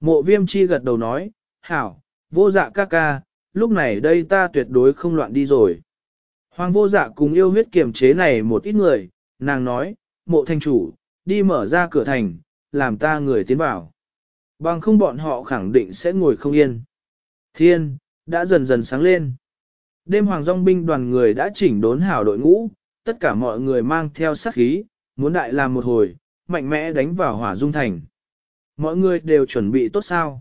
Mộ viêm chi gật đầu nói, hảo, vô dạ ca ca, lúc này đây ta tuyệt đối không loạn đi rồi. Hoàng vô dạ cùng yêu huyết kiềm chế này một ít người, nàng nói, mộ thành chủ, đi mở ra cửa thành, làm ta người tiến vào. Bằng không bọn họ khẳng định sẽ ngồi không yên. Thiên, đã dần dần sáng lên. Đêm hoàng dòng binh đoàn người đã chỉnh đốn hảo đội ngũ, tất cả mọi người mang theo sát khí, muốn đại làm một hồi, mạnh mẽ đánh vào hỏa dung thành. Mọi người đều chuẩn bị tốt sao.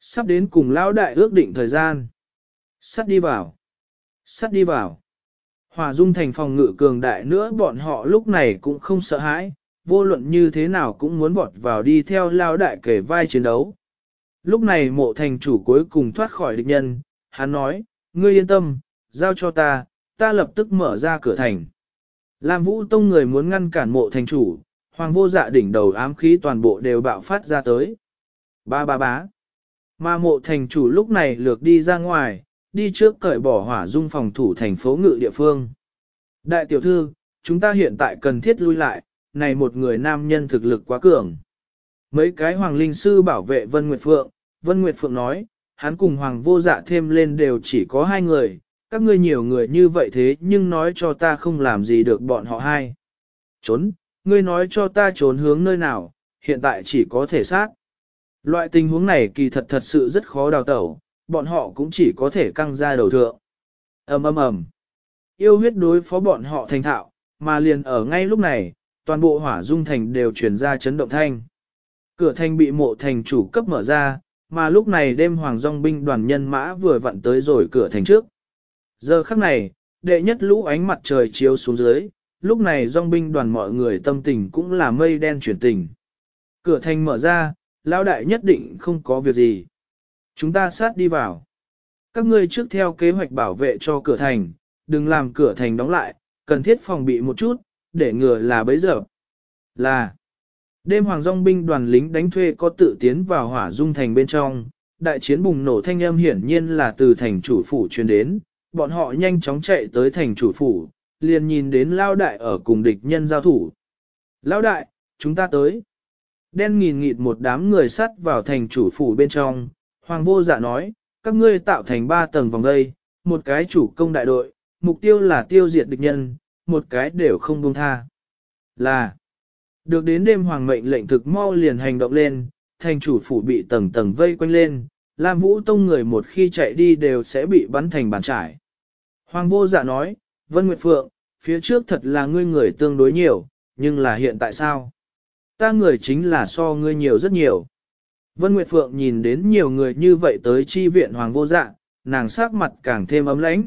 Sắp đến cùng lão đại ước định thời gian. Sắt đi vào. Sắt đi vào. Hòa dung thành phòng ngự cường đại nữa bọn họ lúc này cũng không sợ hãi, vô luận như thế nào cũng muốn vọt vào đi theo lao đại kể vai chiến đấu. Lúc này mộ thành chủ cuối cùng thoát khỏi địch nhân, hắn nói, ngươi yên tâm, giao cho ta, ta lập tức mở ra cửa thành. Lam Vũ Tông người muốn ngăn cản mộ thành chủ, hoàng vô dạ đỉnh đầu ám khí toàn bộ đều bạo phát ra tới. Ba ba bá. Mà mộ thành chủ lúc này lược đi ra ngoài, đi trước cởi bỏ hỏa dung phòng thủ thành phố ngự địa phương. Đại tiểu thư, chúng ta hiện tại cần thiết lui lại, này một người nam nhân thực lực quá cường. Mấy cái hoàng linh sư bảo vệ Vân Nguyệt Phượng, Vân Nguyệt Phượng nói, hắn cùng hoàng vô dạ thêm lên đều chỉ có hai người, các ngươi nhiều người như vậy thế nhưng nói cho ta không làm gì được bọn họ hai. Trốn, ngươi nói cho ta trốn hướng nơi nào, hiện tại chỉ có thể sát. Loại tình huống này kỳ thật thật sự rất khó đào tẩu, bọn họ cũng chỉ có thể căng ra đầu thượng. ầm ầm ầm, Yêu huyết đối phó bọn họ thành thạo, mà liền ở ngay lúc này, toàn bộ hỏa dung thành đều truyền ra chấn động thanh. Cửa thành bị mộ thành chủ cấp mở ra, mà lúc này đêm hoàng dòng binh đoàn nhân mã vừa vặn tới rồi cửa thành trước. Giờ khắc này, đệ nhất lũ ánh mặt trời chiếu xuống dưới, lúc này dòng binh đoàn mọi người tâm tình cũng là mây đen chuyển tình. Cửa thành mở ra, lão đại nhất định không có việc gì. Chúng ta sát đi vào. Các ngươi trước theo kế hoạch bảo vệ cho cửa thành, đừng làm cửa thành đóng lại, cần thiết phòng bị một chút, để ngừa là bấy giờ. Là, đêm hoàng dòng binh đoàn lính đánh thuê có tự tiến vào hỏa dung thành bên trong, đại chiến bùng nổ thanh âm hiển nhiên là từ thành chủ phủ truyền đến, bọn họ nhanh chóng chạy tới thành chủ phủ, liền nhìn đến lao đại ở cùng địch nhân giao thủ. Lao đại, chúng ta tới. Đen nghìn nghịt một đám người sắt vào thành chủ phủ bên trong, hoàng vô dạ nói, các ngươi tạo thành ba tầng vòng đây, một cái chủ công đại đội, mục tiêu là tiêu diệt địch nhân, một cái đều không buông tha. Là, được đến đêm hoàng mệnh lệnh thực mau liền hành động lên, thành chủ phủ bị tầng tầng vây quanh lên, Lam Vũ Tông người một khi chạy đi đều sẽ bị bắn thành bàn trải. Hoàng vô dạ nói, Vân Nguyệt Phượng, phía trước thật là ngươi người tương đối nhiều, nhưng là hiện tại sao? Ta người chính là so ngươi nhiều rất nhiều. Vân Nguyệt Phượng nhìn đến nhiều người như vậy tới chi viện Hoàng vô dạ, nàng sắc mặt càng thêm ấm lãnh.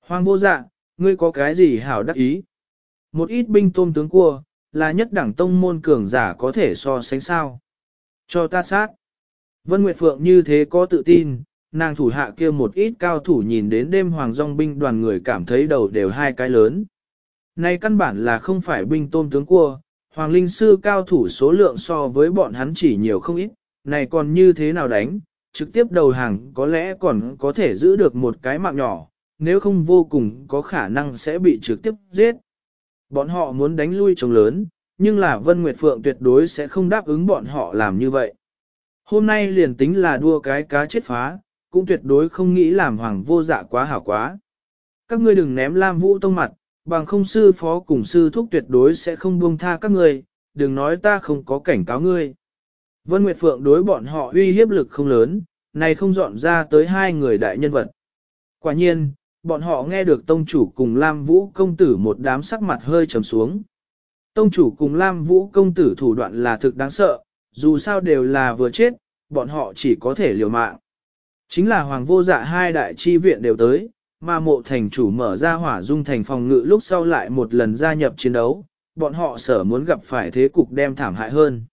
Hoàng vô dạ, ngươi có cái gì hảo đắc ý? Một ít binh tôm tướng cua, là nhất đẳng tông môn cường giả có thể so sánh sao. Cho ta sát. Vân Nguyệt Phượng như thế có tự tin, nàng thủ hạ kia một ít cao thủ nhìn đến đêm hoàng dòng binh đoàn người cảm thấy đầu đều hai cái lớn. Này căn bản là không phải binh tôm tướng cua, hoàng linh sư cao thủ số lượng so với bọn hắn chỉ nhiều không ít, này còn như thế nào đánh, trực tiếp đầu hàng có lẽ còn có thể giữ được một cái mạng nhỏ, nếu không vô cùng có khả năng sẽ bị trực tiếp giết. Bọn họ muốn đánh lui chồng lớn, nhưng là Vân Nguyệt Phượng tuyệt đối sẽ không đáp ứng bọn họ làm như vậy. Hôm nay liền tính là đua cái cá chết phá, cũng tuyệt đối không nghĩ làm hoàng vô dạ quá hảo quá. Các ngươi đừng ném Lam Vũ Tông mặt, bằng không sư phó cùng sư thúc tuyệt đối sẽ không buông tha các ngươi, đừng nói ta không có cảnh cáo ngươi. Vân Nguyệt Phượng đối bọn họ uy hiếp lực không lớn, này không dọn ra tới hai người đại nhân vật. Quả nhiên, bọn họ nghe được tông chủ cùng Lam Vũ công tử một đám sắc mặt hơi trầm xuống. Tông chủ cùng Lam Vũ công tử thủ đoạn là thực đáng sợ, dù sao đều là vừa chết, bọn họ chỉ có thể liều mạng. Chính là hoàng vô dạ hai đại chi viện đều tới, mà mộ thành chủ mở ra hỏa dung thành phòng ngự lúc sau lại một lần gia nhập chiến đấu, bọn họ sở muốn gặp phải thế cục đem thảm hại hơn.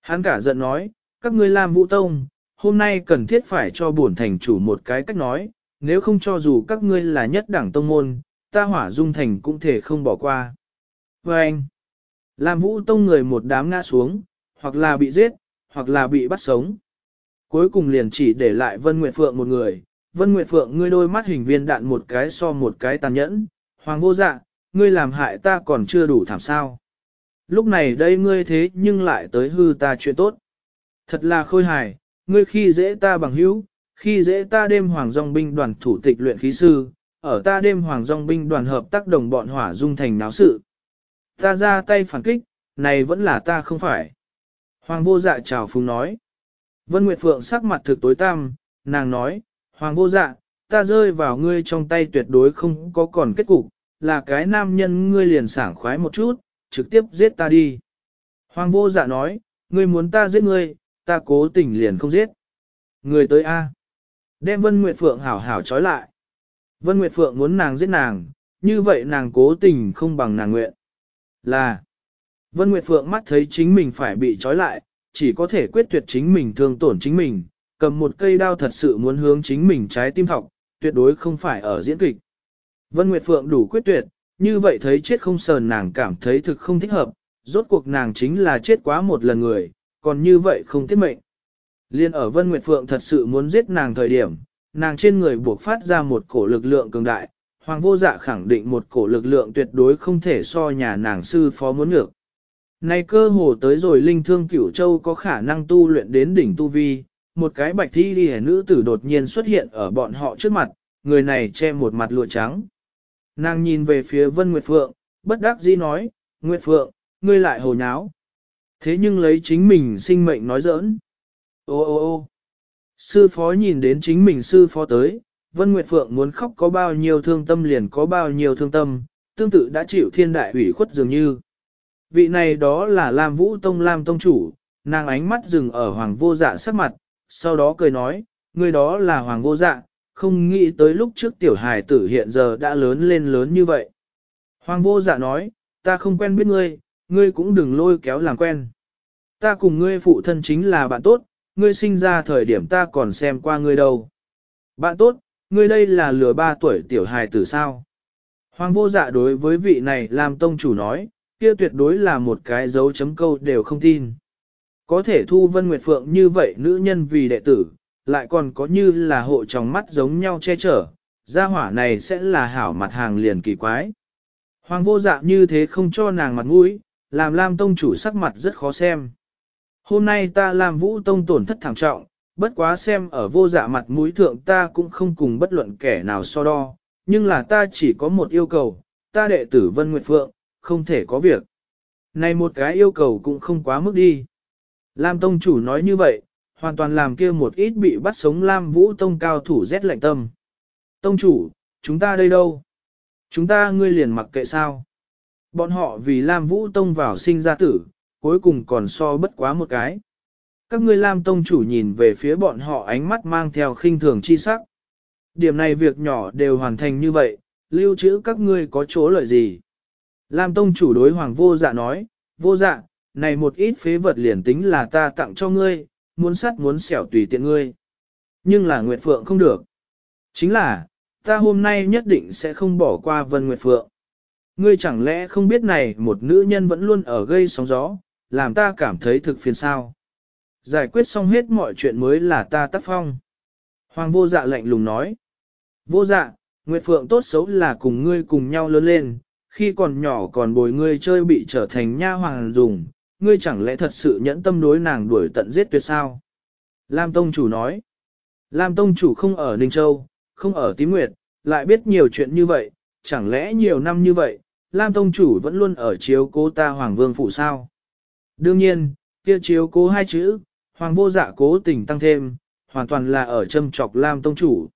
Hắn cả giận nói, các ngươi Lam Vũ Tông, hôm nay cần thiết phải cho bổn thành chủ một cái cách nói, nếu không cho dù các ngươi là nhất đẳng tông môn, ta hỏa dung thành cũng thể không bỏ qua. Và anh, Lam Vũ Tông người một đám ngã xuống, hoặc là bị giết, hoặc là bị bắt sống. Cuối cùng liền chỉ để lại Vân Nguyệt Phượng một người, Vân Nguyệt Phượng ngươi đôi mắt hình viên đạn một cái so một cái tàn nhẫn, hoàng vô dạ, ngươi làm hại ta còn chưa đủ thảm sao. Lúc này đây ngươi thế nhưng lại tới hư ta chuyện tốt. Thật là khôi hài, ngươi khi dễ ta bằng hữu, khi dễ ta đêm hoàng dòng binh đoàn thủ tịch luyện khí sư, ở ta đêm hoàng dòng binh đoàn hợp tác đồng bọn hỏa dung thành náo sự. Ta ra tay phản kích, này vẫn là ta không phải. Hoàng vô dạ chào phúng nói. Vân Nguyệt Phượng sắc mặt thực tối tăm, nàng nói, Hoàng vô dạ, ta rơi vào ngươi trong tay tuyệt đối không có còn kết cục, là cái nam nhân ngươi liền sảng khoái một chút, trực tiếp giết ta đi. Hoàng vô dạ nói, ngươi muốn ta giết ngươi, ta cố tình liền không giết. Ngươi tới A. Đem Vân Nguyệt Phượng hảo hảo trói lại. Vân Nguyệt Phượng muốn nàng giết nàng, như vậy nàng cố tình không bằng nàng nguyện. Là. Vân Nguyệt Phượng mắt thấy chính mình phải bị trói lại, chỉ có thể quyết tuyệt chính mình thương tổn chính mình, cầm một cây đao thật sự muốn hướng chính mình trái tim thọc, tuyệt đối không phải ở diễn kịch. Vân Nguyệt Phượng đủ quyết tuyệt, như vậy thấy chết không sờn nàng cảm thấy thực không thích hợp, rốt cuộc nàng chính là chết quá một lần người, còn như vậy không tiết mệnh. Liên ở Vân Nguyệt Phượng thật sự muốn giết nàng thời điểm, nàng trên người buộc phát ra một cổ lực lượng cường đại, Hoàng vô dạ khẳng định một cổ lực lượng tuyệt đối không thể so nhà nàng sư phó muốn ngược. Này cơ hồ tới rồi linh thương cửu châu có khả năng tu luyện đến đỉnh tu vi, một cái bạch thi đi nữ tử đột nhiên xuất hiện ở bọn họ trước mặt, người này che một mặt lụa trắng. Nàng nhìn về phía Vân Nguyệt Phượng, bất đắc dĩ nói, Nguyệt Phượng, ngươi lại hồ nháo. Thế nhưng lấy chính mình sinh mệnh nói giỡn. Ô ô ô sư phó nhìn đến chính mình sư phó tới, Vân Nguyệt Phượng muốn khóc có bao nhiêu thương tâm liền có bao nhiêu thương tâm, tương tự đã chịu thiên đại ủy khuất dường như. Vị này đó là Lam Vũ Tông Lam Tông Chủ, nàng ánh mắt dừng ở Hoàng Vô Dạ sắc mặt, sau đó cười nói, người đó là Hoàng Vô Dạ, không nghĩ tới lúc trước tiểu hài tử hiện giờ đã lớn lên lớn như vậy. Hoàng Vô Dạ nói, ta không quen biết ngươi, ngươi cũng đừng lôi kéo làm quen. Ta cùng ngươi phụ thân chính là bạn tốt, ngươi sinh ra thời điểm ta còn xem qua ngươi đâu. Bạn tốt, ngươi đây là lừa ba tuổi tiểu hài tử sao? Hoàng vô dạ đối với vị này làm tông chủ nói, kia tuyệt đối là một cái dấu chấm câu đều không tin. Có thể thu Vân Nguyệt Phượng như vậy nữ nhân vì đệ tử, lại còn có như là hộ trong mắt giống nhau che chở, gia hỏa này sẽ là hảo mặt hàng liền kỳ quái. Hoàng vô dạ như thế không cho nàng mặt mũi, làm Lam Tông chủ sắc mặt rất khó xem. Hôm nay ta làm vũ tông tổn thất thảm trọng, bất quá xem ở vô dạ mặt mũi thượng ta cũng không cùng bất luận kẻ nào so đo, nhưng là ta chỉ có một yêu cầu, ta đệ tử Vân Nguyệt Phượng, không thể có việc. Này một cái yêu cầu cũng không quá mức đi. Lam Tông chủ nói như vậy, hoàn toàn làm kia một ít bị bắt sống Lam Vũ Tông cao thủ rét lạnh tâm. Tông chủ, chúng ta đây đâu? Chúng ta ngươi liền mặc kệ sao? Bọn họ vì Lam Vũ Tông vào sinh ra tử, cuối cùng còn so bất quá một cái. Các ngươi Lam Tông chủ nhìn về phía bọn họ ánh mắt mang theo khinh thường chi sắc. Điểm này việc nhỏ đều hoàn thành như vậy, lưu trữ các ngươi có chỗ lợi gì? Lam Tông chủ đối Hoàng vô dạ nói, vô dạ, này một ít phế vật liền tính là ta tặng cho ngươi, muốn sắt muốn xẻo tùy tiện ngươi. Nhưng là Nguyệt Phượng không được. Chính là, ta hôm nay nhất định sẽ không bỏ qua Vân Nguyệt Phượng. Ngươi chẳng lẽ không biết này một nữ nhân vẫn luôn ở gây sóng gió, làm ta cảm thấy thực phiền sao. Giải quyết xong hết mọi chuyện mới là ta tác phong. Hoàng vô dạ lạnh lùng nói. Vô dạ, Nguyệt Phượng tốt xấu là cùng ngươi cùng nhau lớn lên, khi còn nhỏ còn bồi ngươi chơi bị trở thành nha hoàng dùng, ngươi chẳng lẽ thật sự nhẫn tâm đối nàng đuổi tận giết tuyệt sao? Lam Tông chủ nói. Lam Tông chủ không ở Ninh Châu, không ở Tím Nguyệt, lại biết nhiều chuyện như vậy, chẳng lẽ nhiều năm như vậy, Lam Tông chủ vẫn luôn ở chiếu cố ta Hoàng Vương phụ sao? Đương nhiên, kia chiếu cố hai chữ, Hoàng vô dạ cố tình tăng thêm, hoàn toàn là ở châm chọc Lam Tông chủ.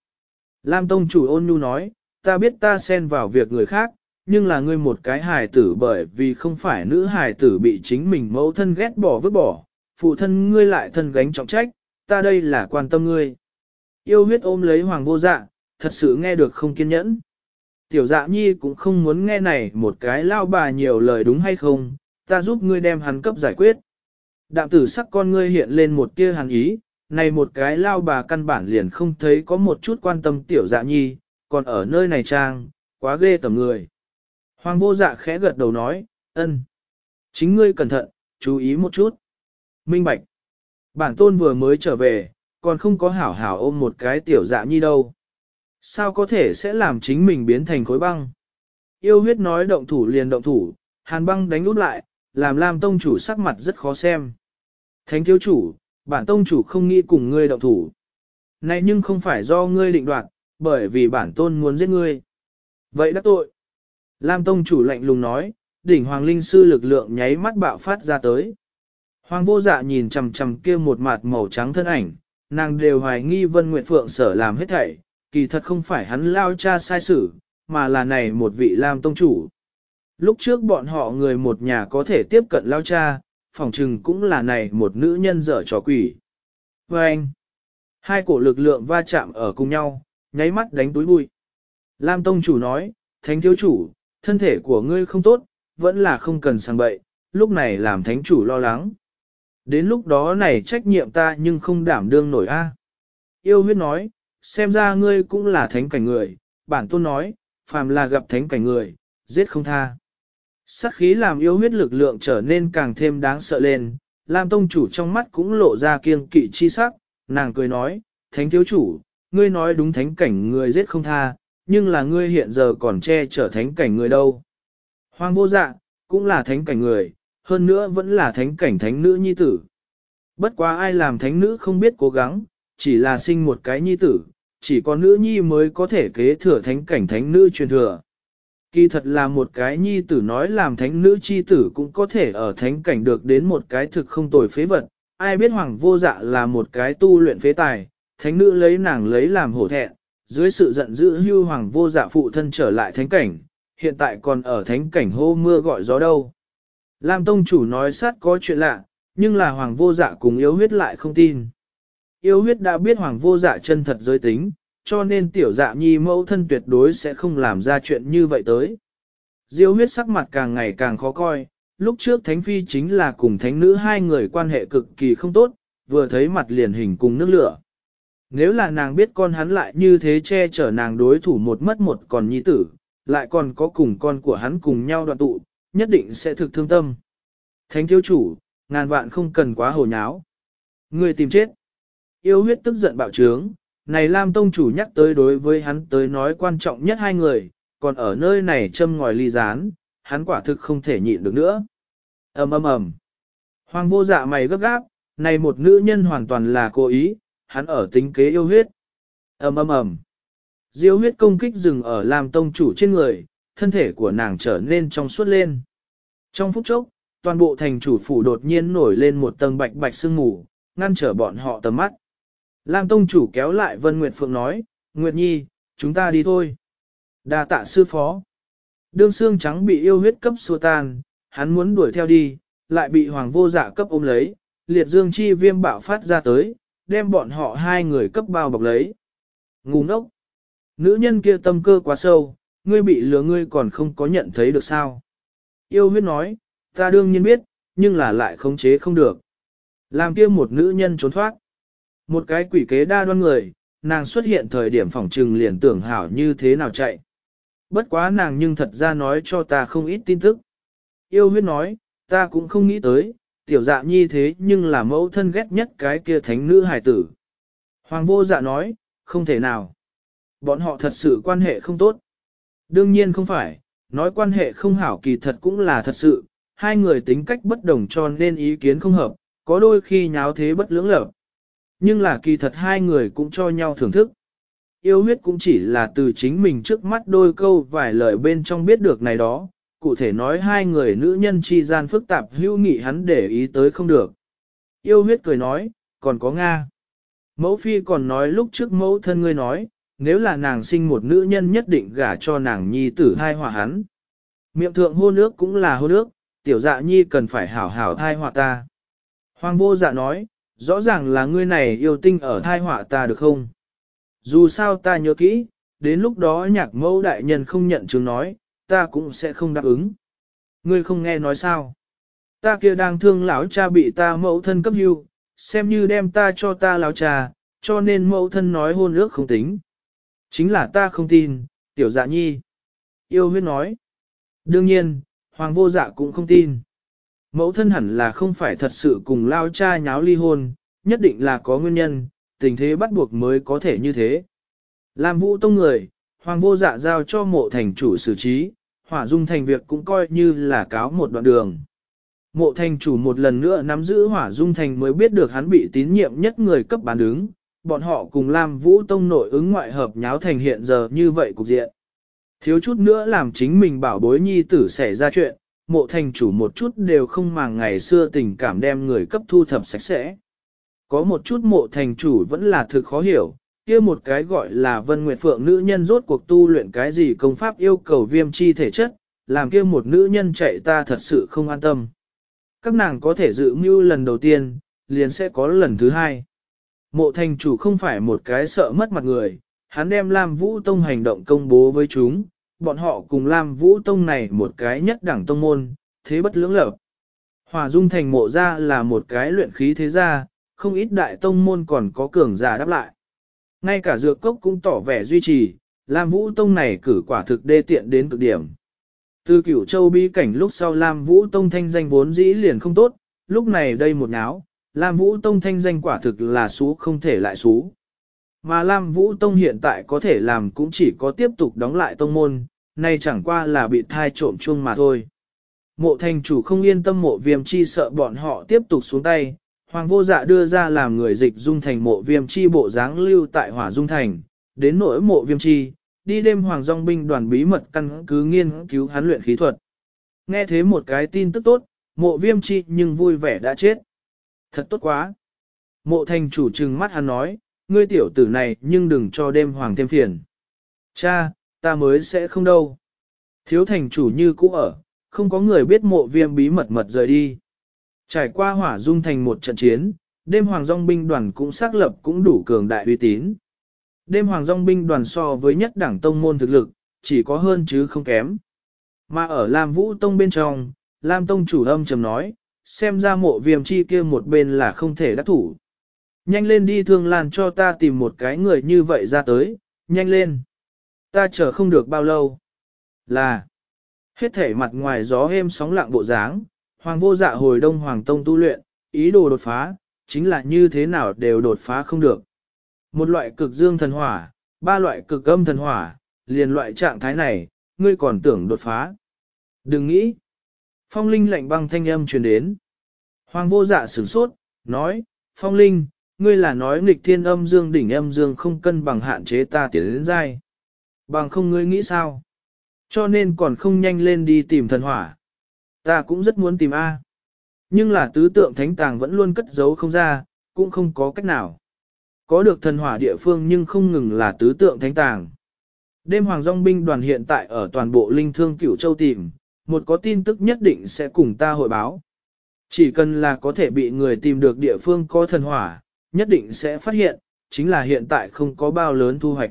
Lam Tông chủ ôn nhu nói, ta biết ta xen vào việc người khác, nhưng là ngươi một cái hài tử bởi vì không phải nữ hài tử bị chính mình mẫu thân ghét bỏ vứt bỏ, phụ thân ngươi lại thân gánh trọng trách, ta đây là quan tâm ngươi. Yêu huyết ôm lấy hoàng vô dạ, thật sự nghe được không kiên nhẫn. Tiểu dạ nhi cũng không muốn nghe này một cái lao bà nhiều lời đúng hay không, ta giúp ngươi đem hắn cấp giải quyết. Đạm tử sắc con ngươi hiện lên một tia hàn ý, này một cái lao bà căn bản liền không thấy có một chút quan tâm tiểu dạ nhi, còn ở nơi này trang, quá ghê tầm người. Hoàng vô dạ khẽ gật đầu nói, ân. Chính ngươi cẩn thận, chú ý một chút. Minh Bạch. Bản tôn vừa mới trở về, còn không có hảo hảo ôm một cái tiểu dạ nhi đâu. Sao có thể sẽ làm chính mình biến thành khối băng? Yêu huyết nói động thủ liền động thủ, hàn băng đánh út lại, làm Lam Tông chủ sắc mặt rất khó xem. Thánh thiếu chủ, bản tông chủ không nghĩ cùng ngươi động thủ. Này nhưng không phải do ngươi định đoạt, bởi vì bản tôn muốn giết ngươi. Vậy đã tội. Lam tông chủ lạnh lùng nói, đỉnh hoàng linh sư lực lượng nháy mắt bạo phát ra tới. Hoàng vô dạ nhìn chằm chằm kia một mặt màu trắng thân ảnh, nàng đều hoài nghi Vân Nguyệt Phượng sở làm hết thảy, kỳ thật không phải hắn lao cha sai sử, mà là này một vị Lam tông chủ. Lúc trước bọn họ người một nhà có thể tiếp cận lao cha, phòng trừng cũng là này một nữ nhân dở trò quỷ. Và anh, hai cổ lực lượng va chạm ở cùng nhau, nháy mắt đánh túi bụi. Lam Tông chủ nói, thánh thiếu chủ, thân thể của ngươi không tốt, vẫn là không cần sang bậy, lúc này làm thánh chủ lo lắng. Đến lúc đó này trách nhiệm ta nhưng không đảm đương nổi a. Yêu huyết nói, xem ra ngươi cũng là thánh cảnh người, bản tôn nói, phàm là gặp thánh cảnh người, giết không tha. Sát khí làm yêu huyết lực lượng trở nên càng thêm đáng sợ lên, Lam Tông chủ trong mắt cũng lộ ra kiêng kỵ chi sắc, nàng cười nói, thánh thiếu chủ, ngươi nói đúng thánh cảnh người giết không tha, nhưng là ngươi hiện giờ còn che chở thánh cảnh người đâu. Hoàng vô dạ, cũng là thánh cảnh người, hơn nữa vẫn là thánh cảnh thánh nữ nhi tử. Bất quá ai làm thánh nữ không biết cố gắng, chỉ là sinh một cái nhi tử, chỉ có nữ nhi mới có thể kế thừa thánh cảnh thánh nữ truyền thừa. Kỳ thật là một cái nhi tử nói làm thánh nữ chi tử cũng có thể ở thánh cảnh được đến một cái thực không tồi phế vật. Ai biết hoàng vô dạ là một cái tu luyện phế tài, thánh nữ lấy nàng lấy làm hổ thẹn, dưới sự giận dữ hưu hoàng vô dạ phụ thân trở lại thánh cảnh, hiện tại còn ở thánh cảnh hô mưa gọi gió đâu. Lam Tông chủ nói sát có chuyện lạ, nhưng là hoàng vô dạ cùng yếu huyết lại không tin. Yêu huyết đã biết hoàng vô dạ chân thật giới tính, cho nên tiểu dạ nhi mẫu thân tuyệt đối sẽ không làm ra chuyện như vậy tới. Diêu huyết sắc mặt càng ngày càng khó coi, lúc trước thánh phi chính là cùng thánh nữ hai người quan hệ cực kỳ không tốt, vừa thấy mặt liền hình cùng nước lửa. Nếu là nàng biết con hắn lại như thế che chở nàng đối thủ một mất một còn nhi tử, lại còn có cùng con của hắn cùng nhau đoạn tụ, nhất định sẽ thực thương tâm. Thánh thiếu chủ, ngàn vạn không cần quá hồ nháo. Người tìm chết. Yêu huyết tức giận bạo trướng, này Lam Tông chủ nhắc tới đối với hắn tới nói quan trọng nhất hai người, còn ở nơi này châm ngòi ly rán, hắn quả thực không thể nhịn được nữa. ầm ầm ầm. Hoàng vô dạ mày gấp gáp, này một nữ nhân hoàn toàn là cố ý, hắn ở tính kế yêu huyết. ầm ầm ầm. Diêu huyết công kích dừng ở Lam Tông chủ trên người, thân thể của nàng trở nên trong suốt lên. Trong phút chốc, toàn bộ thành chủ phủ đột nhiên nổi lên một tầng bạch bạch sương mù, ngăn trở bọn họ tầm mắt. Lam Tông chủ kéo lại Vân Nguyệt Phượng nói, Nguyệt Nhi, chúng ta đi thôi. đa tạ sư phó. Đương xương trắng bị yêu huyết cấp xua tan, hắn muốn đuổi theo đi, lại bị hoàng vô dạ cấp ôm lấy, liệt dương chi viêm bạo phát ra tới, đem bọn họ hai người cấp bao bọc lấy. Ngu ngốc. Nữ nhân kia tâm cơ quá sâu, ngươi bị lừa ngươi còn không có nhận thấy được sao. Yêu huyết nói, ta đương nhiên biết, nhưng là lại khống chế không được. Làm kia một nữ nhân trốn thoát. Một cái quỷ kế đa đoan người, nàng xuất hiện thời điểm phỏng trừng liền tưởng hảo như thế nào chạy. Bất quá nàng nhưng thật ra nói cho ta không ít tin tức. Yêu huyết nói, ta cũng không nghĩ tới, tiểu dạ nhi thế nhưng là mẫu thân ghét nhất cái kia thánh nữ hài tử. Hoàng vô dạ nói, không thể nào. Bọn họ thật sự quan hệ không tốt. Đương nhiên không phải, nói quan hệ không hảo kỳ thật cũng là thật sự, hai người tính cách bất đồng cho nên ý kiến không hợp, có đôi khi nháo thế bất lưỡng lập. Nhưng là kỳ thật hai người cũng cho nhau thưởng thức. Yêu huyết cũng chỉ là từ chính mình trước mắt đôi câu vài lời bên trong biết được này đó, cụ thể nói hai người nữ nhân chi gian phức tạp hữu nghị hắn để ý tới không được. Yêu huyết cười nói, còn có Nga. Mẫu phi còn nói lúc trước mẫu thân ngươi nói, nếu là nàng sinh một nữ nhân nhất định gả cho nàng nhi tử thai hòa hắn. Miệng thượng hôn nước cũng là hôn nước tiểu dạ nhi cần phải hảo hảo thai hòa ta. Hoàng vô dạ nói, rõ ràng là ngươi này yêu tinh ở thai họa ta được không? Dù sao ta nhớ kỹ, đến lúc đó nhạc mẫu đại nhân không nhận chứng nói, ta cũng sẽ không đáp ứng. Ngươi không nghe nói sao? Ta kia đang thương lão cha bị ta mẫu thân cấp hưu, xem như đem ta cho ta lão cha, cho nên mẫu thân nói hôn ước không tính. Chính là ta không tin, tiểu dạ nhi. Yêu huyết nói. Đương nhiên, hoàng vô dạ cũng không tin. Mẫu thân hẳn là không phải thật sự cùng lao cha nháo ly hôn, nhất định là có nguyên nhân, tình thế bắt buộc mới có thể như thế. Làm vũ tông người, hoàng vô dạ giao cho mộ thành chủ xử trí, hỏa dung thành việc cũng coi như là cáo một đoạn đường. Mộ thành chủ một lần nữa nắm giữ hỏa dung thành mới biết được hắn bị tín nhiệm nhất người cấp bán đứng, bọn họ cùng Lam Vũ Tông nội ứng ngoại hợp nháo thành hiện giờ như vậy cục diện. Thiếu chút nữa làm chính mình bảo bối nhi tử xảy ra chuyện, mộ thành chủ một chút đều không màng ngày xưa tình cảm đem người cấp thu thập sạch sẽ. Có một chút mộ thành chủ vẫn là thực khó hiểu, kia một cái gọi là Vân Nguyệt Phượng nữ nhân rốt cuộc tu luyện cái gì công pháp yêu cầu viêm chi thể chất, làm kia một nữ nhân chạy ta thật sự không an tâm. Các nàng có thể dự mưu lần đầu tiên, liền sẽ có lần thứ hai. Mộ thành chủ không phải một cái sợ mất mặt người, hắn đem Lam Vũ Tông hành động công bố với chúng, bọn họ cùng Lam Vũ Tông này một cái nhất đẳng tông môn, thế bất lưỡng lập. Hòa dung thành mộ ra là một cái luyện khí thế gia, không ít đại tông môn còn có cường giả đáp lại. Ngay cả dược cốc cũng tỏ vẻ duy trì, Lam Vũ Tông này cử quả thực đê tiện đến cực điểm. Từ cửu châu bi cảnh lúc sau Lam Vũ Tông thanh danh vốn dĩ liền không tốt, lúc này đây một náo, Lam Vũ Tông thanh danh quả thực là xú không thể lại xú. Mà Lam Vũ Tông hiện tại có thể làm cũng chỉ có tiếp tục đóng lại tông môn, nay chẳng qua là bị thai trộm chuông mà thôi. Mộ thành chủ không yên tâm mộ viêm chi sợ bọn họ tiếp tục xuống tay, hoàng vô dạ đưa ra làm người dịch dung thành mộ viêm chi bộ dáng lưu tại hỏa dung thành, đến nỗi mộ viêm chi, đi đêm hoàng dòng binh đoàn bí mật căn cứ nghiên cứu hắn luyện khí thuật. Nghe thế một cái tin tức tốt, mộ viêm chi nhưng vui vẻ đã chết. Thật tốt quá. Mộ thành chủ trừng mắt hắn nói, ngươi tiểu tử này nhưng đừng cho đêm hoàng thêm phiền. Cha, ta mới sẽ không đâu. Thiếu thành chủ như cũ ở, không có người biết mộ viêm bí mật mật rời đi. Trải qua hỏa dung thành một trận chiến, đêm hoàng dòng binh đoàn cũng xác lập cũng đủ cường đại uy tín. Đêm hoàng dòng binh đoàn so với nhất đảng tông môn thực lực, chỉ có hơn chứ không kém. Mà ở Lam Vũ Tông bên trong, Lam Tông chủ âm trầm nói, xem ra mộ viêm chi kia một bên là không thể đắc thủ. Nhanh lên đi thương lan cho ta tìm một cái người như vậy ra tới, nhanh lên. Ta chờ không được bao lâu. Là, hết thể mặt ngoài gió êm sóng lặng bộ dáng, hoàng vô dạ hồi đông hoàng tông tu luyện, ý đồ đột phá, chính là như thế nào đều đột phá không được. Một loại cực dương thần hỏa, ba loại cực âm thần hỏa, liền loại trạng thái này, ngươi còn tưởng đột phá. Đừng nghĩ. Phong Linh lạnh băng thanh âm truyền đến. Hoàng vô dạ sửng sốt, nói, Phong Linh, ngươi là nói nghịch thiên âm dương đỉnh âm dương không cân bằng hạn chế ta tiến đến dai. Bằng không ngươi nghĩ sao? Cho nên còn không nhanh lên đi tìm thần hỏa. Ta cũng rất muốn tìm A. Nhưng là tứ tượng thánh tàng vẫn luôn cất giấu không ra, cũng không có cách nào. Có được thần hỏa địa phương nhưng không ngừng là tứ tượng thánh tàng. Đêm Hoàng Dòng binh đoàn hiện tại ở toàn bộ linh thương cửu châu tìm, một có tin tức nhất định sẽ cùng ta hội báo. Chỉ cần là có thể bị người tìm được địa phương có thần hỏa, nhất định sẽ phát hiện, chính là hiện tại không có bao lớn thu hoạch.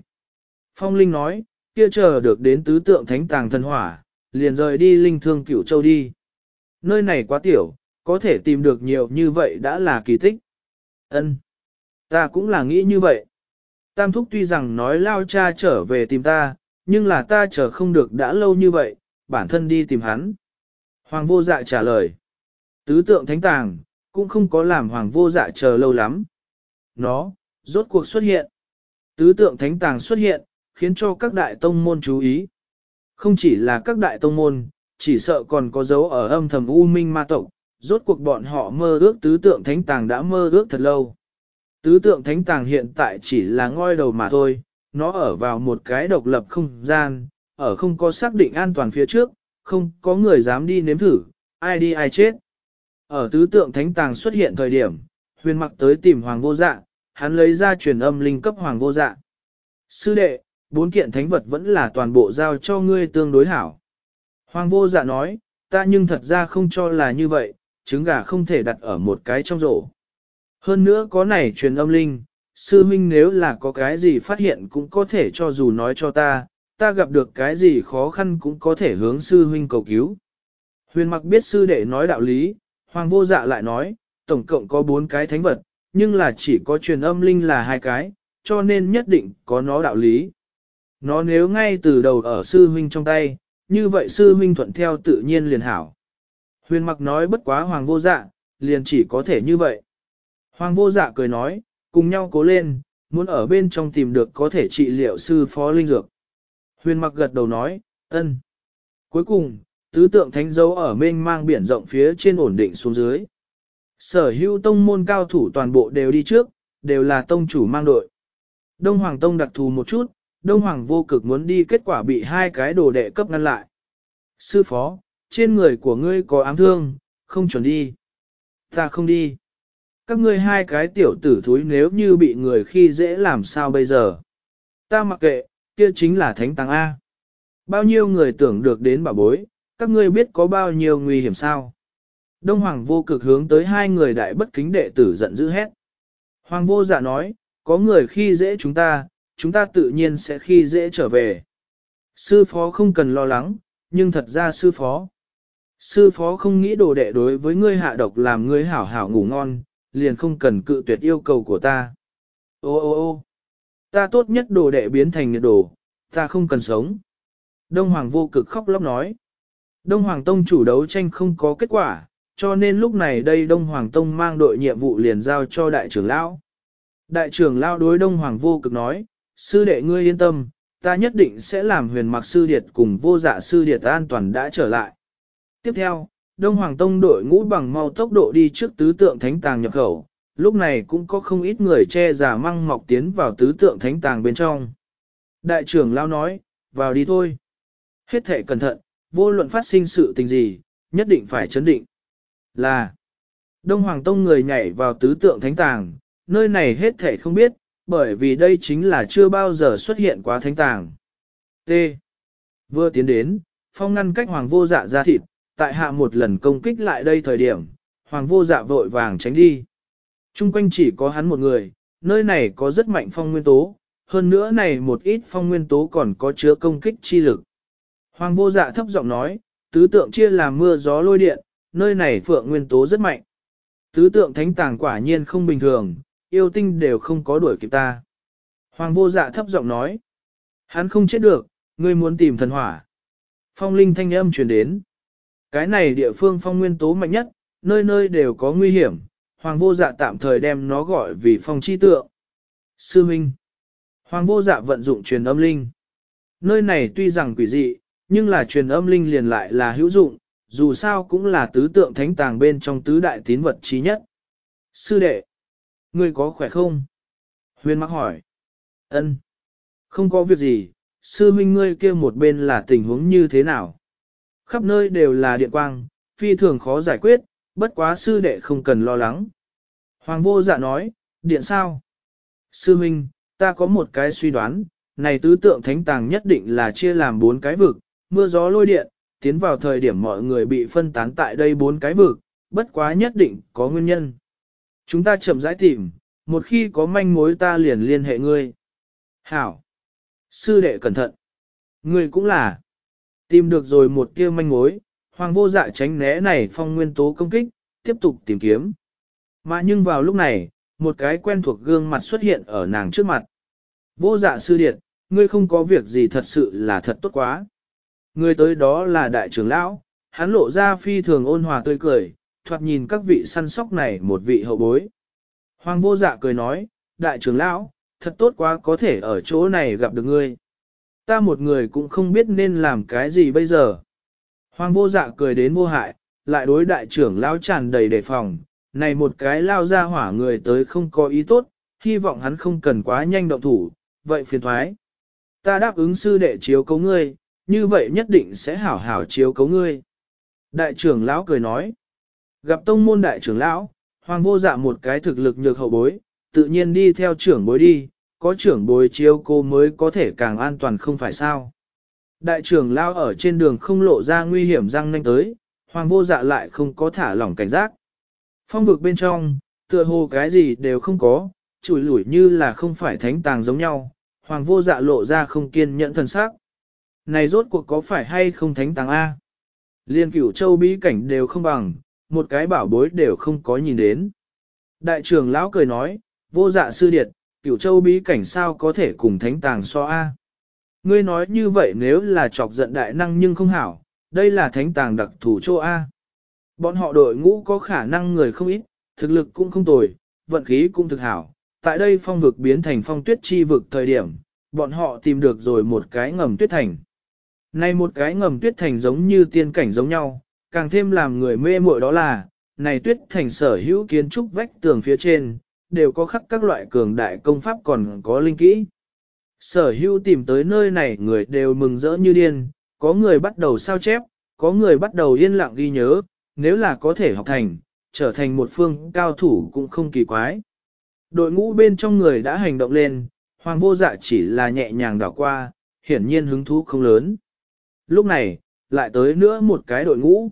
Phong Linh nói, kia chờ được đến tứ tượng thánh tàng thần hỏa, liền rời đi linh thương cửu châu đi. Nơi này quá tiểu, có thể tìm được nhiều như vậy đã là kỳ tích. Ân, Ta cũng là nghĩ như vậy. Tam thúc tuy rằng nói lao cha trở về tìm ta, nhưng là ta chờ không được đã lâu như vậy, bản thân đi tìm hắn. Hoàng vô dạ trả lời. Tứ tượng thánh tàng, cũng không có làm hoàng vô dạ chờ lâu lắm. Nó, rốt cuộc xuất hiện. Tứ tượng thánh tàng xuất hiện, khiến cho các đại tông môn chú ý. Không chỉ là các đại tông môn, chỉ sợ còn có dấu ở âm thầm u minh ma tộc, rốt cuộc bọn họ mơ ước tứ tượng thánh tàng đã mơ ước thật lâu. Tứ tượng thánh tàng hiện tại chỉ là ngôi đầu mà thôi, nó ở vào một cái độc lập không gian, ở không có xác định an toàn phía trước, không có người dám đi nếm thử, ai đi ai chết. Ở tứ tượng thánh tàng xuất hiện thời điểm, huyền mặc tới tìm hoàng vô dạ, hắn lấy ra truyền âm linh cấp hoàng vô dạ. Sư đệ, bốn kiện thánh vật vẫn là toàn bộ giao cho ngươi tương đối hảo. Hoàng vô dạ nói, ta nhưng thật ra không cho là như vậy, trứng gà không thể đặt ở một cái trong rổ. Hơn nữa có này truyền âm linh, sư huynh nếu là có cái gì phát hiện cũng có thể cho dù nói cho ta, ta gặp được cái gì khó khăn cũng có thể hướng sư huynh cầu cứu. Huyền mặc biết sư đệ nói đạo lý, hoàng vô dạ lại nói, tổng cộng có bốn cái thánh vật, nhưng là chỉ có truyền âm linh là hai cái, cho nên nhất định có nó đạo lý. Nó nếu ngay từ đầu ở sư huynh trong tay, như vậy sư huynh thuận theo tự nhiên liền hảo. Huyền mặc nói bất quá hoàng vô dạ, liền chỉ có thể như vậy. Hoàng vô dạ cười nói, cùng nhau cố lên, muốn ở bên trong tìm được có thể trị liệu sư phó linh dược. Huyền mặc gật đầu nói, ân. Cuối cùng, tứ tượng thánh dấu ở mênh mang biển rộng phía trên ổn định xuống dưới. Sở hữu tông môn cao thủ toàn bộ đều đi trước, đều là tông chủ mang đội. Đông Hoàng Tông đặc thù một chút, Đông Hoàng vô cực muốn đi kết quả bị hai cái đồ đệ cấp ngăn lại. Sư phó, trên người của ngươi có ám thương, không chuẩn đi. Ta không đi. Các ngươi hai cái tiểu tử thúi nếu như bị người khi dễ làm sao bây giờ. Ta mặc kệ, kia chính là thánh tăng A. Bao nhiêu người tưởng được đến bảo bối, các ngươi biết có bao nhiêu nguy hiểm sao. Đông Hoàng vô cực hướng tới hai người đại bất kính đệ tử giận dữ hét. Hoàng vô dạ nói, có người khi dễ chúng ta, chúng ta tự nhiên sẽ khi dễ trở về. Sư phó không cần lo lắng, nhưng thật ra sư phó. Sư phó không nghĩ đồ đệ đối với ngươi hạ độc làm ngươi hảo hảo ngủ ngon, liền không cần cự tuyệt yêu cầu của ta. Ô ô ô ta tốt nhất đồ đệ biến thành nhiệt đồ, ta không cần sống. Đông Hoàng vô cực khóc lóc nói. Đông Hoàng Tông chủ đấu tranh không có kết quả, cho nên lúc này đây Đông Hoàng Tông mang đội nhiệm vụ liền giao cho đại trưởng lão. Đại trưởng lão đối Đông Hoàng vô cực nói, sư đệ ngươi yên tâm, ta nhất định sẽ làm huyền mặc sư điệt cùng vô dạ sư điệt an toàn đã trở lại. Tiếp theo, Đông Hoàng Tông đội ngũ bằng mau tốc độ đi trước tứ tượng thánh tàng nhập khẩu, lúc này cũng có không ít người che giả măng mọc tiến vào tứ tượng thánh tàng bên trong. Đại trưởng lao nói, vào đi thôi. Hết thể cẩn thận, vô luận phát sinh sự tình gì, nhất định phải chấn định. Là, Đông Hoàng Tông người nhảy vào tứ tượng thánh tàng, nơi này hết thể không biết, bởi vì đây chính là chưa bao giờ xuất hiện quá thánh tàng. T. Vừa tiến đến, phong ngăn cách hoàng vô dạ ra thịt, tại hạ một lần công kích lại đây thời điểm, hoàng vô dạ vội vàng tránh đi. Trung quanh chỉ có hắn một người, nơi này có rất mạnh phong nguyên tố, hơn nữa này một ít phong nguyên tố còn có chứa công kích chi lực. Hoàng vô dạ thấp giọng nói, tứ tượng chia làm mưa gió lôi điện, nơi này phượng nguyên tố rất mạnh. Tứ tượng thánh tàng quả nhiên không bình thường, yêu tinh đều không có đuổi kịp ta. Hoàng vô dạ thấp giọng nói, hắn không chết được, ngươi muốn tìm thần hỏa. Phong linh thanh âm truyền đến. Cái này địa phương phong nguyên tố mạnh nhất, nơi nơi đều có nguy hiểm, hoàng vô dạ tạm thời đem nó gọi vì phong chi tượng. Sư Minh Hoàng vô dạ vận dụng truyền âm linh. Nơi này tuy rằng quỷ dị, nhưng là truyền âm linh liền lại là hữu dụng, dù sao cũng là tứ tượng thánh tàng bên trong tứ đại tín vật trí nhất. Sư đệ, ngươi có khỏe không? Huyền Mặc hỏi. Ân, Không có việc gì, sư huynh ngươi kia một bên là tình huống như thế nào? Khắp nơi đều là điện quang, phi thường khó giải quyết, bất quá sư đệ không cần lo lắng. Hoàng vô dạ nói, điện sao? Sư huynh, ta có một cái suy đoán, này tứ tượng thánh tàng nhất định là chia làm bốn cái vực, mưa gió lôi điện, tiến vào thời điểm mọi người bị phân tán tại đây bốn cái vực, bất quá nhất định có nguyên nhân. Chúng ta chậm rãi tìm, một khi có manh mối ta liền liên hệ ngươi. Hảo! Sư đệ cẩn thận! Ngươi cũng là! Tìm được rồi một kia manh mối, hoàng vô dạ tránh né này phong nguyên tố công kích, tiếp tục tìm kiếm. Mà nhưng vào lúc này, một cái quen thuộc gương mặt xuất hiện ở nàng trước mặt. Vô dạ sư điện, ngươi không có việc gì thật sự là thật tốt quá. ngươi tới đó là đại trưởng lão, hắn lộ ra phi thường ôn hòa tươi cười, thoạt nhìn các vị săn sóc này một vị hậu bối. Hoàng vô dạ cười nói, đại trưởng lão, thật tốt quá có thể ở chỗ này gặp được ngươi. Ta một người cũng không biết nên làm cái gì bây giờ. Hoàng vô dạ cười đến vô hại, lại đối đại trưởng lão tràn đầy đề phòng, này một cái lao ra hỏa người tới không có ý tốt, hy vọng hắn không cần quá nhanh động thủ, vậy phiền thoái. Ta đáp ứng sư đệ chiếu cấu ngươi, như vậy nhất định sẽ hảo hảo chiếu cấu ngươi. Đại trưởng lão cười nói, gặp tông môn đại trưởng lão, hoàng vô dạ một cái thực lực nhược hậu bối, tự nhiên đi theo trưởng bối đi, có trưởng bối chiếu cô mới có thể càng an toàn không phải sao. Đại trưởng lão ở trên đường không lộ ra nguy hiểm răng nanh tới, hoàng vô dạ lại không có thả lỏng cảnh giác. Phong vực bên trong, tựa hồ cái gì đều không có, chùi lủi như là không phải thánh tàng giống nhau, hoàng vô dạ lộ ra không kiên nhẫn thần sắc. Này rốt cuộc có phải hay không thánh tàng A? Liên cửu châu bí cảnh đều không bằng, một cái bảo bối đều không có nhìn đến. Đại trưởng lão cười nói, vô dạ sư điệt, cửu châu bí cảnh sao có thể cùng thánh tàng so A? Ngươi nói như vậy nếu là chọc giận đại năng nhưng không hảo, đây là thánh tàng đặc thủ châu A. Bọn họ đội ngũ có khả năng người không ít, thực lực cũng không tồi, vận khí cũng thực hảo. Tại đây phong vực biến thành phong tuyết chi vực thời điểm, bọn họ tìm được rồi một cái ngầm tuyết thành. Này một cái ngầm tuyết thành giống như tiên cảnh giống nhau, càng thêm làm người mê muội đó là, này tuyết thành sở hữu kiến trúc vách tường phía trên, đều có khắc các loại cường đại công pháp còn có linh kỹ. Sở hữu tìm tới nơi này người đều mừng rỡ như điên, có người bắt đầu sao chép, có người bắt đầu yên lặng ghi nhớ, nếu là có thể học thành, trở thành một phương cao thủ cũng không kỳ quái. Đội ngũ bên trong người đã hành động lên, hoàng vô dạ chỉ là nhẹ nhàng đảo qua, hiển nhiên hứng thú không lớn. Lúc này, lại tới nữa một cái đội ngũ.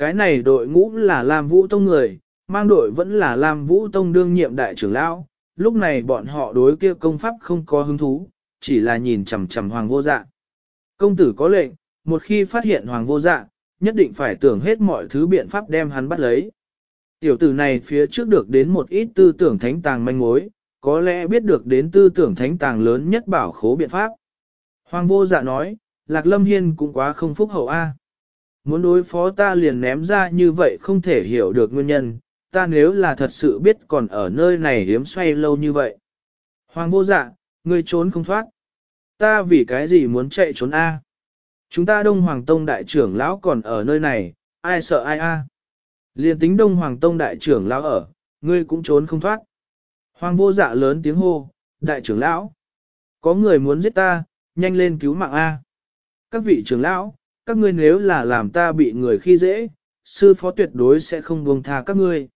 Cái này đội ngũ là Lam Vũ Tông người, mang đội vẫn là Lam Vũ Tông đương nhiệm đại trưởng lão. Lúc này bọn họ đối kia công pháp không có hứng thú, chỉ là nhìn chằm chằm hoàng vô dạ. Công tử có lệnh, một khi phát hiện hoàng vô dạ, nhất định phải tưởng hết mọi thứ biện pháp đem hắn bắt lấy. Tiểu tử này phía trước được đến một ít tư tưởng thánh tàng manh mối, có lẽ biết được đến tư tưởng thánh tàng lớn nhất bảo khố biện pháp. Hoàng vô dạ nói, Lạc Lâm Hiên cũng quá không phúc hậu a. Muốn đối phó ta liền ném ra như vậy không thể hiểu được nguyên nhân, ta nếu là thật sự biết còn ở nơi này hiếm xoay lâu như vậy. Hoàng vô dạ, ngươi trốn không thoát. Ta vì cái gì muốn chạy trốn a? Chúng ta Đông Hoàng Tông đại trưởng lão còn ở nơi này, ai sợ ai a? Liên tính Đông Hoàng Tông đại trưởng lão ở, ngươi cũng trốn không thoát. Hoàng vô dạ lớn tiếng hô, đại trưởng lão. Có người muốn giết ta, nhanh lên cứu mạng A. Các vị trưởng lão, các ngươi nếu là làm ta bị người khi dễ, sư phó tuyệt đối sẽ không buông tha các ngươi.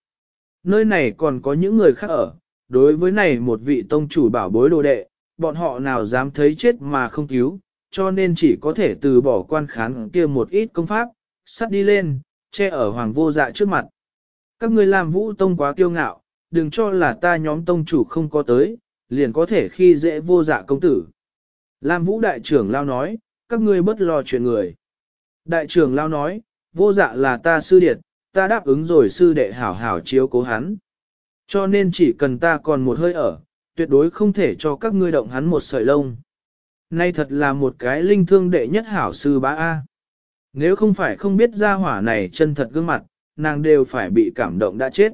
Nơi này còn có những người khác ở, đối với này một vị tông chủ bảo bối đồ đệ, bọn họ nào dám thấy chết mà không cứu, cho nên chỉ có thể từ bỏ quan khán kia một ít công pháp, sắt đi lên, che ở hoàng vô dạ trước mặt. Các ngươi làm vũ tông quá kiêu ngạo, đừng cho là ta nhóm tông chủ không có tới, liền có thể khi dễ vô dạ công tử. Lam vũ đại trưởng lao nói, các ngươi bất lo chuyện người. Đại trưởng lao nói, vô dạ là ta sư điệt, ta đáp ứng rồi sư đệ hảo hảo chiếu cố hắn. Cho nên chỉ cần ta còn một hơi ở, tuyệt đối không thể cho các ngươi động hắn một sợi lông. Nay thật là một cái linh thương đệ nhất hảo sư bá A. Nếu không phải không biết ra hỏa này chân thật gương mặt, nàng đều phải bị cảm động đã chết.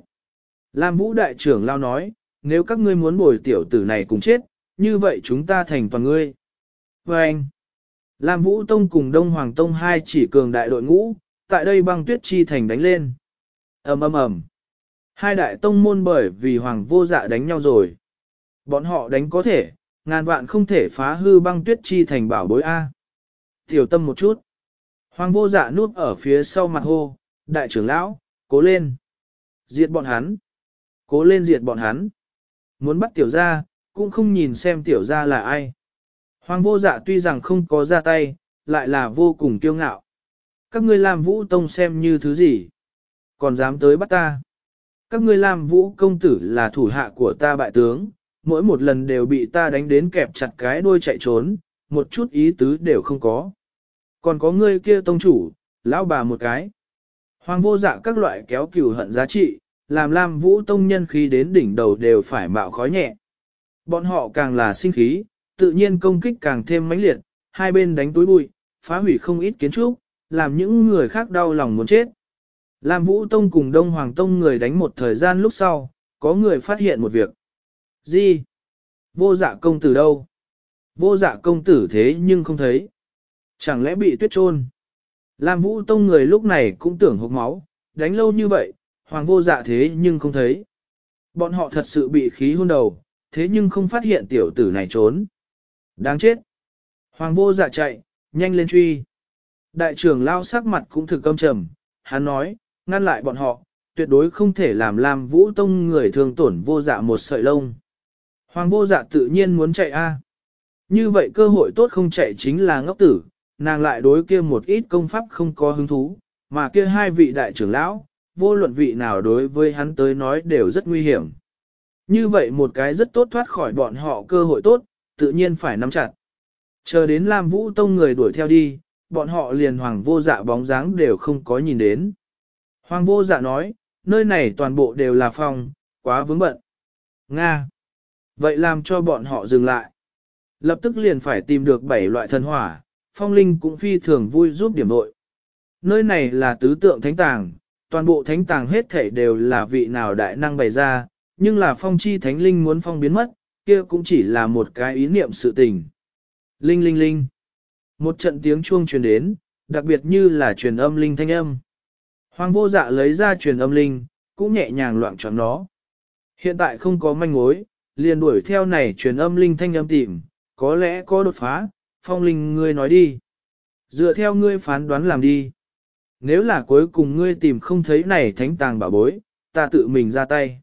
Lam Vũ đại trưởng lao nói, nếu các ngươi muốn bồi tiểu tử này cùng chết, như vậy chúng ta thành toàn ngươi. Và anh, Lam Vũ Tông cùng Đông Hoàng Tông hai chỉ cường đại đội ngũ, tại đây băng tuyết chi thành đánh lên. ầm ầm ầm. Hai đại tông môn bởi vì Hoàng vô dạ đánh nhau rồi. Bọn họ đánh có thể, ngàn vạn không thể phá hư băng tuyết chi thành bảo bối A. Tiểu tâm một chút. Hoàng vô dạ núp ở phía sau mặt hô, đại trưởng lão, cố lên. Diệt bọn hắn. Cố lên diệt bọn hắn. Muốn bắt tiểu gia, cũng không nhìn xem tiểu gia là ai. Hoàng vô dạ tuy rằng không có ra tay, lại là vô cùng kiêu ngạo. Các ngươi làm vũ tông xem như thứ gì? Còn dám tới bắt ta? Các ngươi làm vũ công tử là thủ hạ của ta bại tướng, mỗi một lần đều bị ta đánh đến kẹp chặt cái đuôi chạy trốn, một chút ý tứ đều không có. Còn có ngươi kia tông chủ, lão bà một cái. Hoàng vô dạ các loại kéo cừu hận giá trị, làm Lam Vũ Tông nhân khi đến đỉnh đầu đều phải mạo khói nhẹ. Bọn họ càng là sinh khí, tự nhiên công kích càng thêm mãnh liệt, hai bên đánh túi bụi, phá hủy không ít kiến trúc, làm những người khác đau lòng muốn chết. Lam Vũ Tông cùng Đông Hoàng Tông người đánh một thời gian lúc sau, có người phát hiện một việc. Gì? Vô dạ công tử đâu? Vô dạ công tử thế nhưng không thấy. Chẳng lẽ bị tuyết trôn? Lam Vũ Tông người lúc này cũng tưởng hộp máu, đánh lâu như vậy, hoàng vô dạ thế nhưng không thấy. Bọn họ thật sự bị khí hôn đầu, thế nhưng không phát hiện tiểu tử này trốn. Đáng chết. Hoàng vô dạ chạy, nhanh lên truy. Đại trưởng lao sắc mặt cũng thực công trầm, hắn nói, ngăn lại bọn họ, tuyệt đối không thể làm làm Vũ Tông người thường tổn vô dạ một sợi lông. Hoàng vô dạ tự nhiên muốn chạy a. Như vậy cơ hội tốt không chạy chính là ngốc tử, nàng lại đối kia một ít công pháp không có hứng thú, mà kia hai vị đại trưởng lão, vô luận vị nào đối với hắn tới nói đều rất nguy hiểm. Như vậy một cái rất tốt thoát khỏi bọn họ cơ hội tốt, tự nhiên phải nắm chặt. Chờ đến Lam Vũ Tông người đuổi theo đi, bọn họ liền hoàng vô dạ bóng dáng đều không có nhìn đến. Hoàng vô dạ nói, nơi này toàn bộ đều là phòng, quá vướng bận. Nga. Vậy làm cho bọn họ dừng lại. Lập tức liền phải tìm được bảy loại thần hỏa, phong linh cũng phi thường vui giúp điểm đội. Nơi này là tứ tượng thánh tàng, toàn bộ thánh tàng hết thể đều là vị nào đại năng bày ra, nhưng là phong chi thánh linh muốn phong biến mất, kia cũng chỉ là một cái ý niệm sự tình. Linh linh linh. Một trận tiếng chuông truyền đến, đặc biệt như là truyền âm linh thanh âm. Hoàng vô dạ lấy ra truyền âm linh, cũng nhẹ nhàng loạn choạng nó. Hiện tại không có manh mối, liền đuổi theo này truyền âm linh thanh âm tìm, có lẽ có đột phá, phong linh ngươi nói đi. Dựa theo ngươi phán đoán làm đi. Nếu là cuối cùng ngươi tìm không thấy này thánh tàng bảo bối, ta tự mình ra tay.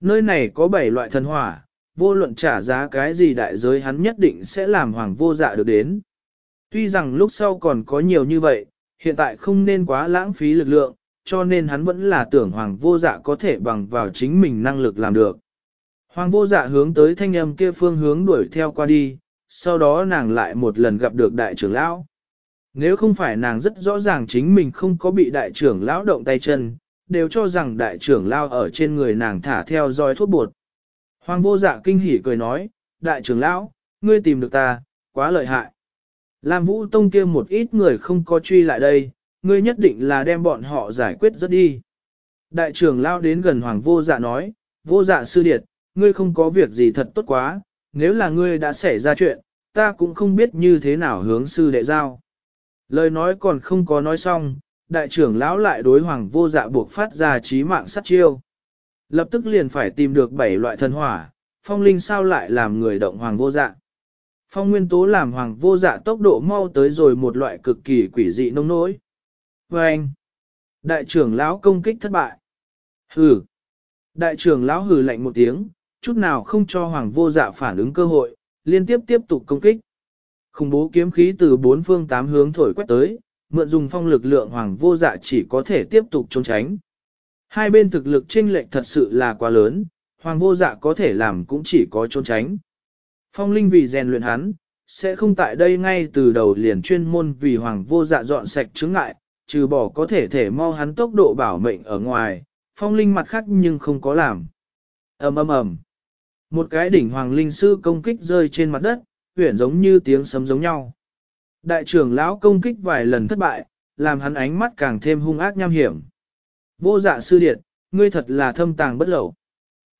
Nơi này có bảy loại thần hỏa, vô luận trả giá cái gì đại giới hắn nhất định sẽ làm hoàng vô dạ được đến. Tuy rằng lúc sau còn có nhiều như vậy, hiện tại không nên quá lãng phí lực lượng, cho nên hắn vẫn là tưởng hoàng vô dạ có thể bằng vào chính mình năng lực làm được. Hoàng vô dạ hướng tới thanh âm kia phương hướng đuổi theo qua đi, sau đó nàng lại một lần gặp được đại trưởng lão. Nếu không phải nàng rất rõ ràng chính mình không có bị đại trưởng lão động tay chân, đều cho rằng đại trưởng lão ở trên người nàng thả theo dõi thuốc bột. Hoàng vô dạ kinh hỉ cười nói, đại trưởng lão, ngươi tìm được ta, quá lợi hại. Lam vũ tông kia một ít người không có truy lại đây, ngươi nhất định là đem bọn họ giải quyết rất đi. Đại trưởng lão đến gần hoàng vô dạ nói, vô dạ sư điệt, ngươi không có việc gì thật tốt quá, nếu là ngươi đã xảy ra chuyện, ta cũng không biết như thế nào hướng sư đệ giao. Lời nói còn không có nói xong, đại trưởng lão lại đối hoàng vô dạ buộc phát ra trí mạng sát chiêu. Lập tức liền phải tìm được bảy loại thần hỏa, phong linh sao lại làm người động hoàng vô dạ. Phong nguyên tố làm hoàng vô dạ tốc độ mau tới rồi một loại cực kỳ quỷ dị nông nỗi. Và anh, đại trưởng lão công kích thất bại. Hừ. Đại trưởng lão hừ lạnh một tiếng, chút nào không cho hoàng vô dạ phản ứng cơ hội, liên tiếp tiếp tục công kích. Khủng bố kiếm khí từ bốn phương tám hướng thổi quét tới, mượn dùng phong lực lượng hoàng vô dạ chỉ có thể tiếp tục trốn tránh. Hai bên thực lực chênh lệch thật sự là quá lớn, hoàng vô dạ có thể làm cũng chỉ có trốn tránh. Phong linh vì rèn luyện hắn, sẽ không tại đây ngay từ đầu liền chuyên môn vì hoàng vô dạ dọn sạch chứng ngại, trừ bỏ có thể thể mau hắn tốc độ bảo mệnh ở ngoài, phong linh mặt khác nhưng không có làm. ầm ầm ầm, Một cái đỉnh hoàng linh sư công kích rơi trên mặt đất, huyển giống như tiếng sấm giống nhau. Đại trưởng lão công kích vài lần thất bại, làm hắn ánh mắt càng thêm hung ác nham hiểm. Vô dạ sư điện, ngươi thật là thâm tàng bất lậu.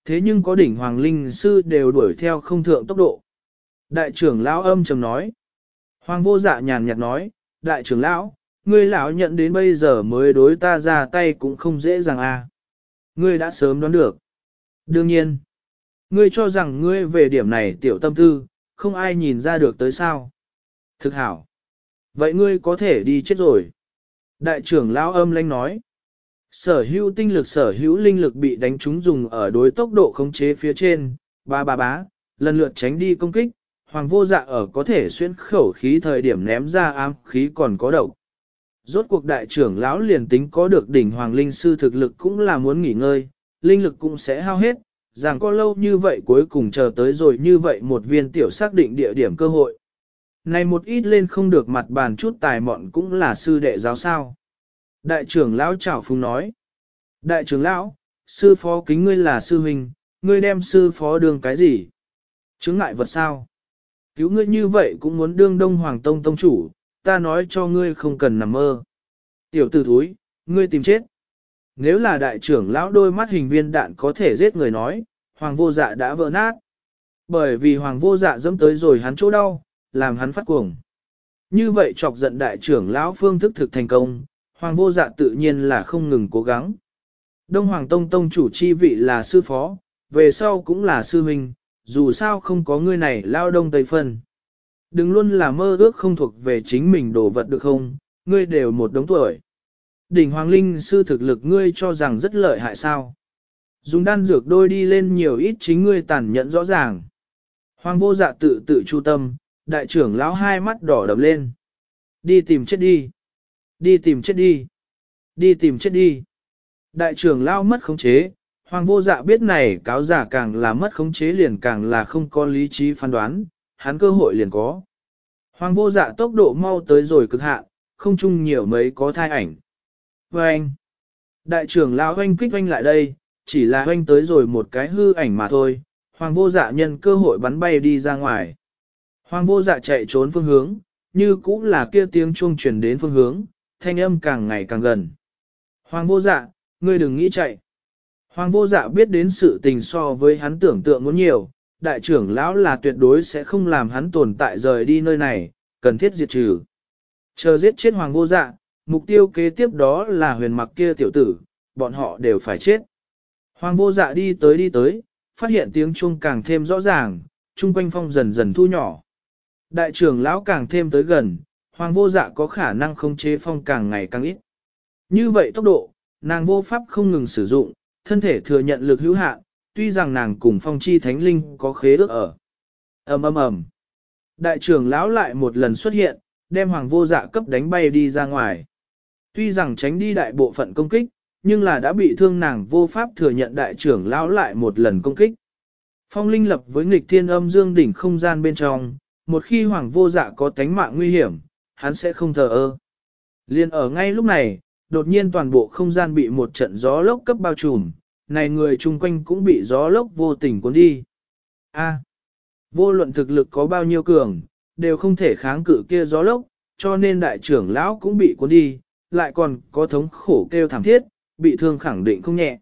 Thế nhưng có đỉnh hoàng linh sư đều đuổi theo không thượng tốc độ. Đại trưởng lão âm trầm nói. Hoàng vô dạ nhàn nhạt nói, đại trưởng lão, ngươi lão nhận đến bây giờ mới đối ta ra tay cũng không dễ dàng à. Ngươi đã sớm đoán được. Đương nhiên, ngươi cho rằng ngươi về điểm này tiểu tâm tư, không ai nhìn ra được tới sao. Thực hảo. Vậy ngươi có thể đi chết rồi. Đại trưởng lão âm lanh nói. Sở hữu tinh lực sở hữu linh lực bị đánh trúng dùng ở đối tốc độ khống chế phía trên, ba ba bá, lần lượt tránh đi công kích, hoàng vô dạ ở có thể xuyên khẩu khí thời điểm ném ra ám khí còn có độc. Rốt cuộc đại trưởng lão liền tính có được đỉnh hoàng linh sư thực lực cũng là muốn nghỉ ngơi, linh lực cũng sẽ hao hết, rằng có lâu như vậy cuối cùng chờ tới rồi như vậy một viên tiểu xác định địa điểm cơ hội. Này một ít lên không được mặt bàn chút tài mọn cũng là sư đệ giáo sao. Đại trưởng lão chảo phung nói. Đại trưởng lão, sư phó kính ngươi là sư huynh, ngươi đem sư phó đương cái gì? Chứng ngại vật sao? Cứu ngươi như vậy cũng muốn đương đông hoàng tông tông chủ, ta nói cho ngươi không cần nằm mơ. Tiểu tử thúi, ngươi tìm chết. Nếu là đại trưởng lão đôi mắt hình viên đạn có thể giết người nói, hoàng vô dạ đã vỡ nát. Bởi vì hoàng vô dạ dẫm tới rồi hắn chỗ đau, làm hắn phát cuồng. Như vậy chọc giận đại trưởng lão phương thức thực thành công, hoàng vô dạ tự nhiên là không ngừng cố gắng. Đông Hoàng Tông Tông chủ chi vị là sư phó, về sau cũng là sư huynh, dù sao không có ngươi này lao đông tây phân. Đừng luôn là mơ ước không thuộc về chính mình đồ vật được không, ngươi đều một đống tuổi. Đỉnh Hoàng Linh sư thực lực ngươi cho rằng rất lợi hại sao. Dùng đan dược đôi đi lên nhiều ít chính ngươi tàn nhẫn rõ ràng. Hoàng vô dạ tự tự chu tâm, đại trưởng lão hai mắt đỏ đập lên. Đi tìm chết đi. Đi tìm chết đi. Đi tìm chết đi. Đại trưởng lao mất khống chế, hoàng vô dạ biết này cáo giả càng là mất khống chế liền càng là không có lý trí phán đoán, hắn cơ hội liền có. Hoàng vô dạ tốc độ mau tới rồi cực hạn, không chung nhiều mấy có thai ảnh. Và anh, đại trưởng lão hoanh kích hoanh lại đây, chỉ là hoanh tới rồi một cái hư ảnh mà thôi, hoàng vô dạ nhân cơ hội bắn bay đi ra ngoài. Hoàng vô dạ chạy trốn phương hướng, như cũng là kia tiếng chuông truyền đến phương hướng, thanh âm càng ngày càng gần. Hoàng vô dạ, ngươi đừng nghĩ chạy. Hoàng vô dạ biết đến sự tình so với hắn tưởng tượng muốn nhiều, đại trưởng lão là tuyệt đối sẽ không làm hắn tồn tại rời đi nơi này, cần thiết diệt trừ. Chờ giết chết hoàng vô dạ, mục tiêu kế tiếp đó là huyền mặc kia tiểu tử, bọn họ đều phải chết. Hoàng vô dạ đi tới đi tới, phát hiện tiếng chuông càng thêm rõ ràng, chung quanh phong dần dần thu nhỏ. Đại trưởng lão càng thêm tới gần, hoàng vô dạ có khả năng không chế phong càng ngày càng ít. Như vậy tốc độ, nàng vô pháp không ngừng sử dụng, thân thể thừa nhận lực hữu hạn, tuy rằng nàng cùng phong chi thánh linh có khế ước ở. ầm ầm ầm. Đại trưởng lão lại một lần xuất hiện, đem hoàng vô dạ cấp đánh bay đi ra ngoài. Tuy rằng tránh đi đại bộ phận công kích, nhưng là đã bị thương nàng vô pháp thừa nhận đại trưởng lão lại một lần công kích. Phong linh lập với nghịch thiên âm dương đỉnh không gian bên trong, một khi hoàng vô dạ có tánh mạng nguy hiểm, hắn sẽ không thờ ơ. Liên ở ngay lúc này, đột nhiên toàn bộ không gian bị một trận gió lốc cấp bao trùm, này người chung quanh cũng bị gió lốc vô tình cuốn đi. A. vô luận thực lực có bao nhiêu cường, đều không thể kháng cự kia gió lốc, cho nên đại trưởng lão cũng bị cuốn đi, lại còn có thống khổ kêu thảm thiết, bị thương khẳng định không nhẹ.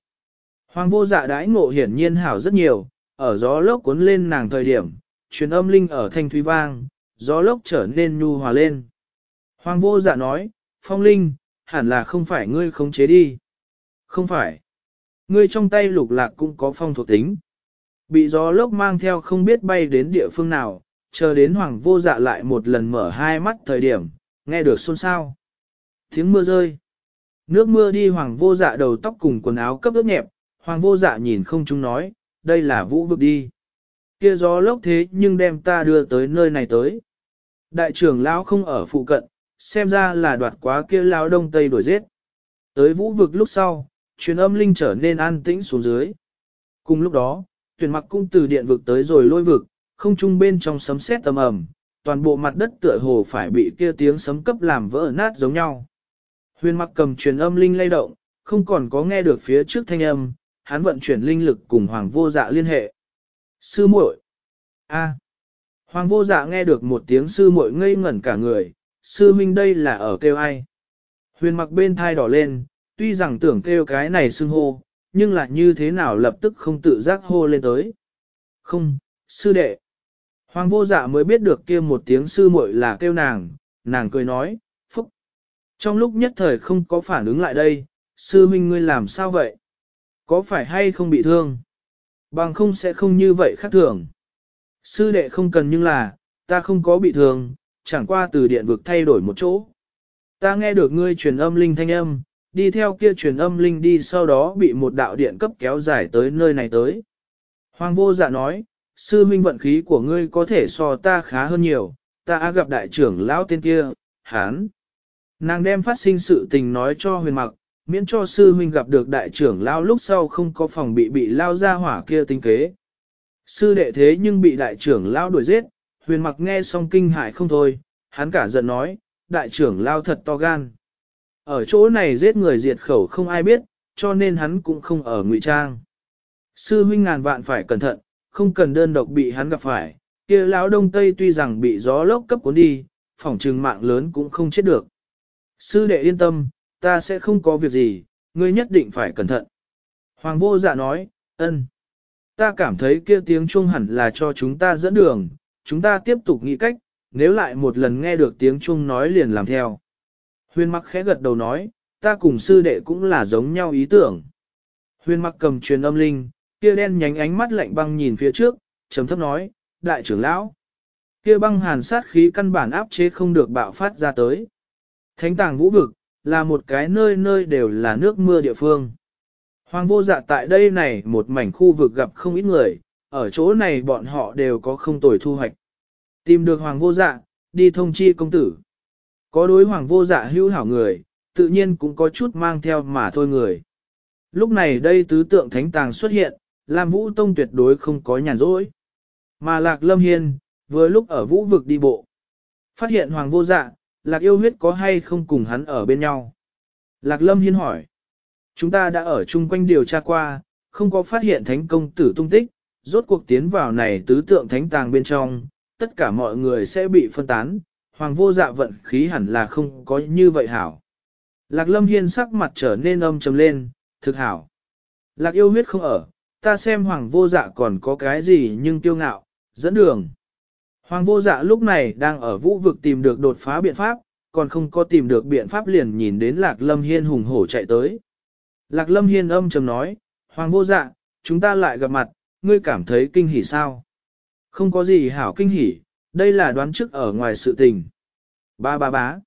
Hoàng vô dạ đãi ngộ hiển nhiên hảo rất nhiều, ở gió lốc cuốn lên nàng thời điểm, truyền âm linh ở thanh thúy vang, gió lốc trở nên nhu hòa lên. Hoàng vô dạ nói, phong linh, hẳn là không phải ngươi khống chế đi. Không phải. Ngươi trong tay lục lạc cũng có phong thuộc tính. Bị gió lốc mang theo không biết bay đến địa phương nào, chờ đến hoàng vô dạ lại một lần mở hai mắt thời điểm, nghe được xôn xao. Tiếng mưa rơi. Nước mưa đi hoàng vô dạ đầu tóc cùng quần áo cấp ướt nhẹp, hoàng vô dạ nhìn không chúng nói, đây là vũ vực đi. Kia gió lốc thế nhưng đem ta đưa tới nơi này tới. Đại trưởng lão không ở phụ cận, xem ra là đoạt quá kia lao đông tây đuổi giết. Tới vũ vực lúc sau, truyền âm linh trở nên an tĩnh xuống dưới. Cùng lúc đó, tuyển mặc cung từ điện vực tới rồi lôi vực, không trung bên trong sấm sét tầm ầm, toàn bộ mặt đất tựa hồ phải bị kia tiếng sấm cấp làm vỡ nát giống nhau. Huyền mặc cầm truyền âm linh lay động, không còn có nghe được phía trước thanh âm, hắn vận chuyển linh lực cùng hoàng vô dạ liên hệ. Sư muội, a, Hoàng vô dạ nghe được một tiếng sư muội ngây ngẩn cả người, sư minh đây là ở kêu ai. Huyền mặc bên thai đỏ lên, tuy rằng tưởng kêu cái này xưng hô, nhưng là như thế nào lập tức không tự giác hô lên tới. Không, sư đệ. Hoàng vô dạ mới biết được kia một tiếng sư muội là kêu nàng, nàng cười nói, phúc. Trong lúc nhất thời không có phản ứng lại đây, sư minh ngươi làm sao vậy? Có phải hay không bị thương? Bằng không sẽ không như vậy khác thường. Sư đệ không cần nhưng là, ta không có bị thương, chẳng qua từ điện vực thay đổi một chỗ. Ta nghe được ngươi truyền âm linh thanh âm, đi theo kia truyền âm linh đi sau đó bị một đạo điện cấp kéo dài tới nơi này tới. Hoàng vô dạ nói, sư minh vận khí của ngươi có thể so ta khá hơn nhiều, ta gặp đại trưởng lão tên kia, hán. Nàng đem phát sinh sự tình nói cho huyền mặc, miễn cho sư huynh gặp được đại trưởng lão lúc sau không có phòng bị bị lao ra hỏa kia tinh kế. Sư đệ thế nhưng bị đại trưởng lão đuổi giết, huyền mặc nghe xong kinh hại không thôi, hắn cả giận nói, đại trưởng lao thật to gan. Ở chỗ này giết người diệt khẩu không ai biết, cho nên hắn cũng không ở ngụy trang. Sư huynh ngàn vạn phải cẩn thận, không cần đơn độc bị hắn gặp phải, kia lão đông tây tuy rằng bị gió lốc cấp cuốn đi, phỏng trừng mạng lớn cũng không chết được. Sư đệ yên tâm, ta sẽ không có việc gì, ngươi nhất định phải cẩn thận. Hoàng vô dạ nói, ân. Ta cảm thấy kia tiếng chuông hẳn là cho chúng ta dẫn đường, chúng ta tiếp tục nghĩ cách, nếu lại một lần nghe được tiếng chuông nói liền làm theo. Huyền mặc khẽ gật đầu nói, ta cùng sư đệ cũng là giống nhau ý tưởng. Huyền mặc cầm truyền âm linh, kia đen nhánh ánh mắt lạnh băng nhìn phía trước, trầm thấp nói, đại trưởng lão. Kia băng hàn sát khí căn bản áp chế không được bạo phát ra tới. Thánh tàng vũ vực, là một cái nơi nơi đều là nước mưa địa phương. Hoàng vô dạ tại đây này một mảnh khu vực gặp không ít người, ở chỗ này bọn họ đều có không tồi thu hoạch. Tìm được hoàng vô dạ, đi thông chi công tử. Có đối hoàng vô dạ hữu hảo người, tự nhiên cũng có chút mang theo mà thôi người. Lúc này đây tứ tượng thánh tàng xuất hiện, Lam Vũ Tông tuyệt đối không có nhàn rỗi. Mà Lạc Lâm Hiên, vừa lúc ở vũ vực đi bộ. Phát hiện hoàng vô dạ, Lạc yêu huyết có hay không cùng hắn ở bên nhau. Lạc Lâm Hiên hỏi. Chúng ta đã ở chung quanh điều tra qua, không có phát hiện thánh công tử tung tích, rốt cuộc tiến vào này tứ tượng thánh tàng bên trong, tất cả mọi người sẽ bị phân tán, hoàng vô dạ vận khí hẳn là không có như vậy hảo. Lạc lâm hiên sắc mặt trở nên âm trầm lên, thực hảo. Lạc yêu huyết không ở, ta xem hoàng vô dạ còn có cái gì nhưng tiêu ngạo, dẫn đường. Hoàng vô dạ lúc này đang ở vũ vực tìm được đột phá biện pháp, còn không có tìm được biện pháp liền nhìn đến Lạc Lâm Hiên hùng hổ chạy tới. Lạc Lâm Hiên âm trầm nói, Hoàng vô dạ, chúng ta lại gặp mặt, ngươi cảm thấy kinh hỉ sao? Không có gì hảo kinh hỉ, đây là đoán trước ở ngoài sự tình. Ba ba bá.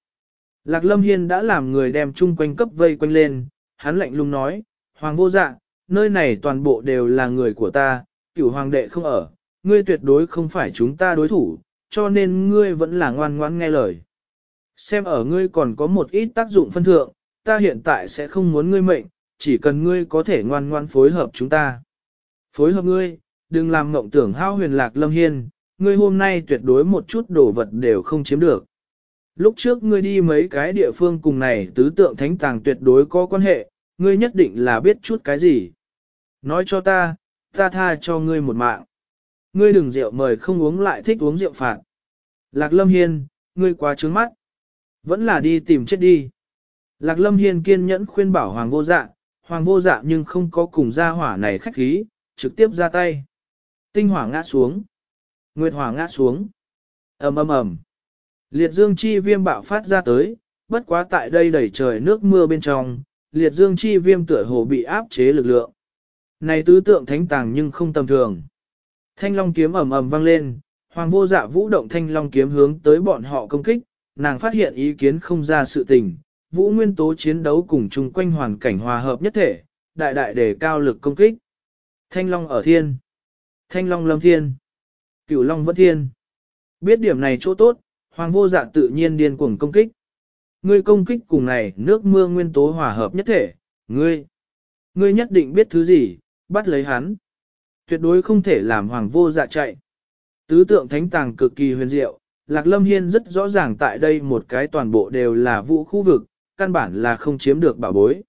Lạc Lâm Hiên đã làm người đem chung quanh cấp vây quanh lên, hắn lạnh lùng nói, Hoàng vô dạ, nơi này toàn bộ đều là người của ta, cửu hoàng đệ không ở, ngươi tuyệt đối không phải chúng ta đối thủ, cho nên ngươi vẫn là ngoan ngoãn nghe lời. Xem ở ngươi còn có một ít tác dụng phân thượng, ta hiện tại sẽ không muốn ngươi mệnh, chỉ cần ngươi có thể ngoan ngoan phối hợp chúng ta. Phối hợp ngươi, đừng làm ngộng tưởng hao huyền lạc lâm hiên, ngươi hôm nay tuyệt đối một chút đồ vật đều không chiếm được. Lúc trước ngươi đi mấy cái địa phương cùng này tứ tượng thánh tàng tuyệt đối có quan hệ, ngươi nhất định là biết chút cái gì. Nói cho ta, ta tha cho ngươi một mạng. Ngươi đừng rượu mời không uống lại thích uống rượu phạt. Lạc Lâm Hiên, ngươi quá trướng mắt. Vẫn là đi tìm chết đi. Lạc Lâm Hiên kiên nhẫn khuyên bảo Hoàng vô dạ, Hoàng vô dạ nhưng không có cùng gia hỏa này khách khí, trực tiếp ra tay. Tinh hỏa ngã xuống. Nguyệt hỏa ngã xuống. ầm ầm ầm. Liệt dương chi viêm bạo phát ra tới, bất quá tại đây đẩy trời nước mưa bên trong, liệt dương chi viêm tựa hồ bị áp chế lực lượng. Này tứ tượng thánh tàng nhưng không tầm thường. Thanh long kiếm ầm ầm vang lên, hoàng vô dạ vũ động thanh long kiếm hướng tới bọn họ công kích, nàng phát hiện ý kiến không ra sự tình, vũ nguyên tố chiến đấu cùng chung quanh hoàn cảnh hòa hợp nhất thể, đại đại đề cao lực công kích. Thanh long ở thiên, thanh long lâm thiên, cửu long vẫn thiên. Biết điểm này chỗ tốt, hoàng vô dạ tự nhiên điên cuồng công kích. Ngươi công kích cùng này nước mưa nguyên tố hòa hợp nhất thể, ngươi, ngươi nhất định biết thứ gì, bắt lấy hắn. Tuyệt đối không thể làm hoàng vô dạ chạy. Tứ tượng thánh tàng cực kỳ huyền diệu, Lạc Lâm Hiên rất rõ ràng tại đây một cái toàn bộ đều là vũ khu vực, căn bản là không chiếm được bảo bối.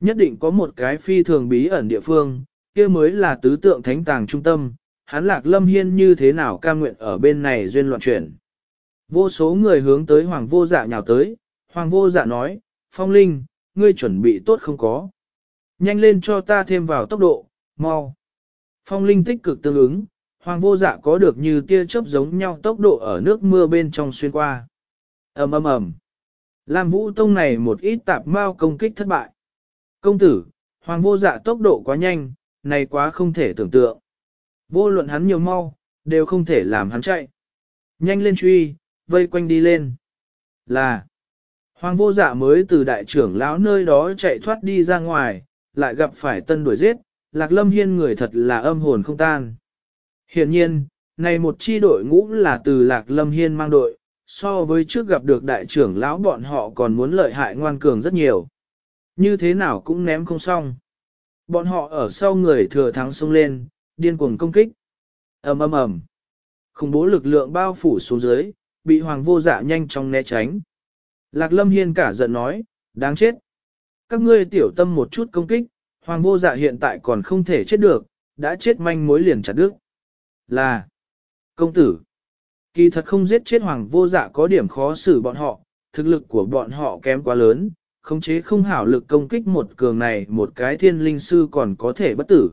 Nhất định có một cái phi thường bí ẩn địa phương, kia mới là tứ tượng thánh tàng trung tâm, hắn Lạc Lâm Hiên như thế nào ca nguyện ở bên này duyên loạn chuyển. Vô số người hướng tới Hoàng vô dạ nhào tới, Hoàng vô dạ nói, Phong Linh, ngươi chuẩn bị tốt không có. Nhanh lên cho ta thêm vào tốc độ, mau. Phong Linh tích cực tương ứng, Hoàng vô dạ có được như tia chớp giống nhau tốc độ ở nước mưa bên trong xuyên qua. ầm ầm ầm. Lam Vũ Tông này một ít tạp mao công kích thất bại. Công tử, Hoàng vô dạ tốc độ quá nhanh, này quá không thể tưởng tượng. Vô luận hắn nhiều mau, đều không thể làm hắn chạy. Nhanh lên truy, vây quanh đi lên. Là, Hoàng vô dạ mới từ đại trưởng lão nơi đó chạy thoát đi ra ngoài, lại gặp phải tân đuổi giết, lạc lâm hiên người thật là âm hồn không tan. Hiện nhiên, này một chi đội ngũ là từ lạc lâm hiên mang đội, so với trước gặp được đại trưởng lão bọn họ còn muốn lợi hại ngoan cường rất nhiều. Như thế nào cũng ném không xong. Bọn họ ở sau người thừa thắng xông lên, điên cuồng công kích. ầm ầm ầm, Khủng bố lực lượng bao phủ xuống dưới, bị hoàng vô dạ nhanh chóng né tránh. Lạc lâm hiên cả giận nói, đáng chết. Các ngươi tiểu tâm một chút công kích, hoàng vô dạ hiện tại còn không thể chết được, đã chết manh mối liền chặt đứt. Là, công tử, kỳ thật không giết chết hoàng vô dạ có điểm khó xử bọn họ, thực lực của bọn họ kém quá lớn, khống chế không hảo lực công kích một cường này một cái thiên linh sư còn có thể bất tử.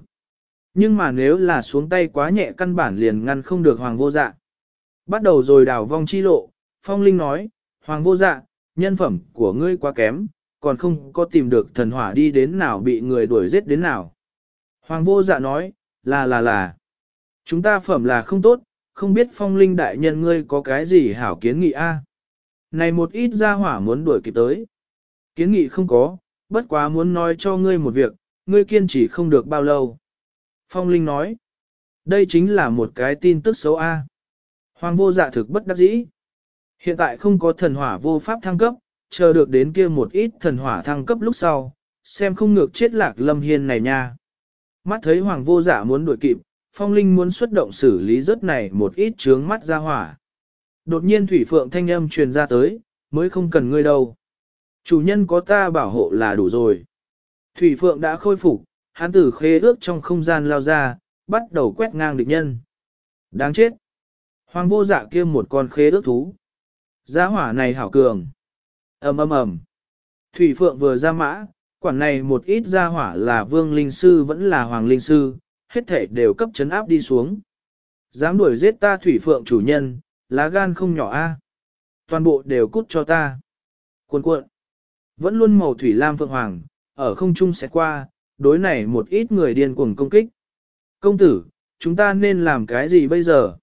Nhưng mà nếu là xuống tay quá nhẹ căn bản liền ngăn không được hoàng vô dạ. Bắt đầu rồi đào vong chi lộ, phong linh nói, hoàng vô dạ, nhân phẩm của ngươi quá kém, còn không có tìm được thần hỏa đi đến nào bị người đuổi giết đến nào. Hoàng vô dạ nói, là là là, chúng ta phẩm là không tốt, không biết phong linh đại nhân ngươi có cái gì hảo kiến nghị a? Này một ít gia hỏa muốn đuổi kịp tới. Kiến nghị không có, bất quá muốn nói cho ngươi một việc, ngươi kiên trì không được bao lâu. Phong Linh nói, đây chính là một cái tin tức xấu A. Hoàng vô dạ thực bất đắc dĩ. Hiện tại không có thần hỏa vô pháp thăng cấp, chờ được đến kia một ít thần hỏa thăng cấp lúc sau, xem không ngược chết lạc lâm hiên này nha. Mắt thấy hoàng vô dạ muốn đuổi kịp, phong linh muốn xuất động xử lý rớt này một ít trướng mắt ra hỏa. Đột nhiên thủy phượng thanh âm truyền ra tới, mới không cần ngươi đâu. Chủ nhân có ta bảo hộ là đủ rồi. Thủy phượng đã khôi phục, hắn tử khế ước trong không gian lao ra, bắt đầu quét ngang địch nhân. Đáng chết. Hoàng vô dạ kia một con khế ước thú. Giá hỏa này hảo cường. ầm ầm ầm. Thủy Phượng vừa ra mã, quản này một ít gia hỏa là vương linh sư vẫn là hoàng linh sư, hết thể đều cấp chấn áp đi xuống. Dám đuổi giết ta Thủy Phượng chủ nhân, lá gan không nhỏ a. Toàn bộ đều cút cho ta. Cuộn cuộn. Vẫn luôn màu thủy lam phượng hoàng, ở không trung sẽ qua, đối này một ít người điên cuồng công kích. Công tử, chúng ta nên làm cái gì bây giờ?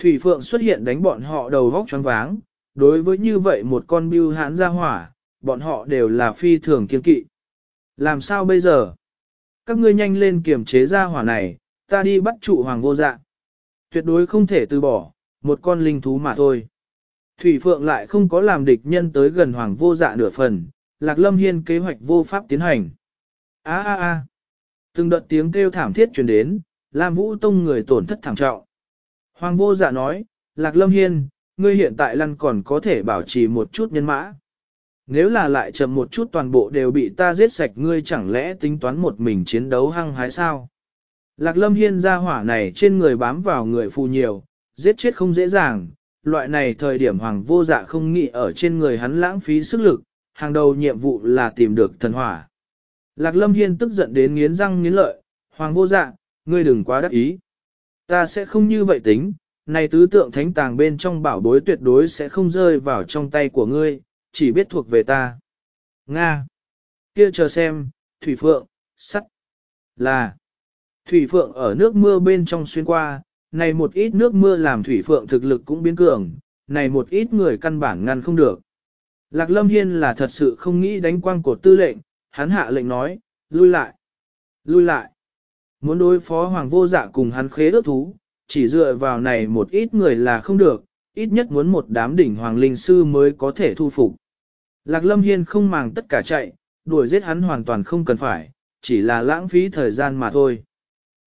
Thủy phượng xuất hiện đánh bọn họ đầu vóc choáng váng, đối với như vậy một con bưu hãn ra hỏa, bọn họ đều là phi thường kiên kỵ. Làm sao bây giờ? Các ngươi nhanh lên kiềm chế ra hỏa này, ta đi bắt trụ hoàng vô dạ. Tuyệt đối không thể từ bỏ, một con linh thú mà thôi. Thủy Phượng lại không có làm địch nhân tới gần hoàng vô dạ nửa phần, Lạc Lâm Hiên kế hoạch vô pháp tiến hành. A a a. Từng đợt tiếng kêu thảm thiết truyền đến, Lam Vũ Tông người tổn thất thảm trọng. Hoàng vô dạ nói, Lạc Lâm Hiên, ngươi hiện tại lăn còn có thể bảo trì một chút nhân mã. Nếu là lại chậm một chút toàn bộ đều bị ta giết sạch ngươi chẳng lẽ tính toán một mình chiến đấu hăng hái sao? Lạc Lâm Hiên ra hỏa này trên người bám vào người phù nhiều, giết chết không dễ dàng, loại này thời điểm hoàng vô dạ không nghĩ ở trên người hắn lãng phí sức lực, hàng đầu nhiệm vụ là tìm được thần hỏa. Lạc Lâm Hiên tức giận đến nghiến răng nghiến lợi, hoàng vô dạ, ngươi đừng quá đắc ý. Ta sẽ không như vậy tính, này tứ tượng thánh tàng bên trong bảo bối tuyệt đối sẽ không rơi vào trong tay của ngươi, chỉ biết thuộc về ta. Nga. Kia chờ xem, Thủy Phượng, sắt. Là. Thủy Phượng ở nước mưa bên trong xuyên qua, này một ít nước mưa làm Thủy Phượng thực lực cũng biến cường, này một ít người căn bản ngăn không được. Lạc Lâm Hiên là thật sự không nghĩ đánh quang cột tư lệnh, hắn hạ lệnh nói, lui lại, lui lại. Muốn đối phó Hoàng vô dạ cùng hắn khế ước thú, chỉ dựa vào này một ít người là không được, ít nhất muốn một đám đỉnh Hoàng Linh Sư mới có thể thu phục. Lạc Lâm Hiên không màng tất cả chạy, đuổi giết hắn hoàn toàn không cần phải, chỉ là lãng phí thời gian mà thôi.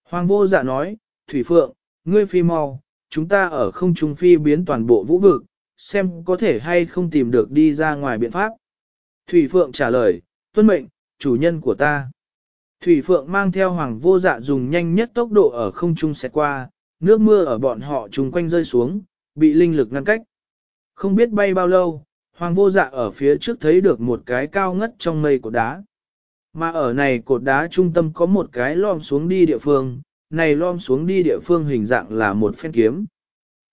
Hoàng vô dạ nói, Thủy Phượng, ngươi phi mau, chúng ta ở không trung phi biến toàn bộ vũ vực, xem có thể hay không tìm được đi ra ngoài biện pháp. Thủy Phượng trả lời, tuân mệnh, chủ nhân của ta. Thủy Phượng mang theo hoàng vô dạ dùng nhanh nhất tốc độ ở không trung sẽ qua, nước mưa ở bọn họ chung quanh rơi xuống, bị linh lực ngăn cách. Không biết bay bao lâu, hoàng vô dạ ở phía trước thấy được một cái cao ngất trong mây cột đá. Mà ở này cột đá trung tâm có một cái lom xuống đi địa phương, này lom xuống đi địa phương hình dạng là một phen kiếm.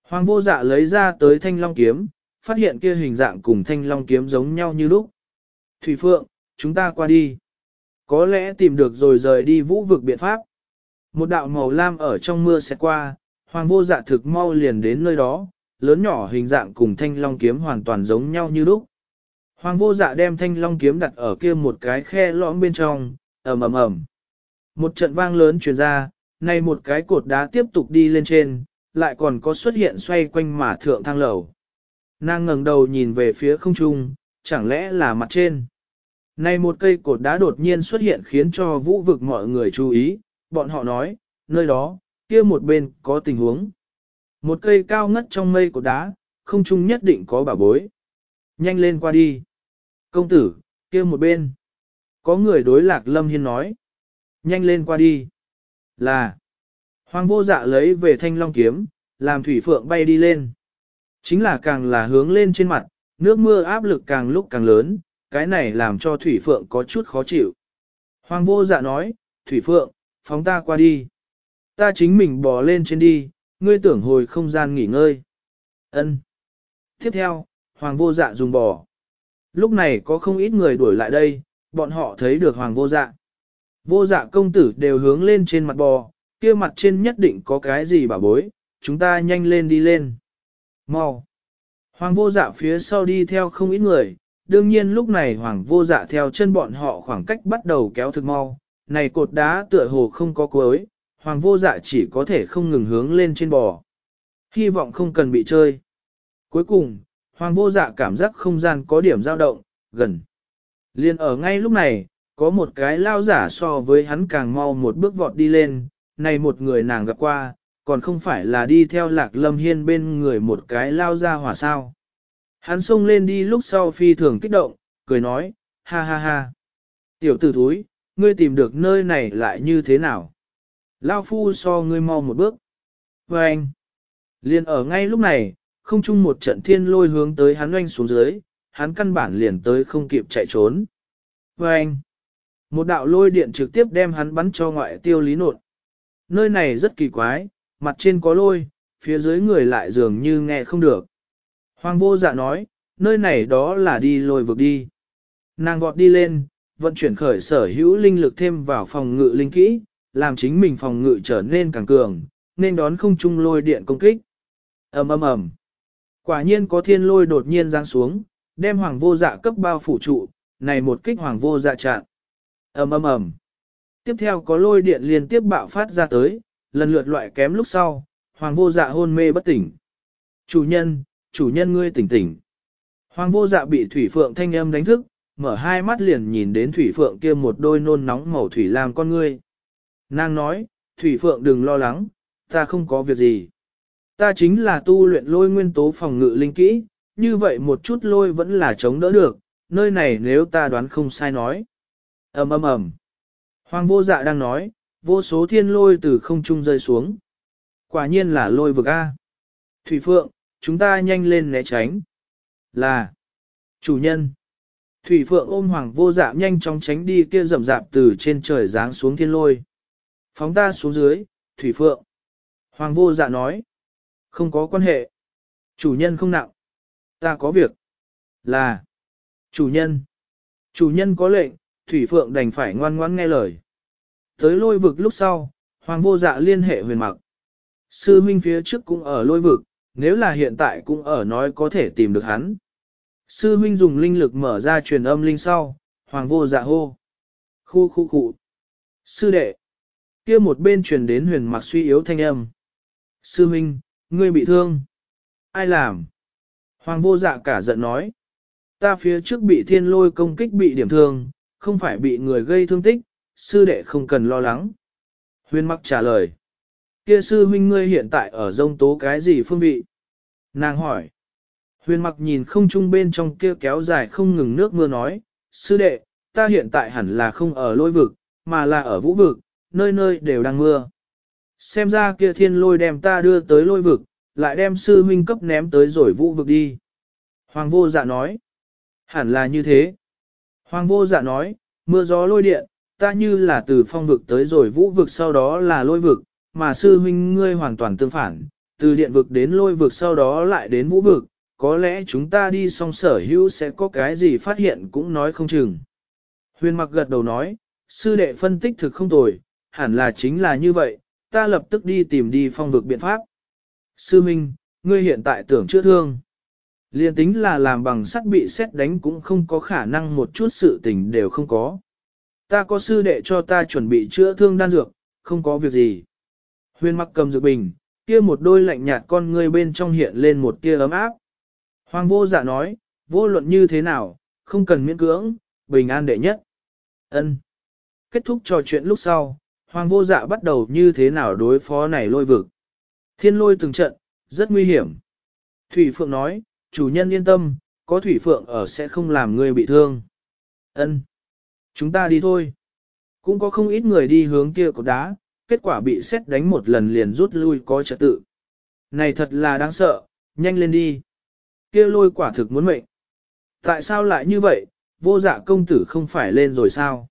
Hoàng vô dạ lấy ra tới thanh long kiếm, phát hiện kia hình dạng cùng thanh long kiếm giống nhau như lúc. Thủy Phượng, chúng ta qua đi. Có lẽ tìm được rồi rời đi vũ vực biện pháp. Một đạo màu lam ở trong mưa sẽ qua, hoàng vô dạ thực mau liền đến nơi đó, lớn nhỏ hình dạng cùng thanh long kiếm hoàn toàn giống nhau như lúc. Hoàng vô dạ đem thanh long kiếm đặt ở kia một cái khe lõm bên trong, ầm ầm ầm. Một trận vang lớn truyền ra, nay một cái cột đá tiếp tục đi lên trên, lại còn có xuất hiện xoay quanh mà thượng thang lầu. Nàng ngẩng đầu nhìn về phía không trung, chẳng lẽ là mặt trên. Này một cây cột đá đột nhiên xuất hiện khiến cho vũ vực mọi người chú ý, bọn họ nói, nơi đó, kia một bên có tình huống. Một cây cao ngất trong mây cột đá, không trung nhất định có bảo bối. Nhanh lên qua đi. Công tử, kia một bên. Có người đối lạc lâm hiên nói. Nhanh lên qua đi. Là. Hoàng vô dạ lấy về thanh long kiếm, làm thủy phượng bay đi lên. Chính là càng là hướng lên trên mặt, nước mưa áp lực càng lúc càng lớn, cái này làm cho thủy phượng có chút khó chịu. Hoàng vô dạ nói, thủy phượng, phóng ta qua đi. Ta chính mình bò lên trên đi, ngươi tưởng hồi không gian nghỉ ngơi. Ân. Tiếp theo, hoàng vô dạ dùng bò. Lúc này có không ít người đuổi lại đây, bọn họ thấy được hoàng vô dạ. Vô dạ công tử đều hướng lên trên mặt bò, kia mặt trên nhất định có cái gì bảo bối, chúng ta nhanh lên đi lên. Mau. Hoàng vô dạ phía sau đi theo không ít người, đương nhiên lúc này hoàng vô dạ theo chân bọn họ khoảng cách bắt đầu kéo thực mau, này cột đá tựa hồ không có cuối, hoàng vô dạ chỉ có thể không ngừng hướng lên trên bò. Hy vọng không cần bị chơi. Cuối cùng, hoàng vô dạ cảm giác không gian có điểm dao động, gần. Liên ở ngay lúc này, có một cái lao giả so với hắn càng mau một bước vọt đi lên, này một người nàng gặp qua, còn không phải là đi theo lạc lâm hiên bên người một cái lao ra hỏa sao. Hắn xông lên đi lúc sau phi thường kích động, cười nói, ha ha ha. Tiểu tử thúi, ngươi tìm được nơi này lại như thế nào? Lao phu so ngươi mau một bước. Và anh, liền ở ngay lúc này, không chung một trận thiên lôi hướng tới hắn oanh xuống dưới, hắn căn bản liền tới không kịp chạy trốn. Và anh, một đạo lôi điện trực tiếp đem hắn bắn cho ngoại tiêu lý nột. Nơi này rất kỳ quái, mặt trên có lôi, phía dưới người lại dường như nghe không được. Hoàng vô dạ nói, nơi này đó là đi lôi vực đi. Nàng vọt đi lên, vận chuyển khởi sở hữu linh lực thêm vào phòng ngự linh kỹ, làm chính mình phòng ngự trở nên càng cường, nên đón không trung lôi điện công kích. ầm ầm ầm. Quả nhiên có thiên lôi đột nhiên giáng xuống, đem hoàng vô dạ cấp bao phủ trụ, này một kích hoàng vô dạ chặn. ầm ầm ầm. Tiếp theo có lôi điện liên tiếp bạo phát ra tới, lần lượt loại kém lúc sau, hoàng vô dạ hôn mê bất tỉnh. Chủ nhân, chủ nhân ngươi tỉnh tỉnh. Hoàng vô dạ bị thủy phượng thanh âm đánh thức, mở hai mắt liền nhìn đến thủy phượng kia một đôi nôn nóng màu thủy làm con ngươi. Nàng nói, thủy phượng đừng lo lắng, ta không có việc gì. Ta chính là tu luyện lôi nguyên tố phòng ngự linh kỹ, như vậy một chút lôi vẫn là chống đỡ được, nơi này nếu ta đoán không sai nói. ầm ầm ầm. Hoàng vô dạ đang nói, vô số thiên lôi từ không trung rơi xuống. Quả nhiên là lôi vực A. Thủy Phượng, chúng ta nhanh lên né tránh. Là. Chủ nhân. Thủy Phượng ôm Hoàng vô dạ nhanh chóng tránh đi kia rầm rạp từ trên trời giáng xuống thiên lôi. Phóng ta xuống dưới, Thủy Phượng. Hoàng vô dạ nói. Không có quan hệ. Chủ nhân không nặng. Ta có việc. Là. Chủ nhân. Chủ nhân có lệnh, Thủy Phượng đành phải ngoan ngoãn nghe lời. Tới lôi vực lúc sau, Hoàng vô dạ liên hệ huyền mặc. Sư Minh phía trước cũng ở lôi vực, nếu là hiện tại cũng ở nói có thể tìm được hắn. Sư Minh dùng linh lực mở ra truyền âm linh sau, Hoàng vô dạ hô. Khu khu khu. Sư đệ. kia một bên truyền đến huyền mặc suy yếu thanh âm. Sư Minh, ngươi bị thương. Ai làm? Hoàng vô dạ cả giận nói. Ta phía trước bị thiên lôi công kích bị điểm thương, không phải bị người gây thương tích, sư đệ không cần lo lắng. Huyền mặc trả lời. Kia sư huynh ngươi hiện tại ở dông tố cái gì phương vị? Nàng hỏi. Huyền mặc nhìn không trung bên trong kia kéo dài không ngừng nước mưa nói, sư đệ, ta hiện tại hẳn là không ở lôi vực, mà là ở vũ vực, nơi nơi đều đang mưa. Xem ra kia thiên lôi đem ta đưa tới lôi vực, lại đem sư huynh cấp ném tới rồi vũ vực đi. Hoàng vô dạ nói, hẳn là như thế. Hoàng vô dạ nói, mưa gió lôi điện, ta như là từ phong vực tới rồi vũ vực sau đó là lôi vực, mà sư huynh ngươi hoàn toàn tương phản, từ điện vực đến lôi vực sau đó lại đến vũ vực, có lẽ chúng ta đi song sở hữu sẽ có cái gì phát hiện cũng nói không chừng. Huyền mặc gật đầu nói, sư đệ phân tích thực không tồi, hẳn là chính là như vậy, ta lập tức đi tìm đi phong vực biện pháp. Sư Minh, ngươi hiện tại tưởng chưa thương. Liên tính là làm bằng sắt bị xét đánh cũng không có khả năng một chút sự tình đều không có. Ta có sư đệ cho ta chuẩn bị chữa thương đan dược, không có việc gì. Huyền mặc cầm dược bình, kia một đôi lạnh nhạt con ngươi bên trong hiện lên một tia ấm áp. Hoàng vô dạ nói, vô luận như thế nào, không cần miễn cưỡng, bình an đệ nhất. Ân. Kết thúc trò chuyện lúc sau, Hoàng vô dạ bắt đầu như thế nào đối phó này lôi vực. Thiên lôi từng trận, rất nguy hiểm. Thủy Phượng nói, chủ nhân yên tâm, có Thủy Phượng ở sẽ không làm người bị thương. Ân, Chúng ta đi thôi. Cũng có không ít người đi hướng kia cột đá, kết quả bị xét đánh một lần liền rút lui có trật tự. Này thật là đáng sợ, nhanh lên đi. Kia lôi quả thực muốn mệnh. Tại sao lại như vậy, vô dạ công tử không phải lên rồi sao?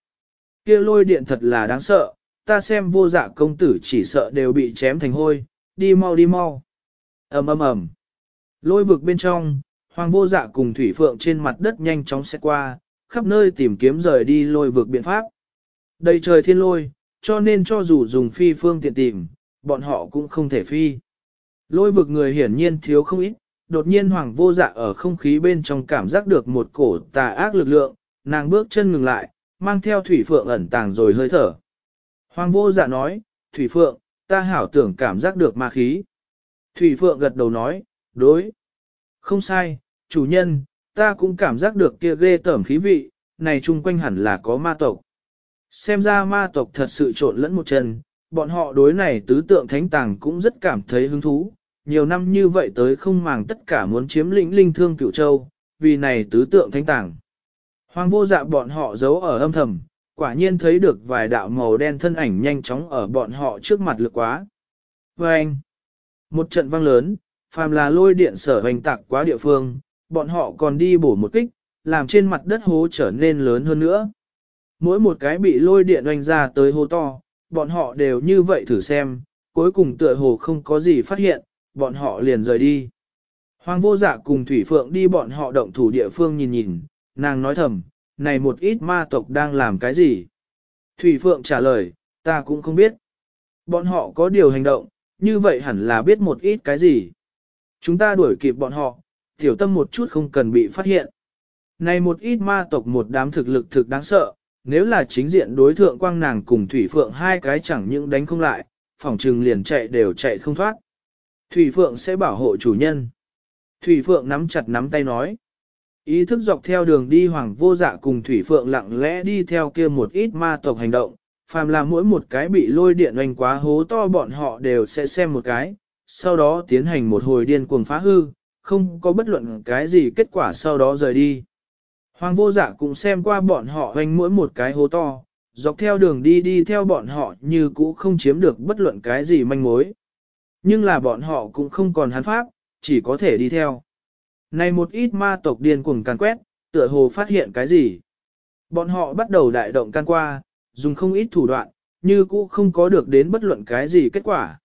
Kia lôi điện thật là đáng sợ, ta xem vô dạ công tử chỉ sợ đều bị chém thành hôi, đi mau đi mau. ầm ầm ầm. Lôi vực bên trong, hoàng vô dạ cùng thủy phượng trên mặt đất nhanh chóng xét qua, khắp nơi tìm kiếm rời đi lôi vực biện pháp. Đầy trời thiên lôi, cho nên cho dù dùng phi phương tiện tìm, bọn họ cũng không thể phi. Lôi vực người hiển nhiên thiếu không ít, đột nhiên hoàng vô dạ ở không khí bên trong cảm giác được một cổ tà ác lực lượng, nàng bước chân ngừng lại, mang theo thủy phượng ẩn tàng rồi hơi thở. Hoàng vô dạ nói, Thủy Phượng, ta hảo tưởng cảm giác được ma khí. Thủy Phượng gật đầu nói, đối. Không sai, chủ nhân, ta cũng cảm giác được kia ghê tởm khí vị, này chung quanh hẳn là có ma tộc. Xem ra ma tộc thật sự trộn lẫn một chân, bọn họ đối này tứ tượng thánh tàng cũng rất cảm thấy hứng thú. Nhiều năm như vậy tới không màng tất cả muốn chiếm lĩnh linh thương cửu châu, vì này tứ tượng thánh tàng. Hoàng vô dạ bọn họ giấu ở âm thầm, quả nhiên thấy được vài đạo màu đen thân ảnh nhanh chóng ở bọn họ trước mặt lực quá. Và anh, một trận vang lớn, phàm là lôi điện sở hoành tạc quá địa phương, bọn họ còn đi bổ một kích, làm trên mặt đất hố trở nên lớn hơn nữa. Mỗi một cái bị lôi điện oanh ra tới hố to, bọn họ đều như vậy thử xem, cuối cùng tựa hồ không có gì phát hiện, bọn họ liền rời đi. Hoàng vô dạ cùng Thủy Phượng đi bọn họ động thủ địa phương nhìn nhìn, nàng nói thầm, này một ít ma tộc đang làm cái gì? Thủy Phượng trả lời, ta cũng không biết. Bọn họ có điều hành động, như vậy hẳn là biết một ít cái gì. Chúng ta đuổi kịp bọn họ, tiểu tâm một chút không cần bị phát hiện. Này một ít ma tộc một đám thực lực thực đáng sợ, nếu là chính diện đối thượng quang nàng cùng Thủy Phượng hai cái chẳng những đánh không lại, phòng trừng liền chạy đều chạy không thoát. Thủy Phượng sẽ bảo hộ chủ nhân. Thủy Phượng nắm chặt nắm tay nói. Ý thức dọc theo đường đi hoàng vô dạ cùng Thủy Phượng lặng lẽ đi theo kia một ít ma tộc hành động, phàm là mỗi một cái bị lôi điện oanh quá hố to bọn họ đều sẽ xem một cái, sau đó tiến hành một hồi điên cuồng phá hư, không có bất luận cái gì kết quả sau đó rời đi. Hoàng vô dạ cũng xem qua bọn họ hoành mỗi một cái hố to, dọc theo đường đi đi theo bọn họ như cũ không chiếm được bất luận cái gì manh mối. Nhưng là bọn họ cũng không còn hắn pháp, chỉ có thể đi theo. Này một ít ma tộc điên cuồng can quét, tựa hồ phát hiện cái gì. Bọn họ bắt đầu đại động can qua, dùng không ít thủ đoạn, như cũ không có được đến bất luận cái gì kết quả.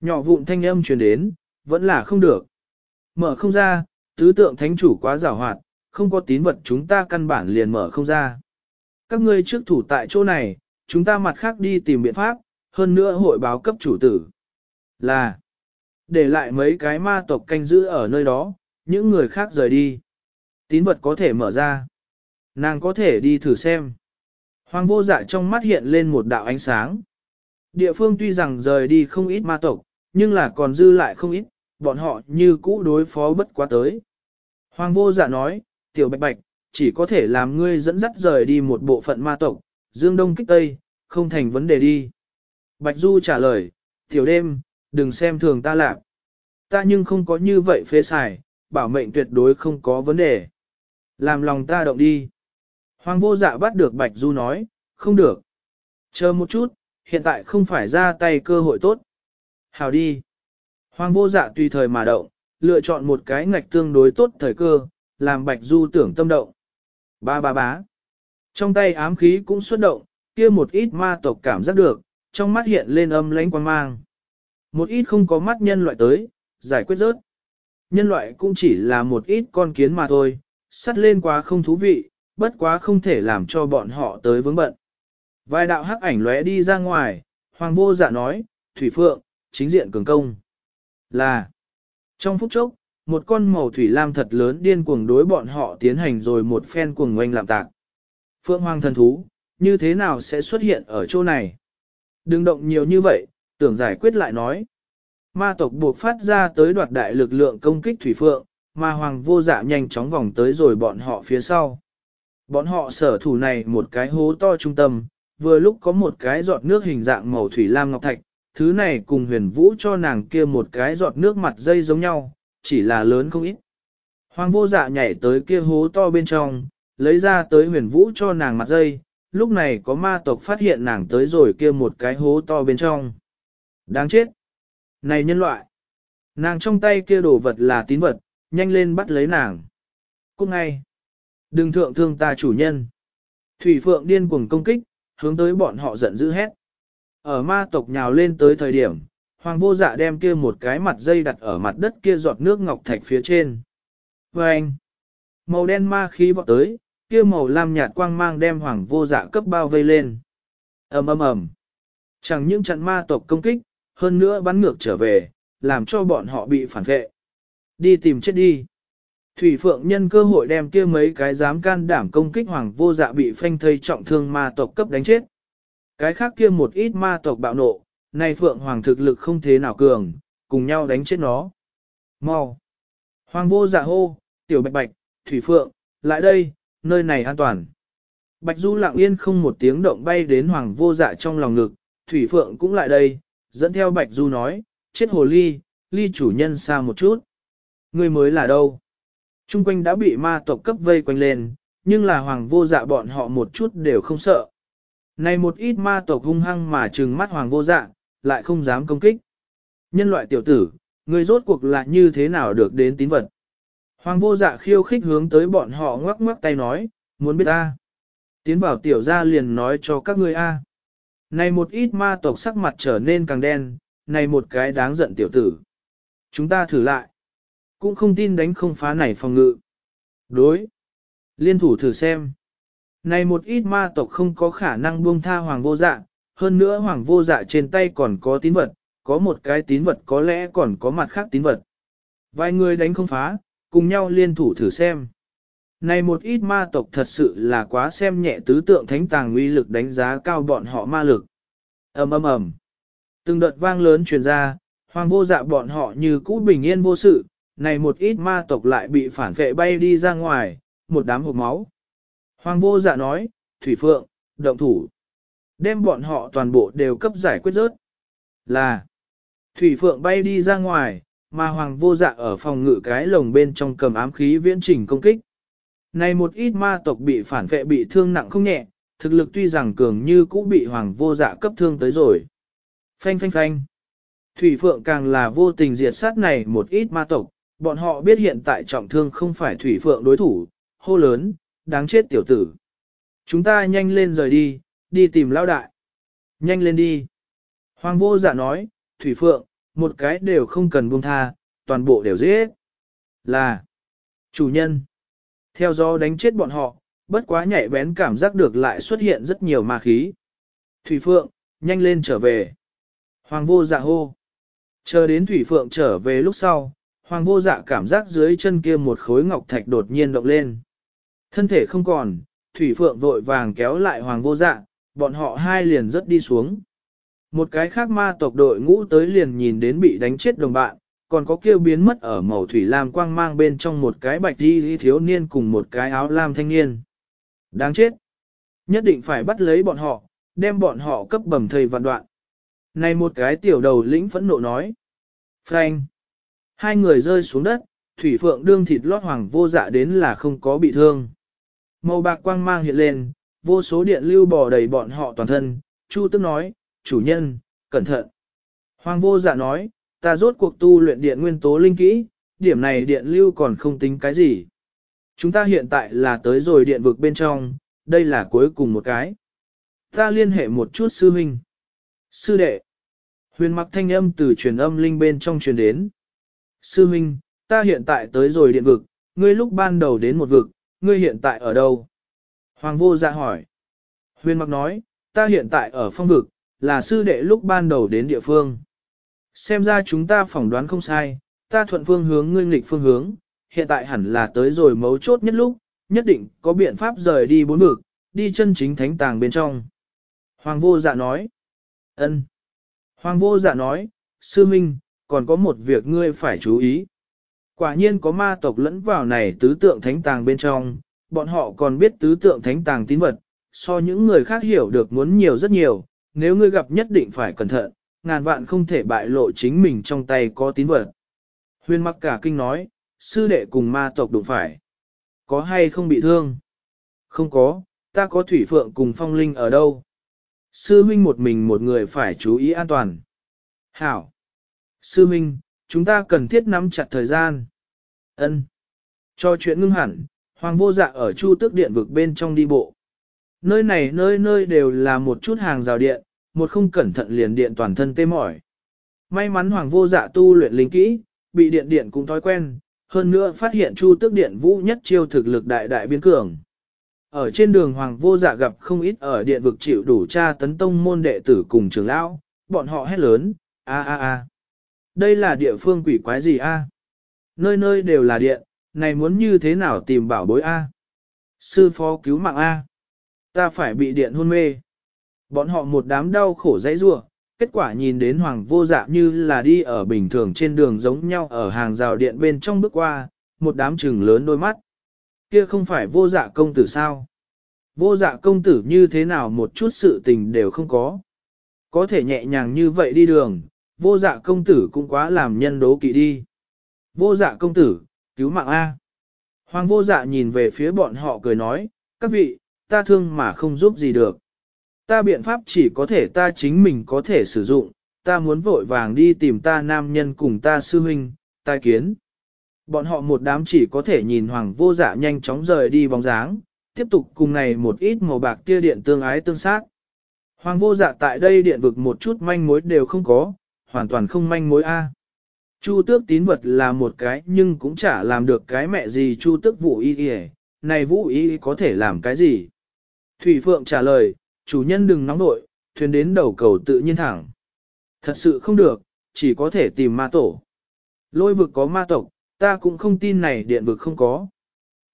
Nhỏ vụn thanh âm truyền đến, vẫn là không được. Mở không ra, tứ tượng thánh chủ quá giảo hoạt, không có tín vật chúng ta căn bản liền mở không ra. Các ngươi trước thủ tại chỗ này, chúng ta mặt khác đi tìm biện pháp, hơn nữa hội báo cấp chủ tử. Là, để lại mấy cái ma tộc canh giữ ở nơi đó, những người khác rời đi. Tín vật có thể mở ra. Nàng có thể đi thử xem. Hoàng vô dạ trong mắt hiện lên một đạo ánh sáng. Địa phương tuy rằng rời đi không ít ma tộc, nhưng là còn dư lại không ít, bọn họ như cũ đối phó bất quá tới. Hoàng vô dạ nói, tiểu bạch bạch, chỉ có thể làm ngươi dẫn dắt rời đi một bộ phận ma tộc, dương đông kích tây, không thành vấn đề đi. Bạch Du trả lời, tiểu đêm, đừng xem thường ta lạc. Ta nhưng không có như vậy phế xài, bảo mệnh tuyệt đối không có vấn đề. Làm lòng ta động đi. Hoàng vô dạ bắt được Bạch Du nói, không được. Chờ một chút, hiện tại không phải ra tay cơ hội tốt. Hào đi. Hoàng vô dạ tùy thời mà động, lựa chọn một cái ngạch tương đối tốt thời cơ, làm Bạch Du tưởng tâm động. Ba ba bá. Trong tay ám khí cũng xuất động, kia một ít ma tộc cảm giác được, trong mắt hiện lên âm lãnh quan mang. Một ít không có mắt nhân loại tới, giải quyết rớt. Nhân loại cũng chỉ là một ít con kiến mà thôi, sắt lên quá không thú vị, bất quá không thể làm cho bọn họ tới vướng bận. Vài đạo hắc ảnh lóe đi ra ngoài, hoàng vô dạ nói, Thủy Phượng, chính diện cường công. Là, trong phút chốc, một con màu thủy lam thật lớn điên cuồng đối bọn họ tiến hành rồi một phen cuồng ngoanh làm tạc. Phượng hoàng thần thú, như thế nào sẽ xuất hiện ở chỗ này? Đừng động nhiều như vậy, tưởng giải quyết lại nói. Ma tộc buộc phát ra tới đoạt đại lực lượng công kích thủy phượng, mà hoàng vô dạ nhanh chóng vòng tới rồi bọn họ phía sau. Bọn họ sở thủ này một cái hố to trung tâm, vừa lúc có một cái giọt nước hình dạng màu thủy lam ngọc thạch, thứ này cùng huyền vũ cho nàng kia một cái giọt nước mặt dây giống nhau, chỉ là lớn không ít. Hoàng vô dạ nhảy tới kia hố to bên trong, lấy ra tới huyền vũ cho nàng mặt dây, lúc này có ma tộc phát hiện nàng tới rồi kia một cái hố to bên trong. Đáng chết! Này nhân loại! Nàng trong tay kia đồ vật là tín vật, nhanh lên bắt lấy nàng. Cút ngay! Đừng thượng thương ta chủ nhân! Thủy Phượng điên cuồng công kích, hướng tới bọn họ giận dữ hét. Ở ma tộc nhào lên tới thời điểm, hoàng vô dạ đem kia một cái mặt dây đặt ở mặt đất kia giọt nước ngọc thạch phía trên. Và anh, màu đen ma khí vọt tới, kia màu lam nhạt quang mang đem hoàng vô dạ cấp bao vây lên. ầm ầm ầm, chẳng những trận ma tộc công kích, hơn nữa bắn ngược trở về, làm cho bọn họ bị phản vệ. Đi tìm chết đi. Thủy Phượng nhân cơ hội đem kia mấy cái dám can đảm công kích hoàng vô dạ bị phanh thây trọng thương ma tộc cấp đánh chết. Cái khác kia một ít ma tộc bạo nộ, này Phượng Hoàng thực lực không thế nào cường, cùng nhau đánh chết nó. Mau! Hoàng vô dạ hô, tiểu bạch bạch, Thủy Phượng, lại đây, nơi này an toàn. Bạch Du lặng yên không một tiếng động bay đến Hoàng vô dạ trong lòng ngực, Thủy Phượng cũng lại đây, dẫn theo Bạch Du nói, chết hồ ly, ly chủ nhân xa một chút. Người mới là đâu? Trung quanh đã bị ma tộc cấp vây quanh lên, nhưng là Hoàng vô dạ bọn họ một chút đều không sợ. Này một ít ma tộc hung hăng mà trừng mắt Hoàng vô dạ, lại không dám công kích. Nhân loại tiểu tử, người rốt cuộc là như thế nào được đến tín vật. Hoàng vô dạ khiêu khích hướng tới bọn họ ngoắc ngoắc tay nói, muốn biết ta. Tiến vào tiểu gia liền nói cho các ngươi a. Này một ít ma tộc sắc mặt trở nên càng đen, này một cái đáng giận tiểu tử. Chúng ta thử lại. Cũng không tin đánh không phá này phòng ngự. Đối. Liên thủ thử xem. Này một ít ma tộc không có khả năng buông tha hoàng vô dạ, hơn nữa hoàng vô dạ trên tay còn có tín vật, có một cái tín vật có lẽ còn có mặt khác tín vật. Vài người đánh không phá, cùng nhau liên thủ thử xem. Này một ít ma tộc thật sự là quá xem nhẹ tứ tượng thánh tàng uy lực đánh giá cao bọn họ ma lực. ầm ầm ầm. Từng đợt vang lớn truyền ra, hoàng vô dạ bọn họ như cũ bình yên vô sự, này một ít ma tộc lại bị phản vệ bay đi ra ngoài, một đám hộp máu. Hoàng vô dạ nói, Thủy Phượng, động thủ. Đem bọn họ toàn bộ đều cấp giải quyết rớt. Là, Thủy Phượng bay đi ra ngoài, mà Hoàng vô dạ ở phòng ngự cái lồng bên trong cầm ám khí viễn trình công kích. Này một ít ma tộc bị phản vệ bị thương nặng không nhẹ, thực lực tuy rằng cường như cũ bị Hoàng vô dạ cấp thương tới rồi. Phanh phanh phanh. Thủy Phượng càng là vô tình diệt sát này một ít ma tộc, bọn họ biết hiện tại trọng thương không phải Thủy Phượng đối thủ, hô lớn, đáng chết tiểu tử. Chúng ta nhanh lên rời đi, đi tìm lão đại. Nhanh lên đi. Hoàng vô dạ nói, Thủy Phượng, một cái đều không cần buông tha, toàn bộ đều giết. Là, chủ nhân. Theo do đánh chết bọn họ, bất quá nhạy bén cảm giác được lại xuất hiện rất nhiều ma khí. Thủy Phượng, nhanh lên trở về. Hoàng vô dạ hô. Chờ đến Thủy Phượng trở về lúc sau, Hoàng vô dạ cảm giác dưới chân kia một khối ngọc thạch đột nhiên động lên. Thân thể không còn, Thủy Phượng vội vàng kéo lại Hoàng vô dạ, bọn họ hai liền rất đi xuống. Một cái khác ma tộc đội ngũ tới liền nhìn đến bị đánh chết đồng bạn, còn có kêu biến mất ở màu thủy lam quang mang bên trong một cái bạch đi thiếu niên cùng một cái áo lam thanh niên. Đáng chết! Nhất định phải bắt lấy bọn họ, đem bọn họ cấp bầm thầy vạn đoạn. Này một cái tiểu đầu lĩnh phẫn nộ nói. Frank! Hai người rơi xuống đất, thủy phượng đương thịt lót hoàng vô dạ đến là không có bị thương. Màu bạc quang mang hiện lên, vô số điện lưu bò đầy bọn họ toàn thân, Chu tức nói, chủ nhân, cẩn thận. Hoàng vô dạ nói, ta rốt cuộc tu luyện điện nguyên tố linh kỹ, điểm này điện lưu còn không tính cái gì. Chúng ta hiện tại là tới rồi điện vực bên trong, đây là cuối cùng một cái. Ta liên hệ một chút sư huynh. Sư đệ. Huyền mặc thanh âm từ truyền âm linh bên trong truyền đến. Sư huynh, ta hiện tại tới rồi điện vực, ngươi lúc ban đầu đến một vực, ngươi hiện tại ở đâu? Hoàng vô dạ hỏi. Huyền mặc nói, ta hiện tại ở phong vực, là sư đệ lúc ban đầu đến địa phương. Xem ra chúng ta phỏng đoán không sai, ta thuận phương hướng ngươi nghịch phương hướng, hiện tại hẳn là tới rồi mấu chốt nhất lúc, nhất định có biện pháp rời đi bốn vực, đi chân chính thánh tàng bên trong. Hoàng vô dạ nói. ân. Hoàng vô dạ nói, sư minh, còn có một việc ngươi phải chú ý. Quả nhiên có ma tộc lẫn vào này tứ tượng thánh tàng bên trong, bọn họ còn biết tứ tượng thánh tàng tín vật, so những người khác hiểu được muốn nhiều rất nhiều, nếu ngươi gặp nhất định phải cẩn thận, ngàn vạn không thể bại lộ chính mình trong tay có tín vật. Huyền mặc cả kinh nói, sư đệ cùng ma tộc đụng phải. Có hay không bị thương? Không có, ta có thủy phượng cùng phong linh ở đâu? Sư huynh một mình một người phải chú ý an toàn. Hảo! Sư huynh, chúng ta cần thiết nắm chặt thời gian. Ân. Cho chuyện ngưng hẳn, Hoàng vô dạ ở Chu Tước Điện vực bên trong đi bộ. Nơi này nơi nơi đều là một chút hàng rào điện, một không cẩn thận liền điện toàn thân tê mỏi. May mắn Hoàng vô dạ tu luyện linh kỹ, bị điện điện cũng thói quen, hơn nữa phát hiện Chu Tước Điện vũ nhất chiêu thực lực đại đại biến cường. Ở trên đường Hoàng vô dạ gặp không ít ở điện vực chịu đủ tra tấn tông môn đệ tử cùng trưởng lão, bọn họ hét lớn, a a a. Đây là địa phương quỷ quái gì a? Nơi nơi đều là điện, này muốn như thế nào tìm bảo bối a? Sư phó cứu mạng a. Ta phải bị điện hôn mê. Bọn họ một đám đau khổ dãy rủa, kết quả nhìn đến hoàng vô dạ như là đi ở bình thường trên đường giống nhau ở hàng rào điện bên trong bước qua, một đám trừng lớn đôi mắt. Kia không phải vô dạ công tử sao? Vô dạ công tử như thế nào một chút sự tình đều không có. Có thể nhẹ nhàng như vậy đi đường, vô dạ công tử cũng quá làm nhân đố kỵ đi. Vô dạ công tử, cứu mạng A. Hoàng vô dạ nhìn về phía bọn họ cười nói, các vị, ta thương mà không giúp gì được. Ta biện pháp chỉ có thể ta chính mình có thể sử dụng, ta muốn vội vàng đi tìm ta nam nhân cùng ta sư huynh, tai kiến. Bọn họ một đám chỉ có thể nhìn hoàng vô dạ nhanh chóng rời đi bóng dáng, tiếp tục cùng này một ít màu bạc tia điện tương ái tương sát. Hoàng vô dạ tại đây điện vực một chút manh mối đều không có, hoàn toàn không manh mối A. Chu tước tín vật là một cái nhưng cũng chả làm được cái mẹ gì chu tước vũ y y này vũ y có thể làm cái gì? Thủy Phượng trả lời, chủ nhân đừng nóng nội, thuyền đến đầu cầu tự nhiên thẳng. Thật sự không được, chỉ có thể tìm ma tổ. Lôi vực có ma tộc, ta cũng không tin này điện vực không có.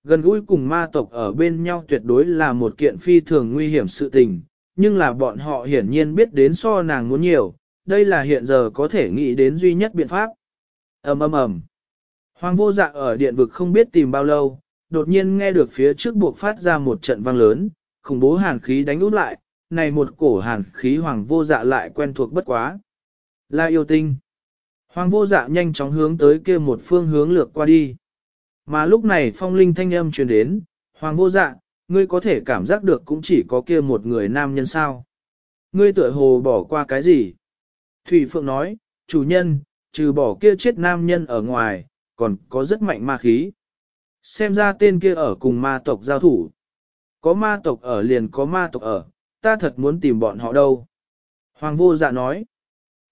Gần gũi cùng ma tộc ở bên nhau tuyệt đối là một kiện phi thường nguy hiểm sự tình, nhưng là bọn họ hiển nhiên biết đến so nàng muốn nhiều, đây là hiện giờ có thể nghĩ đến duy nhất biện pháp. ầm ầm ầm. Hoàng vô dạ ở điện vực không biết tìm bao lâu, đột nhiên nghe được phía trước buộc phát ra một trận vang lớn, khủng bố hàn khí đánh út lại, này một cổ hàn khí hoàng vô dạ lại quen thuộc bất quá. Là yêu tinh. Hoàng vô dạ nhanh chóng hướng tới kia một phương hướng lược qua đi. Mà lúc này phong linh thanh âm truyền đến, Hoàng vô dạ, ngươi có thể cảm giác được cũng chỉ có kia một người nam nhân sao. Ngươi tựa hồ bỏ qua cái gì? Thủy Phượng nói, chủ nhân, trừ bỏ kia chết nam nhân ở ngoài, còn có rất mạnh ma khí. Xem ra tên kia ở cùng ma tộc giao thủ. Có ma tộc ở liền có ma tộc ở, ta thật muốn tìm bọn họ đâu. Hoàng vô dạ nói,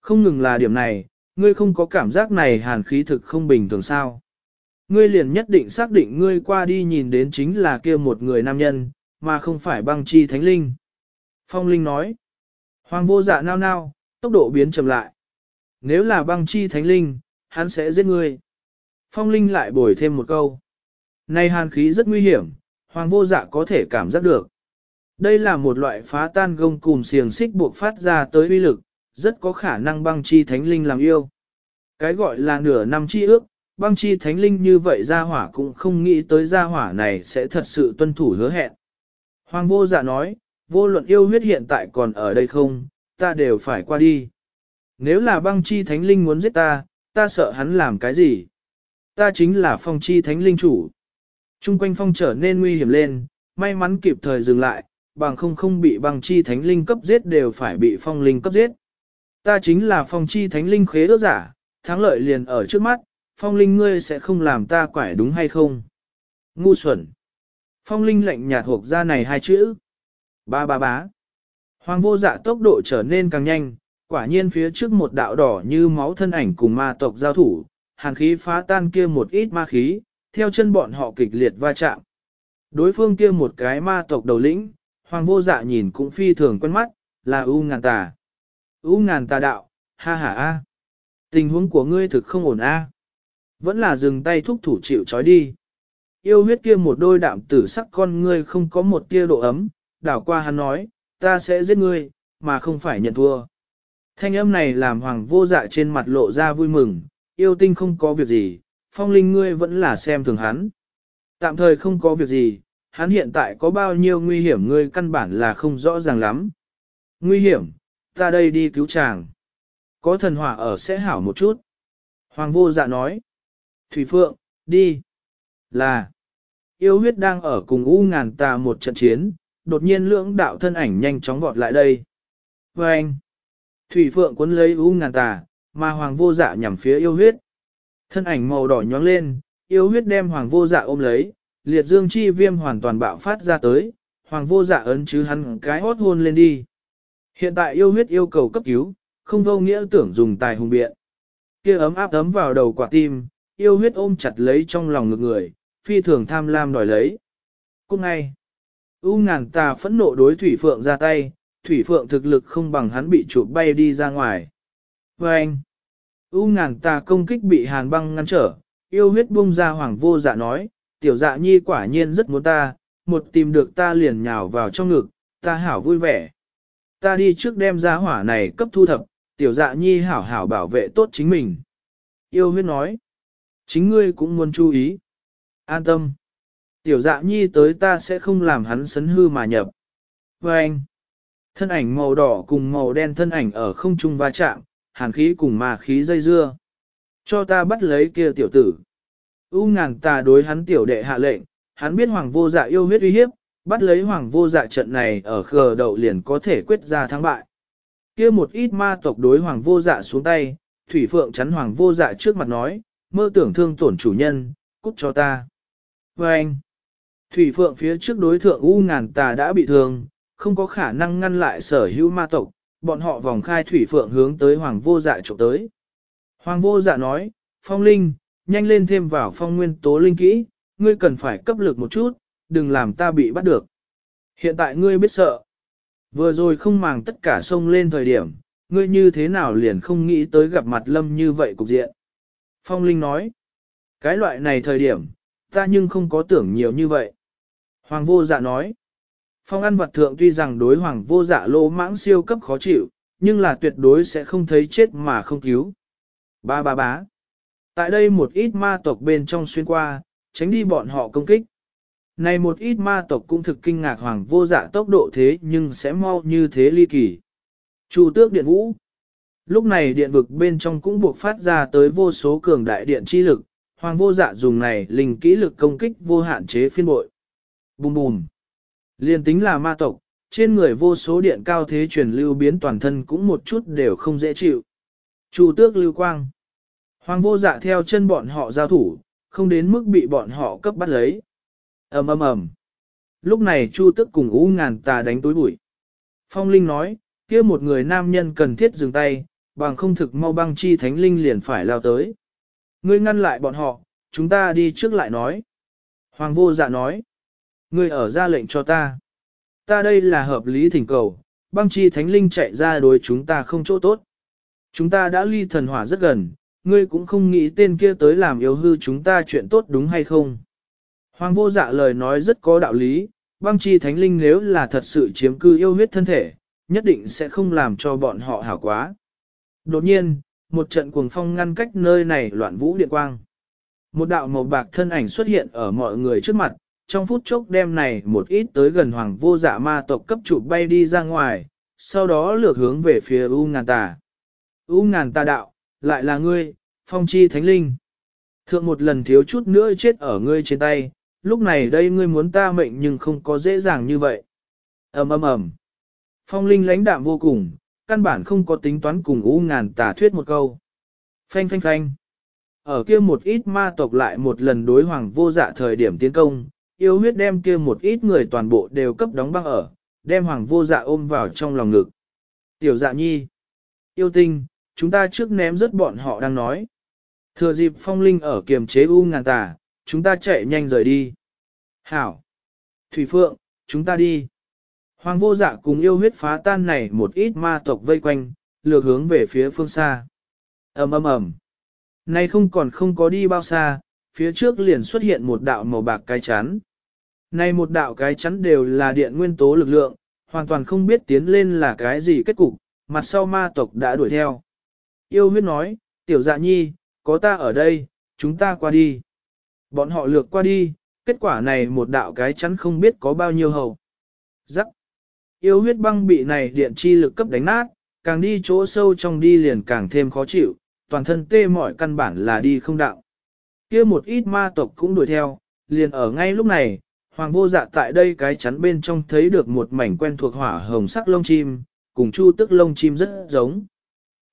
không ngừng là điểm này, ngươi không có cảm giác này hàn khí thực không bình thường sao. Ngươi liền nhất định xác định ngươi qua đi nhìn đến chính là kia một người nam nhân, mà không phải băng chi thánh linh. Phong Linh nói, Hoàng vô dạ nao nao, tốc độ biến chậm lại. Nếu là băng chi thánh linh, hắn sẽ giết ngươi. Phong Linh lại bồi thêm một câu. Này hàn khí rất nguy hiểm, Hoàng vô dạ có thể cảm giác được. Đây là một loại phá tan gông cùm xiềng xích buộc phát ra tới uy lực, rất có khả năng băng chi thánh linh làm yêu. Cái gọi là nửa năm chi ước, băng chi thánh linh như vậy gia hỏa cũng không nghĩ tới gia hỏa này sẽ thật sự tuân thủ hứa hẹn. Hoàng vô dạ nói, vô luận yêu huyết hiện tại còn ở đây không, ta đều phải qua đi. Nếu là băng chi thánh linh muốn giết ta, ta sợ hắn làm cái gì? Ta chính là phong chi thánh linh chủ. Trung quanh phong trở nên nguy hiểm lên, may mắn kịp thời dừng lại, bằng không không bị băng chi thánh linh cấp giết đều phải bị phong linh cấp giết. Ta chính là phong chi thánh linh khế ước giả, thắng lợi liền ở trước mắt, phong linh ngươi sẽ không làm ta quải đúng hay không? Ngu xuẩn. Phong linh lạnh nhạt hộp ra này hai chữ. Ba ba bá. Hoàng vô dạ tốc độ trở nên càng nhanh, quả nhiên phía trước một đạo đỏ như máu thân ảnh cùng ma tộc giao thủ, hàn khí phá tan kia một ít ma khí, theo chân bọn họ kịch liệt va chạm. Đối phương kia một cái ma tộc đầu lĩnh, hoàng vô dạ nhìn cũng phi thường quen mắt, là U ngàn tà. U ngàn tà đạo, ha ha a. Tình huống của ngươi thực không ổn a. Vẫn là dừng tay thúc thủ chịu trói đi. Yêu huyết kia một đôi đạm tử sắc con ngươi không có một tia độ ấm, đảo qua hắn nói, ta sẽ giết ngươi, mà không phải nhận thua. Thanh âm này làm hoàng vô dạ trên mặt lộ ra vui mừng, yêu tinh không có việc gì, phong linh ngươi vẫn là xem thường hắn. Tạm thời không có việc gì, hắn hiện tại có bao nhiêu nguy hiểm ngươi căn bản là không rõ ràng lắm. Nguy hiểm, ta đây đi cứu chàng. Có thần hỏa ở sẽ hảo một chút. Hoàng vô dạ nói. Thủy Phượng, đi. Là. Yêu huyết đang ở cùng U ngàn tà một trận chiến, đột nhiên lưỡng đạo thân ảnh nhanh chóng vọt lại đây. Và anh. Thủy Phượng cuốn lấy U ngàn tà, mà Hoàng vô dạ nhằm phía yêu huyết. Thân ảnh màu đỏ nhóng lên, yêu huyết đem Hoàng vô dạ ôm lấy, liệt dương chi viêm hoàn toàn bạo phát ra tới, Hoàng vô dạ ấn chứ hắn cái hốt hôn lên đi. Hiện tại yêu huyết yêu cầu cấp cứu, không vô nghĩa tưởng dùng tài hùng biện. kia ấm áp ấm vào đầu quả tim, yêu huyết ôm chặt lấy trong lòng ngực người, phi thường tham lam đòi lấy. Cũng ngay, U ngàn tà phẫn nộ đối Thủy Phượng ra tay, Thủy Phượng thực lực không bằng hắn bị chụp bay đi ra ngoài. Và anh, U ngàn tà công kích bị hàn băng ngăn trở, yêu huyết bung ra hoàng vô dạ nói, tiểu dạ nhi quả nhiên rất muốn ta, một tìm được ta liền nhào vào trong ngực, ta hảo vui vẻ. Ta đi trước đem ra hỏa này cấp thu thập, tiểu dạ nhi hảo hảo bảo vệ tốt chính mình. Yêu huyết nói, chính ngươi cũng muốn chú ý. An tâm. Tiểu dạ nhi tới ta sẽ không làm hắn sấn hư mà nhập. Và anh, thân ảnh màu đỏ cùng màu đen thân ảnh ở không trung va chạm, hàn khí cùng mà khí dây dưa. Cho ta bắt lấy kia tiểu tử. U ngàn tà đối hắn tiểu đệ hạ lệnh, hắn biết hoàng vô dạ yêu huyết uy hiếp, bắt lấy hoàng vô dạ trận này ở khờ đậu liền có thể quyết ra thắng bại. kia một ít ma tộc đối hoàng vô dạ xuống tay, thủy phượng chắn hoàng vô dạ trước mặt nói, mơ tưởng thương tổn chủ nhân, cút cho ta. Và anh, thủy phượng phía trước đối thượng u ngàn tà đã bị thương, không có khả năng ngăn lại sở hữu ma tộc, bọn họ vòng khai thủy phượng hướng tới hoàng vô dạ trộm tới. Hoàng vô dạ nói, phong linh, nhanh lên thêm vào phong nguyên tố linh kỹ, ngươi cần phải cấp lực một chút, đừng làm ta bị bắt được. Hiện tại ngươi biết sợ. Vừa rồi không màng tất cả sông lên thời điểm, ngươi như thế nào liền không nghĩ tới gặp mặt lâm như vậy cục diện. Phong Linh nói, cái loại này thời điểm, ta nhưng không có tưởng nhiều như vậy. Hoàng vô dạ nói, phong ăn vật thượng tuy rằng đối hoàng vô dạ lỗ mãng siêu cấp khó chịu, nhưng là tuyệt đối sẽ không thấy chết mà không cứu. Ba ba bá. Tại đây một ít ma tộc bên trong xuyên qua, tránh đi bọn họ công kích. Này một ít ma tộc cũng thực kinh ngạc hoàng vô dạ tốc độ thế nhưng sẽ mau như thế ly kỳ. Chu tước điện vũ. Lúc này điện vực bên trong cũng buộc phát ra tới vô số cường đại điện chi lực, hoàng vô dạ dùng này linh kỹ lực công kích vô hạn chế phiên bội. Bùm bùm. Liên tính là ma tộc, trên người vô số điện cao thế truyền lưu biến toàn thân cũng một chút đều không dễ chịu. Chu tước lưu quang. Hoàng vô dạ theo chân bọn họ giao thủ, không đến mức bị bọn họ cấp bắt lấy ầm ầm ầm. Lúc này Chu tước cùng U ngàn tà đánh tối bụi. Phong Linh nói, kia một người nam nhân cần thiết dừng tay, bằng không thực mau băng chi thánh linh liền phải lao tới. Ngươi ngăn lại bọn họ, chúng ta đi trước lại nói. Hoàng vô dạ nói, ngươi ở ra lệnh cho ta. Ta đây là hợp lý thỉnh cầu, băng chi thánh linh chạy ra đối chúng ta không chỗ tốt. Chúng ta đã ly thần hỏa rất gần, ngươi cũng không nghĩ tên kia tới làm yếu hư chúng ta chuyện tốt đúng hay không. Hoàng vô dạ lời nói rất có đạo lý, băng chi thánh linh nếu là thật sự chiếm cư yêu huyết thân thể, nhất định sẽ không làm cho bọn họ hảo quá. Đột nhiên, một trận cuồng phong ngăn cách nơi này loạn vũ điện quang. Một đạo màu bạc thân ảnh xuất hiện ở mọi người trước mặt, trong phút chốc đêm này một ít tới gần hoàng vô dạ ma tộc cấp trụ bay đi ra ngoài, sau đó lược hướng về phía U ngàn tà. U ngàn tà đạo, lại là ngươi, phong chi thánh linh. Thượng một lần thiếu chút nữa chết ở ngươi trên tay, lúc này đây ngươi muốn ta mệnh nhưng không có dễ dàng như vậy. ầm ầm ầm. Phong linh lãnh đạm vô cùng, căn bản không có tính toán cùng u ngàn tà thuyết một câu. Phanh phanh phanh. Ở kia một ít ma tộc lại một lần đối hoàng vô dạ thời điểm tiến công, yêu huyết đem kia một ít người toàn bộ đều cấp đóng băng ở, đem hoàng vô dạ ôm vào trong lòng ngực. Tiểu dạ nhi. Yêu tinh, chúng ta trước ném rất bọn họ đang nói. Thừa dịp phong linh ở kiềm chế u ngàn tà, chúng ta chạy nhanh rời đi. Hảo! Thủy Phượng, chúng ta đi. Hoàng vô dạ cùng yêu huyết phá tan này một ít ma tộc vây quanh, lược hướng về phía phương xa. ầm ầm ầm. Nay không còn không có đi bao xa, phía trước liền xuất hiện một đạo màu bạc cái chán này một đạo cái chắn đều là điện nguyên tố lực lượng, hoàn toàn không biết tiến lên là cái gì kết cục, mặt sau ma tộc đã đuổi theo. Yêu huyết nói, tiểu dạ nhi, có ta ở đây, chúng ta qua đi. Bọn họ lược qua đi, kết quả này một đạo cái chắn không biết có bao nhiêu hầu. Rắc. Yêu huyết băng bị này điện chi lực cấp đánh nát, càng đi chỗ sâu trong đi liền càng thêm khó chịu, toàn thân tê mỏi căn bản là đi không đạo. kia một ít ma tộc cũng đuổi theo, liền ở ngay lúc này, hoàng vô dạ tại đây cái chắn bên trong thấy được một mảnh quen thuộc hỏa hồng sắc lông chim, cùng chu tức lông chim rất giống.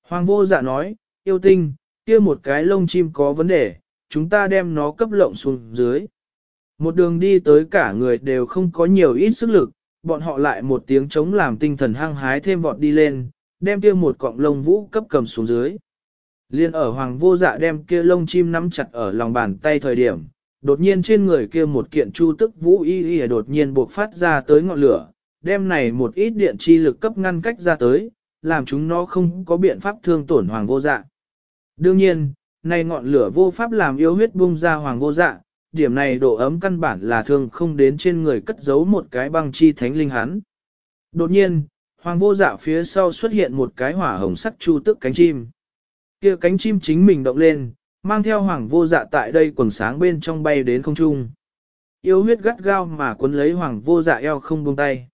Hoàng vô dạ nói, yêu tinh, kia một cái lông chim có vấn đề, chúng ta đem nó cấp lộng xuống dưới. Một đường đi tới cả người đều không có nhiều ít sức lực, bọn họ lại một tiếng chống làm tinh thần hăng hái thêm vọt đi lên, đem kia một cọng lông vũ cấp cầm xuống dưới. Liên ở hoàng vô dạ đem kia lông chim nắm chặt ở lòng bàn tay thời điểm, đột nhiên trên người kia một kiện chu tức vũ y y đột nhiên buộc phát ra tới ngọn lửa, đem này một ít điện chi lực cấp ngăn cách ra tới, làm chúng nó không có biện pháp thương tổn hoàng vô dạ. Đương nhiên, này ngọn lửa vô pháp làm yêu huyết bung ra hoàng vô dạ, điểm này độ ấm căn bản là thường không đến trên người cất giấu một cái băng chi thánh linh hắn. Đột nhiên, hoàng vô dạ phía sau xuất hiện một cái hỏa hồng sắc chu tức cánh chim. kia cánh chim chính mình động lên, mang theo hoàng vô dạ tại đây quần sáng bên trong bay đến không trung. Yêu huyết gắt gao mà cuốn lấy hoàng vô dạ eo không buông tay.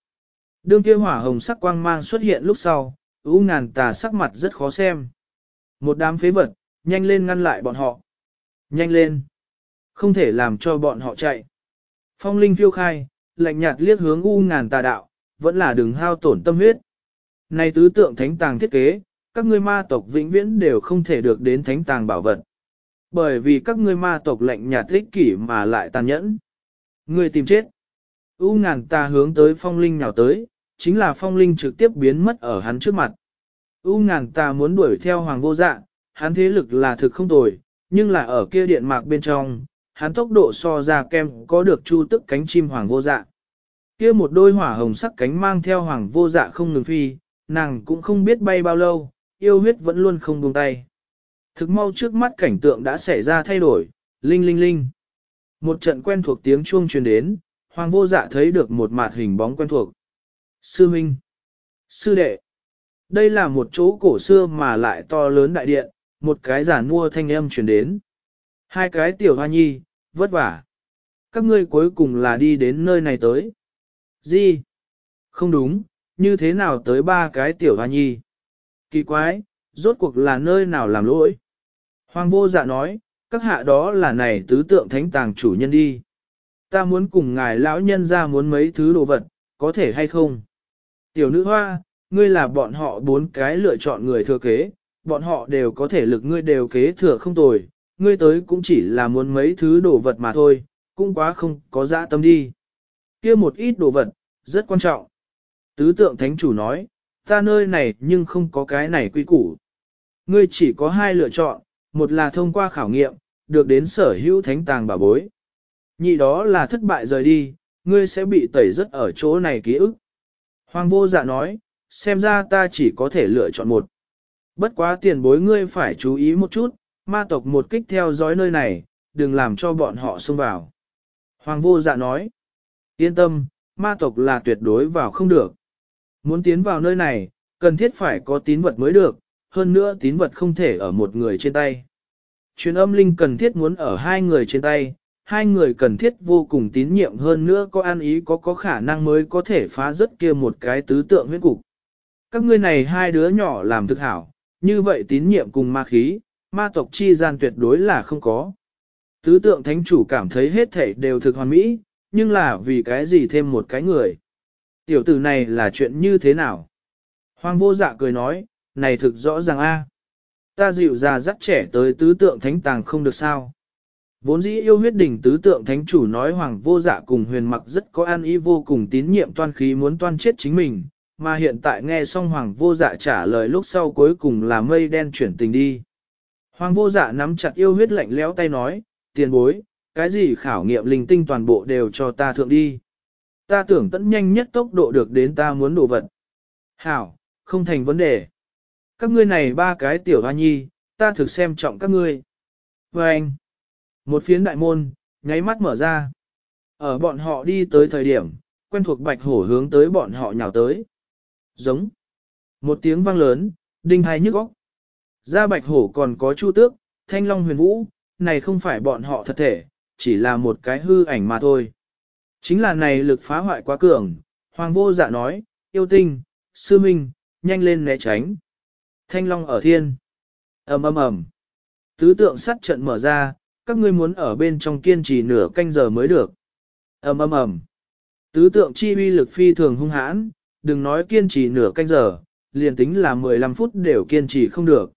Đương kia hỏa hồng sắc quang mang xuất hiện lúc sau, ưu ngàn tà sắc mặt rất khó xem. Một đám phế vật, nhanh lên ngăn lại bọn họ. Nhanh lên. Không thể làm cho bọn họ chạy. Phong linh phiêu khai, lạnh nhạt liếc hướng u ngàn tà đạo, vẫn là đừng hao tổn tâm huyết. Này tứ tượng thánh tàng thiết kế, các ngươi ma tộc vĩnh viễn đều không thể được đến thánh tàng bảo vật. Bởi vì các ngươi ma tộc lệnh nhà thích kỷ mà lại tàn nhẫn. Ngươi tìm chết. U ngàn ta hướng tới phong linh nhào tới, chính là phong linh trực tiếp biến mất ở hắn trước mặt. U ngàn ta muốn đuổi theo hoàng vô dạ, hắn thế lực là thực không tồi, nhưng là ở kia điện mạc bên trong, hắn tốc độ so ra kem có được chu tức cánh chim hoàng vô dạ. Kia một đôi hỏa hồng sắc cánh mang theo hoàng vô dạ không ngừng phi, nàng cũng không biết bay bao lâu, yêu huyết vẫn luôn không buông tay. Thực mau trước mắt cảnh tượng đã xảy ra thay đổi, linh linh linh. Một trận quen thuộc tiếng chuông truyền đến, hoàng vô dạ thấy được một mặt hình bóng quen thuộc. Sư Minh. Sư đệ. Đây là một chỗ cổ xưa mà lại to lớn đại điện, một cái giả mua thanh âm truyền đến. Hai cái tiểu hoa nhi, vất vả. Các ngươi cuối cùng là đi đến nơi này tới. Gì? Không đúng, như thế nào tới ba cái tiểu hoa nhi? Kỳ quái, rốt cuộc là nơi nào làm lỗi? Hoàng vô dạ nói, các hạ đó là này tứ tượng thánh tàng chủ nhân đi. Ta muốn cùng ngài lão nhân ra muốn mấy thứ đồ vật, có thể hay không? Tiểu nữ hoa, ngươi là bọn họ bốn cái lựa chọn người thừa kế, bọn họ đều có thể lực ngươi đều kế thừa không tồi, ngươi tới cũng chỉ là muốn mấy thứ đồ vật mà thôi, cũng quá không có dã tâm đi. kia một ít đồ vật, rất quan trọng. Tứ tượng thánh chủ nói, ta nơi này nhưng không có cái này quy củ. Ngươi chỉ có hai lựa chọn, một là thông qua khảo nghiệm, được đến sở hữu thánh tàng bà bối. Nhị đó là thất bại rời đi, ngươi sẽ bị tẩy rất ở chỗ này ký ức. Hoàng vô dạ nói, xem ra ta chỉ có thể lựa chọn một. Bất quá tiền bối ngươi phải chú ý một chút, ma tộc một kích theo dõi nơi này, đừng làm cho bọn họ xông vào. Hoàng vô dạ nói, yên tâm, ma tộc là tuyệt đối vào không được. Muốn tiến vào nơi này, cần thiết phải có tín vật mới được, hơn nữa tín vật không thể ở một người trên tay. Truyền âm linh cần thiết muốn ở hai người trên tay, hai người cần thiết vô cùng tín nhiệm hơn nữa có an ý có có khả năng mới có thể phá rất kia một cái tứ tượng huyết cục. Các ngươi này hai đứa nhỏ làm thực hảo, như vậy tín nhiệm cùng ma khí, ma tộc chi gian tuyệt đối là không có. Tứ tượng thánh chủ cảm thấy hết thể đều thực hoàn mỹ, nhưng là vì cái gì thêm một cái người. Tiểu tử này là chuyện như thế nào? Hoàng vô dạ cười nói, này thực rõ ràng a, Ta dịu già dắt trẻ tới tứ tượng thánh tàng không được sao. Vốn dĩ yêu huyết đỉnh tứ tượng thánh chủ nói hoàng vô dạ cùng huyền mặc rất có an ý vô cùng tín nhiệm toan khí muốn toan chết chính mình, mà hiện tại nghe xong hoàng vô dạ trả lời lúc sau cuối cùng là mây đen chuyển tình đi. Hoàng vô dạ nắm chặt yêu huyết lạnh lẽo tay nói, tiền bối, cái gì khảo nghiệm linh tinh toàn bộ đều cho ta thượng đi. Ta tưởng tận nhanh nhất tốc độ được đến ta muốn đồ vật. Hảo, không thành vấn đề. Các ngươi này ba cái tiểu hoa nhi, ta thực xem trọng các ngươi. Và anh, một phiến đại môn, nháy mắt mở ra. Ở bọn họ đi tới thời điểm, quen thuộc bạch hổ hướng tới bọn họ nhào tới. Giống. Một tiếng vang lớn, đinh hai nhức óc. Ra bạch hổ còn có chu tước, thanh long huyền vũ, này không phải bọn họ thật thể, chỉ là một cái hư ảnh mà thôi. Chính là này lực phá hoại quá cường, hoàng vô dạ nói, yêu tinh, sư minh, nhanh lên né tránh. Thanh long ở thiên. ầm ầm ầm. Tứ tượng sắt trận mở ra, các ngươi muốn ở bên trong kiên trì nửa canh giờ mới được. ầm ầm ầm. Tứ tượng chi uy lực phi thường hung hãn, đừng nói kiên trì nửa canh giờ, liền tính là 15 phút đều kiên trì không được.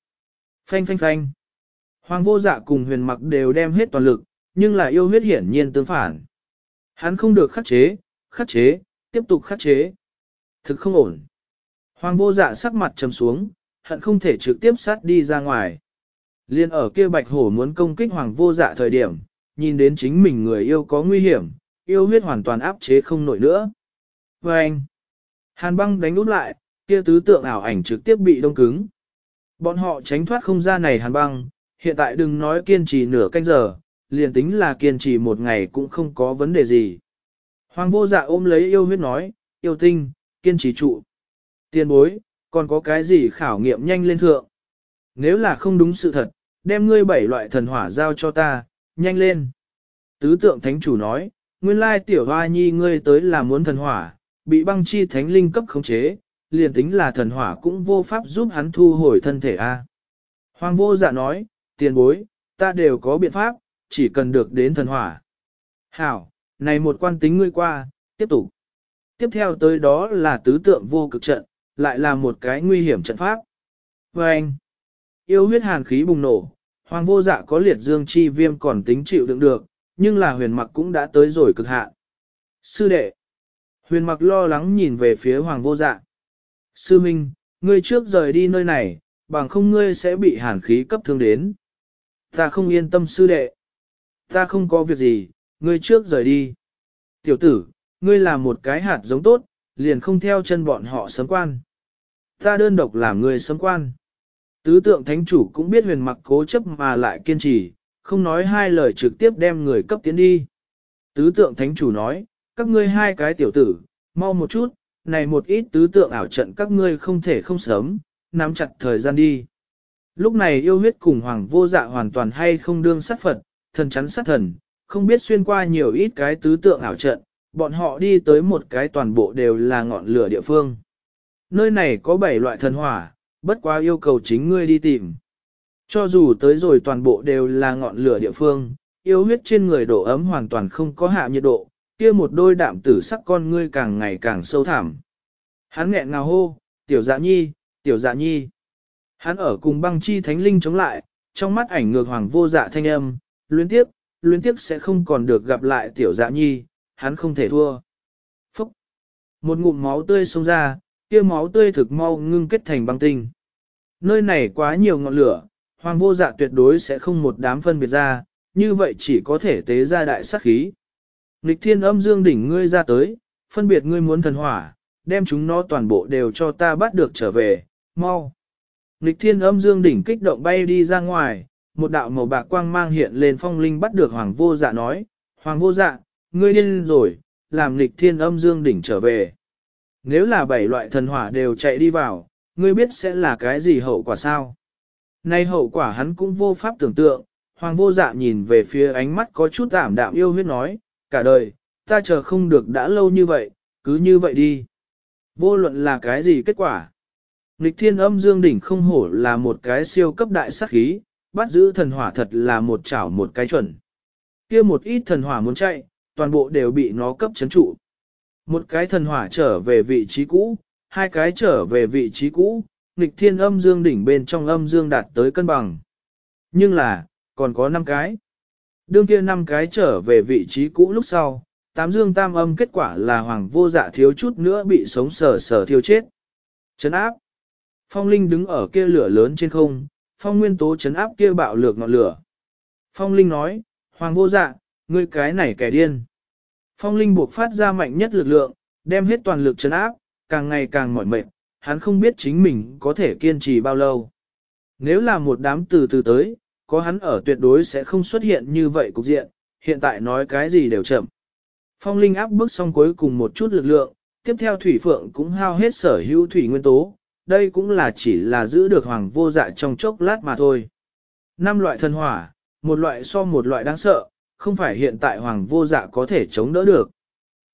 Phanh phanh phanh. Hoàng vô dạ cùng huyền mặc đều đem hết toàn lực, nhưng là yêu huyết hiển nhiên tương phản. Hắn không được khắc chế, khắc chế, tiếp tục khắc chế. Thực không ổn. Hoàng vô dạ sắc mặt trầm xuống, hận không thể trực tiếp sát đi ra ngoài. Liên ở kia bạch hổ muốn công kích hoàng vô dạ thời điểm, nhìn đến chính mình người yêu có nguy hiểm, yêu huyết hoàn toàn áp chế không nổi nữa. Và anh, hàn băng đánh út lại, kia tứ tượng ảo ảnh trực tiếp bị đông cứng. Bọn họ tránh thoát không ra này hàn băng, hiện tại đừng nói kiên trì nửa canh giờ, liền tính là kiên trì một ngày cũng không có vấn đề gì. Hoàng vô dạ ôm lấy yêu huyết nói, yêu tinh, kiên trì trụ. Tiên bối, còn có cái gì khảo nghiệm nhanh lên thượng. Nếu là không đúng sự thật, đem ngươi bảy loại thần hỏa giao cho ta, nhanh lên. Tứ tượng thánh chủ nói, nguyên lai tiểu hoa nhi ngươi tới là muốn thần hỏa, bị băng chi thánh linh cấp khống chế, liền tính là thần hỏa cũng vô pháp giúp hắn thu hồi thân thể a. Hoàng vô dạ nói, tiền bối, ta đều có biện pháp, chỉ cần được đến thần hỏa. Hảo, này một quan tính ngươi qua, tiếp tục. Tiếp theo tới đó là tứ tượng vô cực trận, lại là một cái nguy hiểm trận pháp. Và anh, yêu huyết hàn khí bùng nổ, hoàng vô dạ có liệt dương chi viêm còn tính chịu đựng được, nhưng là huyền mặc cũng đã tới rồi cực hạn. Sư đệ, huyền mặc lo lắng nhìn về phía hoàng vô dạ. Sư Minh, ngươi trước rời đi nơi này, bằng không ngươi sẽ bị hàn khí cấp thương đến. Ta không yên tâm sư đệ. Ta không có việc gì, ngươi trước rời đi. Tiểu tử, ngươi là một cái hạt giống tốt, liền không theo chân bọn họ sấm quan. Ta đơn độc làm người sấm quan. Tứ tượng thánh chủ cũng biết huyền mặc cố chấp mà lại kiên trì, không nói hai lời trực tiếp đem người cấp tiến đi. Tứ tượng thánh chủ nói, các ngươi hai cái tiểu tử, mau một chút, này một ít tứ tượng ảo trận các ngươi không thể không sớm, nắm chặt thời gian đi. Lúc này yêu huyết cùng hoàng vô dạ hoàn toàn hay không đương sát Phật, thần chắn sát thần, không biết xuyên qua nhiều ít cái tứ tượng ảo trận, bọn họ đi tới một cái toàn bộ đều là ngọn lửa địa phương. Nơi này có bảy loại thần hỏa, bất quá yêu cầu chính ngươi đi tìm. Cho dù tới rồi toàn bộ đều là ngọn lửa địa phương, yêu huyết trên người độ ấm hoàn toàn không có hạ nhiệt độ, kia một đôi đạm tử sắc con ngươi càng ngày càng sâu thẳm. Hắn nghẹn ngào hô, tiểu dạ nhi, tiểu dạ nhi. Hắn ở cùng băng chi thánh linh chống lại, trong mắt ảnh ngược hoàng vô dạ thanh âm, luyến tiếp, luyến tiếp sẽ không còn được gặp lại tiểu dạ nhi, hắn không thể thua. Phúc! Một ngụm máu tươi xông ra, kia máu tươi thực mau ngưng kết thành băng tinh. Nơi này quá nhiều ngọn lửa, hoàng vô dạ tuyệt đối sẽ không một đám phân biệt ra, như vậy chỉ có thể tế ra đại sát khí. Nịch thiên âm dương đỉnh ngươi ra tới, phân biệt ngươi muốn thần hỏa, đem chúng nó toàn bộ đều cho ta bắt được trở về, mau. Nịch thiên âm dương đỉnh kích động bay đi ra ngoài, một đạo màu bạc quang mang hiện lên phong linh bắt được hoàng vô dạ nói, hoàng vô dạ, ngươi điên rồi, làm nịch thiên âm dương đỉnh trở về. Nếu là bảy loại thần hỏa đều chạy đi vào, ngươi biết sẽ là cái gì hậu quả sao? Nay hậu quả hắn cũng vô pháp tưởng tượng, hoàng vô dạ nhìn về phía ánh mắt có chút ảm đạm yêu huyết nói, cả đời, ta chờ không được đã lâu như vậy, cứ như vậy đi. Vô luận là cái gì kết quả? Nịch thiên âm dương đỉnh không hổ là một cái siêu cấp đại sát khí, bắt giữ thần hỏa thật là một chảo một cái chuẩn. kia một ít thần hỏa muốn chạy, toàn bộ đều bị nó cấp chấn trụ. Một cái thần hỏa trở về vị trí cũ, hai cái trở về vị trí cũ, nghịch thiên âm dương đỉnh bên trong âm dương đạt tới cân bằng. Nhưng là, còn có 5 cái. Đương kia 5 cái trở về vị trí cũ lúc sau, tám dương tam âm kết quả là hoàng vô dạ thiếu chút nữa bị sống sờ sờ thiêu chết. Chấn áp. Phong Linh đứng ở kia lửa lớn trên không, phong nguyên tố chấn áp kia bạo lược ngọn lửa. Phong Linh nói, Hoàng vô dạ, ngươi cái này kẻ điên. Phong Linh buộc phát ra mạnh nhất lực lượng, đem hết toàn lực chấn áp, càng ngày càng mỏi mệt, hắn không biết chính mình có thể kiên trì bao lâu. Nếu là một đám từ từ tới, có hắn ở tuyệt đối sẽ không xuất hiện như vậy cục diện, hiện tại nói cái gì đều chậm. Phong Linh áp bước xong cuối cùng một chút lực lượng, tiếp theo Thủy Phượng cũng hao hết sở hữu thủy nguyên tố, đây cũng là chỉ là giữ được hoàng vô dạ trong chốc lát mà thôi. Năm loại thần hỏa, một loại so một loại đáng sợ, không phải hiện tại hoàng vô dạ có thể chống đỡ được.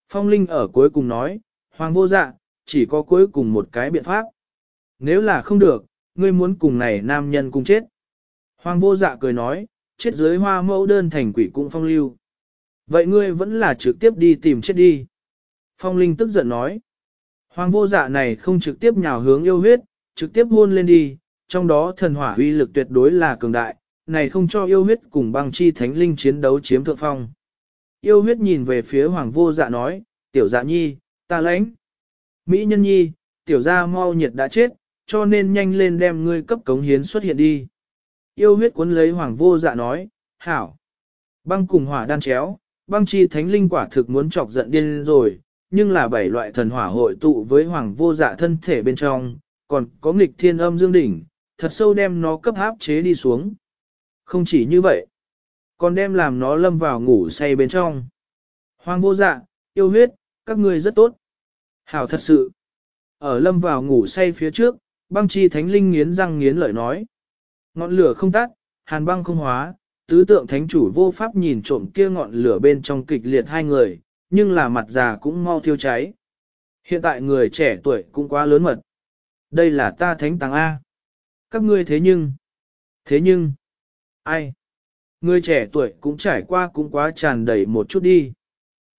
Phong Linh ở cuối cùng nói, hoàng vô dạ, chỉ có cuối cùng một cái biện pháp. Nếu là không được, ngươi muốn cùng này nam nhân cùng chết. Hoàng vô dạ cười nói, chết dưới hoa mẫu đơn thành quỷ cung phong lưu. Vậy ngươi vẫn là trực tiếp đi tìm chết đi. Phong Linh tức giận nói. Hoàng vô dạ này không trực tiếp nhào hướng yêu huyết, trực tiếp hôn lên đi, trong đó thần hỏa uy lực tuyệt đối là cường đại, này không cho yêu huyết cùng băng chi thánh linh chiến đấu chiếm thượng phong. Yêu huyết nhìn về phía hoàng vô dạ nói, tiểu dạ nhi, ta lãnh. Mỹ nhân nhi, tiểu gia mau nhiệt đã chết, cho nên nhanh lên đem ngươi cấp cống hiến xuất hiện đi. Yêu huyết cuốn lấy hoàng vô dạ nói, hảo. Băng cùng hỏa đan chéo, băng chi thánh linh quả thực muốn chọc giận điên rồi, nhưng là bảy loại thần hỏa hội tụ với hoàng vô dạ thân thể bên trong, còn có nghịch thiên âm dương đỉnh, thật sâu đem nó cấp áp chế đi xuống. Không chỉ như vậy, còn đem làm nó lâm vào ngủ say bên trong. Hoàng vô dạ, yêu huyết, các ngươi rất tốt. Hảo thật sự. Ở lâm vào ngủ say phía trước, băng chi thánh linh nghiến răng nghiến lợi nói. Ngọn lửa không tắt, hàn băng không hóa, tứ tượng thánh chủ vô pháp nhìn trộm kia ngọn lửa bên trong kịch liệt hai người, nhưng là mặt già cũng mau thiêu cháy. Hiện tại người trẻ tuổi cũng quá lớn mật. Đây là ta thánh tăng A. Các ngươi thế nhưng, thế nhưng, ai? Người trẻ tuổi cũng trải qua cũng quá tràn đầy một chút đi.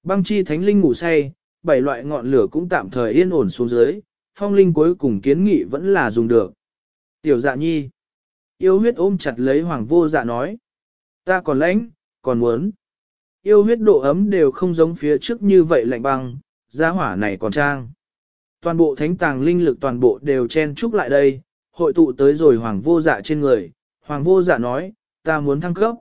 Băng chi thánh linh ngủ say, bảy loại ngọn lửa cũng tạm thời yên ổn xuống dưới, phong linh cuối cùng kiến nghị vẫn là dùng được. Tiểu dạ nhi, yêu huyết ôm chặt lấy hoàng vô dạ nói. Ta còn lãnh, còn muốn. Yêu huyết độ ấm đều không giống phía trước như vậy lạnh băng, giá hỏa này còn trang. Toàn bộ thánh tàng linh lực toàn bộ đều chen chúc lại đây, hội tụ tới rồi hoàng vô dạ trên người. Hoàng vô dạ nói, ta muốn thăng cấp.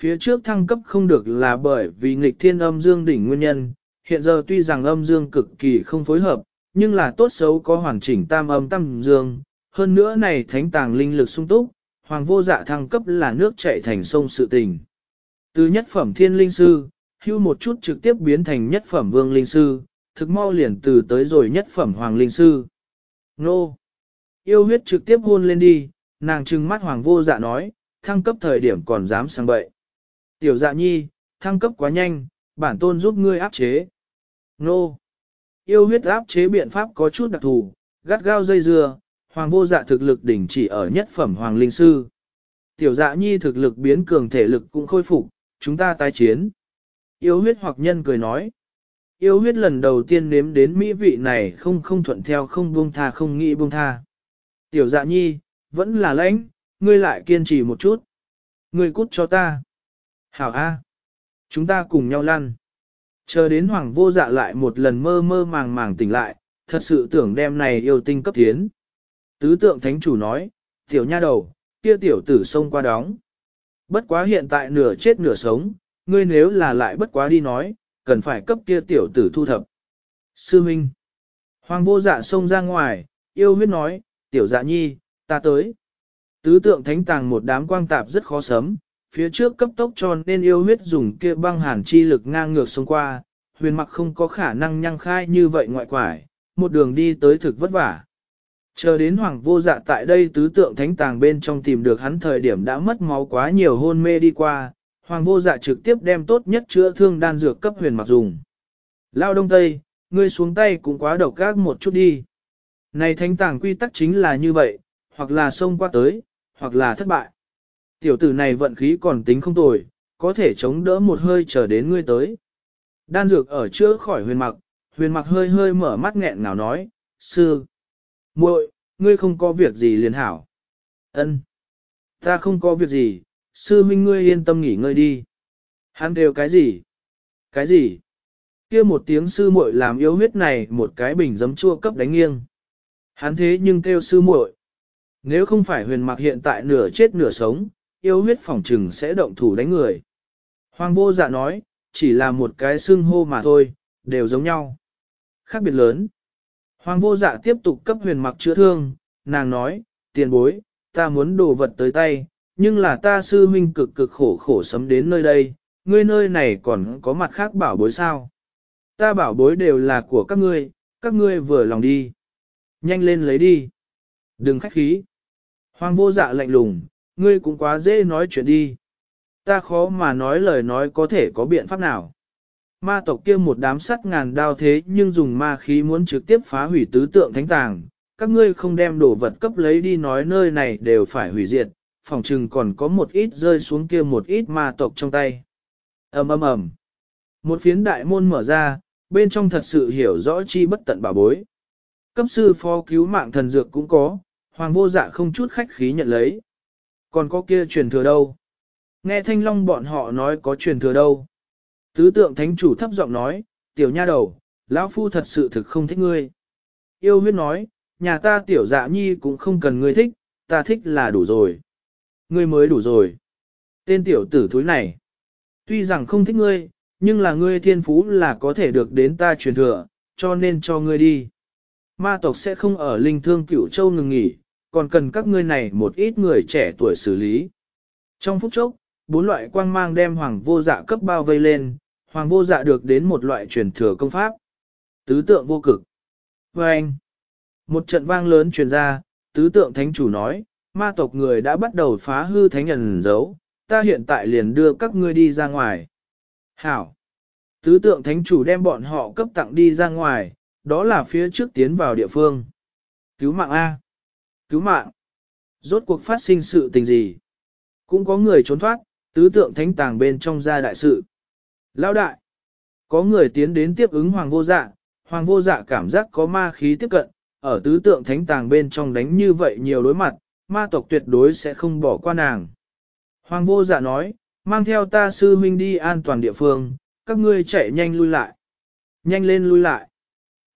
Phía trước thăng cấp không được là bởi vì nghịch thiên âm dương đỉnh nguyên nhân, hiện giờ tuy rằng âm dương cực kỳ không phối hợp, nhưng là tốt xấu có hoàn chỉnh tam âm tam dương, hơn nữa này thánh tàng linh lực sung túc, hoàng vô dạ thăng cấp là nước chảy thành sông sự tình. Từ nhất phẩm thiên linh sư, hưu một chút trực tiếp biến thành nhất phẩm vương linh sư, thực mau liền từ tới rồi nhất phẩm hoàng linh sư. Nô! Yêu huyết trực tiếp hôn lên đi, nàng trừng mắt hoàng vô dạ nói, thăng cấp thời điểm còn dám sang bậy. Tiểu dạ nhi, thăng cấp quá nhanh, bản tôn giúp ngươi áp chế. Nô! Yêu huyết áp chế biện pháp có chút đặc thù, gắt gao dây dưa, hoàng vô dạ thực lực đỉnh chỉ ở nhất phẩm hoàng linh sư. Tiểu dạ nhi thực lực biến cường thể lực cũng khôi phục, chúng ta tái chiến. Yêu huyết hoặc nhân cười nói. Yêu huyết lần đầu tiên nếm đến mỹ vị này không không thuận theo không buông tha không nghĩ buông tha. Tiểu dạ nhi, vẫn là lãnh, ngươi lại kiên trì một chút. Ngươi cút cho ta. Hảo A. Chúng ta cùng nhau lăn. Chờ đến hoàng vô dạ lại một lần mơ mơ màng màng tỉnh lại, thật sự tưởng đem này yêu tinh cấp tiến. Tứ tượng thánh chủ nói, tiểu nha đầu, kia tiểu tử xông qua đóng. Bất quá hiện tại nửa chết nửa sống, ngươi nếu là lại bất quá đi nói, cần phải cấp kia tiểu tử thu thập. Sư Minh. Hoàng vô dạ xông ra ngoài, yêu huyết nói, tiểu dạ nhi, ta tới. Tứ tượng thánh tàng một đám quang tạp rất khó sớm, phía trước cấp tốc tròn nên yêu huyết dùng kia băng hàn chi lực ngang ngược xông qua, huyền mặc không có khả năng nhăng khai như vậy ngoại quải, một đường đi tới thực vất vả. Chờ đến hoàng vô dạ tại đây tứ tượng thánh tàng bên trong tìm được hắn thời điểm đã mất máu quá nhiều hôn mê đi qua, hoàng vô dạ trực tiếp đem tốt nhất chữa thương đan dược cấp huyền mặc dùng. Lao đông tây, ngươi xuống tay cũng quá độc gác một chút đi. Này thánh tàng quy tắc chính là như vậy, hoặc là xông qua tới, hoặc là thất bại. Tiểu tử này vận khí còn tính không tồi, có thể chống đỡ một hơi chờ đến ngươi tới. Đan dược ở chữa khỏi huyền mặc, huyền mặc hơi hơi mở mắt nghẹn ngào nói, sư, muội, ngươi không có việc gì liền hảo. Ân, ta không có việc gì, sư minh ngươi yên tâm nghỉ ngơi đi. Hắn đều cái gì? Cái gì? kia một tiếng sư muội làm yếu huyết này một cái bình giấm chua cấp đánh nghiêng. Hắn thế nhưng kêu sư muội. Nếu không phải huyền mặc hiện tại nửa chết nửa sống, yêu huyết phỏng trừng sẽ động thủ đánh người. Hoàng vô dạ nói, chỉ là một cái xưng hô mà thôi, đều giống nhau. Khác biệt lớn. Hoàng vô dạ tiếp tục cấp huyền mặc chữa thương, nàng nói, tiền bối, ta muốn đồ vật tới tay, nhưng là ta sư huynh cực cực khổ khổ sấm đến nơi đây, ngươi nơi này còn có mặt khác bảo bối sao. Ta bảo bối đều là của các ngươi, các ngươi vừa lòng đi. Nhanh lên lấy đi. Đừng khách khí. Hoàng vô dạ lạnh lùng, ngươi cũng quá dễ nói chuyện đi. Ta khó mà nói lời nói có thể có biện pháp nào. Ma tộc kia một đám sắt ngàn đao thế nhưng dùng ma khí muốn trực tiếp phá hủy tứ tượng thánh tàng. Các ngươi không đem đồ vật cấp lấy đi nói nơi này đều phải hủy diệt, phòng trừng còn có một ít rơi xuống kia một ít ma tộc trong tay. ầm ầm ầm, Một phiến đại môn mở ra, bên trong thật sự hiểu rõ chi bất tận bảo bối. Cấp sư phó cứu mạng thần dược cũng có, hoàng vô dạ không chút khách khí nhận lấy. Còn có kia truyền thừa đâu? Nghe thanh long bọn họ nói có truyền thừa đâu? Tứ tượng thánh chủ thấp giọng nói, tiểu nha đầu, lão phu thật sự thực không thích ngươi. Yêu huyết nói, nhà ta tiểu dạ nhi cũng không cần ngươi thích, ta thích là đủ rồi. Ngươi mới đủ rồi. Tên tiểu tử thúi này. Tuy rằng không thích ngươi, nhưng là ngươi thiên phú là có thể được đến ta truyền thừa, cho nên cho ngươi đi. Ma tộc sẽ không ở linh thương cửu châu ngừng nghỉ, còn cần các ngươi này một ít người trẻ tuổi xử lý. Trong phút chốc, bốn loại quang mang đem hoàng vô dạ cấp bao vây lên, hoàng vô dạ được đến một loại truyền thừa công pháp. Tứ tượng vô cực. Và anh, một trận vang lớn truyền ra, tứ tượng thánh chủ nói, ma tộc người đã bắt đầu phá hư thánh nhân giấu, ta hiện tại liền đưa các ngươi đi ra ngoài. Hảo. Tứ tượng thánh chủ đem bọn họ cấp tặng đi ra ngoài, đó là phía trước tiến vào địa phương. Cứu mạng A. Cứu mạng. Rốt cuộc phát sinh sự tình gì? Cũng có người trốn thoát, tứ tượng thánh tàng bên trong gia đại sự. Lão đại. Có người tiến đến tiếp ứng hoàng vô dạ, hoàng vô dạ cảm giác có ma khí tiếp cận, ở tứ tượng thánh tàng bên trong đánh như vậy nhiều đối mặt, ma tộc tuyệt đối sẽ không bỏ qua nàng. Hoàng vô dạ nói, mang theo ta sư huynh đi an toàn địa phương, các ngươi chạy nhanh lui lại. Nhanh lên lui lại.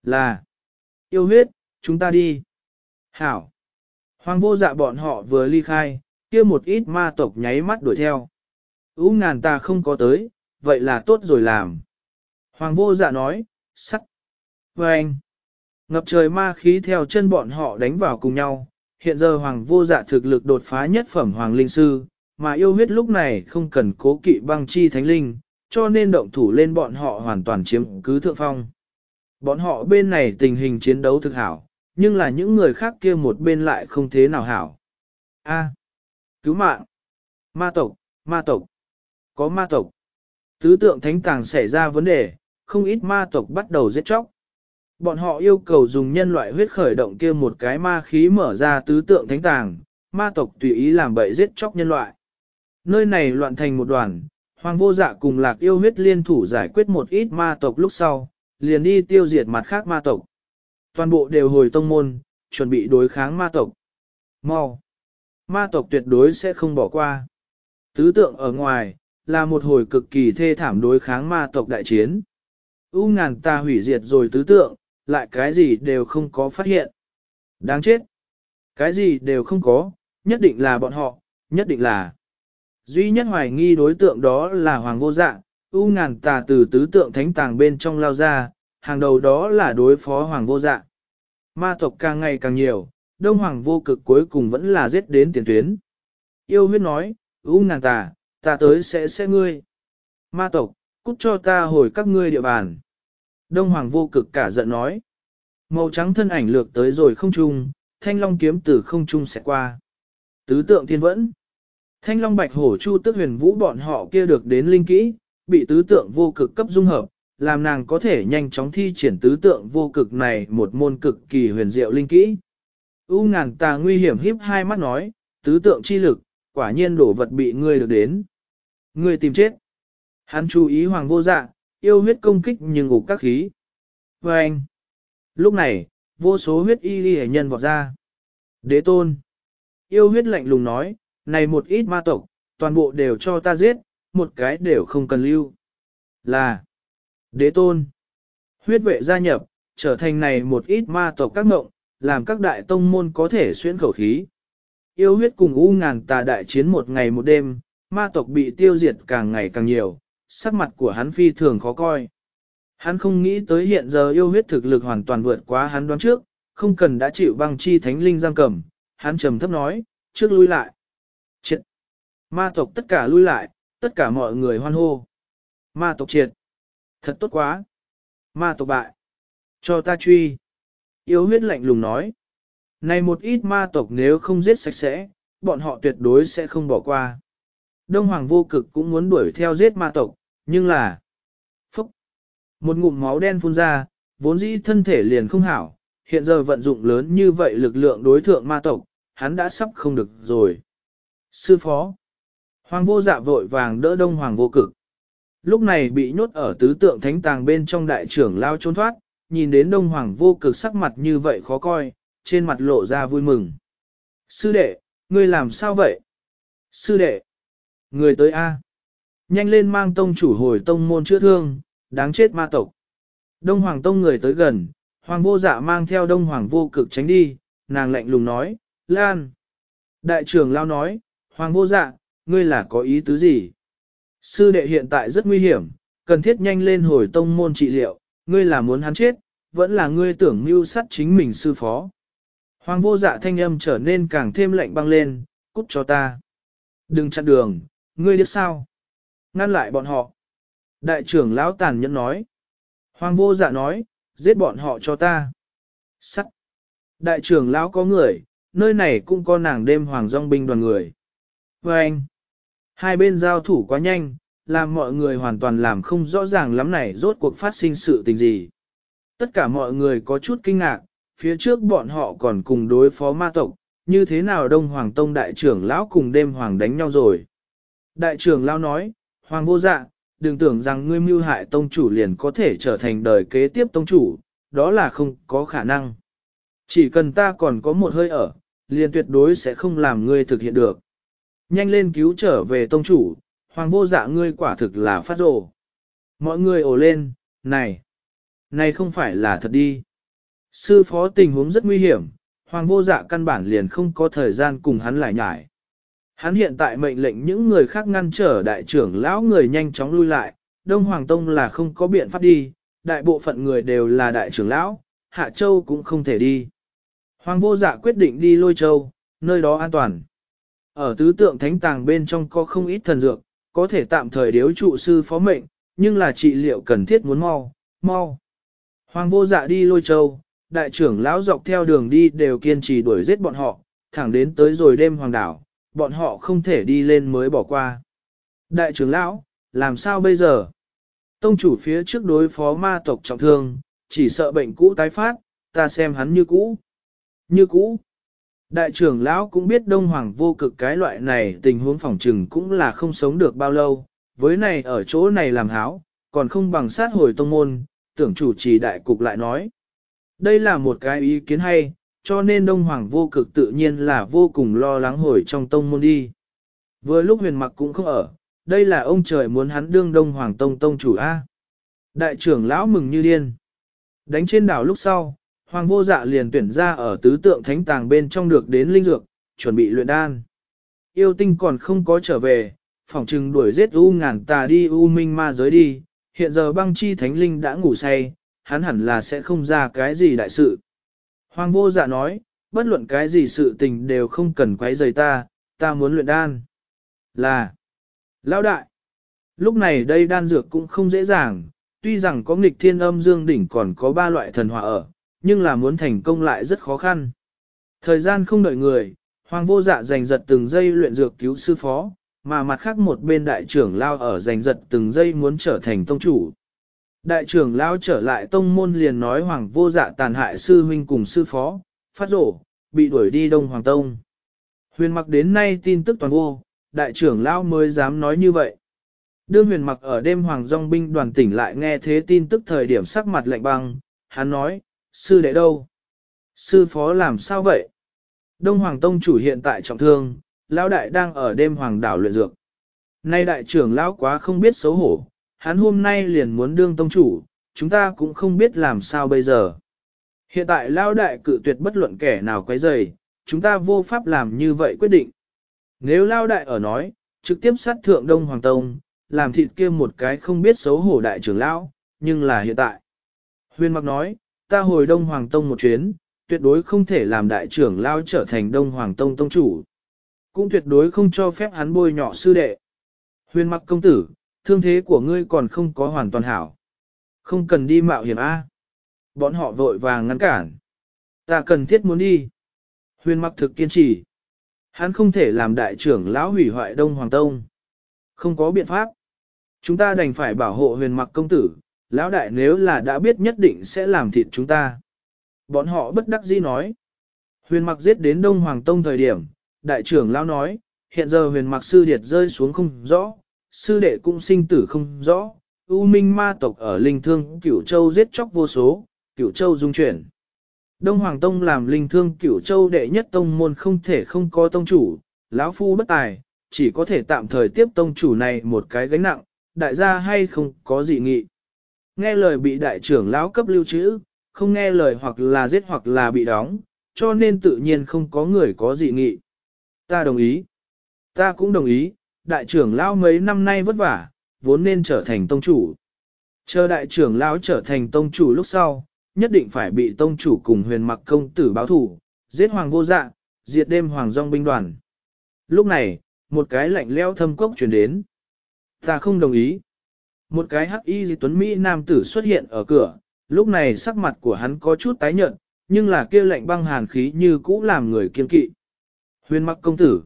Là, yêu huyết, chúng ta đi. Hảo. Hoàng vô dạ bọn họ vừa ly khai, kia một ít ma tộc nháy mắt đuổi theo. Ú ngàn ta không có tới, vậy là tốt rồi làm. Hoàng vô dạ nói, sắt. Và anh, ngập trời ma khí theo chân bọn họ đánh vào cùng nhau. Hiện giờ hoàng vô dạ thực lực đột phá nhất phẩm hoàng linh sư, mà yêu huyết lúc này không cần cố kỵ băng chi thánh linh, cho nên động thủ lên bọn họ hoàn toàn chiếm cứ thượng phong. Bọn họ bên này tình hình chiến đấu thực hảo, nhưng là những người khác kia một bên lại không thế nào hảo. A. cứu mạng. Ma tộc, ma tộc. Có ma tộc. Tứ tượng thánh tàng xảy ra vấn đề, không ít ma tộc bắt đầu giết chóc. Bọn họ yêu cầu dùng nhân loại huyết khởi động kia một cái ma khí mở ra tứ tượng thánh tàng, ma tộc tùy ý làm bậy giết chóc nhân loại. Nơi này loạn thành một đoàn, hoàng vô dạ cùng lạc yêu huyết liên thủ giải quyết một ít ma tộc lúc sau, liền đi tiêu diệt mặt khác ma tộc. Toàn bộ đều hồi tông môn, chuẩn bị đối kháng ma tộc. Mau! Ma tộc tuyệt đối sẽ không bỏ qua. Tứ tượng ở ngoài, là một hồi cực kỳ thê thảm đối kháng ma tộc đại chiến. U ngàn ta hủy diệt rồi tứ tượng, lại cái gì đều không có phát hiện. Đáng chết! Cái gì đều không có, nhất định là bọn họ, nhất định là. Duy nhất hoài nghi đối tượng đó là Hoàng vô dạ, U ngàn tà từ tứ tượng thánh tàng bên trong lao ra, hàng đầu đó là đối phó Hoàng vô dạ. Ma tộc càng ngày càng nhiều, Đông Hoàng vô cực cuối cùng vẫn là giết đến tiền tuyến. Yêu huyết nói, U nàng tà, ta tới sẽ sẽ ngươi. Ma tộc, cút cho ta hồi các ngươi địa bàn. Đông Hoàng vô cực cả giận nói. Màu trắng thân ảnh lược tới rồi không trung, thanh long kiếm từ không trung sẽ qua. Tứ tượng thiên vẫn. Thanh long bạch hổ chu tức huyền vũ bọn họ kia được đến linh kỹ, bị tứ tượng vô cực cấp dung hợp, làm nàng có thể nhanh chóng thi triển tứ tượng vô cực này một môn cực kỳ huyền diệu linh kỹ. U ngàn tà nguy hiểm híp hai mắt nói, tứ tượng chi lực, quả nhiên đổ vật bị ngươi được đến. Ngươi tìm chết. Hắn chú ý hoàng vô dạ, yêu huyết công kích nhưng ngục các khí. Và anh. Lúc này, vô số huyết y ghi nhân vọt ra. Đế tôn. Yêu huyết lạnh lùng nói, này một ít ma tộc, toàn bộ đều cho ta giết, một cái đều không cần lưu. Là đế tôn. Huyết vệ gia nhập, trở thành này một ít ma tộc các ngộng, làm các đại tông môn có thể xuyên khẩu khí. Yêu huyết cùng u ngàn tà đại chiến một ngày một đêm, ma tộc bị tiêu diệt càng ngày càng nhiều, sắc mặt của hắn phi thường khó coi. Hắn không nghĩ tới hiện giờ yêu huyết thực lực hoàn toàn vượt quá hắn đoán trước, không cần đã chịu băng chi thánh linh giam cầm. Hắn trầm thấp nói, trước lui lại. Triệt. Ma tộc tất cả lui lại, tất cả mọi người hoan hô. Ma tộc triệt. Thật tốt quá. Ma tộc bại. Cho ta truy. Yêu huyết lạnh lùng nói. Này một ít ma tộc nếu không giết sạch sẽ, bọn họ tuyệt đối sẽ không bỏ qua. Đông Hoàng vô cực cũng muốn đuổi theo giết ma tộc, nhưng là... Phúc! Một ngụm máu đen phun ra, vốn dĩ thân thể liền không hảo, hiện giờ vận dụng lớn như vậy lực lượng đối thượng ma tộc, hắn đã sắp không được rồi. Sư phó! Hoàng vô dạ vội vàng đỡ Đông Hoàng vô cực. Lúc này bị nhốt ở tứ tượng thánh tàng bên trong đại trưởng lao trốn thoát, nhìn đến Đông Hoàng vô cực sắc mặt như vậy khó coi, trên mặt lộ ra vui mừng. Sư đệ, ngươi làm sao vậy? Sư đệ! Người tới A. Nhanh lên mang tông chủ hồi tông môn chữa thương, đáng chết ma tộc. Đông Hoàng tông người tới gần, Hoàng vô dạ mang theo Đông Hoàng vô cực tránh đi, nàng lạnh lùng nói, Lan. Đại trưởng lao nói, Hoàng vô dạ, ngươi là có ý tứ gì? Sư đệ hiện tại rất nguy hiểm, cần thiết nhanh lên hồi tông môn trị liệu, ngươi là muốn hắn chết, vẫn là ngươi tưởng mưu sát chính mình sư phó. Hoàng vô dạ thanh âm trở nên càng thêm lạnh băng lên, cút cho ta. Đừng chặn đường, ngươi biết sao? Ngăn lại bọn họ. Đại trưởng lão tàn nhẫn nói. Hoàng vô dạ nói, giết bọn họ cho ta. Sắt. Đại trưởng lão có người, nơi này cũng có nàng đêm hoàng dòng binh đoàn người. Và anh, hai bên giao thủ quá nhanh, làm mọi người hoàn toàn làm không rõ ràng lắm này rốt cuộc phát sinh sự tình gì. Tất cả mọi người có chút kinh ngạc, phía trước bọn họ còn cùng đối phó ma tộc, như thế nào Đông Hoàng Tông đại trưởng lão cùng đêm hoàng đánh nhau rồi. Đại trưởng lão nói, Hoàng vô dạ, đừng tưởng rằng ngươi mưu hại tông chủ liền có thể trở thành đời kế tiếp tông chủ, đó là không có khả năng. Chỉ cần ta còn có một hơi ở, liền tuyệt đối sẽ không làm ngươi thực hiện được. Nhanh lên cứu trở về tông chủ, hoàng vô dạ ngươi quả thực là phát rồ. Mọi người ồ lên, này, này không phải là thật đi. Sư phó tình huống rất nguy hiểm, hoàng vô dạ căn bản liền không có thời gian cùng hắn lại nhải. Hắn hiện tại mệnh lệnh những người khác ngăn trở đại trưởng lão người nhanh chóng lui lại, Đông Hoàng Tông là không có biện pháp đi, đại bộ phận người đều là đại trưởng lão, Hạ Châu cũng không thể đi. Hoàng vô dạ quyết định đi lôi châu, nơi đó an toàn. Ở tứ tượng thánh tàng bên trong có không ít thần dược, có thể tạm thời điếu trụ sư phó mệnh, nhưng là trị liệu cần thiết muốn mau, mau. Hoàng vô dạ đi lôi châu, đại trưởng lão dọc theo đường đi đều kiên trì đuổi giết bọn họ, thẳng đến tới rồi đêm hoàng đảo, bọn họ không thể đi lên mới bỏ qua. Đại trưởng lão, làm sao bây giờ? Tông chủ phía trước đối phó ma tộc trọng thương, chỉ sợ bệnh cũ tái phát, ta xem hắn như cũ. Như cũ. Đại trưởng lão cũng biết đông hoàng vô cực cái loại này tình huống phòng trừng cũng là không sống được bao lâu, với này ở chỗ này làm háo, còn không bằng sát hồi tông môn, tưởng chủ trì đại cục lại nói. Đây là một cái ý kiến hay, cho nên đông hoàng vô cực tự nhiên là vô cùng lo lắng hồi trong tông môn đi. Vừa lúc huyền mặc cũng không ở, đây là ông trời muốn hắn đương đông hoàng tông tông chủ A. Đại trưởng lão mừng như điên. Đánh trên đảo lúc sau, hoàng vô dạ liền tuyển ra ở tứ tượng thánh tàng bên trong được đến linh dược, chuẩn bị luyện đan. Yêu tinh còn không có trở về, phỏng trừng đuổi giết u ngàn tà đi u minh ma giới đi, hiện giờ băng chi thánh linh đã ngủ say, hắn hẳn là sẽ không ra cái gì đại sự. Hoàng vô dạ nói, bất luận cái gì sự tình đều không cần quấy rầy ta, ta muốn luyện đan. Là, lão đại, lúc này đây đan dược cũng không dễ dàng, tuy rằng có nghịch thiên âm dương đỉnh còn có ba loại thần hỏa ở, nhưng là muốn thành công lại rất khó khăn. Thời gian không đợi người, hoàng vô dạ giành giật từng giây luyện dược cứu sư phó, mà mặt khác một bên đại trưởng lao ở giành giật từng giây muốn trở thành tông chủ. Đại trưởng lao trở lại tông môn liền nói hoàng vô dạ tàn hại sư huynh cùng sư phó, phát rổ, bị đuổi đi đông hoàng tông. Huyền mặc đến nay tin tức toàn vô, đại trưởng lao mới dám nói như vậy. Đương huyền mặc ở đêm hoàng dòng binh đoàn tỉnh lại nghe thế tin tức thời điểm sắc mặt lạnh băng, hắn nói, sư đệ đâu? Sư phó làm sao vậy? Đông Hoàng Tông chủ hiện tại trọng thương, lão đại đang ở đêm hoàng đảo luyện dược. Nay đại trưởng lão quá không biết xấu hổ, hắn hôm nay liền muốn đương tông chủ, chúng ta cũng không biết làm sao bây giờ. Hiện tại lão đại cự tuyệt bất luận kẻ nào quấy rầy, chúng ta vô pháp làm như vậy quyết định. Nếu lão đại ở nói, trực tiếp sát thượng Đông Hoàng Tông, làm thịt kia một cái không biết xấu hổ đại trưởng lão, nhưng là hiện tại. Huyền Mặc nói, ta hồi Đông Hoàng Tông một chuyến, tuyệt đối không thể làm đại trưởng lão trở thành Đông Hoàng Tông Tông chủ cũng tuyệt đối không cho phép hắn bôi nhọ sư đệ. Huyền mặc công tử, thương thế của ngươi còn không có hoàn toàn hảo. Không cần đi mạo hiểm A. Bọn họ vội vàng ngăn cản. Ta cần thiết muốn đi. Huyền mặc thực kiên trì. Hắn không thể làm đại trưởng lão hủy hoại Đông Hoàng Tông. Không có biện pháp. Chúng ta đành phải bảo hộ huyền mặc công tử. Lão đại nếu là đã biết nhất định sẽ làm thịt chúng ta. Bọn họ bất đắc dĩ nói. Huyền mặc giết đến Đông Hoàng Tông thời điểm, đại trưởng lão nói, hiện giờ huyền mặc sư điệt rơi xuống không rõ, sư đệ cũng sinh tử không rõ, U minh ma tộc ở linh thương cửu châu giết chóc vô số, cửu châu dung chuyển. Đông Hoàng Tông làm linh thương cửu châu đệ nhất tông môn không thể không có tông chủ, lão phu bất tài, chỉ có thể tạm thời tiếp tông chủ này một cái gánh nặng, đại gia hay không có gì nghị. Nghe lời bị đại trưởng lão cấp lưu trữ, không nghe lời hoặc là giết hoặc là bị đóng, cho nên tự nhiên không có người có dị nghị. Ta đồng ý. Ta cũng đồng ý, đại trưởng lão mấy năm nay vất vả, vốn nên trở thành tông chủ. Chờ đại trưởng lão trở thành tông chủ lúc sau, nhất định phải bị tông chủ cùng huyền mặc công tử báo thủ, giết hoàng vô dạ, diệt đêm hoàng dòng binh đoàn. Lúc này, một cái lạnh leo thâm cốc truyền đến. Ta không đồng ý. Một cái hắc y di tuấn Mỹ nam tử xuất hiện ở cửa, lúc này sắc mặt của hắn có chút tái nhợt, nhưng là kia lạnh băng hàn khí như cũ làm người kiên kỵ. Huyền mặc công tử.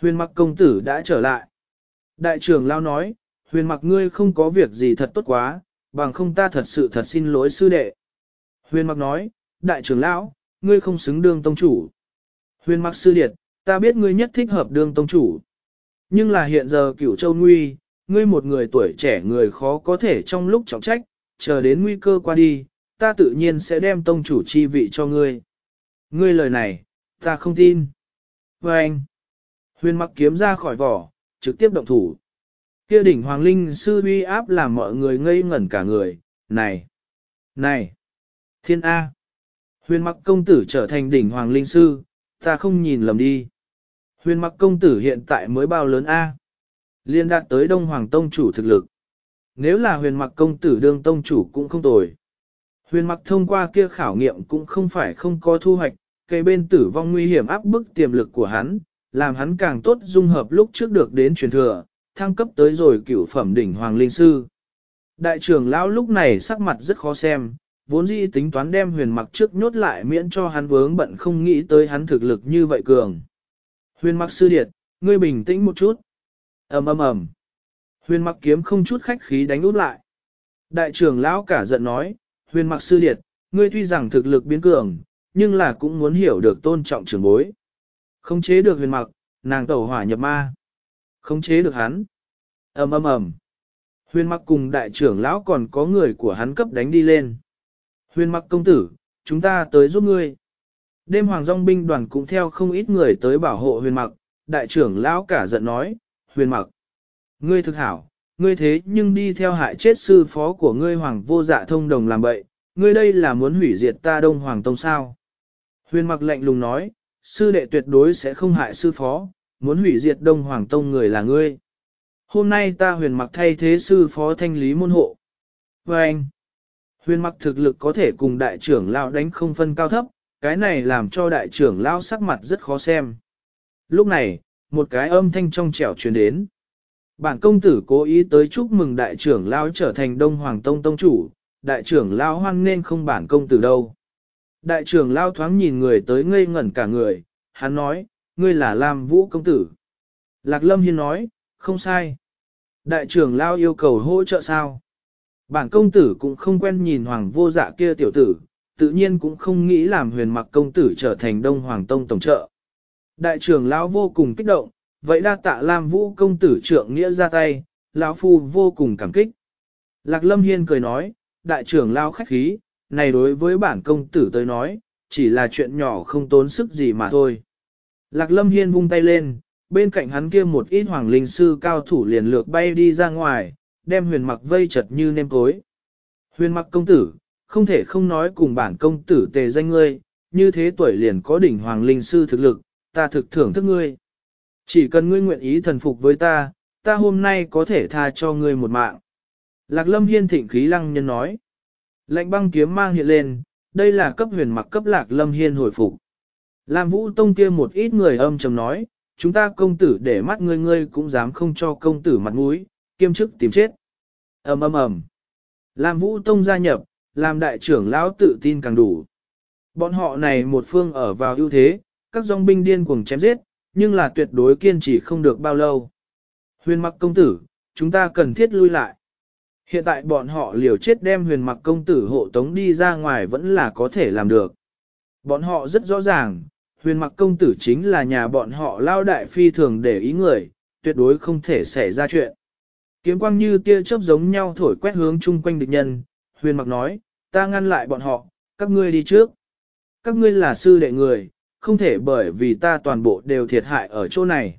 Huyền mặc công tử đã trở lại. Đại trưởng lao nói, huyền mặc ngươi không có việc gì thật tốt quá, bằng không ta thật sự thật xin lỗi sư đệ. Huyền mặc nói, đại trưởng lão, ngươi không xứng đương tông chủ. Huyền mặc sư điệt, ta biết ngươi nhất thích hợp đương tông chủ. Nhưng là hiện giờ cửu châu nguy, ngươi một người tuổi trẻ người khó có thể trong lúc trọng trách, chờ đến nguy cơ qua đi, ta tự nhiên sẽ đem tông chủ chi vị cho ngươi. Ngươi lời này, ta không tin. Và anh, huyền mặc kiếm ra khỏi vỏ, trực tiếp động thủ. Kia đỉnh hoàng linh sư uy áp làm mọi người ngây ngẩn cả người, này, này, thiên A. Huyền mặc công tử trở thành đỉnh hoàng linh sư, ta không nhìn lầm đi. Huyền mặc công tử hiện tại mới bao lớn A. Liên đạt tới Đông Hoàng Tông chủ thực lực. Nếu là huyền mặc công tử đương tông chủ cũng không tồi. Huyền mặc thông qua kia khảo nghiệm cũng không phải không có thu hoạch, cây bên tử vong nguy hiểm áp bức tiềm lực của hắn, làm hắn càng tốt dung hợp lúc trước được đến truyền thừa, thăng cấp tới rồi cửu phẩm đỉnh Hoàng Linh Sư. Đại trưởng lão lúc này sắc mặt rất khó xem, vốn dĩ tính toán đem huyền mặc trước nhốt lại miễn cho hắn vướng bận không nghĩ tới hắn thực lực như vậy cường. Huyền mặc sư điệt, ngươi bình tĩnh một chút ầm ầm ầm. Huyền mặc kiếm không chút khách khí đánh út lại. Đại trưởng lão cả giận nói, huyền mặc sư điệt, ngươi tuy rằng thực lực biến cường, nhưng là cũng muốn hiểu được tôn trọng trưởng bối. Không chế được huyền mặc, nàng tẩu hỏa nhập ma. Không chế được hắn. ầm ầm ầm. Huyền mặc cùng đại trưởng lão còn có người của hắn cấp đánh đi lên. Huyền mặc công tử, chúng ta tới giúp ngươi. Đêm hoàng dòng binh đoàn cũng theo không ít người tới bảo hộ huyền mặc, đại trưởng lão cả giận nói, huyền mặc. Ngươi thực hảo, ngươi thế nhưng đi theo hại chết sư phó của ngươi hoàng vô dạ thông đồng làm bậy, ngươi đây là muốn hủy diệt ta đông hoàng tông sao. Huyền mặc lạnh lùng nói, sư đệ tuyệt đối sẽ không hại sư phó, muốn hủy diệt đông hoàng tông người là ngươi. Hôm nay ta huyền mặc thay thế sư phó thanh lý môn hộ. Và anh, huyền mặc thực lực có thể cùng đại trưởng lão đánh không phân cao thấp, cái này làm cho đại trưởng lão sắc mặt rất khó xem. Lúc này, một cái âm thanh trong trẻo truyền đến. Bản công tử cố ý tới chúc mừng đại trưởng lão trở thành Đông Hoàng Tông Tông chủ, đại trưởng lão hoan nên không bản công tử đâu. Đại trưởng lão thoáng nhìn người tới ngây ngẩn cả người, hắn nói, ngươi là Lam Vũ công tử. Lạc Lâm Hiên nói, không sai. Đại trưởng lão yêu cầu hỗ trợ sao? Bản công tử cũng không quen nhìn hoàng vô dạ kia tiểu tử, tự nhiên cũng không nghĩ làm huyền mặc công tử trở thành Đông Hoàng Tông Tổng trợ. Đại trưởng lão vô cùng kích động, vậy đa tạ Lam Vũ công tử trưởng nghĩa ra tay, lão phu vô cùng cảm kích. Lạc Lâm Hiên cười nói, đại trưởng lão khách khí, này đối với bản công tử tới nói, chỉ là chuyện nhỏ không tốn sức gì mà thôi. Lạc Lâm Hiên vung tay lên, bên cạnh hắn kia một ít hoàng linh sư cao thủ liền lược bay đi ra ngoài, đem huyền mặc vây chật như nêm cối. Huyền mặc công tử, không thể không nói cùng bản công tử tề danh ngươi, như thế tuổi liền có đỉnh hoàng linh sư thực lực, ta thực thưởng thức ngươi. Chỉ cần ngươi nguyện ý thần phục với ta, ta hôm nay có thể tha cho ngươi một mạng. Lạc lâm hiên thịnh khí lăng nhân nói. lạnh băng kiếm mang hiện lên, đây là cấp huyền mặc cấp lạc lâm hiên hồi phục. Lam vũ tông kia một ít người âm trầm nói, chúng ta công tử để mắt ngươi ngươi cũng dám không cho công tử mặt mũi, kiêm chức tìm chết. ầm ầm ầm. Lam vũ tông gia nhập, làm đại trưởng lão tự tin càng đủ. Bọn họ này một phương ở vào ưu thế, các dòng binh điên cuồng chém giết, nhưng là tuyệt đối kiên trì không được bao lâu. Huyền mặc công tử, chúng ta cần thiết lui lại. Hiện tại bọn họ liều chết đem huyền mặc công tử hộ tống đi ra ngoài vẫn là có thể làm được. Bọn họ rất rõ ràng, huyền mặc công tử chính là nhà bọn họ lao đại phi thường để ý người, tuyệt đối không thể xảy ra chuyện. Kiếm quang như tia chớp giống nhau thổi quét hướng chung quanh địch nhân, huyền mặc nói, ta ngăn lại bọn họ, các ngươi đi trước. Các ngươi là sư đệ người, không thể bởi vì ta toàn bộ đều thiệt hại ở chỗ này.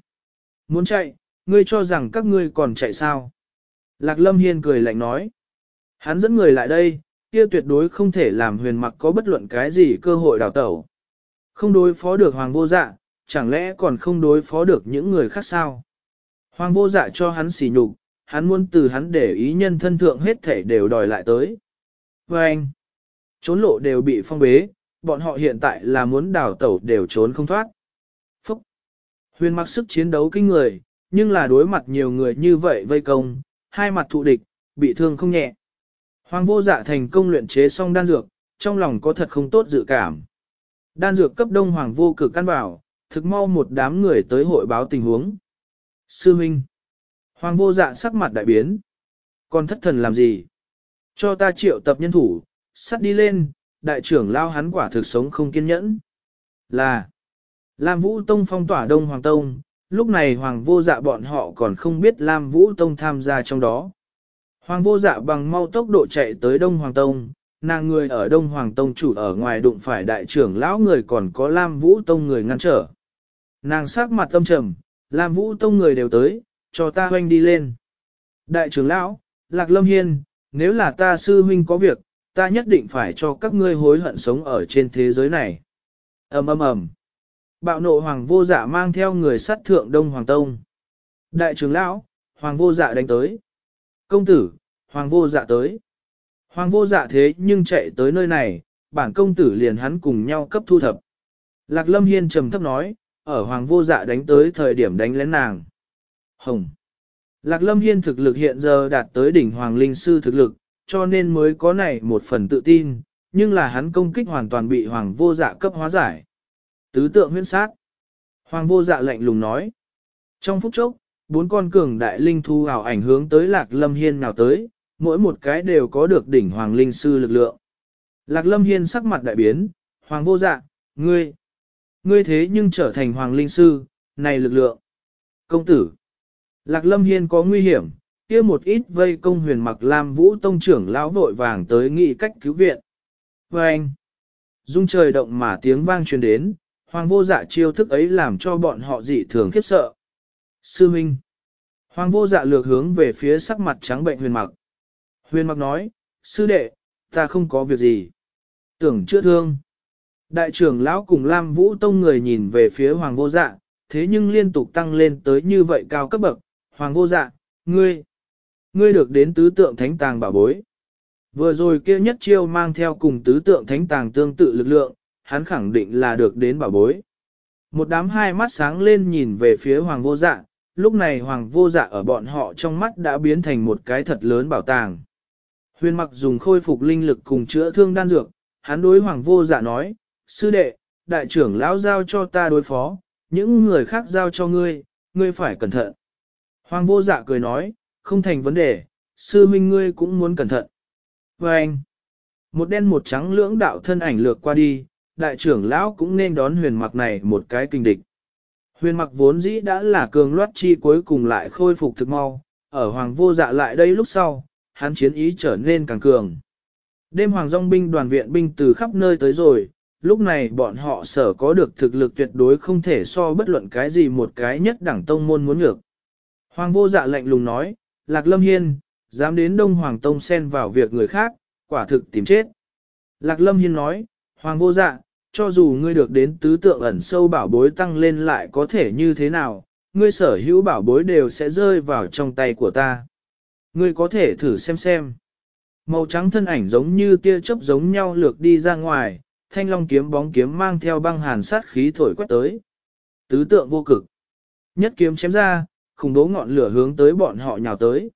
Muốn chạy, ngươi cho rằng các ngươi còn chạy sao? Lạc Lâm Hiên cười lạnh nói. Hắn dẫn người lại đây, kia tuyệt đối không thể làm huyền mặc có bất luận cái gì cơ hội đào tẩu. Không đối phó được hoàng vô dạ, chẳng lẽ còn không đối phó được những người khác sao? Hoàng vô dạ cho hắn xỉ nhục, hắn muốn từ hắn để ý nhân thân thượng hết thể đều đòi lại tới. Và anh, trốn lộ đều bị phong bế, bọn họ hiện tại là muốn đào tẩu đều trốn không thoát. Phúc! Huyền mặc sức chiến đấu kinh người, nhưng là đối mặt nhiều người như vậy vây công, hai mặt thụ địch, bị thương không nhẹ. Hoàng vô dạ thành công luyện chế xong đan dược, trong lòng có thật không tốt dự cảm. Đan dược cấp đông hoàng vô cực căn bảo, thực mau một đám người tới hội báo tình huống. Sư Minh! Hoàng vô dạ sắc mặt đại biến. Còn thất thần làm gì? Cho ta triệu tập nhân thủ, sắt đi lên, đại trưởng lao hắn quả thực sống không kiên nhẫn. Là, Lam Vũ Tông phong tỏa Đông Hoàng Tông, lúc này Hoàng vô dạ bọn họ còn không biết Lam Vũ Tông tham gia trong đó. Hoàng vô dạ bằng mau tốc độ chạy tới Đông Hoàng Tông, nàng người ở Đông Hoàng Tông chủ ở ngoài đụng phải đại trưởng lão người còn có Lam Vũ Tông người ngăn trở. Nàng sắc mặt tâm trầm, Lam Vũ Tông người đều tới, cho ta hoanh đi lên. Đại trưởng lão, Lạc Lâm Hiên, nếu là ta sư huynh có việc, ta nhất định phải cho các ngươi hối hận sống ở trên thế giới này. ầm ầm ầm. Bạo nộ hoàng vô dạ mang theo người sát thượng Đông Hoàng Tông. Đại trưởng lão, hoàng vô dạ đánh tới. Công tử, hoàng vô dạ tới. Hoàng vô dạ thế nhưng chạy tới nơi này, bản công tử liền hắn cùng nhau cấp thu thập. Lạc lâm hiên trầm thấp nói, ở hoàng vô dạ đánh tới thời điểm đánh lén nàng. Hồng. Lạc lâm hiên thực lực hiện giờ đạt tới đỉnh hoàng linh sư thực lực, cho nên mới có này một phần tự tin, nhưng là hắn công kích hoàn toàn bị hoàng vô dạ cấp hóa giải. Tứ tượng huyên sát. Hoàng vô dạ lạnh lùng nói. Trong phút chốc, bốn con cường đại linh thu ảo ảnh hướng tới lạc lâm hiên nào tới, mỗi một cái đều có được đỉnh hoàng linh sư lực lượng. Lạc lâm hiên sắc mặt đại biến, hoàng vô dạ, ngươi, ngươi thế nhưng trở thành hoàng linh sư, này lực lượng. Công tử, lạc lâm hiên có nguy hiểm, kia một ít vây công huyền mặc lam vũ tông trưởng lão vội vàng tới nghị cách cứu viện. Và anh, dung trời động mà tiếng vang truyền đến, hoàng vô dạ chiêu thức ấy làm cho bọn họ dị thường khiếp sợ. Sư Minh, hoàng vô dạ lược hướng về phía sắc mặt trắng bệnh huyền mặc. Huyền mặc nói, sư đệ, ta không có việc gì. Tưởng chưa thương. Đại trưởng lão cùng Lam Vũ Tông người nhìn về phía Hoàng vô dạ, thế nhưng liên tục tăng lên tới như vậy cao cấp bậc. Hoàng vô dạ, ngươi, ngươi được đến tứ tượng thánh tàng bảo bối. Vừa rồi kia nhất chiêu mang theo cùng tứ tượng thánh tàng tương tự lực lượng, hắn khẳng định là được đến bảo bối. Một đám hai mắt sáng lên nhìn về phía Hoàng vô dạ, lúc này Hoàng vô dạ ở bọn họ trong mắt đã biến thành một cái thật lớn bảo tàng. Huyền mặc dùng khôi phục linh lực cùng chữa thương đan dược, hắn đối hoàng vô dạ nói, sư đệ, đại trưởng lão giao cho ta đối phó, những người khác giao cho ngươi, ngươi phải cẩn thận. Hoàng vô dạ cười nói, không thành vấn đề, sư minh ngươi cũng muốn cẩn thận. Và anh, một đen một trắng lưỡng đạo thân ảnh lược qua đi, đại trưởng lão cũng nên đón huyền mặc này một cái kinh địch. Huyền mặc vốn dĩ đã là cường loát chi cuối cùng lại khôi phục thực mau, ở hoàng vô dạ lại đây lúc sau, hắn chiến ý trở nên càng cường. Đêm hoàng dòng binh đoàn viện binh từ khắp nơi tới rồi, lúc này bọn họ sở có được thực lực tuyệt đối không thể so bất luận cái gì một cái nhất đẳng tông môn muốn ngược. Hoàng vô dạ lạnh lùng nói, Lạc Lâm Hiên, dám đến Đông Hoàng Tông xen vào việc người khác, quả thực tìm chết. Lạc Lâm Hiên nói, Hoàng vô dạ, cho dù ngươi được đến tứ tượng ẩn sâu bảo bối tăng lên lại có thể như thế nào, ngươi sở hữu bảo bối đều sẽ rơi vào trong tay của ta. Ngươi có thể thử xem xem. Màu trắng thân ảnh giống như tia chớp giống nhau lược đi ra ngoài, thanh long kiếm bóng kiếm mang theo băng hàn sát khí thổi quét tới. Tứ tượng vô cực. Nhất kiếm chém ra, khủng bố ngọn lửa hướng tới bọn họ nhào tới.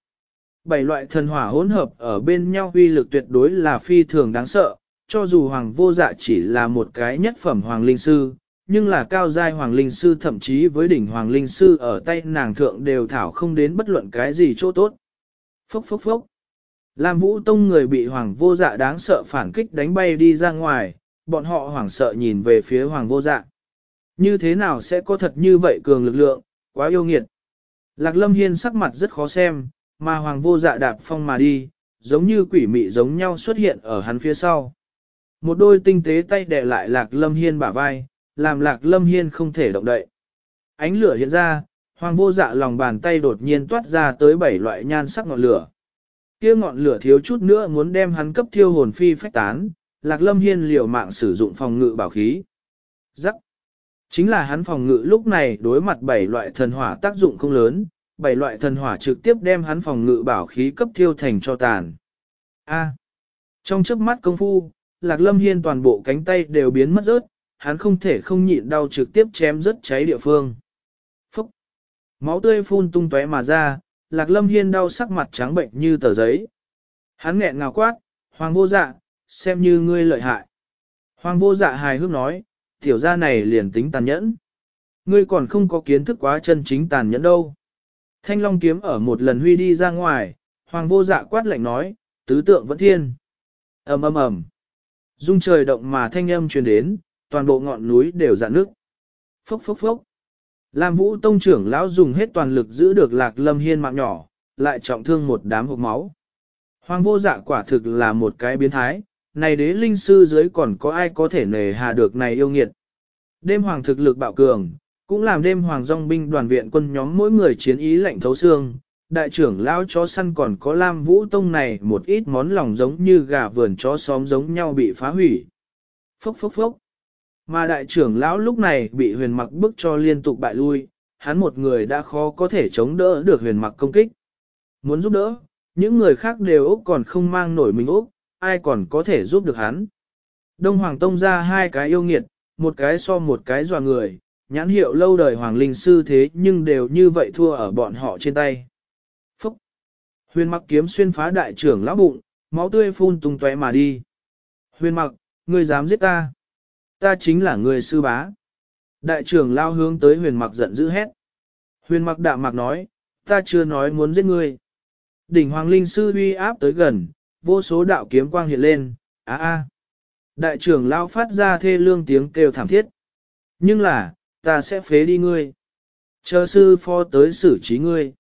Bảy loại thần hỏa hỗn hợp ở bên nhau uy lực tuyệt đối là phi thường đáng sợ, cho dù hoàng vô dạ chỉ là một cái nhất phẩm hoàng linh sư, nhưng là cao giai hoàng linh sư thậm chí với đỉnh hoàng linh sư ở tay nàng thượng đều thảo không đến bất luận cái gì chỗ tốt. Phốc phốc phốc. Lam Vũ Tông người bị Hoàng Vô Dạ đáng sợ phản kích đánh bay đi ra ngoài, bọn họ hoảng sợ nhìn về phía Hoàng Vô Dạ. Như thế nào sẽ có thật như vậy cường lực lượng, quá yêu nghiệt. Lạc Lâm Hiên sắc mặt rất khó xem, mà Hoàng Vô Dạ đạp phong mà đi, giống như quỷ mị giống nhau xuất hiện ở hắn phía sau. Một đôi tinh tế tay đè lại Lạc Lâm Hiên bả vai, làm Lạc Lâm Hiên không thể động đậy. Ánh lửa hiện ra, Hoàng Vô Dạ lòng bàn tay đột nhiên toát ra tới bảy loại nhan sắc ngọn lửa. Kia ngọn lửa thiếu chút nữa muốn đem hắn cấp thiêu hồn phi phách tán, Lạc Lâm Hiên liều mạng sử dụng phòng ngự bảo khí. Rắc. Chính là hắn phòng ngự lúc này đối mặt bảy loại thần hỏa tác dụng không lớn, bảy loại thần hỏa trực tiếp đem hắn phòng ngự bảo khí cấp thiêu thành cho tàn. A. Trong chớp mắt công phu, Lạc Lâm Hiên toàn bộ cánh tay đều biến mất rớt, hắn không thể không nhịn đau trực tiếp chém rất cháy địa phương. Phúc. Máu tươi phun tung tóe mà ra, Lạc Lâm Hiên đau sắc mặt trắng bệnh như tờ giấy. Hắn nghẹn ngào quát, Hoàng vô dạ, xem như ngươi lợi hại. Hoàng vô dạ hài hước nói, tiểu gia này liền tính tàn nhẫn. Ngươi còn không có kiến thức quá chân chính tàn nhẫn đâu. Thanh long kiếm ở một lần huy đi ra ngoài, hoàng vô dạ quát lạnh nói, tứ tượng vẫn thiên. ầm ầm ầm, Dung trời động mà thanh âm truyền đến, toàn bộ ngọn núi đều dạn nước. Phốc phốc phốc. Lam Vũ Tông trưởng lão dùng hết toàn lực giữ được Lạc Lâm Hiên mạng nhỏ, lại trọng thương một đám hộp máu. Hoàng vô dạ quả thực là một cái biến thái, này đế linh sư dưới còn có ai có thể nề hà được này yêu nghiệt. Đêm hoàng thực lực bạo cường, cũng làm đêm hoàng dòng binh đoàn viện quân nhóm mỗi người chiến ý lạnh thấu xương. Đại trưởng lão chó săn còn có Lam Vũ Tông này một ít món lòng giống như gà vườn chó xóm giống nhau bị phá hủy. Phốc phốc phốc. Mà đại trưởng lão lúc này bị huyền mặc bức cho liên tục bại lui, hắn một người đã khó có thể chống đỡ được huyền mặc công kích. Muốn giúp đỡ, những người khác đều ốc còn không mang nổi mình ốc, ai còn có thể giúp được hắn. Đông Hoàng Tông ra hai cái yêu nghiệt, một cái so một cái dò người, nhãn hiệu lâu đời Hoàng Linh Sư thế nhưng đều như vậy thua ở bọn họ trên tay. Phúc! Huyền mặc kiếm xuyên phá đại trưởng lão bụng, máu tươi phun tung tóe mà đi. Huyền mặc, ngươi dám giết ta? Ta chính là người sư bá. Đại trưởng lao hướng tới huyền mặc giận dữ hét. Huyền mặc đạm mặc nói, ta chưa nói muốn giết ngươi. Đỉnh hoàng linh sư uy áp tới gần, vô số đạo kiếm quang hiện lên, À a. Đại trưởng lão phát ra thê lương tiếng kêu thảm thiết. Nhưng là, ta sẽ phế đi ngươi. Chờ sư phó tới xử trí ngươi.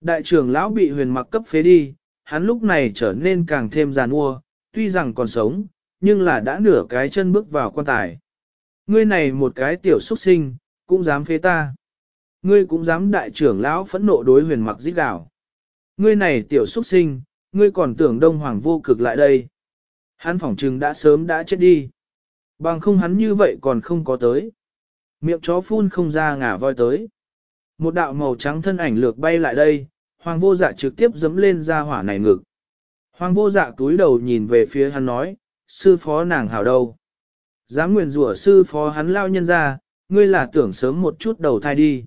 Đại trưởng lão bị huyền mặc cấp phế đi, hắn lúc này trở nên càng thêm giàn ua, tuy rằng còn sống, nhưng là đã nửa cái chân bước vào quan tài. Ngươi này một cái tiểu xuất sinh, cũng dám phế ta. Ngươi cũng dám đại trưởng lão phẫn nộ đối huyền mặc giết đảo. Ngươi này tiểu xuất sinh, ngươi còn tưởng đông hoàng vô cực lại đây. Hắn phỏng trừng đã sớm đã chết đi. Bằng không hắn như vậy còn không có tới. Miệng chó phun không ra ngả voi tới. Một đạo màu trắng thân ảnh lược bay lại đây, hoàng vô dạ trực tiếp dấm lên ra hỏa này ngực. Hoàng vô dạ túi đầu nhìn về phía hắn nói, sư phó nàng hảo đâu. Dám nguyện rủa sư phó hắn lao nhân ra, ngươi là tưởng sớm một chút đầu thai đi.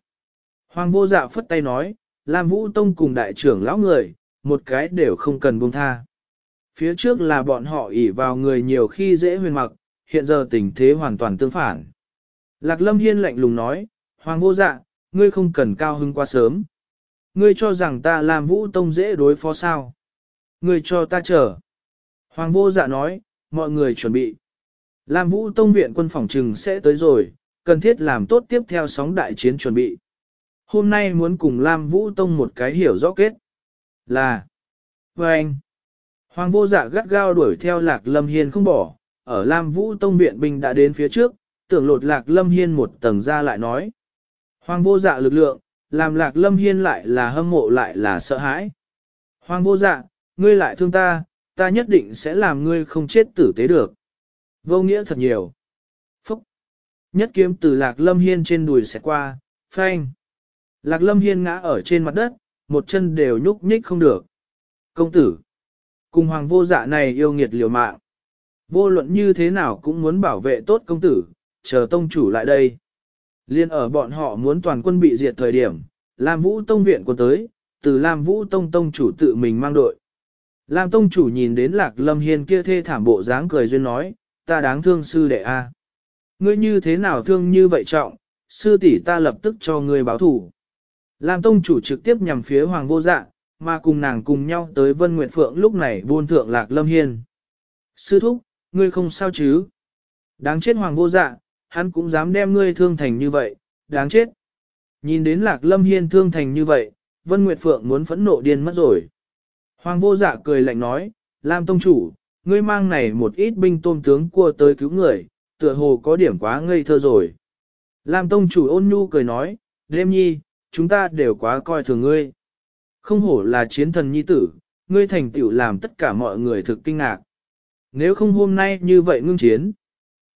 Hoàng vô dạ phất tay nói, Lam Vũ Tông cùng đại trưởng lão người, một cái đều không cần buông tha. Phía trước là bọn họ ỉ vào người nhiều khi dễ huyền mặc, hiện giờ tình thế hoàn toàn tương phản. Lạc Lâm Hiên lạnh lùng nói, Hoàng vô dạ, ngươi không cần cao hưng quá sớm. Ngươi cho rằng ta làm vũ tông dễ đối phó sao. Ngươi cho ta chờ. Hoàng vô dạ nói, mọi người chuẩn bị. Lam Vũ Tông viện quân phòng trừng sẽ tới rồi, cần thiết làm tốt tiếp theo sóng đại chiến chuẩn bị. Hôm nay muốn cùng Lam Vũ Tông một cái hiểu rõ kết. Là. với anh. Hoàng vô dạ gắt gao đuổi theo Lạc Lâm Hiên không bỏ, ở Lam Vũ Tông viện binh đã đến phía trước, tưởng lột Lạc Lâm Hiên một tầng ra lại nói. Hoàng vô dạ lực lượng, làm Lạc Lâm Hiên lại là hâm mộ lại là sợ hãi. Hoàng vô dạ, ngươi lại thương ta, ta nhất định sẽ làm ngươi không chết tử tế được. Vô nghĩa thật nhiều. Phúc. Nhất kiếm từ Lạc Lâm Hiên trên đùi sẽ qua, phanh. Lạc Lâm Hiên ngã ở trên mặt đất, một chân đều nhúc nhích không được. Công tử. Cùng hoàng vô dạ này yêu nghiệt liều mạng. Vô luận như thế nào cũng muốn bảo vệ tốt công tử, chờ tông chủ lại đây. Liên ở bọn họ muốn toàn quân bị diệt thời điểm, Lam Vũ Tông viện của tới, từ Lam Vũ Tông Tông chủ tự mình mang đội. Lam Tông chủ nhìn đến Lạc Lâm Hiên kia thê thảm bộ dáng cười duyên nói, ta đáng thương sư đệ a. Ngươi như thế nào thương như vậy trọng, sư tỷ ta lập tức cho ngươi báo thủ. Lam Tông chủ trực tiếp nhằm phía Hoàng vô dạ, mà cùng nàng cùng nhau tới Vân Nguyệt Phượng lúc này buôn thượng Lạc Lâm Hiên. Sư thúc, ngươi không sao chứ? Đáng chết Hoàng vô dạ, hắn cũng dám đem ngươi thương thành như vậy, đáng chết. Nhìn đến Lạc Lâm Hiên thương thành như vậy, Vân Nguyệt Phượng muốn phẫn nộ điên mất rồi. Hoàng vô dạ cười lạnh nói, Lam Tông chủ, ngươi mang này một ít binh tôm tướng cua tới cứu người, tựa hồ có điểm quá ngây thơ rồi. Lam Tông chủ ôn nhu cười nói, đêm nhi, chúng ta đều quá coi thường ngươi. Không hổ là chiến thần nhi tử, ngươi thành tựu làm tất cả mọi người thực kinh ngạc. Nếu không hôm nay như vậy ngưng chiến.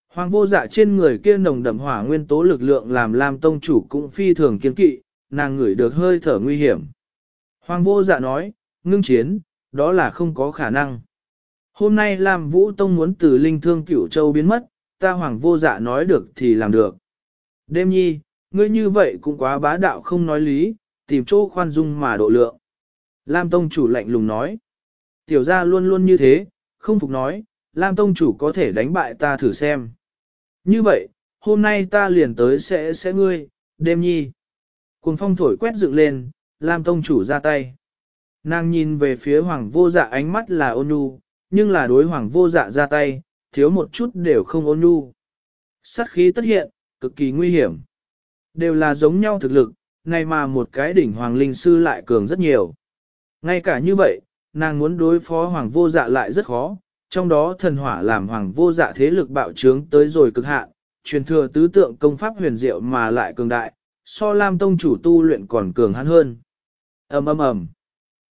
Hoàng vô dạ trên người kia nồng đậm hỏa nguyên tố lực lượng làm Lam Tông chủ cũng phi thường kiên kỵ, nàng ngửi được hơi thở nguy hiểm. Hoàng vô dạ nói, ngưng chiến, đó là không có khả năng. Hôm nay Lam Vũ Tông muốn từ linh thương cửu châu biến mất, ta hoàng vô dạ nói được thì làm được. Đêm nhi, ngươi như vậy cũng quá bá đạo không nói lý, tìm chỗ khoan dung mà độ lượng. Lam Tông chủ lạnh lùng nói. Tiểu gia luôn luôn như thế, không phục nói, Lam Tông chủ có thể đánh bại ta thử xem. Như vậy, hôm nay ta liền tới sẽ sẽ ngươi, đêm nhi. Cuồng phong thổi quét dựng lên, Lam Tông chủ ra tay. Nàng nhìn về phía hoàng vô dạ ánh mắt là ôn nhu, nhưng là đối hoàng vô dạ ra tay, thiếu một chút đều không ôn nhu. Sát khí tất hiện, cực kỳ nguy hiểm. Đều là giống nhau thực lực, này mà một cái đỉnh hoàng linh sư lại cường rất nhiều. Ngay cả như vậy, nàng muốn đối phó hoàng vô dạ lại rất khó, trong đó thần hỏa làm hoàng vô dạ thế lực bạo trướng tới rồi cực hạn, truyền thừa tứ tượng công pháp huyền diệu mà lại cường đại, so Lam Tông chủ tu luyện còn cường hắn hơn. ầm ầm ầm.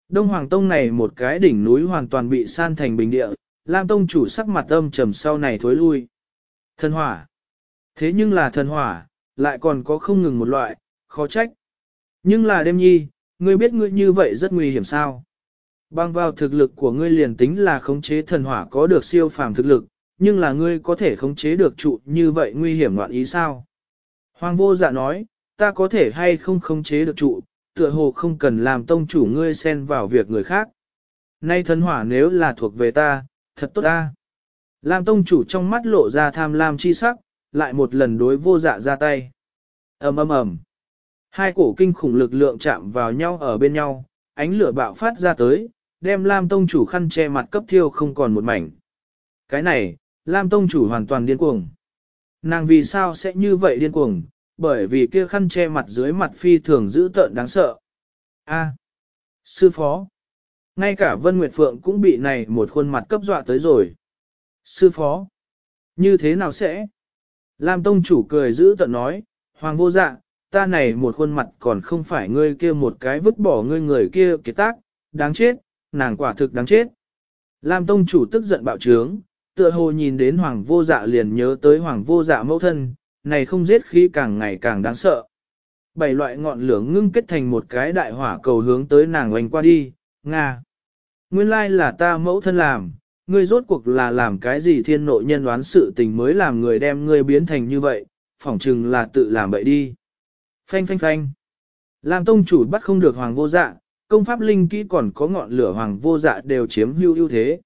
Đông Hoàng Tông này một cái đỉnh núi hoàn toàn bị san thành bình địa, Lam Tông chủ sắc mặt âm trầm sau này thối lui. Thần hỏa. Thế nhưng là thần hỏa, lại còn có không ngừng một loại, khó trách. Nhưng là đêm nhi, ngươi biết ngươi như vậy rất nguy hiểm sao? Bằng vào thực lực của ngươi liền tính là khống chế thần hỏa có được siêu phàm thực lực, nhưng là ngươi có thể khống chế được trụ như vậy nguy hiểm loạn ý sao? Hoàng vô dạ nói, ta có thể hay không khống chế được trụ, tựa hồ không cần làm tông chủ ngươi xen vào việc người khác. Nay thần hỏa nếu là thuộc về ta, thật tốt ta. Lam tông chủ trong mắt lộ ra tham lam chi sắc, lại một lần đối vô dạ ra tay. ầm ầm ầm, Hai cổ kinh khủng lực lượng chạm vào nhau ở bên nhau, ánh lửa bạo phát ra tới, đem Lam tông chủ khăn che mặt cấp thiêu không còn một mảnh. Cái này, Lam tông chủ hoàn toàn điên cuồng. Nàng vì sao sẽ như vậy điên cuồng, bởi vì kia khăn che mặt dưới mặt phi thường dữ tợn đáng sợ. A, sư phó. Ngay cả Vân Nguyệt Phượng cũng bị này một khuôn mặt cấp dọa tới rồi. Sư phó. Như thế nào sẽ? Lam Tông chủ cười giữ tận nói, Hoàng vô dạ, ta này một khuôn mặt còn không phải ngươi kia một cái vứt bỏ ngươi người kia kế tác, đáng chết, nàng quả thực đáng chết. Lam Tông chủ tức giận bạo trướng, tựa hồ nhìn đến Hoàng vô dạ liền nhớ tới Hoàng vô dạ mẫu thân, này không giết khí càng ngày càng đáng sợ. Bảy loại ngọn lửa ngưng kết thành một cái đại hỏa cầu hướng tới nàng oanh qua đi, Nga. Nguyên lai là ta mẫu thân làm, ngươi rốt cuộc là làm cái gì thiên nội nhân đoán sự tình mới làm người đem ngươi biến thành như vậy, phỏng chừng là tự làm bậy đi. Phanh phanh phanh. Làm tông chủ bắt không được hoàng vô dạ, công pháp linh kỹ còn có ngọn lửa hoàng vô dạ đều chiếm hưu ưu thế.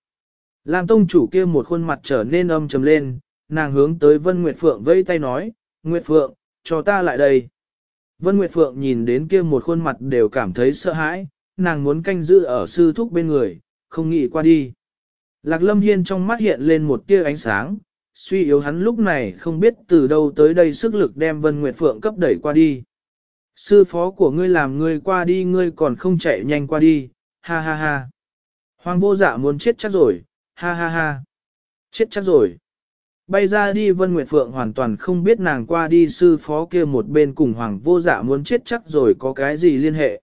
Làm tông chủ kia một khuôn mặt trở nên âm trầm lên, nàng hướng tới Vân Nguyệt Phượng vẫy tay nói, Nguyệt Phượng, cho ta lại đây. Vân Nguyệt Phượng nhìn đến kia một khuôn mặt đều cảm thấy sợ hãi, nàng muốn canh giữ ở sư thúc bên người, không nghĩ qua đi. Lạc Lâm Hiên trong mắt hiện lên một tia ánh sáng, suy yếu hắn lúc này không biết từ đâu tới đây sức lực đem Vân Nguyệt Phượng cấp đẩy qua đi. Sư phó của ngươi làm ngươi qua đi ngươi còn không chạy nhanh qua đi, ha ha ha. Hoàng vô dạ muốn chết chắc rồi, ha ha ha. Chết chắc rồi. Bay ra đi Vân Nguyệt Phượng hoàn toàn không biết nàng qua đi sư phó kia một bên cùng Hoàng vô dạ muốn chết chắc rồi có cái gì liên hệ.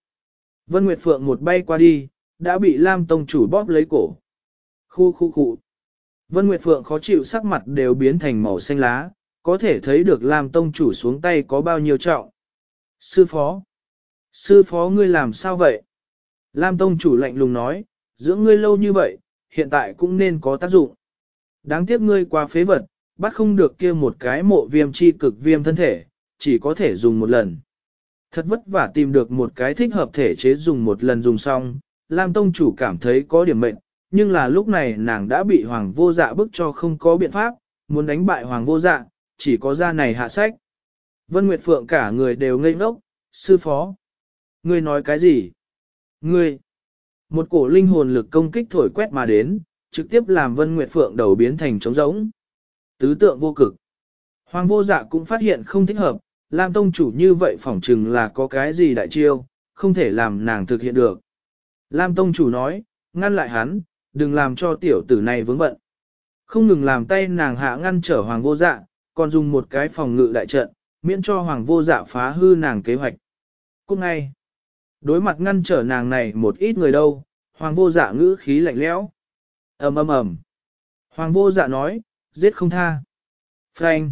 Vân Nguyệt Phượng một bay qua đi, đã bị Lam Tông chủ bóp lấy cổ. Khu khu khu. Vân Nguyệt Phượng khó chịu sắc mặt đều biến thành màu xanh lá, có thể thấy được Lam Tông chủ xuống tay có bao nhiêu trọng. Sư phó. Sư phó ngươi làm sao vậy? Lam Tông chủ lạnh lùng nói, dưỡng ngươi lâu như vậy, hiện tại cũng nên có tác dụng. Đáng tiếc ngươi qua phế vật, bắt không được kia một cái mộ viêm chi cực viêm thân thể, chỉ có thể dùng một lần. Thật vất vả tìm được một cái thích hợp thể chế dùng một lần dùng xong, Lam Tông chủ cảm thấy có điểm mệnh, nhưng là lúc này nàng đã bị Hoàng vô dạ bức cho không có biện pháp, muốn đánh bại Hoàng vô dạ, chỉ có ra này hạ sách. Vân Nguyệt Phượng cả người đều ngây ngốc, sư phó. Ngươi nói cái gì? Ngươi! Một cổ linh hồn lực công kích thổi quét mà đến, trực tiếp làm Vân Nguyệt Phượng đầu biến thành trống rỗng. Tứ tượng vô cực. Hoàng vô dạ cũng phát hiện không thích hợp, Lam Tông chủ như vậy phỏng chừng là có cái gì đại chiêu, không thể làm nàng thực hiện được. Lam Tông chủ nói, ngăn lại hắn, đừng làm cho tiểu tử này vướng bận. Không ngừng làm tay nàng hạ ngăn trở hoàng vô dạ, còn dùng một cái phòng ngự đại trận, miễn cho hoàng vô dạ phá hư nàng kế hoạch. Cũng ngay, đối mặt ngăn trở nàng này một ít người đâu, hoàng vô dạ ngữ khí lạnh lẽo. ầm ầm ầm. Hoàng vô dạ nói, giết không tha. Frank.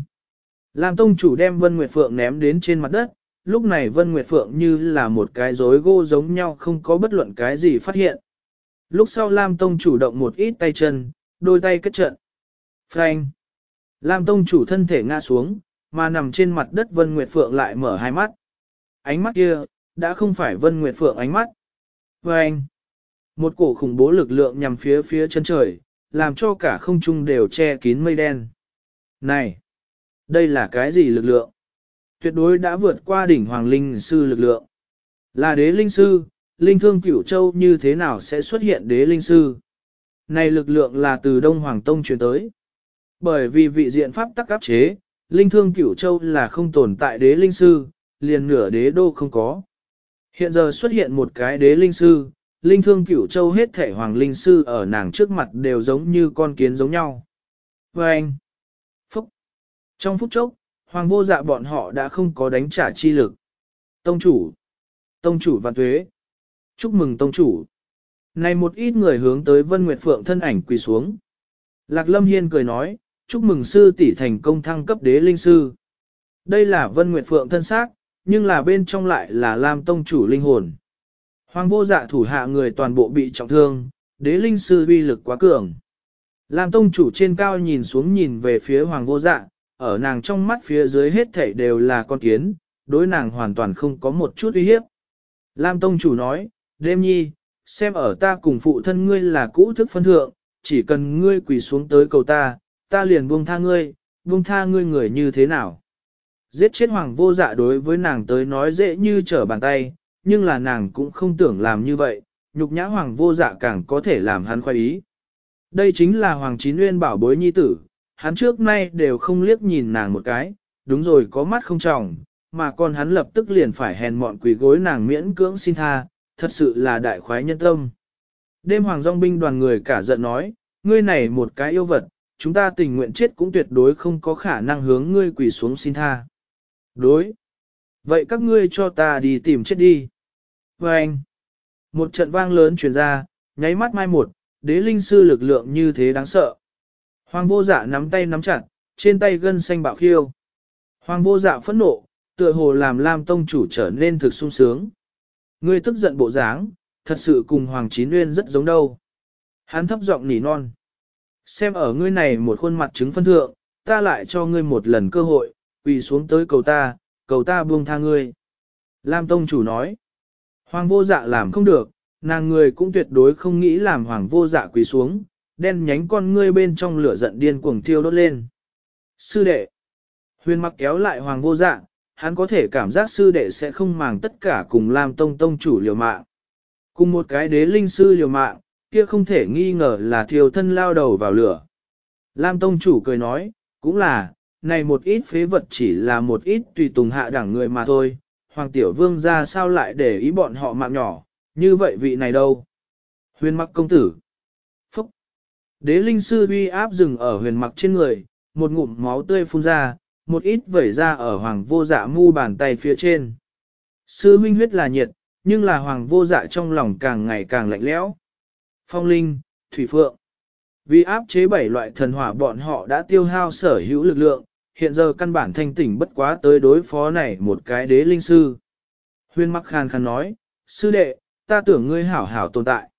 Lam tông chủ đem Vân Nguyệt Phượng ném đến trên mặt đất, lúc này Vân Nguyệt Phượng như là một cái rối gô giống nhau không có bất luận cái gì phát hiện. Lúc sau Lam Tông chủ động một ít tay chân, đôi tay kết trận. Frank. Lam Tông chủ thân thể ngã xuống, mà nằm trên mặt đất Vân Nguyệt Phượng lại mở hai mắt. Ánh mắt kia, đã không phải Vân Nguyệt Phượng ánh mắt. Frank. Một cổ khủng bố lực lượng nhằm phía phía chân trời, làm cho cả không trung đều che kín mây đen. Này! Đây là cái gì lực lượng? Tuyệt đối đã vượt qua đỉnh Hoàng Linh Sư lực lượng. Là đế linh sư, linh thương cửu châu như thế nào sẽ xuất hiện đế linh sư? Này lực lượng là từ Đông Hoàng Tông truyền tới. Bởi vì vị diện pháp tắc áp chế, linh thương cửu châu là không tồn tại đế linh sư, liền nửa đế đô không có. Hiện giờ xuất hiện một cái đế linh sư, linh thương cửu châu hết thể hoàng linh sư ở nàng trước mặt đều giống như con kiến giống nhau. Và anh, phúc, trong phút chốc, hoàng vô dạ bọn họ đã không có đánh trả chi lực. Tông chủ, tông chủ và tuế, chúc mừng tông chủ. Này một ít người hướng tới Vân Nguyệt Phượng thân ảnh quỳ xuống. Lạc Lâm Hiên cười nói, chúc mừng sư tỷ thành công thăng cấp đế linh sư. Đây là Vân Nguyệt Phượng thân xác, nhưng là bên trong lại là Lam Tông chủ linh hồn. Hoàng vô dạ thủ hạ người toàn bộ bị trọng thương, đế linh sư uy lực quá cường. Lam Tông chủ trên cao nhìn xuống nhìn về phía Hoàng vô dạ, ở nàng trong mắt phía dưới hết thảy đều là con kiến, đối nàng hoàn toàn không có một chút uy hiếp. Lam Tông chủ nói, đêm nhi, xem ở ta cùng phụ thân ngươi là cũ thức phân thượng, chỉ cần ngươi quỳ xuống tới cầu ta, ta liền buông tha ngươi, buông tha ngươi người như thế nào. Giết chết hoàng vô dạ đối với nàng tới nói dễ như trở bàn tay, nhưng là nàng cũng không tưởng làm như vậy, nhục nhã hoàng vô dạ càng có thể làm hắn khoái ý. Đây chính là hoàng chín nguyên bảo bối nhi tử, hắn trước nay đều không liếc nhìn nàng một cái, đúng rồi có mắt không trọng, mà còn hắn lập tức liền phải hèn mọn quỳ gối nàng miễn cưỡng xin tha, thật sự là đại khoái nhân tâm. Đêm hoàng dòng binh đoàn người cả giận nói, ngươi này một cái yêu vật, chúng ta tình nguyện chết cũng tuyệt đối không có khả năng hướng ngươi quỳ xuống xin tha. Đối. Vậy các ngươi cho ta đi tìm chết đi. Và anh. Một trận vang lớn truyền ra, nháy mắt mai một, đế linh sư lực lượng như thế đáng sợ. Hoàng vô dạ nắm tay nắm chặt, trên tay gân xanh bạo khiêu. Hoàng vô dạ phẫn nộ, tựa hồ làm Lam Tông chủ trở nên thực sung sướng. Ngươi tức giận bộ dáng, thật sự cùng Hoàng Chín Nguyên rất giống đâu. Hắn thấp giọng nỉ non. Xem ở ngươi này một khuôn mặt chứng phân thượng, ta lại cho ngươi một lần cơ hội, quỳ xuống tới cầu ta, cầu ta buông tha ngươi. Lam Tông chủ nói. Hoàng vô dạ làm không được, nàng người cũng tuyệt đối không nghĩ làm hoàng vô dạ quỳ xuống, đen nhánh con ngươi bên trong lửa giận điên cuồng thiêu đốt lên. Sư đệ. Huyền mặc kéo lại hoàng vô dạ, hắn có thể cảm giác sư đệ sẽ không màng tất cả cùng Lam Tông Tông chủ liều mạng. Cùng một cái đế linh sư liều mạng, kia không thể nghi ngờ là thiêu thân lao đầu vào lửa. Lam Tông chủ cười nói, cũng là, này một ít phế vật chỉ là một ít tùy tùng hạ đẳng người mà thôi, Hoàng Tiểu Vương ra sao lại để ý bọn họ mạng nhỏ, như vậy vị này đâu? Huyền mặc công tử. Phúc. Đế linh sư uy áp dừng ở huyền mặc trên người, một ngụm máu tươi phun ra, một ít vẩy ra ở hoàng vô dạ mu bàn tay phía trên. Sư huynh huyết là nhiệt, nhưng là hoàng vô dạ trong lòng càng ngày càng lạnh lẽo. Phong linh, thủy phượng. Vì áp chế bảy loại thần hỏa bọn họ đã tiêu hao sở hữu lực lượng, hiện giờ căn bản thanh tỉnh bất quá tới đối phó này một cái đế linh sư. Huyên mắc khan khan nói, sư đệ, ta tưởng ngươi hảo hảo tồn tại.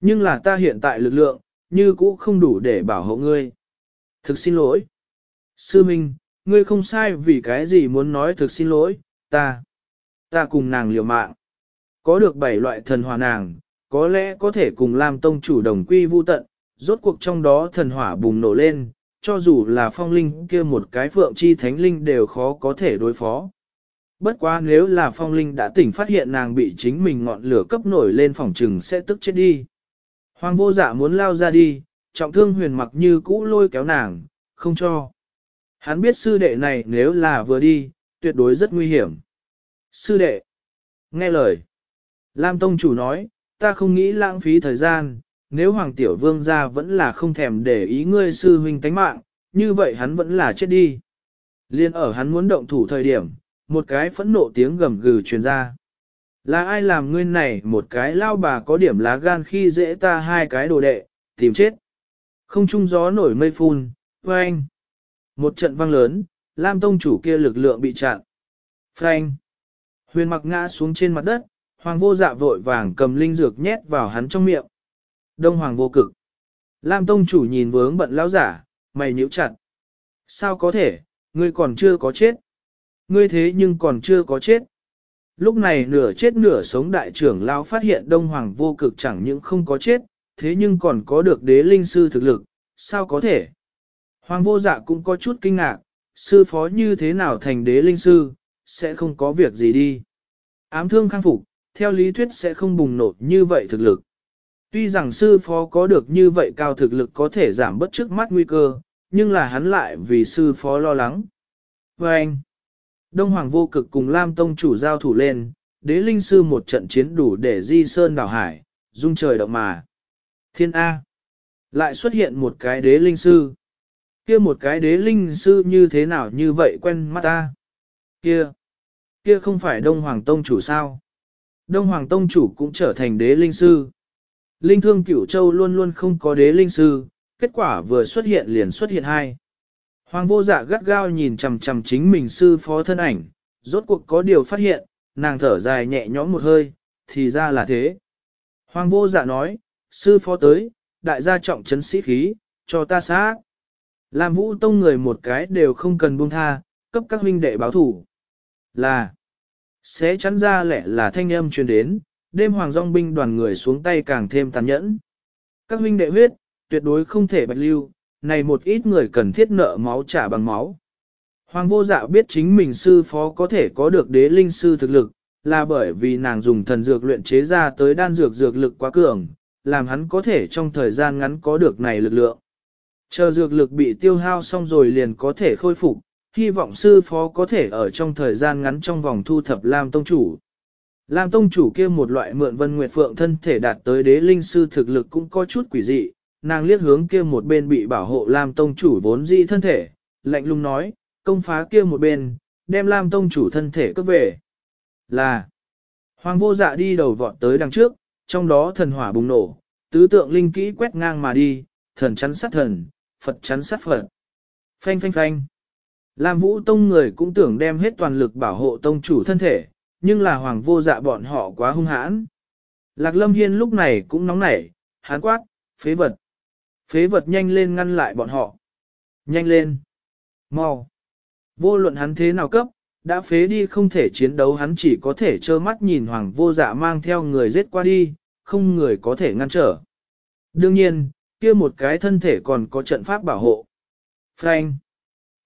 Nhưng là ta hiện tại lực lượng, như cũ không đủ để bảo hộ ngươi. Thực xin lỗi. Sư Minh, ngươi không sai vì cái gì muốn nói thực xin lỗi, ta. Ta cùng nàng liều mạng. Có được bảy loại thần hỏa nàng, có lẽ có thể cùng Lam Tông chủ đồng quy vu tận, rốt cuộc trong đó thần hỏa bùng nổ lên, cho dù là phong linh kia một cái phượng chi thánh linh đều khó có thể đối phó. Bất quá nếu là phong linh đã tỉnh phát hiện nàng bị chính mình ngọn lửa cấp nổi lên phòng trừng sẽ tức chết đi. Hoàng vô dạ muốn lao ra đi, trọng thương huyền mặc như cũ lôi kéo nàng, không cho. Hắn biết sư đệ này nếu là vừa đi, tuyệt đối rất nguy hiểm. Sư đệ, nghe lời. Lam Tông chủ nói, ta không nghĩ lãng phí thời gian, nếu Hoàng Tiểu Vương gia vẫn là không thèm để ý ngươi sư huynh tánh mạng, như vậy hắn vẫn là chết đi. Liên ở hắn muốn động thủ thời điểm, một cái phẫn nộ tiếng gầm gừ truyền ra. Là ai làm ngươi này một cái lao bà có điểm lá gan khi dễ ta hai cái đồ đệ, tìm chết. Không trung gió nổi mây phun, anh. Một trận vang lớn, Lam Tông chủ kia lực lượng bị chặn. Frank. Huyền mặc ngã xuống trên mặt đất, hoàng vô dạ vội vàng cầm linh dược nhét vào hắn trong miệng. Đông hoàng vô cực. Lam Tông chủ nhìn vướng bận lão giả, mày nhíu chặt. Sao có thể, ngươi còn chưa có chết. Ngươi thế nhưng còn chưa có chết. Lúc này nửa chết nửa sống đại trưởng lão phát hiện Đông Hoàng vô cực chẳng những không có chết, thế nhưng còn có được đế linh sư thực lực, sao có thể? Hoàng vô dạ cũng có chút kinh ngạc, sư phó như thế nào thành đế linh sư, sẽ không có việc gì đi. Ám thương khang phục, theo lý thuyết sẽ không bùng nổ như vậy thực lực. Tuy rằng sư phó có được như vậy cao thực lực có thể giảm bất trước mắt nguy cơ, nhưng là hắn lại vì sư phó lo lắng. Và anh, Đông Hoàng vô cực cùng Lam Tông chủ giao thủ lên, đế linh sư một trận chiến đủ để di sơn đảo hải, dung trời động mà. Thiên A. Lại xuất hiện một cái đế linh sư. Kia một cái đế linh sư như thế nào như vậy quen mắt ta. Kia. Kia không phải Đông Hoàng Tông chủ sao. Đông Hoàng Tông chủ cũng trở thành đế linh sư. Linh thương cửu châu luôn luôn không có đế linh sư, kết quả vừa xuất hiện liền xuất hiện hai. Hoàng vô dạ gắt gao nhìn chằm chằm chính mình sư phó thân ảnh, rốt cuộc có điều phát hiện, nàng thở dài nhẹ nhõm một hơi, thì ra là thế. Hoàng vô dạ nói, sư phó tới, đại gia trọng chấn sĩ khí, cho ta sát. Làm vũ tông người một cái đều không cần buông tha, cấp các huynh đệ báo thủ. Là, sẽ chắn ra lẽ là thanh âm truyền đến, đêm hoàng dòng binh đoàn người xuống tay càng thêm tàn nhẫn. Các huynh đệ huyết, tuyệt đối không thể bạch lưu, này một ít người cần thiết nợ máu trả bằng máu. Hoàng vô dạ biết chính mình sư phó có thể có được đế linh sư thực lực, là bởi vì nàng dùng thần dược luyện chế ra tới đan dược dược lực quá cường, làm hắn có thể trong thời gian ngắn có được này lực lượng. Chờ dược lực bị tiêu hao xong rồi liền có thể khôi phục, hy vọng sư phó có thể ở trong thời gian ngắn trong vòng thu thập Lam Tông Chủ. Lam Tông Chủ kia một loại mượn Vân Nguyệt Phượng thân thể đạt tới đế linh sư thực lực cũng có chút quỷ dị, nàng liếc hướng kia một bên bị bảo hộ Lam Tông Chủ vốn dị thân thể, lạnh lùng nói, công phá kia một bên, đem Lam Tông Chủ thân thể cướp về. Là, Hoàng vô dạ đi đầu vọt tới đằng trước, trong đó thần hỏa bùng nổ, tứ tượng linh kỹ quét ngang mà đi, thần chắn sát thần, Phật chắn sát Phật. Phanh phanh phanh. Lam Vũ Tông người cũng tưởng đem hết toàn lực bảo hộ tông chủ thân thể, nhưng là hoàng vô dạ bọn họ quá hung hãn. Lạc Lâm Hiên lúc này cũng nóng nảy, hán quát, phế vật. Phế vật nhanh lên ngăn lại bọn họ. Nhanh lên. Mau. Vô luận hắn thế nào cấp, đã phế đi không thể chiến đấu hắn chỉ có thể trơ mắt nhìn hoàng vô dạ mang theo người giết qua đi, không người có thể ngăn trở. Đương nhiên, kia một cái thân thể còn có trận pháp bảo hộ. Frank.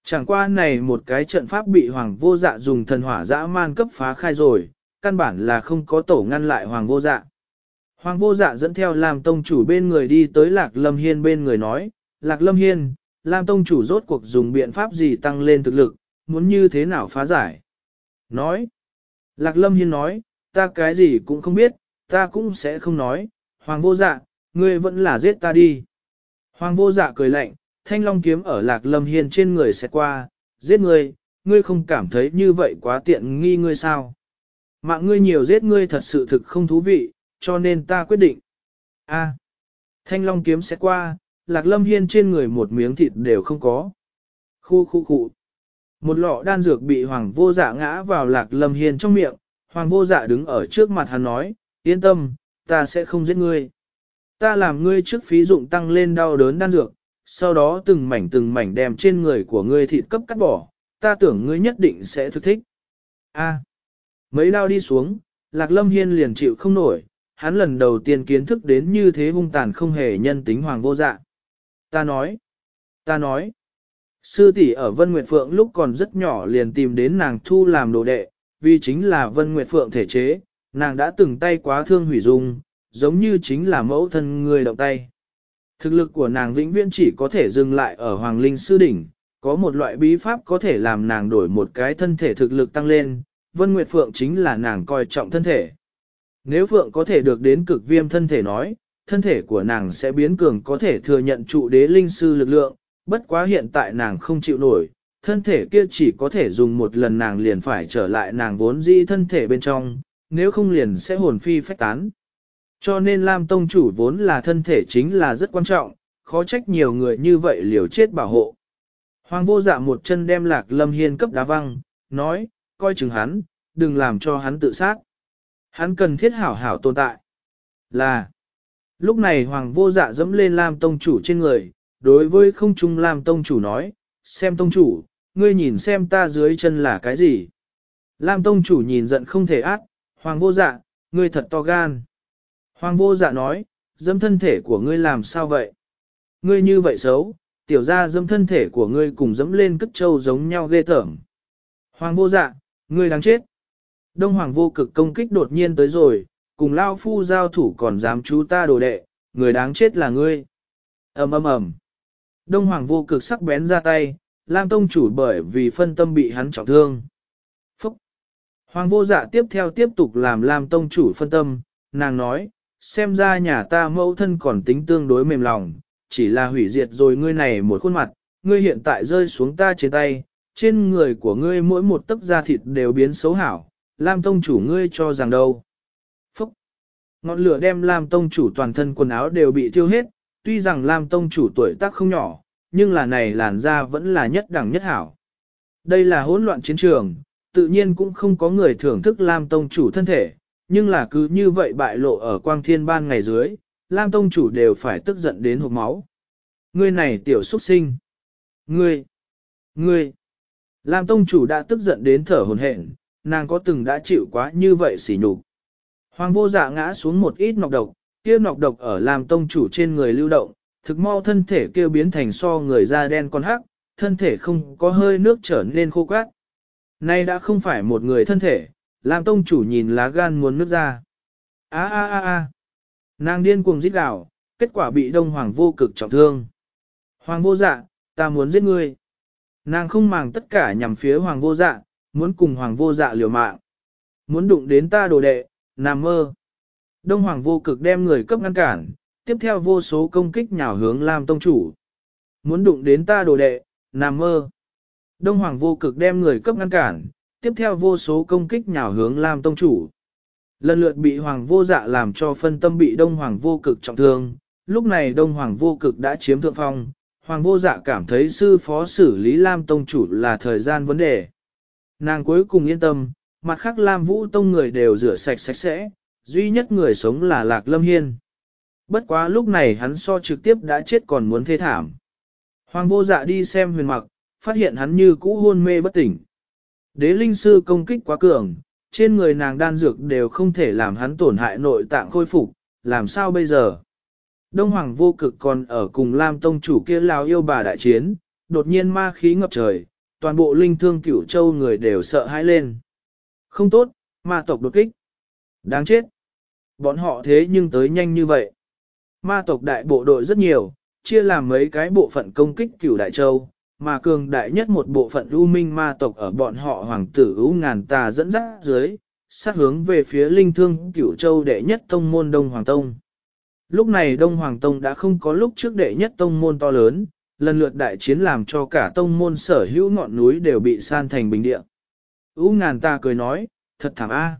Chẳng qua này một cái trận pháp bị hoàng vô dạ dùng thần hỏa dã man cấp phá khai rồi, căn bản là không có tổ ngăn lại hoàng vô dạ. Hoàng vô dạ dẫn theo làm tông chủ bên người đi tới Lạc Lâm Hiên bên người nói, Lạc Lâm Hiên, lam tông chủ rốt cuộc dùng biện pháp gì tăng lên thực lực, muốn như thế nào phá giải. Nói, Lạc Lâm Hiên nói, ta cái gì cũng không biết, ta cũng sẽ không nói, Hoàng vô dạ, ngươi vẫn là giết ta đi. Hoàng vô dạ cười lạnh, thanh long kiếm ở Lạc Lâm Hiên trên người sẽ qua, giết ngươi, ngươi không cảm thấy như vậy quá tiện nghi ngươi sao. Mạng ngươi nhiều giết ngươi thật sự thực không thú vị, cho nên ta quyết định. A. thanh long kiếm sẽ qua, Lạc Lâm Hiên trên người một miếng thịt đều không có. Khu khu khu. Một lọ đan dược bị Hoàng vô dạ ngã vào Lạc Lâm Hiên trong miệng, Hoàng vô dạ đứng ở trước mặt hắn nói, yên tâm, ta sẽ không giết ngươi. Ta làm ngươi trước phí dụng tăng lên đau đớn đan dược, sau đó từng mảnh từng mảnh đem trên người của ngươi thịt cấp cắt bỏ, ta tưởng ngươi nhất định sẽ thực thích. A. mấy đao đi xuống, Lạc Lâm Hiên liền chịu không nổi, hắn lần đầu tiên kiến thức đến như thế hung tàn không hề nhân tính hoàng vô dạ. Ta nói, ta nói, sư tỷ ở Vân Nguyệt Phượng lúc còn rất nhỏ liền tìm đến nàng thu làm đồ đệ, vì chính là Vân Nguyệt Phượng thể chế, nàng đã từng tay quá thương hủy dung, giống như chính là mẫu thân người động tay. Thực lực của nàng vĩnh viễn chỉ có thể dừng lại ở Hoàng Linh Sư Đỉnh, có một loại bí pháp có thể làm nàng đổi một cái thân thể thực lực tăng lên, Vân Nguyệt Phượng chính là nàng coi trọng thân thể. Nếu Phượng có thể được đến cực viêm thân thể nói, thân thể của nàng sẽ biến cường có thể thừa nhận trụ đế linh sư lực lượng, bất quá hiện tại nàng không chịu nổi, thân thể kia chỉ có thể dùng một lần nàng liền phải trở lại nàng vốn dĩ thân thể bên trong, nếu không liền sẽ hồn phi phách tán. Cho nên Lam Tông chủ vốn là thân thể chính là rất quan trọng, khó trách nhiều người như vậy liều chết bảo hộ. Hoàng vô dạ một chân đem lạc lâm hiên cấp đá văng, nói, coi chừng hắn, đừng làm cho hắn tự sát. Hắn cần thiết hảo hảo tồn tại. Là, lúc này Hoàng vô dạ dẫm lên Lam Tông chủ trên người, đối với không trung Lam Tông chủ nói, xem Tông chủ, ngươi nhìn xem ta dưới chân là cái gì. Lam Tông chủ nhìn giận không thể ác, Hoàng vô dạ, ngươi thật to gan. Hoàng vô dạ nói, dâm thân thể của ngươi làm sao vậy? Ngươi như vậy xấu, tiểu ra dâm thân thể của ngươi cùng dẫm lên cất trâu giống nhau ghê tởm. Hoàng vô dạ, ngươi đáng chết. Đông hoàng vô cực công kích đột nhiên tới rồi, cùng lao phu giao thủ còn dám chú ta đồ đệ, người đáng chết là ngươi. ầm ầm ầm. Đông hoàng vô cực sắc bén ra tay, Lam tông chủ bởi vì phân tâm bị hắn trọng thương. Phúc. Hoàng vô dạ tiếp theo tiếp tục làm Lam tông chủ phân tâm, nàng nói, xem ra nhà ta mẫu thân còn tính tương đối mềm lòng, chỉ là hủy diệt rồi ngươi này một khuôn mặt, ngươi hiện tại rơi xuống ta trên tay, trên người của ngươi mỗi một tấc da thịt đều biến xấu hảo, Lam Tông chủ ngươi cho rằng đâu. Phúc! Ngọn lửa đem Lam Tông chủ toàn thân quần áo đều bị thiêu hết, tuy rằng Lam Tông chủ tuổi tác không nhỏ, nhưng là này làn da vẫn là nhất đẳng nhất hảo. Đây là hỗn loạn chiến trường, tự nhiên cũng không có người thưởng thức Lam Tông chủ thân thể, nhưng là cứ như vậy bại lộ ở quang thiên ban ngày dưới, Lam Tông chủ đều phải tức giận đến hộp máu. Ngươi này tiểu xuất sinh. Ngươi. Ngươi. Lam Tông chủ đã tức giận đến thở hồn hển, nàng có từng đã chịu quá như vậy xỉ nhục. Hoàng vô dạ ngã xuống một ít nọc độc, kia nọc độc ở Lam Tông chủ trên người lưu động, thực mau thân thể kêu biến thành so người da đen con hắc, thân thể không có hơi nước trở nên khô quát. Nay đã không phải một người thân thể, Lam Tông chủ nhìn lá gan muốn nước ra. Á á á á. Nàng điên cuồng giết đảo, kết quả bị Đông Hoàng vô cực trọng thương. Hoàng vô dạ, ta muốn giết ngươi. Nàng không màng tất cả nhằm phía Hoàng vô dạ, muốn cùng Hoàng vô dạ liều mạng. Muốn đụng đến ta đồ đệ, nằm mơ. Đông Hoàng vô cực đem người cấp ngăn cản, tiếp theo vô số công kích nhào hướng Lam Tông chủ. Muốn đụng đến ta đồ đệ, nằm mơ. Đông Hoàng vô cực đem người cấp ngăn cản, tiếp theo vô số công kích nhào hướng Lam Tông chủ. Lần lượt bị Hoàng vô dạ làm cho phân tâm bị Đông Hoàng vô cực trọng thương, lúc này Đông Hoàng vô cực đã chiếm thượng phong, Hoàng vô dạ cảm thấy sư phó xử lý Lam Tông chủ là thời gian vấn đề. Nàng cuối cùng yên tâm, mặt khác Lam Vũ Tông người đều rửa sạch sạch sẽ, duy nhất người sống là Lạc Lâm Hiên. Bất quá lúc này hắn so trực tiếp đã chết còn muốn thê thảm. Hoàng vô dạ đi xem huyền mặc, phát hiện hắn như cũ hôn mê bất tỉnh. Đế linh sư công kích quá cường, trên người nàng đan dược đều không thể làm hắn tổn hại nội tạng khôi phục, làm sao bây giờ? Đông Hoàng vô cực còn ở cùng Lam Tông chủ kia lao yêu bà đại chiến, đột nhiên ma khí ngập trời, toàn bộ linh thương cửu châu người đều sợ hãi lên. Không tốt, ma tộc đột kích. Đáng chết. Bọn họ thế nhưng tới nhanh như vậy. Ma tộc đại bộ đội rất nhiều, chia làm mấy cái bộ phận công kích cửu đại châu, mà cường đại nhất một bộ phận u minh ma tộc ở bọn họ hoàng tử ưu ngàn tà dẫn dắt dưới, sát hướng về phía linh thương cửu châu đệ nhất tông môn Đông Hoàng Tông. Lúc này Đông Hoàng Tông đã không có lúc trước đệ nhất tông môn to lớn, lần lượt đại chiến làm cho cả tông môn sở hữu ngọn núi đều bị san thành bình địa. U ngàn ta cười nói, thật thảm a,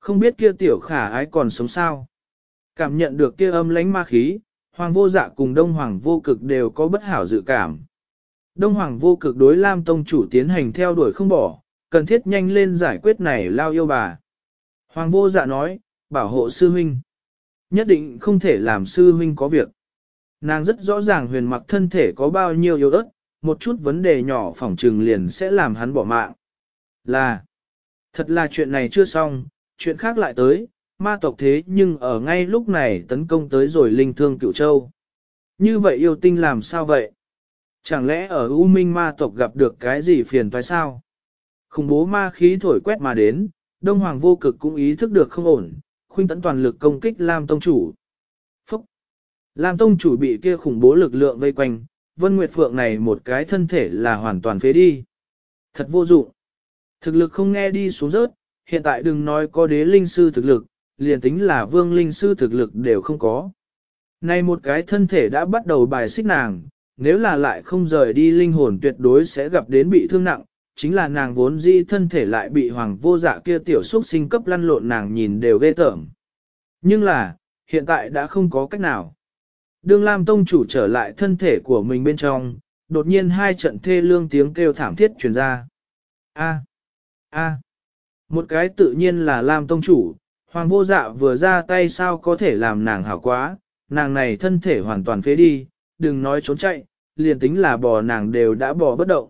Không biết kia tiểu khả ái còn sống sao. Cảm nhận được kia âm lánh ma khí, Hoàng vô dạ cùng Đông Hoàng vô cực đều có bất hảo dự cảm. Đông Hoàng vô cực đối Lam Tông chủ tiến hành theo đuổi không bỏ, cần thiết nhanh lên giải quyết này lao yêu bà. Hoàng vô dạ nói, bảo hộ sư huynh. Nhất định không thể làm sư huynh có việc. Nàng rất rõ ràng huyền mặc thân thể có bao nhiêu yếu ớt, một chút vấn đề nhỏ phỏng trừng liền sẽ làm hắn bỏ mạng. Là, thật là chuyện này chưa xong, chuyện khác lại tới, ma tộc thế nhưng ở ngay lúc này tấn công tới rồi linh thương cựu châu. Như vậy yêu tinh làm sao vậy? Chẳng lẽ ở U Minh ma tộc gặp được cái gì phiền toái sao? Khủng bố ma khí thổi quét mà đến, Đông Hoàng vô cực cũng ý thức được không ổn, khuynh tấn toàn lực công kích Lam Tông Chủ. Phúc! Lam Tông Chủ bị kia khủng bố lực lượng vây quanh, Vân Nguyệt Phượng này một cái thân thể là hoàn toàn phế đi. Thật vô dụng. Thực lực không nghe đi xuống rớt, hiện tại đừng nói có đế linh sư thực lực, liền tính là vương linh sư thực lực đều không có. Này một cái thân thể đã bắt đầu bài xích nàng, nếu là lại không rời đi linh hồn tuyệt đối sẽ gặp đến bị thương nặng, chính là nàng vốn di thân thể lại bị hoàng vô dạ kia tiểu xuất sinh cấp lăn lộn nàng nhìn đều ghê tởm. Nhưng là, hiện tại đã không có cách nào. Đương Lam Tông chủ trở lại thân thể của mình bên trong, đột nhiên hai trận thê lương tiếng kêu thảm thiết truyền ra. A, a, một cái tự nhiên là Lam Tông chủ, Hoàng vô dạ vừa ra tay sao có thể làm nàng hảo quá, nàng này thân thể hoàn toàn phế đi, đừng nói trốn chạy, liền tính là bò nàng đều đã bò bất động.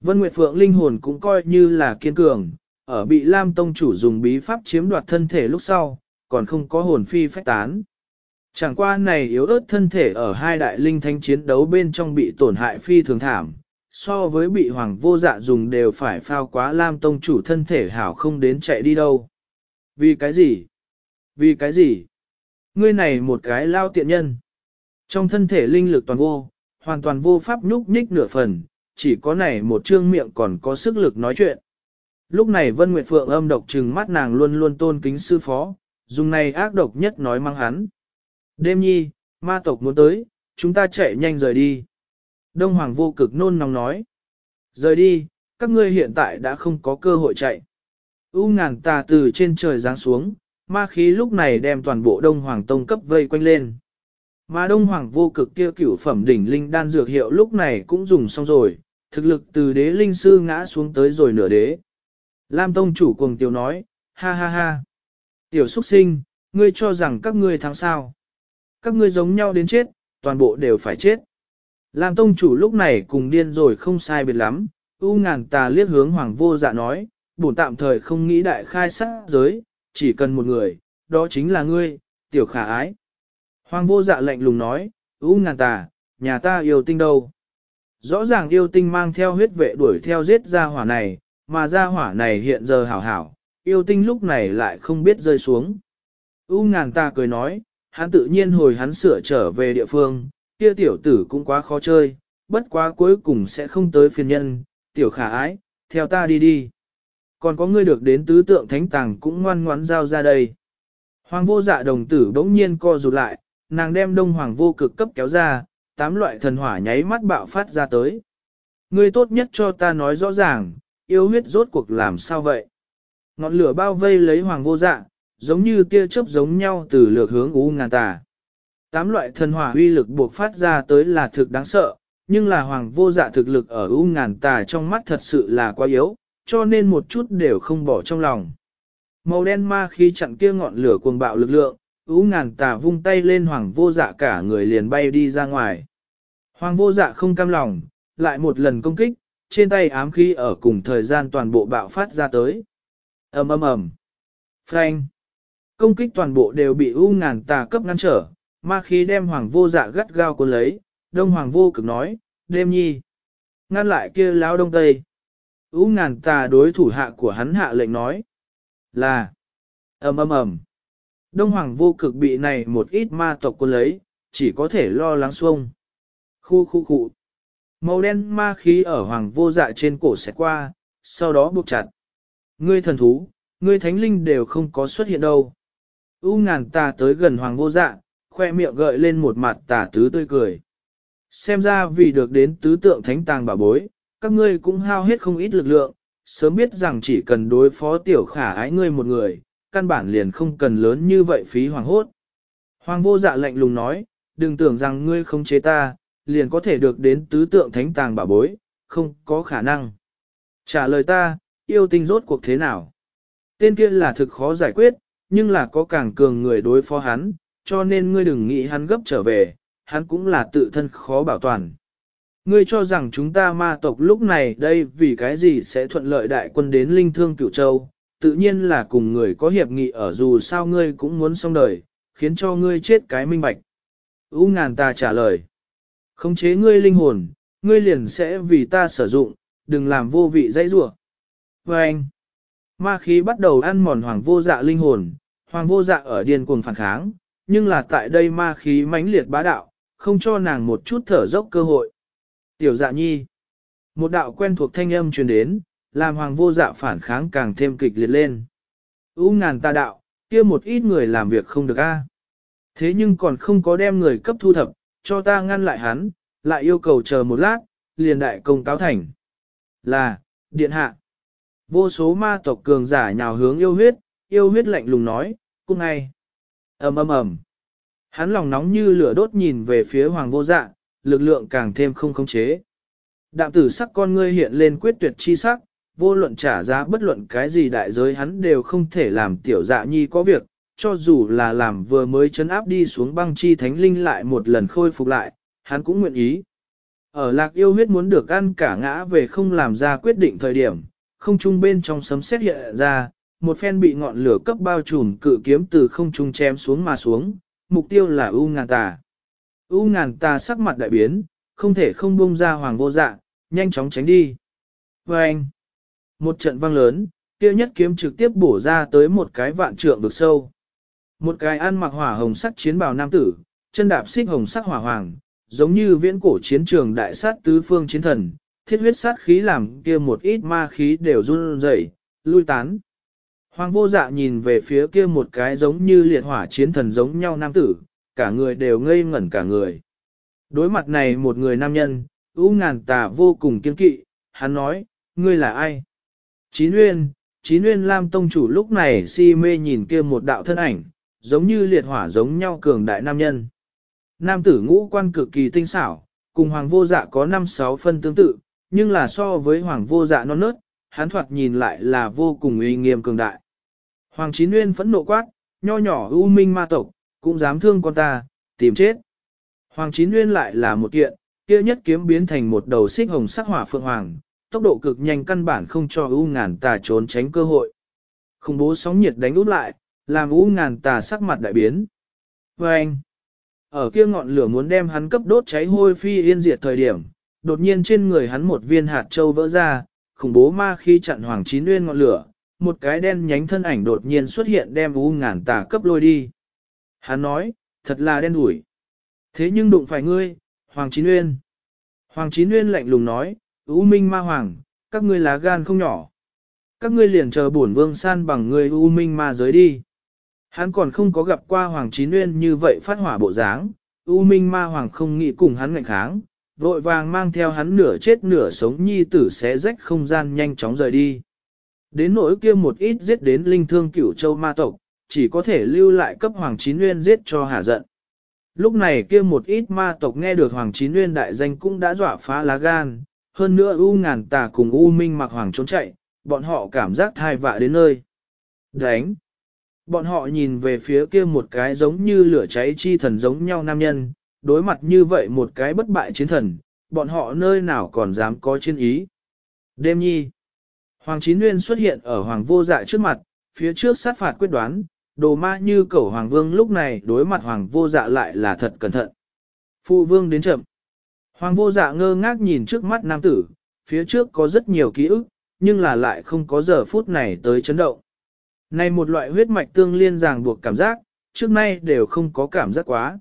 Vân Nguyệt Phượng linh hồn cũng coi như là kiên cường, ở bị Lam Tông chủ dùng bí pháp chiếm đoạt thân thể lúc sau, còn không có hồn phi phách tán. Chẳng qua này yếu ớt thân thể ở hai đại linh thanh chiến đấu bên trong bị tổn hại phi thường thảm, so với bị hoàng vô dạ dùng đều phải phao quá Lam Tông chủ thân thể hảo không đến chạy đi đâu. Vì cái gì? Vì cái gì? Ngươi này một cái lao tiện nhân. Trong thân thể linh lực toàn vô, hoàn toàn vô pháp nhúc nhích nửa phần, chỉ có này một trương miệng còn có sức lực nói chuyện. Lúc này Vân Nguyệt Phượng âm độc trừng mắt nàng luôn luôn tôn kính sư phó, dùng này ác độc nhất nói mang hắn. Đêm nhi, ma tộc muốn tới, chúng ta chạy nhanh rời đi. Đông Hoàng vô cực nôn nóng nói. Rời đi, các ngươi hiện tại đã không có cơ hội chạy. U ngàn tà từ trên trời giáng xuống, ma khí lúc này đem toàn bộ Đông Hoàng Tông cấp vây quanh lên. Mà đông hoàng vô cực kia cửu phẩm đỉnh linh đan dược hiệu lúc này cũng dùng xong rồi, thực lực từ đế linh sư ngã xuống tới rồi nửa đế. Lam Tông chủ cuồng tiểu nói, ha ha ha. Tiểu xuất sinh, ngươi cho rằng các ngươi thắng sao. Các ngươi giống nhau đến chết, toàn bộ đều phải chết. Lam Tông chủ lúc này cùng điên rồi không sai biệt lắm, u ngàn tà liếc hướng hoàng vô dạ nói, bổn tạm thời không nghĩ đại khai sát giới, chỉ cần một người, đó chính là ngươi, tiểu khả ái. Hoàng vô dạ lạnh lùng nói, u ngàn tà, nhà ta yêu tinh đâu. Rõ ràng yêu tinh mang theo huyết vệ đuổi theo giết ra hỏa này, mà ra hỏa này hiện giờ hảo hảo, yêu tinh lúc này lại không biết rơi xuống. U ngàn ta cười nói, hắn tự nhiên hồi hắn sửa trở về địa phương, kia tiểu tử cũng quá khó chơi, bất quá cuối cùng sẽ không tới phiền nhân, tiểu khả ái, theo ta đi đi. Còn có ngươi được đến tứ tượng thánh tàng cũng ngoan ngoãn giao ra đây. Hoàng vô dạ đồng tử bỗng nhiên co rụt lại, nàng đem đông hoàng vô cực cấp kéo ra, tám loại thần hỏa nháy mắt bạo phát ra tới. Ngươi tốt nhất cho ta nói rõ ràng, yêu huyết rốt cuộc làm sao vậy? Ngọn lửa bao vây lấy hoàng vô dạ, giống như tia chớp giống nhau từ lược hướng u ngàn tà. Tám loại thần hỏa uy lực buộc phát ra tới là thực đáng sợ, nhưng là hoàng vô dạ thực lực ở u ngàn tà trong mắt thật sự là quá yếu, cho nên một chút đều không bỏ trong lòng. Màu đen ma khi chặn kia ngọn lửa cuồng bạo lực lượng, u ngàn tà vung tay lên hoàng vô dạ cả người liền bay đi ra ngoài. Hoàng vô dạ không cam lòng, lại một lần công kích, trên tay ám khí ở cùng thời gian toàn bộ bạo phát ra tới. ầm ầm ầm, Frank. Công kích toàn bộ đều bị u ngàn tà cấp ngăn trở, ma khí đem hoàng vô dạ gắt gao cuốn lấy, đông hoàng vô cực nói, đêm nhi. Ngăn lại kia lão đông tây. U ngàn tà đối thủ hạ của hắn hạ lệnh nói. Là. ầm ầm ầm. Đông hoàng vô cực bị này một ít ma tộc cuốn lấy, chỉ có thể lo lắng xuông. Khu khu khu. Màu đen ma khí ở hoàng vô dạ trên cổ sẽ qua, sau đó buộc chặt. Ngươi thần thú, ngươi thánh linh đều không có xuất hiện đâu. U ngàn tà tới gần hoàng vô dạ, khoe miệng gợi lên một mặt tà tứ tươi cười. Xem ra vì được đến tứ tượng thánh tàng bảo bối, các ngươi cũng hao hết không ít lực lượng, sớm biết rằng chỉ cần đối phó tiểu khả ái ngươi một người, căn bản liền không cần lớn như vậy phí hoàng hốt. Hoàng vô dạ lạnh lùng nói, đừng tưởng rằng ngươi không chế ta, liền có thể được đến tứ tượng thánh tàng bảo bối, không có khả năng. Trả lời ta, yêu tinh rốt cuộc thế nào? Tên kia là thực khó giải quyết, nhưng là có càng cường người đối phó hắn, cho nên ngươi đừng nghĩ hắn gấp trở về, hắn cũng là tự thân khó bảo toàn. Ngươi cho rằng chúng ta ma tộc lúc này đây vì cái gì sẽ thuận lợi đại quân đến linh thương cửu châu, tự nhiên là cùng người có hiệp nghị ở dù sao ngươi cũng muốn xong đời, khiến cho ngươi chết cái minh bạch. U ngàn ta trả lời. Khống chế ngươi linh hồn, ngươi liền sẽ vì ta sử dụng, đừng làm vô vị dãy rủa. Và anh, ma khí bắt đầu ăn mòn hoàng vô dạ linh hồn, hoàng vô dạ ở điên cuồng phản kháng, nhưng là tại đây ma khí mãnh liệt bá đạo, không cho nàng một chút thở dốc cơ hội. Tiểu dạ nhi, một đạo quen thuộc thanh âm truyền đến, làm hoàng vô dạ phản kháng càng thêm kịch liệt lên. U ngàn ta đạo, kia một ít người làm việc không được a. Thế nhưng còn không có đem người cấp thu thập, cho ta ngăn lại hắn, lại yêu cầu chờ một lát, liền đại công cáo thành. Là, điện hạ. Vô số ma tộc cường giả nhào hướng yêu huyết, yêu huyết lạnh lùng nói, cung ngay. ầm ầm ầm. Hắn lòng nóng như lửa đốt nhìn về phía hoàng vô dạ, lực lượng càng thêm không khống chế. Đạm tử sắc con ngươi hiện lên quyết tuyệt chi sắc, vô luận trả giá bất luận cái gì đại giới hắn đều không thể làm tiểu dạ nhi có việc, cho dù là làm vừa mới chấn áp đi xuống băng chi thánh linh lại một lần khôi phục lại, hắn cũng nguyện ý. Ở lạc yêu huyết muốn được ăn cả ngã về không làm ra quyết định thời điểm, không trung bên trong sấm xét hiện ra, một phen bị ngọn lửa cấp bao trùm cự kiếm từ không trung chém xuống mà xuống, mục tiêu là U ngàn tà. U ngàn tà sắc mặt đại biến, không thể không buông ra hoàng vô dạ, nhanh chóng tránh đi. Và anh, một trận vang lớn, kia nhất kiếm trực tiếp bổ ra tới một cái vạn trượng vực sâu. Một cái ăn mặc hỏa hồng sắc chiến bào nam tử, chân đạp xích hồng sắc hỏa hoàng, giống như viễn cổ chiến trường đại sát tứ phương chiến thần, thiết huyết sát khí làm kia một ít ma khí đều run rẩy, lui tán. Hoàng vô dạ nhìn về phía kia một cái giống như liệt hỏa chiến thần giống nhau nam tử, cả người đều ngây ngẩn cả người. Đối mặt này một người nam nhân, ưu ngàn tà vô cùng kiên kỵ, hắn nói, ngươi là ai? Chín Nguyên, Chín Nguyên Lam Tông chủ lúc này si mê nhìn kia một đạo thân ảnh, giống như liệt hỏa giống nhau cường đại nam nhân. nam tử ngũ quan cực kỳ tinh xảo, cùng hoàng vô dạ có 5-6 phân tương tự, nhưng là so với hoàng vô dạ non nớt, hắn thoạt nhìn lại là vô cùng uy nghiêm cường đại. Hoàng Chín Nguyên phẫn nộ quát, nho nhỏ ưu minh ma tộc, cũng dám thương con ta, tìm chết. Hoàng Chín Nguyên lại là một kiện, kia nhất kiếm biến thành một đầu xích hồng sắc hỏa phượng hoàng, tốc độ cực nhanh căn bản không cho ưu ngàn tà trốn tránh cơ hội. Khủng bố sóng nhiệt đánh út lại, làm ưu ngàn tà sắc mặt đại biến. Và anh, ở kia ngọn lửa muốn đem hắn cấp đốt cháy hôi phi yên diệt thời điểm, đột nhiên trên người hắn một viên hạt châu vỡ ra, khủng bố ma khi chặn Hoàng Chín Nguyên ngọn lửa, một cái đen nhánh thân ảnh đột nhiên xuất hiện đem ưu ngàn tà cấp lôi đi. Hắn nói, thật là đen đủi. Thế nhưng đụng phải ngươi, Hoàng Chín Nguyên. Hoàng Chín Nguyên lạnh lùng nói, U Minh Ma Hoàng, các ngươi lá gan không nhỏ. Các ngươi liền chờ bổn vương san bằng người U Minh Ma giới đi. Hắn còn không có gặp qua Hoàng Chín Nguyên như vậy phát hỏa bộ dáng, U Minh Ma Hoàng không nghĩ cùng hắn ngạnh kháng, vội vàng mang theo hắn nửa chết nửa sống nhi tử xé rách không gian nhanh chóng rời đi. Đến nỗi kia một ít giết đến linh thương cửu châu ma tộc, chỉ có thể lưu lại cấp Hoàng Chín Nguyên giết cho hả giận. Lúc này kia một ít ma tộc nghe được Hoàng Chín Nguyên đại danh cũng đã dọa phá lá gan, hơn nữa U ngàn tà cùng U Minh mặc Hoàng trốn chạy, bọn họ cảm giác thai vạ đến nơi. Đánh! Bọn họ nhìn về phía kia một cái giống như lửa cháy chi thần giống nhau nam nhân, đối mặt như vậy một cái bất bại chiến thần, bọn họ nơi nào còn dám có chiến ý. Đêm nhi! Hoàng Chín Nguyên xuất hiện ở Hoàng vô dạ trước mặt, phía trước sát phạt quyết đoán, đồ ma như cẩu Hoàng Vương lúc này đối mặt Hoàng vô dạ lại là thật cẩn thận. Phụ Vương đến chậm. Hoàng vô dạ ngơ ngác nhìn trước mắt nam tử, phía trước có rất nhiều ký ức, nhưng là lại không có giờ phút này tới chấn động. Này một loại huyết mạch tương liên ràng buộc cảm giác, trước nay đều không có cảm giác quá.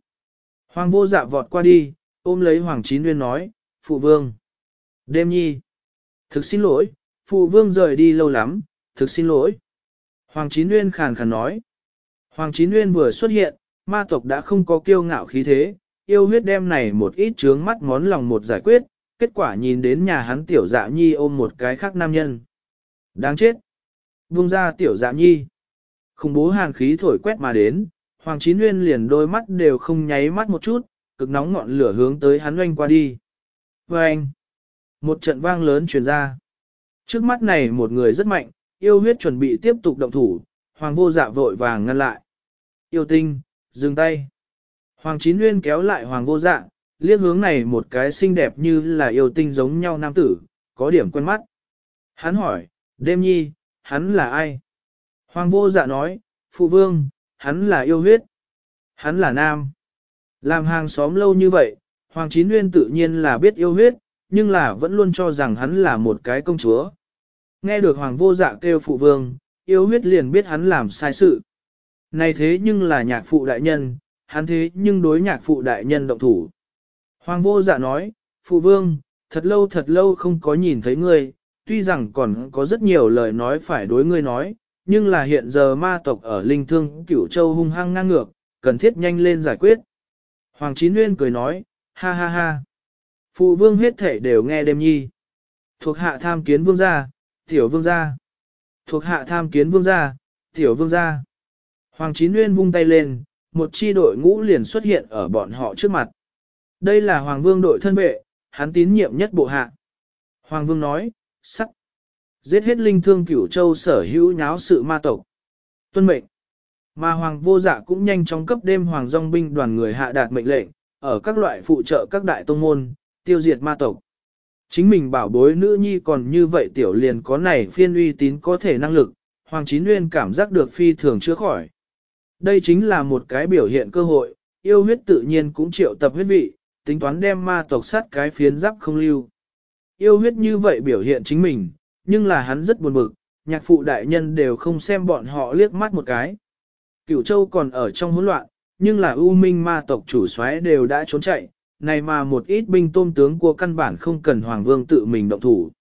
Hoàng vô dạ vọt qua đi, ôm lấy Hoàng Chín Nguyên nói, Phụ Vương. Đêm nhi. Thực xin lỗi, Phụ Vương rời đi lâu lắm, thực xin lỗi. Hoàng Chín Nguyên khàn khàn nói. Hoàng Chín Nguyên vừa xuất hiện, ma tộc đã không có kiêu ngạo khí thế, yêu huyết đem này một ít trướng mắt món lòng một giải quyết, kết quả nhìn đến nhà hắn tiểu dạ nhi ôm một cái khác nam nhân. Đáng chết! Buông ra tiểu dạ nhi. Khủng bố hàn khí thổi quét mà đến, Hoàng Chín Nguyên liền đôi mắt đều không nháy mắt một chút, cực nóng ngọn lửa hướng tới hắn oanh qua đi. Và anh! Một trận vang lớn truyền ra. Trước mắt này một người rất mạnh, yêu huyết chuẩn bị tiếp tục động thủ, Hoàng vô dạ vội vàng ngăn lại. Yêu tinh, dừng tay. Hoàng Chín Nguyên kéo lại Hoàng vô dạ, liếc hướng này một cái xinh đẹp như là yêu tinh giống nhau nam tử, có điểm quen mắt. Hắn hỏi, đêm nhi, hắn là ai? Hoàng vô dạ nói, phụ vương, hắn là yêu huyết. Hắn là nam. Làm hàng xóm lâu như vậy, Hoàng Chín Nguyên tự nhiên là biết yêu huyết, nhưng là vẫn luôn cho rằng hắn là một cái công chúa. Nghe được Hoàng vô dạ kêu phụ vương, yêu huyết liền biết hắn làm sai sự. Này thế nhưng là nhạc phụ đại nhân, hắn thế nhưng đối nhạc phụ đại nhân động thủ. Hoàng vô dạ nói, phụ vương, thật lâu thật lâu không có nhìn thấy ngươi, tuy rằng còn có rất nhiều lời nói phải đối ngươi nói, nhưng là hiện giờ ma tộc ở linh thương cửu châu hung hăng ngang ngược, cần thiết nhanh lên giải quyết. Hoàng Chín Nguyên cười nói, ha ha ha. Phụ vương huyết thể đều nghe đêm nhi. Thuộc hạ tham kiến vương gia, tiểu vương gia. Thuộc hạ tham kiến vương gia, tiểu vương gia. Hoàng Chín Nguyên vung tay lên, một chi đội ngũ liền xuất hiện ở bọn họ trước mặt. Đây là Hoàng Vương đội thân vệ, hắn tín nhiệm nhất bộ hạ. Hoàng Vương nói, sắc. Giết hết linh thương cửu châu sở hữu nháo sự ma tộc. Tuân mệnh. Mà Hoàng vô dạ cũng nhanh chóng cấp đêm Hoàng dòng binh đoàn người hạ đạt mệnh lệnh, ở các loại phụ trợ các đại tông môn, tiêu diệt ma tộc. Chính mình bảo bối nữ nhi còn như vậy tiểu liền có này phiên uy tín có thể năng lực, Hoàng Chín Nguyên cảm giác được phi thường chữa khỏi. Đây chính là một cái biểu hiện cơ hội, yêu huyết tự nhiên cũng triệu tập huyết vị, tính toán đem ma tộc sát cái phiến giáp không lưu. Yêu huyết như vậy biểu hiện chính mình, nhưng là hắn rất buồn bực, nhạc phụ đại nhân đều không xem bọn họ liếc mắt một cái. Cửu châu còn ở trong hỗn loạn, nhưng là ưu minh ma tộc chủ soái đều đã trốn chạy, này mà một ít binh tôm tướng của căn bản không cần Hoàng Vương tự mình động thủ.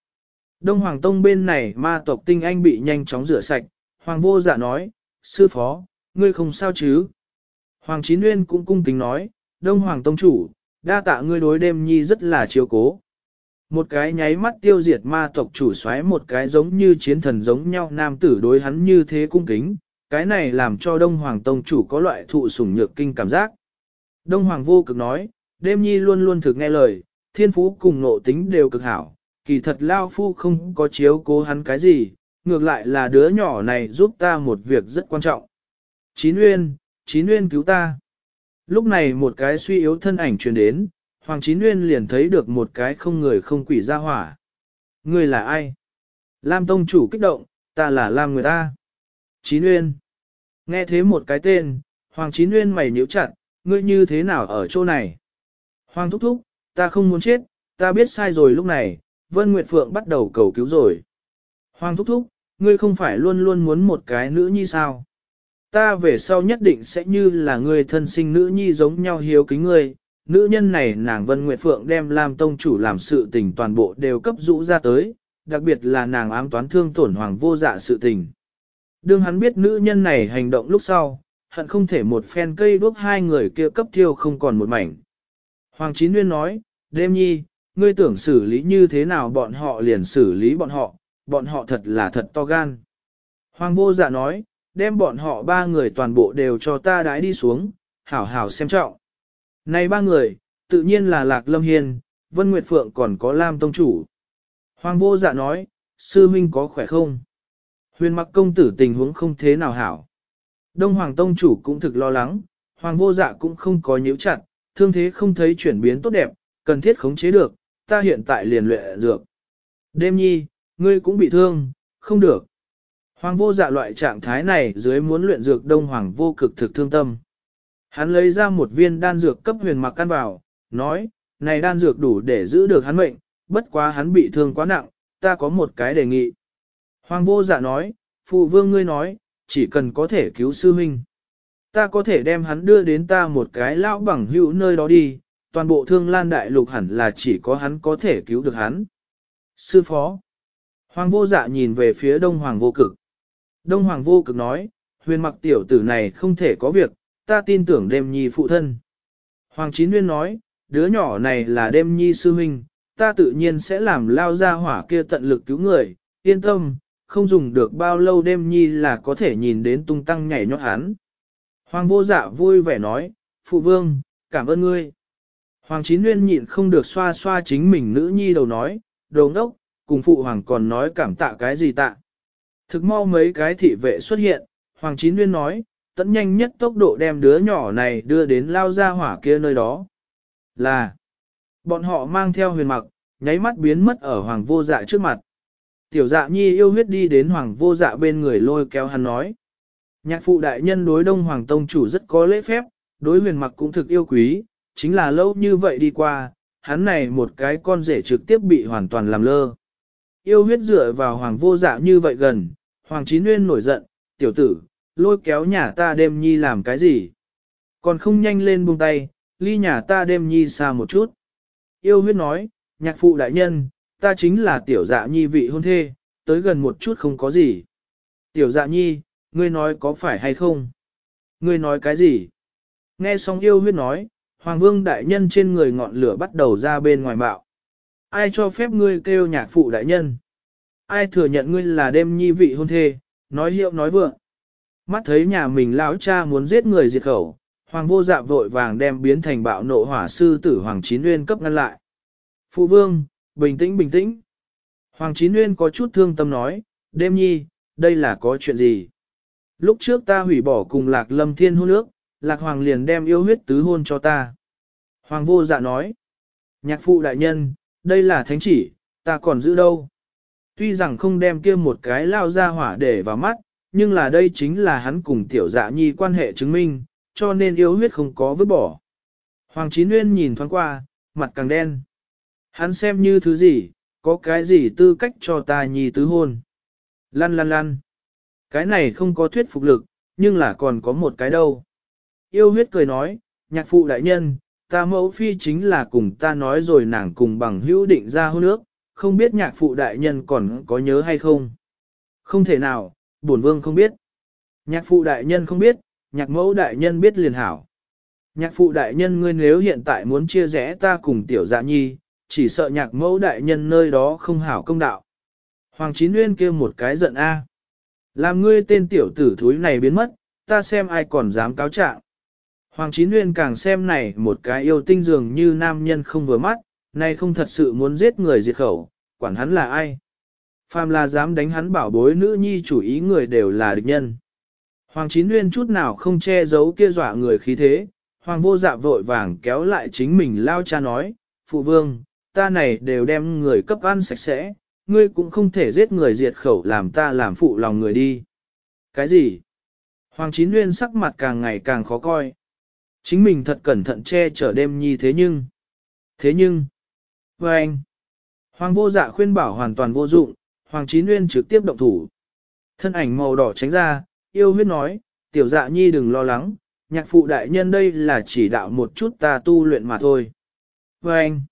Đông Hoàng Tông bên này ma tộc tinh anh bị nhanh chóng rửa sạch, Hoàng vô dạ nói, sư phó, ngươi không sao chứ? Hoàng Chín Nguyên cũng cung kính nói, Đông Hoàng Tông chủ, đa tạ ngươi đối đêm nhi rất là chiếu cố. Một cái nháy mắt tiêu diệt ma tộc chủ xoáy một cái giống như chiến thần giống nhau nam tử đối hắn như thế cung kính, cái này làm cho Đông Hoàng Tông chủ có loại thụ sủng nhược kinh cảm giác. Đông Hoàng vô cực nói, đêm nhi luôn luôn thực nghe lời, thiên phú cùng nộ tính đều cực hảo, kỳ thật Lao Phu không có chiếu cố hắn cái gì, ngược lại là đứa nhỏ này giúp ta một việc rất quan trọng. Chín Nguyên, Chín Nguyên cứu ta. Lúc này một cái suy yếu thân ảnh truyền đến, Hoàng Chín Nguyên liền thấy được một cái không người không quỷ ra hỏa. Người là ai? Lam Tông chủ kích động, ta là Lam người ta. Chín Nguyên. Nghe thế một cái tên, Hoàng Chín Nguyên mày nhíu chặt, ngươi như thế nào ở chỗ này? Hoàng thúc thúc, ta không muốn chết, ta biết sai rồi lúc này, Vân Nguyệt Phượng bắt đầu cầu cứu rồi. Hoàng thúc thúc, ngươi không phải luôn luôn muốn một cái nữ nhi sao? Ta về sau nhất định sẽ như là ngươi thân sinh nữ nhi giống nhau hiếu kính ngươi. Nữ nhân này nàng Vân Nguyệt Phượng đem làm tông chủ làm sự tình toàn bộ đều cấp rũ ra tới, đặc biệt là nàng ám toán thương tổn hoàng vô dạ sự tình. Đương hắn biết nữ nhân này hành động lúc sau, hận không thể một phen cây đuốc hai người kia cấp thiêu không còn một mảnh. Hoàng Chín Nguyên nói, đêm nhi, ngươi tưởng xử lý như thế nào bọn họ liền xử lý bọn họ, bọn họ thật là thật to gan. Hoàng vô dạ nói, đem bọn họ ba người toàn bộ đều cho ta đái đi xuống, hảo hảo xem trọng. Này ba người, tự nhiên là Lạc Lâm Hiên, Vân Nguyệt Phượng còn có Lam Tông Chủ. Hoàng vô dạ nói, sư minh có khỏe không? Huyền mặc công tử tình huống không thế nào hảo. Đông Hoàng Tông Chủ cũng thực lo lắng, Hoàng vô dạ cũng không có nhíu chặt, thương thế không thấy chuyển biến tốt đẹp, cần thiết khống chế được, ta hiện tại liền luyện dược. Đêm nhi, ngươi cũng bị thương, không được. Hoàng vô dạ loại trạng thái này dưới muốn luyện dược đông hoàng vô cực thực thương tâm. Hắn lấy ra một viên đan dược cấp huyền mặc căn vào, nói, này đan dược đủ để giữ được hắn mệnh, bất quá hắn bị thương quá nặng, ta có một cái đề nghị. Hoàng vô dạ nói, phụ vương ngươi nói, chỉ cần có thể cứu sư minh. Ta có thể đem hắn đưa đến ta một cái lão bằng hữu nơi đó đi, toàn bộ thương lan đại lục hẳn là chỉ có hắn có thể cứu được hắn. Sư phó. Hoàng vô dạ nhìn về phía đông hoàng vô cực. Đông hoàng vô cực nói, huyền mặc tiểu tử này không thể có việc, ta tin tưởng đêm nhi phụ thân. Hoàng chín nguyên nói, đứa nhỏ này là đêm nhi sư huynh, ta tự nhiên sẽ làm lao ra hỏa kia tận lực cứu người, yên tâm, không dùng được bao lâu đêm nhi là có thể nhìn đến tung tăng nhảy nhót hắn. Hoàng vô dạ vui vẻ nói, phụ vương, cảm ơn ngươi. Hoàng chín nguyên nhịn không được xoa xoa chính mình nữ nhi đầu nói, đồ ngốc, cùng phụ hoàng còn nói cảm tạ cái gì tạ. Thực mau mấy cái thị vệ xuất hiện, Hoàng chín nguyên nói, tận nhanh nhất tốc độ đem đứa nhỏ này đưa đến lao ra hỏa kia nơi đó. Là, bọn họ mang theo huyền mặc, nháy mắt biến mất ở hoàng vô dạ trước mặt. Tiểu dạ nhi yêu huyết đi đến hoàng vô dạ bên người lôi kéo hắn nói. Nhạc phụ đại nhân đối đông hoàng tông chủ rất có lễ phép, đối huyền mặc cũng thực yêu quý, chính là lâu như vậy đi qua, hắn này một cái con rể trực tiếp bị hoàn toàn làm lơ. Yêu huyết dựa vào hoàng vô dạ như vậy gần, hoàng Chí nguyên nổi giận, tiểu tử, lôi kéo nhà ta đêm nhi làm cái gì? Còn không nhanh lên buông tay, ly nhà ta đêm nhi xa một chút. Yêu huyết nói, nhạc phụ đại nhân, ta chính là tiểu dạ nhi vị hôn thê, tới gần một chút không có gì. Tiểu dạ nhi, ngươi nói có phải hay không? Ngươi nói cái gì? Nghe xong yêu huyết nói, Hoàng vương đại nhân trên người ngọn lửa bắt đầu ra bên ngoài bạo. Ai cho phép ngươi kêu nhạc phụ đại nhân? Ai thừa nhận ngươi là đêm nhi vị hôn thê, nói hiệu nói vượng? Mắt thấy nhà mình lão cha muốn giết người diệt khẩu, Hoàng vô dạ vội vàng đem biến thành bạo nộ hỏa sư tử Hoàng Chín Nguyên cấp ngăn lại. Phụ vương, bình tĩnh bình tĩnh. Hoàng Chín Nguyên có chút thương tâm nói, đêm nhi, đây là có chuyện gì? Lúc trước ta hủy bỏ cùng lạc lâm thiên hôn ước, lạc hoàng liền đem yêu huyết tứ hôn cho ta. Hoàng vô dạ nói, nhạc phụ đại nhân, đây là thánh chỉ, ta còn giữ đâu. Tuy rằng không đem kia một cái lao ra hỏa để vào mắt, nhưng là đây chính là hắn cùng tiểu dạ nhi quan hệ chứng minh, cho nên yêu huyết không có vứt bỏ. Hoàng Chín Nguyên nhìn thoáng qua, mặt càng đen. Hắn xem như thứ gì, có cái gì tư cách cho ta nhi tứ hôn. Lăn lăn lăn. Cái này không có thuyết phục lực, nhưng là còn có một cái đâu. Yêu huyết cười nói, nhạc phụ đại nhân, ta mẫu phi chính là cùng ta nói rồi nàng cùng bằng hữu định ra hôn nước, không biết nhạc phụ đại nhân còn có nhớ hay không. Không thể nào, bổn vương không biết. Nhạc phụ đại nhân không biết, nhạc mẫu đại nhân biết liền hảo. Nhạc phụ đại nhân ngươi nếu hiện tại muốn chia rẽ ta cùng tiểu dạ nhi, chỉ sợ nhạc mẫu đại nhân nơi đó không hảo công đạo. Hoàng Chín Nguyên kêu một cái giận A. Làm ngươi tên tiểu tử thúi này biến mất, ta xem ai còn dám cáo trạng. Hoàng Chín Nguyên càng xem này một cái yêu tinh dường như nam nhân không vừa mắt, nay không thật sự muốn giết người diệt khẩu, quản hắn là ai. Phàm là dám đánh hắn bảo bối nữ nhi chủ ý người đều là địch nhân. Hoàng Chín Nguyên chút nào không che giấu kia dọa người khí thế, Hoàng vô dạ vội vàng kéo lại chính mình lao cha nói, Phụ vương, ta này đều đem người cấp ăn sạch sẽ, ngươi cũng không thể giết người diệt khẩu làm ta làm phụ lòng người đi. Cái gì? Hoàng Chín Nguyên sắc mặt càng ngày càng khó coi. Chính mình thật cẩn thận che chở đêm nhi thế nhưng. Thế nhưng. Và anh. Hoàng vô dạ khuyên bảo hoàn toàn vô dụng, Hoàng Chín Nguyên trực tiếp động thủ. Thân ảnh màu đỏ tránh ra, yêu huyết nói, tiểu dạ nhi đừng lo lắng, nhạc phụ đại nhân đây là chỉ đạo một chút ta tu luyện mà thôi. Và anh.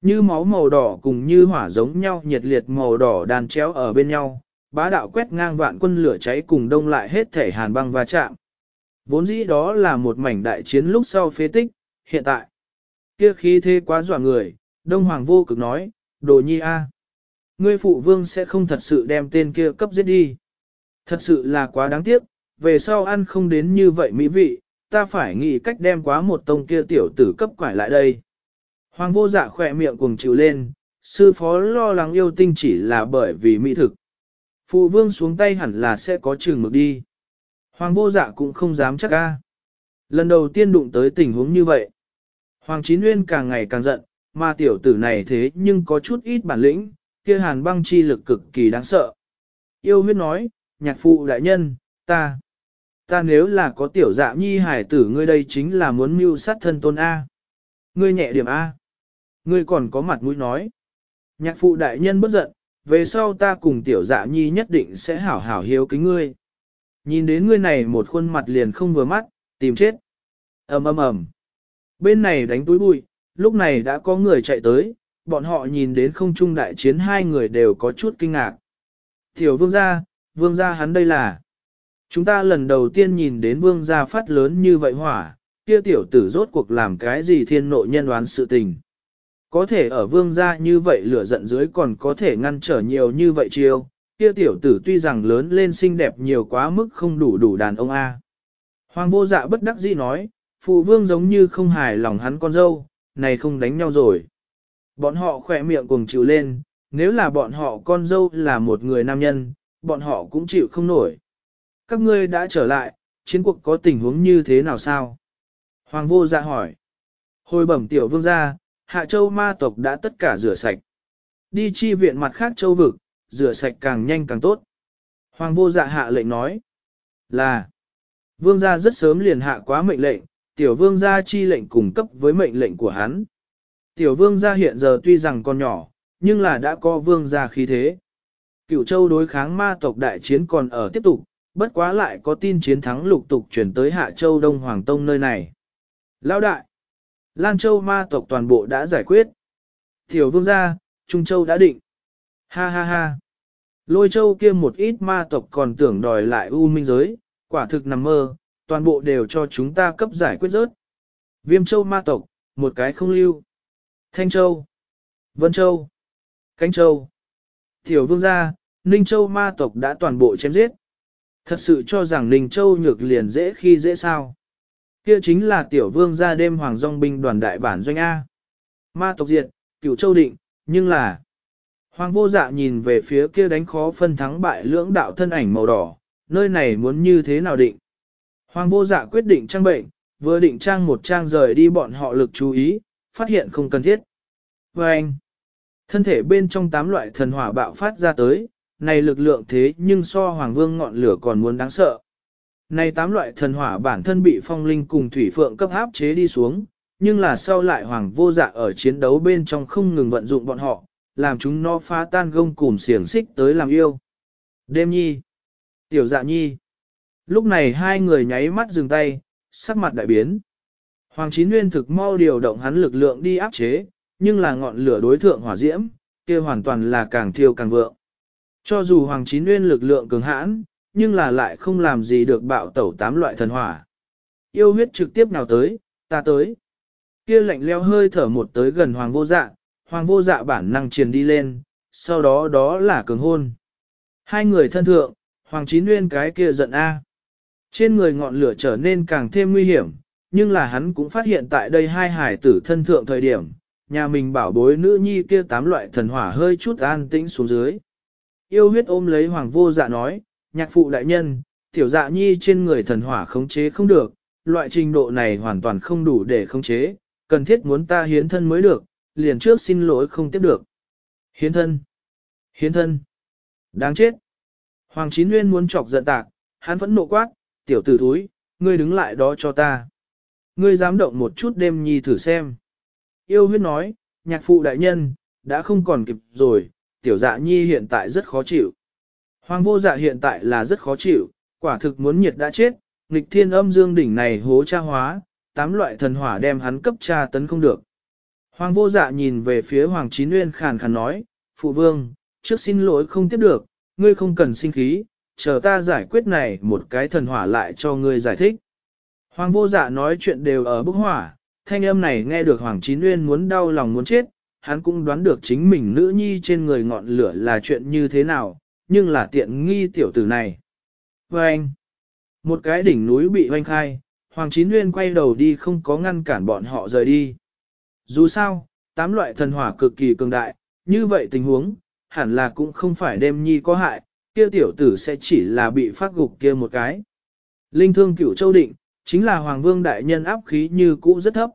Như máu màu đỏ cùng như hỏa giống nhau nhiệt liệt màu đỏ đàn chéo ở bên nhau, bá đạo quét ngang vạn quân lửa cháy cùng đông lại hết thể hàn băng va chạm. Vốn dĩ đó là một mảnh đại chiến lúc sau phế tích, hiện tại. Kia khí thế quá dọa người, Đông Hoàng vô cực nói, đồ nhi a, Ngươi phụ vương sẽ không thật sự đem tên kia cấp giết đi. Thật sự là quá đáng tiếc, về sau ăn không đến như vậy mỹ vị, ta phải nghĩ cách đem quá một tông kia tiểu tử cấp quải lại đây. Hoàng vô dạ khỏe miệng cuồng chịu lên, sư phó lo lắng yêu tinh chỉ là bởi vì mỹ thực. Phụ vương xuống tay hẳn là sẽ có chừng mực đi. Hoàng vô dạ cũng không dám chắc ca. Lần đầu tiên đụng tới tình huống như vậy. Hoàng Chín Nguyên càng ngày càng giận, mà tiểu tử này thế nhưng có chút ít bản lĩnh, kia hàn băng chi lực cực kỳ đáng sợ. Yêu huyết nói, nhạc phụ đại nhân, ta, ta nếu là có tiểu dạ nhi hải tử ngươi đây chính là muốn mưu sát thân tôn A. Ngươi nhẹ điểm A. Ngươi còn có mặt mũi nói. Nhạc phụ đại nhân bất giận, về sau ta cùng tiểu dạ nhi nhất định sẽ hảo hảo hiếu kính ngươi. Nhìn đến ngươi này một khuôn mặt liền không vừa mắt, tìm chết. ầm ầm ầm. Bên này đánh túi bụi, lúc này đã có người chạy tới, bọn họ nhìn đến không trung đại chiến hai người đều có chút kinh ngạc. Tiểu vương gia, vương gia hắn đây là. Chúng ta lần đầu tiên nhìn đến vương gia phát lớn như vậy hỏa, kia tiểu tử rốt cuộc làm cái gì thiên nội nhân đoán sự tình. Có thể ở vương gia như vậy lửa giận dưới còn có thể ngăn trở nhiều như vậy chiêu, kia tiểu tử tuy rằng lớn lên xinh đẹp nhiều quá mức không đủ đủ đàn ông A. Hoàng vô dạ bất đắc dĩ nói, phụ vương giống như không hài lòng hắn con dâu, này không đánh nhau rồi. Bọn họ khỏe miệng cùng chịu lên, nếu là bọn họ con dâu là một người nam nhân, bọn họ cũng chịu không nổi. Các ngươi đã trở lại, chiến cuộc có tình huống như thế nào sao? Hoàng vô dạ hỏi. Hồi bẩm tiểu vương gia, hạ châu ma tộc đã tất cả rửa sạch. Đi chi viện mặt khác châu vực, rửa sạch càng nhanh càng tốt. Hoàng vô dạ hạ lệnh nói là vương gia rất sớm liền hạ quá mệnh lệnh, tiểu vương gia chi lệnh cùng cấp với mệnh lệnh của hắn. Tiểu vương gia hiện giờ tuy rằng còn nhỏ, nhưng là đã có vương gia khí thế. Cựu châu đối kháng ma tộc đại chiến còn ở tiếp tục, bất quá lại có tin chiến thắng lục tục chuyển tới Hạ Châu Đông Hoàng Tông nơi này. Lão đại, Lan Châu ma tộc toàn bộ đã giải quyết. Tiểu vương gia, Trung Châu đã định. Ha ha ha. Lôi châu kia một ít ma tộc còn tưởng đòi lại u minh giới, quả thực nằm mơ, toàn bộ đều cho chúng ta cấp giải quyết rớt. Viêm châu ma tộc, một cái không lưu. Thanh châu, Vân châu, Cánh châu. Tiểu vương gia, Ninh châu ma tộc đã toàn bộ chém giết. Thật sự cho rằng Ninh châu nhược liền dễ khi dễ sao. Kia chính là tiểu vương gia đêm hoàng dòng binh đoàn đại bản doanh A. Ma tộc diệt, cửu châu định, nhưng là Hoàng vô dạ nhìn về phía kia đánh khó phân thắng bại lưỡng đạo thân ảnh màu đỏ, nơi này muốn như thế nào định. Hoàng vô dạ quyết định trang bệnh, vừa định trang một trang rời đi bọn họ lực chú ý, phát hiện không cần thiết. Và anh, thân thể bên trong tám loại thần hỏa bạo phát ra tới, này lực lượng thế nhưng so Hoàng vương ngọn lửa còn muốn đáng sợ. Này tám loại thần hỏa bản thân bị phong linh cùng thủy phượng cấp áp chế đi xuống, nhưng là sau lại Hoàng vô dạ ở chiến đấu bên trong không ngừng vận dụng bọn họ, làm chúng nó phá tan gông cùm xiềng xích tới làm yêu. Đêm nhi, tiểu dạ nhi. Lúc này hai người nháy mắt dừng tay, sắc mặt đại biến. Hoàng Chín Nguyên thực mau điều động hắn lực lượng đi áp chế, nhưng là ngọn lửa đối thượng hỏa diễm, kia hoàn toàn là càng thiêu càng vượng. Cho dù Hoàng Chín Nguyên lực lượng cường hãn, nhưng là lại không làm gì được bạo tẩu tám loại thần hỏa. Yêu huyết trực tiếp nào tới, ta tới. Kia lạnh leo hơi thở một tới gần Hoàng vô dạ, hoàng vô dạ bản năng truyền đi lên, sau đó đó là cường hôn. Hai người thân thượng, hoàng chín nguyên cái kia giận A. Trên người ngọn lửa trở nên càng thêm nguy hiểm, nhưng là hắn cũng phát hiện tại đây hai hải tử thân thượng thời điểm, nhà mình bảo bối nữ nhi kia tám loại thần hỏa hơi chút an tĩnh xuống dưới. Yêu huyết ôm lấy hoàng vô dạ nói, nhạc phụ đại nhân, tiểu dạ nhi trên người thần hỏa khống chế không được, loại trình độ này hoàn toàn không đủ để khống chế, cần thiết muốn ta hiến thân mới được, liền trước xin lỗi không tiếp được. Hiến thân! Hiến thân! Đáng chết! Hoàng Chín Nguyên muốn chọc giận tạc, hắn vẫn nộ quát, tiểu tử thúi, ngươi đứng lại đó cho ta. Ngươi dám động một chút đêm nhi thử xem. Yêu huyết nói, nhạc phụ đại nhân, đã không còn kịp rồi, tiểu dạ nhi hiện tại rất khó chịu. Hoàng vô dạ hiện tại là rất khó chịu, quả thực muốn nhiệt đã chết, nghịch thiên âm dương đỉnh này hố cha hóa, tám loại thần hỏa đem hắn cấp tra tấn không được. Hoàng vô dạ nhìn về phía Hoàng Chín Nguyên khàn khàn nói, Phụ vương, trước xin lỗi không tiếp được, ngươi không cần sinh khí, chờ ta giải quyết này một cái thần hỏa lại cho ngươi giải thích. Hoàng vô dạ nói chuyện đều ở bức hỏa, thanh âm này nghe được Hoàng Chín Nguyên muốn đau lòng muốn chết, hắn cũng đoán được chính mình nữ nhi trên người ngọn lửa là chuyện như thế nào, nhưng là tiện nghi tiểu tử này. Và anh, một cái đỉnh núi bị hoanh khai, Hoàng Chín Nguyên quay đầu đi không có ngăn cản bọn họ rời đi. Dù sao, tám loại thần hỏa cực kỳ cường đại, như vậy tình huống, hẳn là cũng không phải đêm nhi có hại, kia tiểu tử sẽ chỉ là bị phát gục kia một cái. Linh thương cửu châu định, chính là Hoàng Vương Đại Nhân áp khí như cũ rất thấp.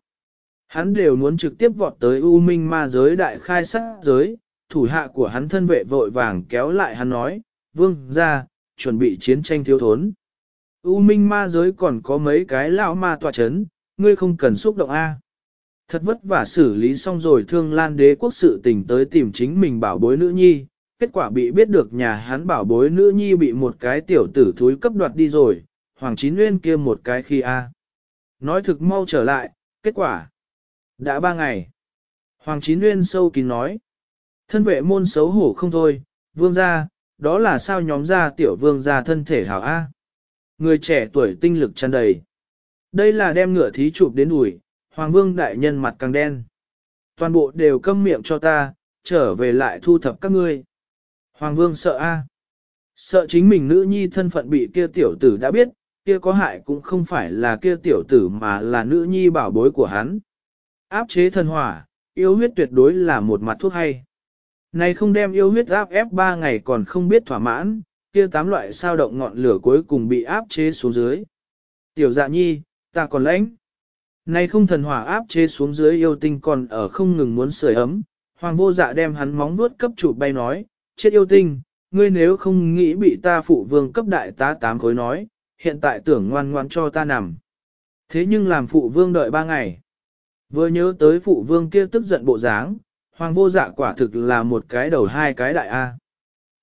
Hắn đều muốn trực tiếp vọt tới U Minh ma giới đại khai sát giới, thủ hạ của hắn thân vệ vội vàng kéo lại hắn nói, Vương ra, chuẩn bị chiến tranh thiếu thốn. U Minh ma giới còn có mấy cái lão ma tòa chấn, ngươi không cần xúc động A. Thật vất vả xử lý xong rồi thương lan đế quốc sự tình tới tìm chính mình bảo bối nữ nhi, kết quả bị biết được nhà hắn bảo bối nữ nhi bị một cái tiểu tử thúi cấp đoạt đi rồi, Hoàng Chín Nguyên kia một cái khi A. Nói thực mau trở lại, kết quả. Đã ba ngày. Hoàng Chín Nguyên sâu kín nói. Thân vệ môn xấu hổ không thôi, vương gia, đó là sao nhóm gia tiểu vương gia thân thể hảo A. Người trẻ tuổi tinh lực tràn đầy. Đây là đem ngựa thí chụp đến ủi, Hoàng Vương đại nhân mặt càng đen. Toàn bộ đều câm miệng cho ta, trở về lại thu thập các ngươi. Hoàng Vương sợ a, Sợ chính mình nữ nhi thân phận bị kia tiểu tử đã biết, kia có hại cũng không phải là kia tiểu tử mà là nữ nhi bảo bối của hắn. Áp chế thần hỏa, yêu huyết tuyệt đối là một mặt thuốc hay. Này không đem yêu huyết áp ép ba ngày còn không biết thỏa mãn, kia tám loại sao động ngọn lửa cuối cùng bị áp chế xuống dưới. Tiểu dạ nhi, ta còn lãnh. Này không thần hỏa áp chế xuống dưới yêu tinh còn ở không ngừng muốn sưởi ấm, hoàng vô dạ đem hắn móng vuốt cấp chủ bay nói, chết yêu tinh, ngươi nếu không nghĩ bị ta phụ vương cấp đại tá tám khối nói, hiện tại tưởng ngoan ngoan cho ta nằm. Thế nhưng làm phụ vương đợi ba ngày. Vừa nhớ tới phụ vương kia tức giận bộ dáng, hoàng vô dạ quả thực là một cái đầu hai cái đại A.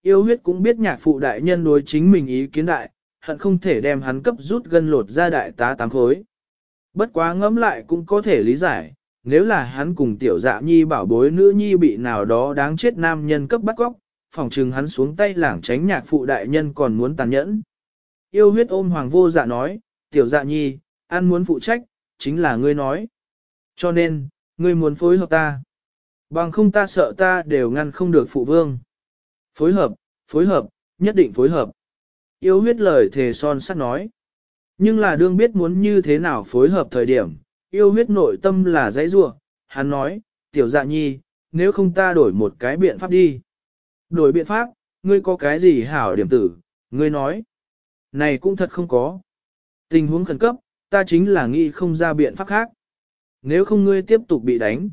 Yêu huyết cũng biết nhạc phụ đại nhân đối chính mình ý kiến đại, hận không thể đem hắn cấp rút gân lột ra đại tá tám khối. Bất quá ngẫm lại cũng có thể lý giải, nếu là hắn cùng tiểu dạ nhi bảo bối nữ nhi bị nào đó đáng chết nam nhân cấp bắt góc, phòng trừng hắn xuống tay lảng tránh nhạc phụ đại nhân còn muốn tàn nhẫn. Yêu huyết ôm hoàng vô dạ nói, tiểu dạ nhi, ăn muốn phụ trách, chính là ngươi nói. Cho nên, ngươi muốn phối hợp ta. Bằng không ta sợ ta đều ngăn không được phụ vương. Phối hợp, phối hợp, nhất định phối hợp. Yêu huyết lời thề son sắt nói. Nhưng là đương biết muốn như thế nào phối hợp thời điểm, yêu huyết nội tâm là dãy rua, hắn nói, tiểu dạ nhi, nếu không ta đổi một cái biện pháp đi. Đổi biện pháp, ngươi có cái gì hảo điểm tử, ngươi nói. Này cũng thật không có. Tình huống khẩn cấp, ta chính là nghĩ không ra biện pháp khác. Nếu không ngươi tiếp tục bị đánh.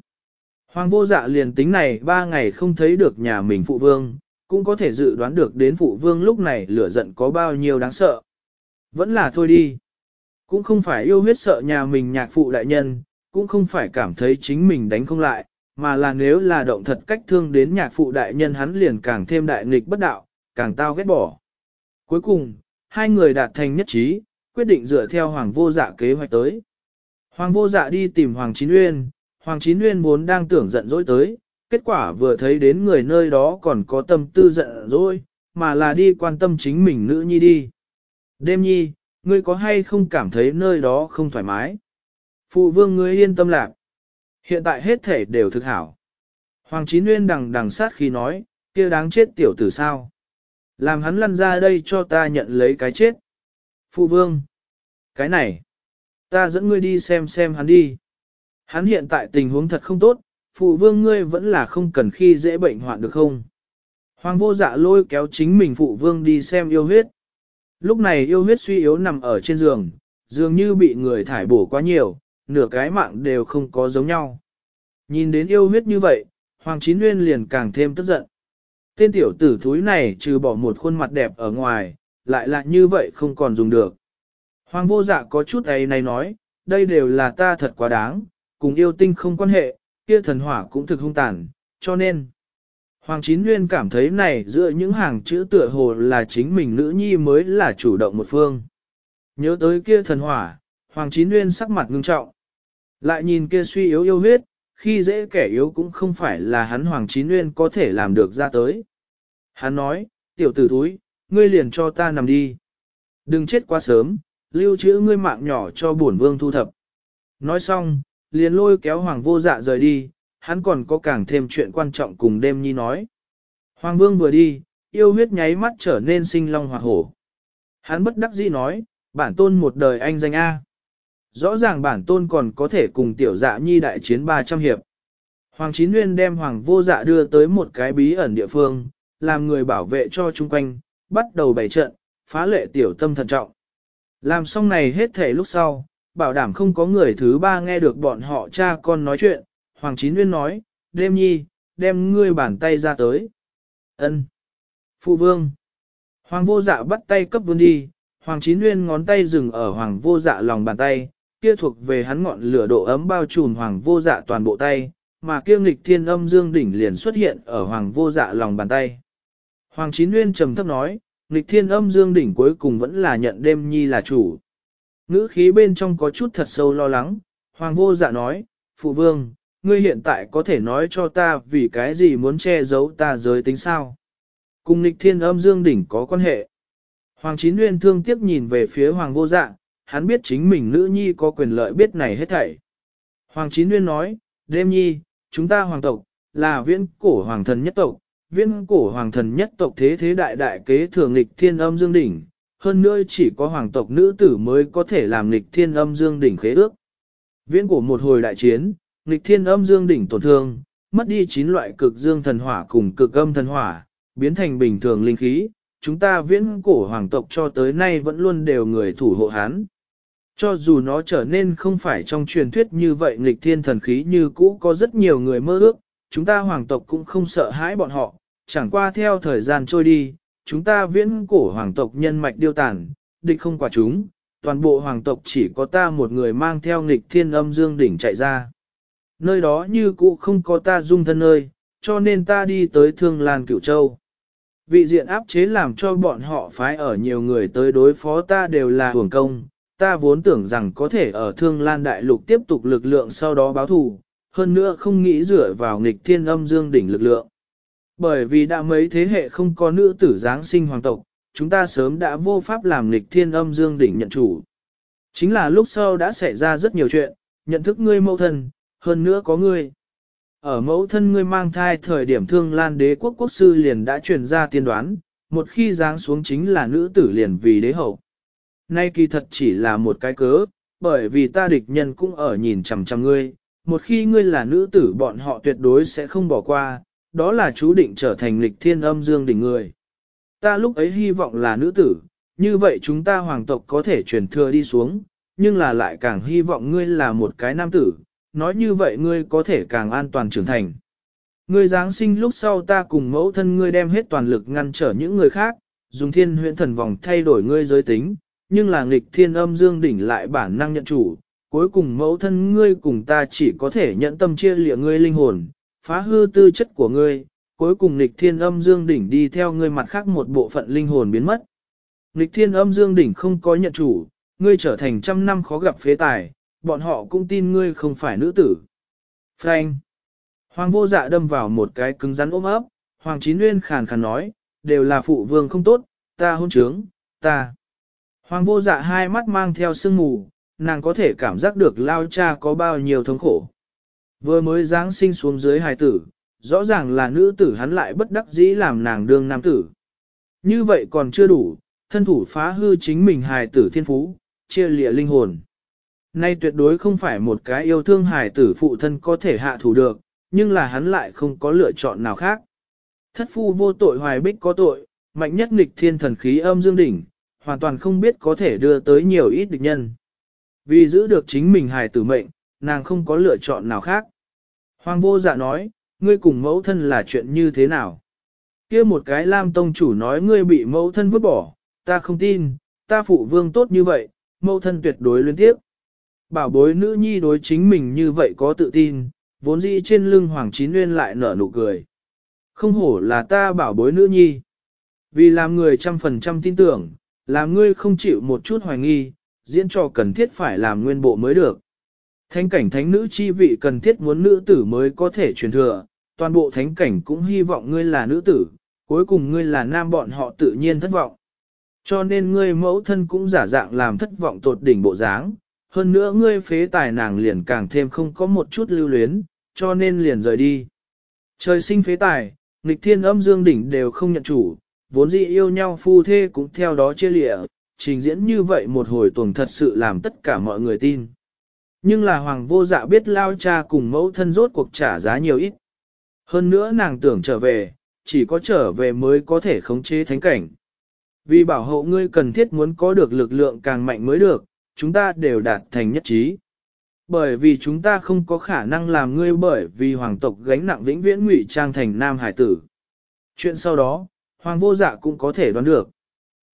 Hoàng vô dạ liền tính này ba ngày không thấy được nhà mình phụ vương, cũng có thể dự đoán được đến phụ vương lúc này lửa giận có bao nhiêu đáng sợ. Vẫn là thôi đi. Cũng không phải yêu huyết sợ nhà mình nhạc phụ đại nhân, cũng không phải cảm thấy chính mình đánh không lại, mà là nếu là động thật cách thương đến nhạc phụ đại nhân hắn liền càng thêm đại nghịch bất đạo, càng tao ghét bỏ. Cuối cùng, hai người đạt thành nhất trí, quyết định dựa theo Hoàng vô dạ kế hoạch tới. Hoàng vô dạ đi tìm Hoàng Chín Uyên, Hoàng Chín Uyên vốn đang tưởng giận dỗi tới, kết quả vừa thấy đến người nơi đó còn có tâm tư giận dỗi, mà là đi quan tâm chính mình nữ nhi đi. Đêm nhi, ngươi có hay không cảm thấy nơi đó không thoải mái? Phụ vương ngươi yên tâm lạc. Hiện tại hết thể đều thực hảo. Hoàng Chín Nguyên đằng đằng sát khi nói, kia đáng chết tiểu tử sao? Làm hắn lăn ra đây cho ta nhận lấy cái chết. Phụ vương. Cái này. Ta dẫn ngươi đi xem xem hắn đi. Hắn hiện tại tình huống thật không tốt, phụ vương ngươi vẫn là không cần khi dễ bệnh hoạn được không? Hoàng vô dạ lôi kéo chính mình phụ vương đi xem yêu huyết. Lúc này yêu huyết suy yếu nằm ở trên giường, dường như bị người thải bổ quá nhiều, nửa cái mạng đều không có giống nhau. Nhìn đến yêu huyết như vậy, Hoàng Chín Nguyên liền càng thêm tức giận. Tên tiểu tử thúi này trừ bỏ một khuôn mặt đẹp ở ngoài, lại lại như vậy không còn dùng được. Hoàng vô dạ có chút ấy này nói, đây đều là ta thật quá đáng, cùng yêu tinh không quan hệ, kia thần hỏa cũng thực hung tàn, cho nên. Hoàng Chín Nguyên cảm thấy này giữa những hàng chữ tựa hồ là chính mình nữ nhi mới là chủ động một phương. Nhớ tới kia thần hỏa, Hoàng Chín Nguyên sắc mặt ngưng trọng. Lại nhìn kia suy yếu yêu huyết, khi dễ kẻ yếu cũng không phải là hắn Hoàng Chín Nguyên có thể làm được ra tới. Hắn nói, tiểu tử thúi, ngươi liền cho ta nằm đi. Đừng chết quá sớm, lưu trữ ngươi mạng nhỏ cho bổn vương thu thập. Nói xong, liền lôi kéo Hoàng vô dạ rời đi, hắn còn có càng thêm chuyện quan trọng cùng đêm nhi nói. Hoàng vương vừa đi, yêu huyết nháy mắt trở nên sinh long hoặc hổ. Hắn bất đắc dĩ nói, bản tôn một đời anh danh A. Rõ ràng bản tôn còn có thể cùng tiểu dạ nhi đại chiến 300 hiệp. Hoàng Chín Nguyên đem Hoàng vô dạ đưa tới một cái bí ẩn địa phương, làm người bảo vệ cho chung quanh, bắt đầu bày trận, phá lệ tiểu tâm thận trọng. Làm xong này hết thể lúc sau, bảo đảm không có người thứ ba nghe được bọn họ cha con nói chuyện, Hoàng Chín Nguyên nói, đêm nhi, đem ngươi bàn tay ra tới. ân Phụ vương. Hoàng vô dạ bắt tay cấp vương đi, Hoàng Chín Nguyên ngón tay dừng ở Hoàng vô dạ lòng bàn tay, kia thuộc về hắn ngọn lửa độ ấm bao trùm Hoàng vô dạ toàn bộ tay, mà kia nghịch thiên âm dương đỉnh liền xuất hiện ở Hoàng vô dạ lòng bàn tay. Hoàng Chín Nguyên trầm thấp nói, nghịch thiên âm dương đỉnh cuối cùng vẫn là nhận đêm nhi là chủ. Ngữ khí bên trong có chút thật sâu lo lắng, Hoàng vô dạ nói, Phụ vương, ngươi hiện tại có thể nói cho ta vì cái gì muốn che giấu ta giới tính sao? Cùng nghịch thiên âm dương đỉnh có quan hệ. Hoàng Chín Nguyên thương tiếc nhìn về phía Hoàng vô dạ, hắn biết chính mình nữ nhi có quyền lợi biết này hết thảy. Hoàng Chín Nguyên nói, đêm nhi, chúng ta hoàng tộc, là viễn cổ hoàng thần nhất tộc, viễn cổ hoàng thần nhất tộc thế thế đại đại kế thường lịch thiên âm dương đỉnh, hơn nữa chỉ có hoàng tộc nữ tử mới có thể làm lịch thiên âm dương đỉnh khế ước. Viễn cổ một hồi đại chiến, lịch thiên âm dương đỉnh tổn thương, mất đi chín loại cực dương thần hỏa cùng cực âm thần hỏa, biến thành bình thường linh khí, chúng ta viễn cổ hoàng tộc cho tới nay vẫn luôn đều người thủ hộ hắn. Cho dù nó trở nên không phải trong truyền thuyết như vậy nghịch thiên thần khí như cũ có rất nhiều người mơ ước, chúng ta hoàng tộc cũng không sợ hãi bọn họ, chẳng qua theo thời gian trôi đi, chúng ta viễn cổ hoàng tộc nhân mạch điêu tàn, địch không quả chúng, toàn bộ hoàng tộc chỉ có ta một người mang theo nghịch thiên âm dương đỉnh chạy ra. Nơi đó như cũ không có ta dung thân nơi, cho nên ta đi tới thương lan cửu châu. Vị diện áp chế làm cho bọn họ phái ở nhiều người tới đối phó ta đều là hưởng công, ta vốn tưởng rằng có thể ở thương lan đại lục tiếp tục lực lượng sau đó báo thù, hơn nữa không nghĩ dựa vào nghịch thiên âm dương đỉnh lực lượng. Bởi vì đã mấy thế hệ không có nữ tử giáng sinh hoàng tộc, chúng ta sớm đã vô pháp làm nghịch thiên âm dương đỉnh nhận chủ. Chính là lúc sau đã xảy ra rất nhiều chuyện, nhận thức ngươi mẫu thân, hơn nữa có ngươi. Ở mẫu thân ngươi mang thai thời điểm thương lan đế quốc quốc sư liền đã truyền ra tiên đoán, một khi giáng xuống chính là nữ tử liền vì đế hậu. Nay kỳ thật chỉ là một cái cớ, bởi vì ta địch nhân cũng ở nhìn chằm chằm ngươi, một khi ngươi là nữ tử bọn họ tuyệt đối sẽ không bỏ qua, đó là chú định trở thành lịch thiên âm dương đỉnh người. Ta lúc ấy hy vọng là nữ tử, như vậy chúng ta hoàng tộc có thể truyền thừa đi xuống, nhưng là lại càng hy vọng ngươi là một cái nam tử, nói như vậy ngươi có thể càng an toàn trưởng thành. Ngươi Giáng sinh lúc sau ta cùng mẫu thân ngươi đem hết toàn lực ngăn trở những người khác, dùng thiên huyện thần vòng thay đổi ngươi giới tính, nhưng là nghịch thiên âm dương đỉnh lại bản năng nhận chủ, cuối cùng mẫu thân ngươi cùng ta chỉ có thể nhận tâm chia lịa ngươi linh hồn, phá hư tư chất của ngươi, cuối cùng nghịch thiên âm dương đỉnh đi theo ngươi mặt khác một bộ phận linh hồn biến mất. Nghịch thiên âm dương đỉnh không có nhận chủ, ngươi trở thành trăm năm khó gặp phế tài, bọn họ cũng tin ngươi không phải nữ tử. Frank. Hoàng vô dạ đâm vào một cái cứng rắn ôm ấp, Hoàng Chín Nguyên khàn khàn nói, đều là phụ vương không tốt, ta hôn trướng, ta. Hoàng vô dạ hai mắt mang theo sương mù, nàng có thể cảm giác được lao cha có bao nhiêu thống khổ. Vừa mới giáng sinh xuống dưới hài tử, rõ ràng là nữ tử hắn lại bất đắc dĩ làm nàng đương nam tử. Như vậy còn chưa đủ, thân thủ phá hư chính mình hài tử thiên phú, chia lịa linh hồn. Nay tuyệt đối không phải một cái yêu thương hài tử phụ thân có thể hạ thủ được, nhưng là hắn lại không có lựa chọn nào khác. Thất phu vô tội hoài bích có tội, mạnh nhất nghịch thiên thần khí âm dương đỉnh, hoàn toàn không biết có thể đưa tới nhiều ít địch nhân. Vì giữ được chính mình hài tử mệnh, nàng không có lựa chọn nào khác. Hoàng vô dạ nói, ngươi cùng mẫu thân là chuyện như thế nào? kia một cái lam tông chủ nói ngươi bị mẫu thân vứt bỏ, ta không tin, ta phụ vương tốt như vậy, mẫu thân tuyệt đối liên tiếp. Bảo bối nữ nhi đối chính mình như vậy có tự tin, vốn dĩ trên lưng Hoàng Chín Nguyên lại nở nụ cười. Không hổ là ta bảo bối nữ nhi. Vì làm người trăm phần trăm tin tưởng, làm ngươi không chịu một chút hoài nghi, diễn trò cần thiết phải làm nguyên bộ mới được. Thánh cảnh thánh nữ chi vị cần thiết muốn nữ tử mới có thể truyền thừa, toàn bộ thánh cảnh cũng hy vọng ngươi là nữ tử, cuối cùng ngươi là nam bọn họ tự nhiên thất vọng. Cho nên ngươi mẫu thân cũng giả dạng làm thất vọng tột đỉnh bộ dáng, hơn nữa ngươi phế tài nàng liền càng thêm không có một chút lưu luyến, cho nên liền rời đi. Trời sinh phế tài, nghịch thiên âm dương đỉnh đều không nhận chủ, vốn dĩ yêu nhau phu thê cũng theo đó chia lịa, trình diễn như vậy một hồi tuồng thật sự làm tất cả mọi người tin. Nhưng là hoàng vô dạ biết lao cha cùng mẫu thân rốt cuộc trả giá nhiều ít. Hơn nữa nàng tưởng trở về, chỉ có trở về mới có thể khống chế thánh cảnh. Vì bảo hộ ngươi cần thiết muốn có được lực lượng càng mạnh mới được, chúng ta đều đạt thành nhất trí. Bởi vì chúng ta không có khả năng làm ngươi bởi vì hoàng tộc gánh nặng vĩnh viễn ngụy trang thành nam hải tử. Chuyện sau đó, hoàng vô dạ cũng có thể đoán được.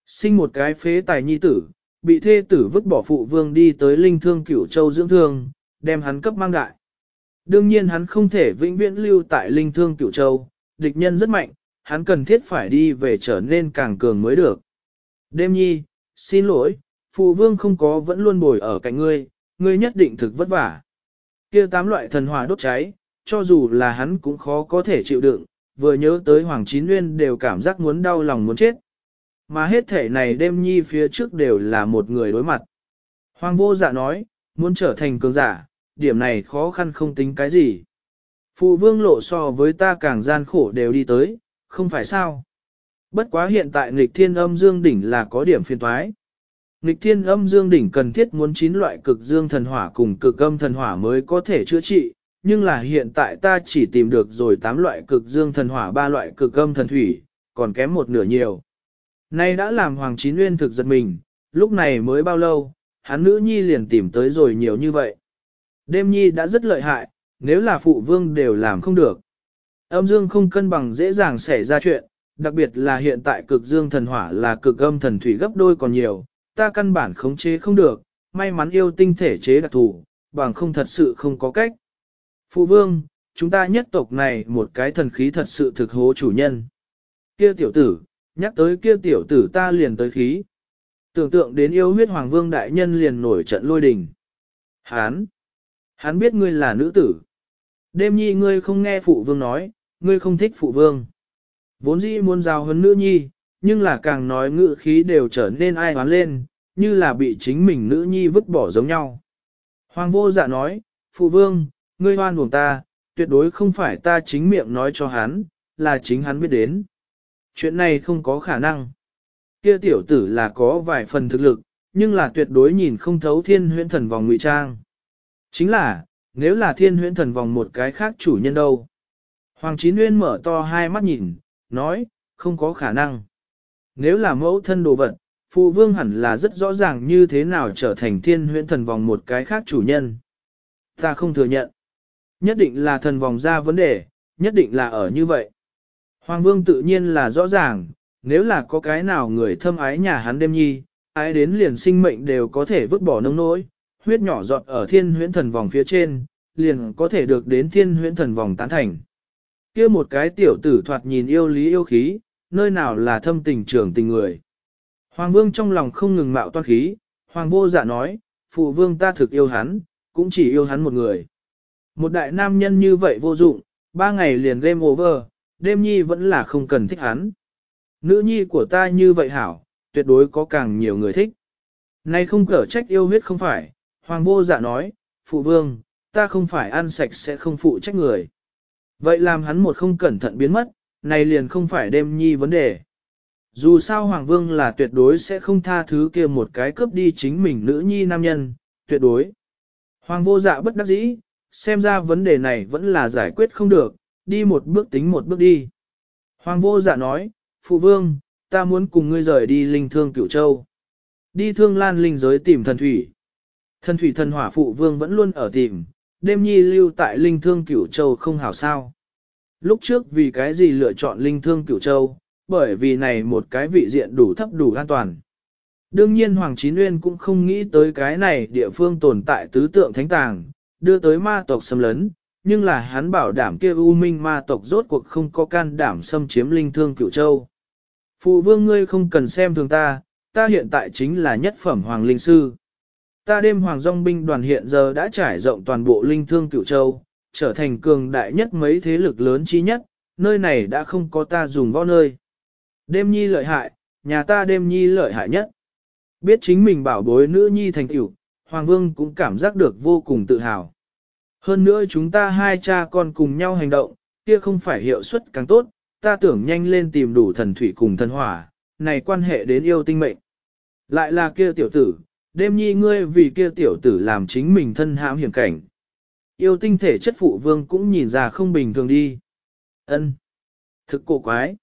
Sinh một cái phế tài nhi tử, bị thê tử vứt bỏ phụ vương đi tới linh thương cửu châu dưỡng thương, đem hắn cấp mang đại. Đương nhiên hắn không thể vĩnh viễn lưu tại linh thương cửu châu, địch nhân rất mạnh, hắn cần thiết phải đi về trở nên càng cường mới được. Đêm nhi, xin lỗi, phụ vương không có vẫn luôn bồi ở cạnh ngươi, ngươi nhất định thực vất vả. Kia tám loại thần hỏa đốt cháy, cho dù là hắn cũng khó có thể chịu đựng, vừa nhớ tới Hoàng Chín Nguyên đều cảm giác muốn đau lòng muốn chết. Mà hết thể này đêm nhi phía trước đều là một người đối mặt. Hoàng vô dạ nói, muốn trở thành cường giả, điểm này khó khăn không tính cái gì. Phụ vương lộ so với ta càng gian khổ đều đi tới, không phải sao. Bất quá hiện tại nghịch thiên âm dương đỉnh là có điểm phiên thoái. Nghịch thiên âm dương đỉnh cần thiết muốn chín loại cực dương thần hỏa cùng cực âm thần hỏa mới có thể chữa trị, nhưng là hiện tại ta chỉ tìm được rồi 8 loại cực dương thần hỏa ba loại cực âm thần thủy, còn kém một nửa nhiều. Nay đã làm Hoàng Chín Nguyên thực giật mình, lúc này mới bao lâu, hắn nữ nhi liền tìm tới rồi nhiều như vậy. Đêm nhi đã rất lợi hại, nếu là phụ vương đều làm không được. Âm dương không cân bằng dễ dàng xảy ra chuyện, đặc biệt là hiện tại cực dương thần hỏa là cực âm thần thủy gấp đôi còn nhiều, ta căn bản khống chế không được, may mắn yêu tinh thể chế đặc thù, bằng không thật sự không có cách. Phụ vương, chúng ta nhất tộc này một cái thần khí thật sự thực hố chủ nhân. Kia tiểu tử, nhắc tới kia tiểu tử ta liền tới khí. Tưởng tượng đến yêu huyết hoàng vương đại nhân liền nổi trận lôi đình. Hán! hán biết ngươi là nữ tử. Đêm nhi ngươi không nghe phụ vương nói, ngươi không thích phụ vương. Vốn dĩ muốn giao huấn nữ nhi, nhưng là càng nói ngữ khí đều trở nên ai hoán lên, như là bị chính mình nữ nhi vứt bỏ giống nhau. Hoàng vô dạ nói, phụ vương, ngươi hoan buồn ta, tuyệt đối không phải ta chính miệng nói cho hắn, là chính hắn biết đến. Chuyện này không có khả năng. Kia tiểu tử là có vài phần thực lực, nhưng là tuyệt đối nhìn không thấu thiên huyễn thần vòng ngụy trang. Chính là, nếu là thiên huyễn thần vòng một cái khác chủ nhân đâu. Hoàng Chín Nguyên mở to hai mắt nhìn, nói, không có khả năng. Nếu là mẫu thân đồ vật, phụ vương hẳn là rất rõ ràng như thế nào trở thành thiên huyễn thần vòng một cái khác chủ nhân. Ta không thừa nhận. Nhất định là thần vòng ra vấn đề, nhất định là ở như vậy. Hoàng vương tự nhiên là rõ ràng, nếu là có cái nào người thâm ái nhà hắn đêm nhi, ái đến liền sinh mệnh đều có thể vứt bỏ nông nỗi, huyết nhỏ giọt ở thiên huyễn thần vòng phía trên, liền có thể được đến thiên huyễn thần vòng tán thành. kia một cái tiểu tử thoạt nhìn yêu lý yêu khí, nơi nào là thâm tình trưởng tình người. Hoàng vương trong lòng không ngừng mạo toan khí, hoàng vô dạ nói, phụ vương ta thực yêu hắn, cũng chỉ yêu hắn một người. Một đại nam nhân như vậy vô dụng, ba ngày liền game over, đêm nhi vẫn là không cần thích hắn. Nữ nhi của ta như vậy hảo, tuyệt đối có càng nhiều người thích. Nay không cỡ trách yêu huyết không phải, hoàng vô dạ nói, phụ vương, ta không phải ăn sạch sẽ không phụ trách người. Vậy làm hắn một không cẩn thận biến mất, này liền không phải đêm nhi vấn đề. Dù sao Hoàng Vương là tuyệt đối sẽ không tha thứ kia một cái cướp đi chính mình nữ nhi nam nhân, tuyệt đối. Hoàng vô dạ bất đắc dĩ, xem ra vấn đề này vẫn là giải quyết không được, đi một bước tính một bước đi. Hoàng vô dạ nói, Phụ vương, ta muốn cùng ngươi rời đi linh thương cửu châu. Đi thương lan linh giới tìm thần thủy. Thần thủy thần hỏa phụ vương vẫn luôn ở tìm, đêm nhi lưu tại linh thương cửu châu không hảo sao. Lúc trước vì cái gì lựa chọn linh thương cửu châu, bởi vì này một cái vị diện đủ thấp đủ an toàn. Đương nhiên Hoàng Chín Nguyên cũng không nghĩ tới cái này địa phương tồn tại tứ tượng thánh tàng, đưa tới ma tộc xâm lấn, nhưng là hắn bảo đảm kia u minh ma tộc rốt cuộc không có can đảm xâm chiếm linh thương cửu châu. Phụ vương ngươi không cần xem thường ta, ta hiện tại chính là nhất phẩm hoàng linh sư. Ta đêm hoàng dòng binh đoàn hiện giờ đã trải rộng toàn bộ linh thương cửu châu, trở thành cường đại nhất mấy thế lực lớn chi nhất, nơi này đã không có ta dùng võ nơi. Đêm nhi lợi hại, nhà ta đêm nhi lợi hại nhất. Biết chính mình bảo bối nữ nhi thành tiểu, Hoàng Vương cũng cảm giác được vô cùng tự hào. Hơn nữa chúng ta hai cha con cùng nhau hành động, kia không phải hiệu suất càng tốt, ta tưởng nhanh lên tìm đủ thần thủy cùng thần hỏa, này quan hệ đến yêu tinh mệnh. Lại là kia tiểu tử, đêm nhi ngươi vì kia tiểu tử làm chính mình thân hãm hiểm cảnh. Yêu tinh thể chất phụ vương cũng nhìn ra không bình thường đi. ân Thực cổ quái.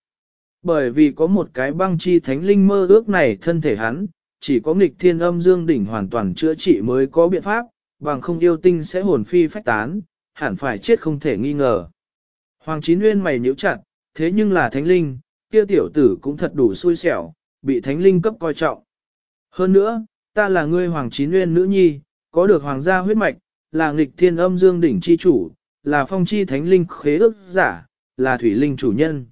Bởi vì có một cái băng chi thánh linh mơ ước này thân thể hắn, chỉ có nghịch thiên âm dương đỉnh hoàn toàn chữa trị mới có biện pháp, bằng không yêu tinh sẽ hồn phi phách tán, hẳn phải chết không thể nghi ngờ. Hoàng Chín Nguyên mày nhíu chặt, thế nhưng là thánh linh, kia tiểu tử cũng thật đủ xui xẻo, bị thánh linh cấp coi trọng. Hơn nữa, ta là ngươi Hoàng Chín Nguyên nữ nhi, có được hoàng gia huyết mạch, là nghịch thiên âm dương đỉnh chi chủ, là phong chi thánh linh khế ước giả, là thủy linh chủ nhân.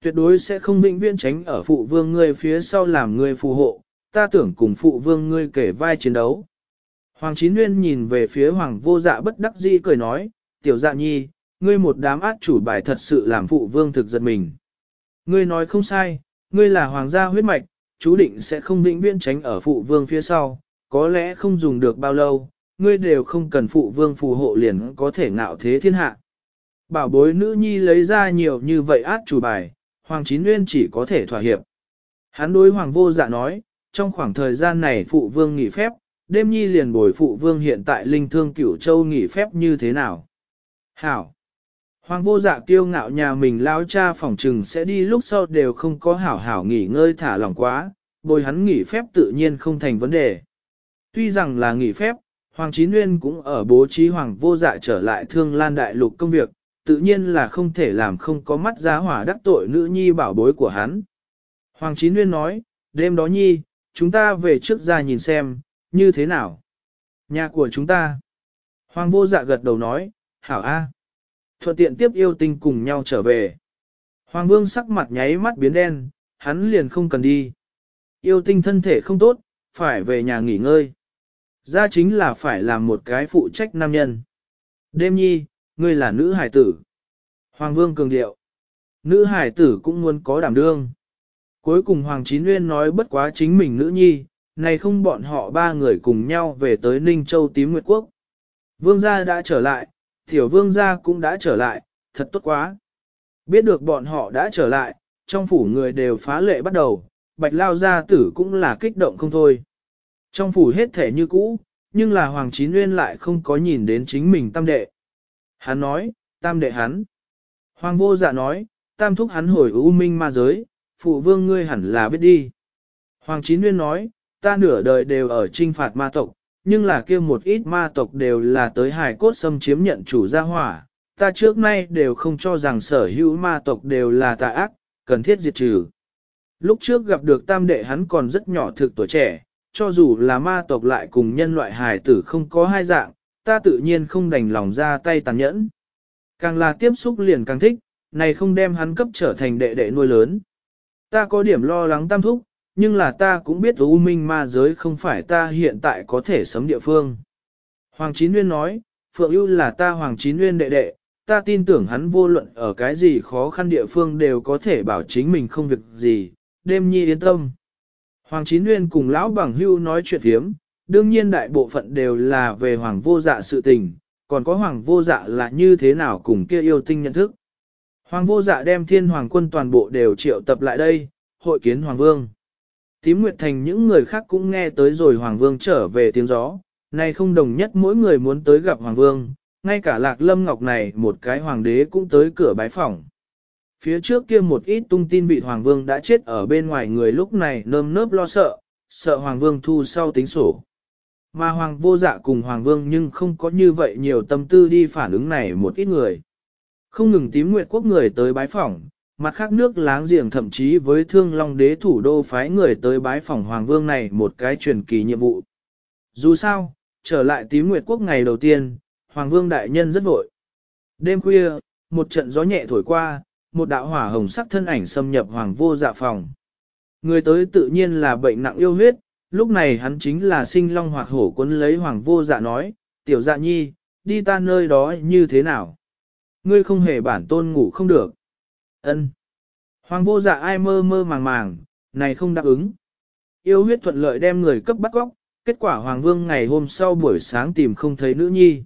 Tuyệt đối sẽ không vĩnh viễn tránh ở phụ vương ngươi phía sau làm ngươi phù hộ, ta tưởng cùng phụ vương ngươi kể vai chiến đấu. Hoàng Chín Nguyên nhìn về phía Hoàng vô dạ bất đắc dĩ cười nói, tiểu dạ nhi, ngươi một đám át chủ bài thật sự làm phụ vương thực giật mình. Ngươi nói không sai, ngươi là hoàng gia huyết mạch, chú định sẽ không vĩnh viễn tránh ở phụ vương phía sau, có lẽ không dùng được bao lâu, ngươi đều không cần phụ vương phù hộ liền có thể ngạo thế thiên hạ. Bảo bối nữ nhi lấy ra nhiều như vậy át chủ bài, Hoàng Chín Nguyên chỉ có thể thỏa hiệp. Hắn đối Hoàng vô dạ nói, trong khoảng thời gian này phụ vương nghỉ phép, đêm nhi liền bồi phụ vương hiện tại linh thương cửu châu nghỉ phép như thế nào. Hảo! Hoàng vô dạ kiêu ngạo nhà mình lao cha phòng trừng sẽ đi lúc sau đều không có hảo hảo nghỉ ngơi thả lỏng quá, bồi hắn nghỉ phép tự nhiên không thành vấn đề. Tuy rằng là nghỉ phép, Hoàng Chí Nguyên cũng ở bố trí Hoàng vô dạ trở lại thương lan đại lục công việc, tự nhiên là không thể làm không có mắt giá hỏa đắc tội nữ nhi bảo bối của hắn. Hoàng Chí Nguyên nói, đêm đó nhi, chúng ta về trước ra nhìn xem, như thế nào? Nhà của chúng ta. Hoàng vô dạ gật đầu nói, hảo a. Thuận tiện tiếp yêu tinh cùng nhau trở về. Hoàng vương sắc mặt nháy mắt biến đen, hắn liền không cần đi. Yêu tinh thân thể không tốt, phải về nhà nghỉ ngơi. Ra chính là phải làm một cái phụ trách nam nhân. Đêm nhi, ngươi là nữ hải tử. Hoàng vương cường điệu. Nữ hải tử cũng muốn có đảm đương. Cuối cùng Hoàng Chín Nguyên nói bất quá chính mình nữ nhi, này không bọn họ ba người cùng nhau về tới Ninh Châu Tím Nguyệt Quốc. Vương gia đã trở lại, tiểu vương gia cũng đã trở lại, thật tốt quá. Biết được bọn họ đã trở lại, trong phủ người đều phá lệ bắt đầu, bạch lao gia tử cũng là kích động không thôi. Trong phủ hết thể như cũ, nhưng là Hoàng Chín Nguyên lại không có nhìn đến chính mình tam đệ. Hắn nói, tam đệ hắn. Hoàng vô dạ nói, tam thúc hắn hồi u minh ma giới, phụ vương ngươi hẳn là biết đi. Hoàng Chín Nguyên nói, ta nửa đời đều ở trinh phạt ma tộc, nhưng là kia một ít ma tộc đều là tới hải cốt xâm chiếm nhận chủ gia hỏa. Ta trước nay đều không cho rằng sở hữu ma tộc đều là tà ác, cần thiết diệt trừ. Lúc trước gặp được tam đệ hắn còn rất nhỏ thực tuổi trẻ, cho dù là ma tộc lại cùng nhân loại hài tử không có hai dạng, ta tự nhiên không đành lòng ra tay tàn nhẫn. Càng là tiếp xúc liền càng thích, này không đem hắn cấp trở thành đệ đệ nuôi lớn. Ta có điểm lo lắng tam thúc, nhưng là ta cũng biết U Minh ma giới không phải ta hiện tại có thể sống địa phương. Hoàng Chín Nguyên nói, Phượng ưu là ta Hoàng Chín Nguyên đệ đệ, ta tin tưởng hắn vô luận ở cái gì khó khăn địa phương đều có thể bảo chính mình không việc gì, đêm nhi yên tâm. Hoàng Chín Nguyên cùng lão bằng hưu nói chuyện thiếm, đương nhiên đại bộ phận đều là về Hoàng vô dạ sự tình, còn có Hoàng vô dạ là như thế nào cùng kia yêu tinh nhận thức. Hoàng vô dạ đem thiên hoàng quân toàn bộ đều triệu tập lại đây, hội kiến Hoàng vương. Tím Nguyệt Thành những người khác cũng nghe tới rồi Hoàng vương trở về tiếng gió, này không đồng nhất mỗi người muốn tới gặp Hoàng Vương, ngay cả Lạc Lâm Ngọc này một cái hoàng đế cũng tới cửa bái phỏng. Phía trước kia một ít tung tin bị Hoàng Vương đã chết ở bên ngoài người lúc này nơm nớp lo sợ, sợ Hoàng Vương thu sau tính sổ. Mà Hoàng vô dạ cùng Hoàng Vương nhưng không có như vậy nhiều tâm tư đi phản ứng này một ít người. Không ngừng tím nguyệt quốc người tới bái phỏng, mặt khác nước láng giềng thậm chí với thương long đế thủ đô phái người tới bái phỏng Hoàng Vương này một cái truyền kỳ nhiệm vụ. Dù sao, trở lại tím nguyệt quốc ngày đầu tiên, Hoàng Vương Đại Nhân rất vội. Đêm khuya, một trận gió nhẹ thổi qua, một đạo hỏa hồng sắc thân ảnh xâm nhập Hoàng vô dạ phòng. Người tới tự nhiên là bệnh nặng yêu huyết, lúc này hắn chính là sinh long hoặc hổ quân lấy Hoàng vô dạ nói, tiểu dạ nhi, đi ta nơi đó như thế nào? Ngươi không hề bản tôn ngủ không được. Ân. Hoàng vô dạ ai mơ mơ màng màng, này không đáp ứng. Yêu huyết thuận lợi đem người cấp bắt góc, kết quả Hoàng vương ngày hôm sau buổi sáng tìm không thấy nữ nhi.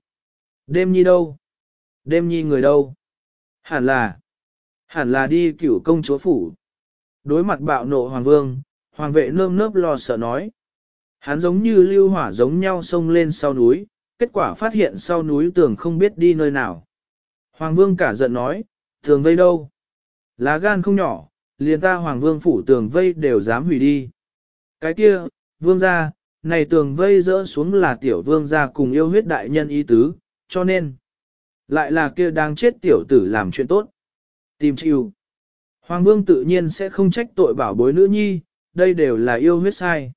Đêm nhi đâu? Đêm nhi người đâu? Hẳn là, hẳn là đi cửu công chúa phủ. Đối mặt bạo nộ hoàng vương, hoàng vệ nơm nớp lo sợ nói. Hắn giống như lưu hỏa giống nhau xông lên sau núi, kết quả phát hiện sau núi tưởng không biết đi nơi nào. Hoàng vương cả giận nói, tường vây đâu? Lá gan không nhỏ, liền ta hoàng vương phủ tường vây đều dám hủy đi. Cái kia, vương gia, này tường vây rỡ xuống là tiểu vương gia cùng yêu huyết đại nhân ý tứ, cho nên, lại là kia đang chết tiểu tử làm chuyện tốt. Tìm chịu. Hoàng vương tự nhiên sẽ không trách tội bảo bối nữ nhi, đây đều là yêu huyết sai.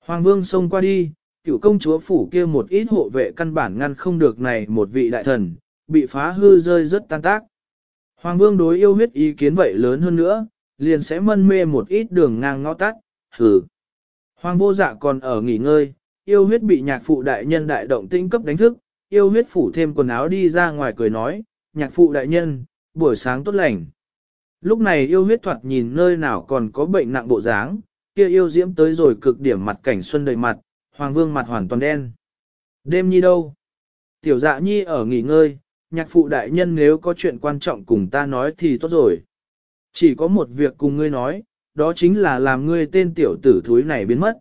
Hoàng vương xông qua đi, cựu công chúa phủ kia một ít hộ vệ căn bản ngăn không được này một vị đại thần, bị phá hư rơi rất tan tác. Hoàng vương đối yêu huyết ý kiến vậy lớn hơn nữa, liền sẽ mân mê một ít đường ngang ngõ tắt, hừ. Hoàng vô dạ còn ở nghỉ ngơi, yêu huyết bị nhạc phụ đại nhân đại động tinh cấp đánh thức, yêu huyết phủ thêm quần áo đi ra ngoài cười nói, nhạc phụ đại nhân, buổi sáng tốt lành. Lúc này yêu huyết thoạt nhìn nơi nào còn có bệnh nặng bộ dáng, kia yêu diễm tới rồi cực điểm mặt cảnh xuân đầy mặt, hoàng vương mặt hoàn toàn đen. Đêm nhi đâu? Tiểu dạ nhi ở nghỉ ngơi, nhạc phụ đại nhân nếu có chuyện quan trọng cùng ta nói thì tốt rồi. Chỉ có một việc cùng ngươi nói, đó chính là làm ngươi tên tiểu tử thúi này biến mất.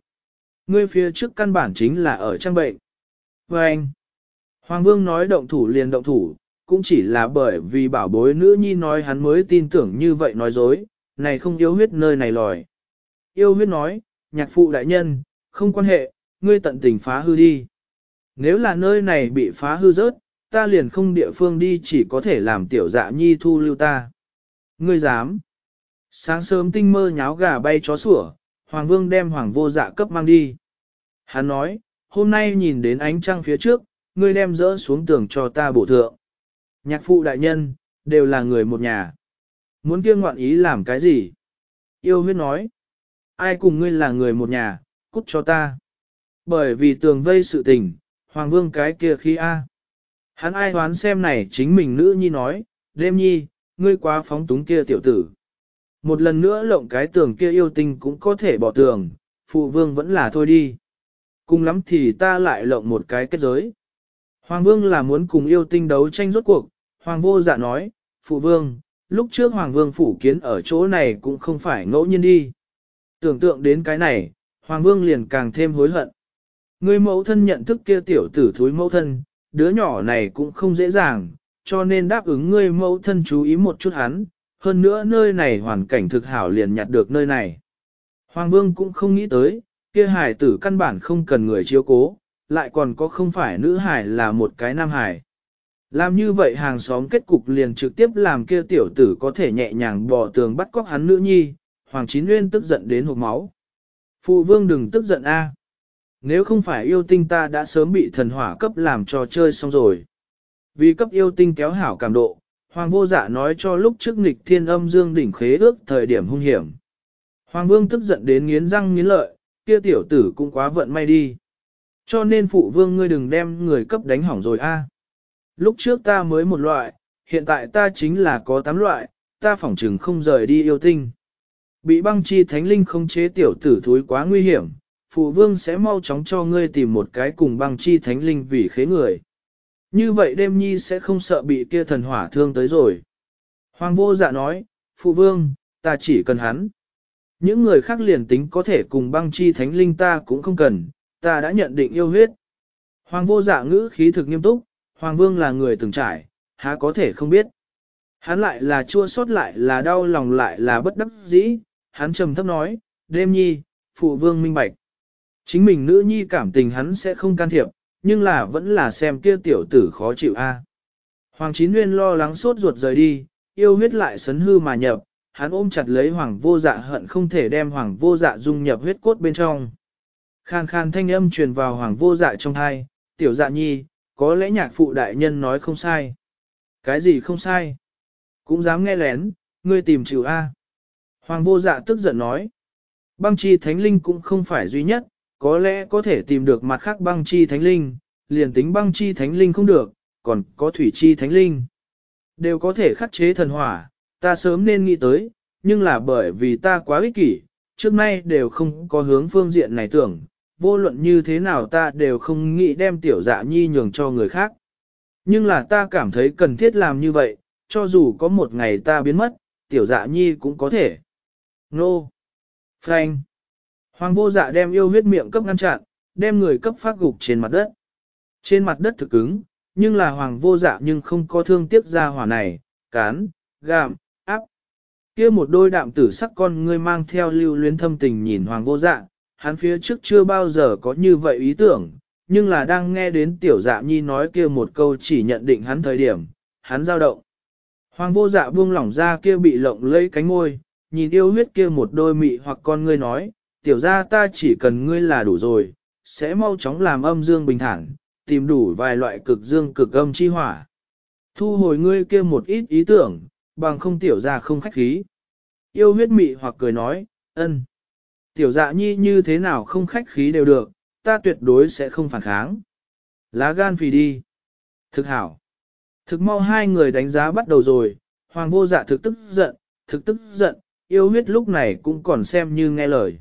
Ngươi phía trước căn bản chính là ở trang bệnh. Và anh, Hoàng vương nói động thủ liền động thủ, cũng chỉ là bởi vì bảo bối nữ nhi nói hắn mới tin tưởng như vậy nói dối, này không yêu huyết nơi này lòi. Yêu huyết nói, nhạc phụ đại nhân, không quan hệ, ngươi tận tình phá hư đi. Nếu là nơi này bị phá hư rớt, ta liền không địa phương đi chỉ có thể làm tiểu dạ nhi thu lưu ta. Ngươi dám. Sáng sớm tinh mơ nháo gà bay chó sủa, Hoàng vương đem Hoàng vô dạ cấp mang đi. Hắn nói, hôm nay nhìn đến ánh trăng phía trước, ngươi đem dỡ xuống tường cho ta bổ thượng. Nhạc phụ đại nhân, đều là người một nhà. Muốn kia ngoạn ý làm cái gì? Yêu huyết nói. Ai cùng ngươi là người một nhà, cút cho ta. Bởi vì tường vây sự tình, Hoàng vương cái kia khi A. Hắn ai hoán xem này chính mình nữ nhi nói, đêm nhi, ngươi quá phóng túng kia tiểu tử. Một lần nữa lộng cái tường kia yêu tinh cũng có thể bỏ tường, phụ vương vẫn là thôi đi. Cùng lắm thì ta lại lộng một cái kết giới. Hoàng vương là muốn cùng yêu tinh đấu tranh rốt cuộc, Hoàng vô dạ nói, phụ vương, lúc trước Hoàng vương phủ kiến ở chỗ này cũng không phải ngẫu nhiên đi. Tưởng tượng đến cái này, Hoàng vương liền càng thêm hối hận. Người mẫu thân nhận thức kia tiểu tử thúi mẫu thân, đứa nhỏ này cũng không dễ dàng, cho nên đáp ứng ngươi mẫu thân chú ý một chút hắn, hơn nữa nơi này hoàn cảnh thực hảo liền nhặt được nơi này. Hoàng vương cũng không nghĩ tới, kia hải tử căn bản không cần người chiếu cố, lại còn có không phải nữ hải là một cái nam hải. Làm như vậy hàng xóm kết cục liền trực tiếp làm kia tiểu tử có thể nhẹ nhàng bỏ tường bắt cóc hắn nữ nhi, Hoàng Chín Nguyên tức giận đến hộp máu. Phụ vương đừng tức giận a. Nếu không phải yêu tinh ta đã sớm bị thần hỏa cấp làm trò chơi xong rồi. Vì cấp yêu tinh kéo hảo cảm độ, Hoàng vô dạ nói cho lúc trước nghịch thiên âm dương đỉnh khế ước thời điểm hung hiểm. Hoàng vương tức giận đến nghiến răng nghiến lợi, kia tiểu tử cũng quá vận may đi. Cho nên phụ vương ngươi đừng đem người cấp đánh hỏng rồi a. À. Lúc trước ta mới một loại, hiện tại ta chính là có tám loại, ta phỏng chừng không rời đi yêu tinh. Bị băng chi thánh linh không chế tiểu tử thúi quá nguy hiểm, phụ vương sẽ mau chóng cho ngươi tìm một cái cùng băng chi thánh linh vì khế người. Như vậy đêm nhi sẽ không sợ bị kia thần hỏa thương tới rồi. Hoàng vô dạ nói, phụ vương, ta chỉ cần hắn. Những người khác liền tính có thể cùng băng chi thánh linh ta cũng không cần, ta đã nhận định yêu huyết. Hoàng vô dạ ngữ khí thực nghiêm túc, Hoàng vương là người từng trải, há có thể không biết. Hắn lại là chua xót lại là đau lòng lại là bất đắc dĩ, hắn trầm thấp nói, đêm nhi, phụ vương minh bạch. Chính mình nữ nhi cảm tình hắn sẽ không can thiệp, nhưng là vẫn là xem kia tiểu tử khó chịu a. Hoàng Chín Nguyên lo lắng sốt ruột rời đi, yêu huyết lại sấn hư mà nhập, hắn ôm chặt lấy hoàng vô dạ hận không thể đem hoàng vô dạ dung nhập huyết cốt bên trong. Khan khan thanh âm truyền vào hoàng vô dạ trong thai, tiểu dạ nhi, có lẽ nhạc phụ đại nhân nói không sai. Cái gì không sai? Cũng dám nghe lén, ngươi tìm chịu A. Hoàng vô dạ tức giận nói. Băng chi thánh linh cũng không phải duy nhất, có lẽ có thể tìm được mặt khác băng chi thánh linh, liền tính băng chi thánh linh không được, còn có thủy chi thánh linh. Đều có thể khắc chế thần hỏa, ta sớm nên nghĩ tới, nhưng là bởi vì ta quá ích kỷ, trước nay đều không có hướng phương diện này tưởng, vô luận như thế nào ta đều không nghĩ đem tiểu dạ nhi nhường cho người khác. Nhưng là ta cảm thấy cần thiết làm như vậy, cho dù có một ngày ta biến mất, tiểu dạ nhi cũng có thể. Nô! Frank! Hoàng vô dạ đem yêu huyết miệng cấp ngăn chặn, đem người cấp phát gục trên mặt đất. Trên mặt đất thực cứng, nhưng là hoàng vô dạ nhưng không có thương tiếc ra hỏa này, cán, gạm, áp. kia một đôi đạm tử sắc con ngươi mang theo lưu luyến thâm tình nhìn hoàng vô dạ, hắn phía trước chưa bao giờ có như vậy ý tưởng, nhưng là đang nghe đến tiểu dạ nhi nói kia một câu chỉ nhận định hắn thời điểm, hắn dao động. Hoàng vô dạ buông lỏng ra kia bị lộng lấy cánh môi, nhìn yêu huyết kia một đôi mị hoặc con ngươi nói, tiểu ra ta chỉ cần ngươi là đủ rồi, sẽ mau chóng làm âm dương bình thản, tìm đủ vài loại cực dương cực âm chi hỏa. Thu hồi ngươi kia một ít ý tưởng, bằng không tiểu ra không khách khí. Yêu huyết mị hoặc cười nói, ân. Tiểu dạ nhi như thế nào không khách khí đều được, ta tuyệt đối sẽ không phản kháng. Lá gan phì đi. Thực hảo. Thực mau hai người đánh giá bắt đầu rồi, hoàng vô dạ thực tức giận, thực tức giận, yêu huyết lúc này cũng còn xem như nghe lời.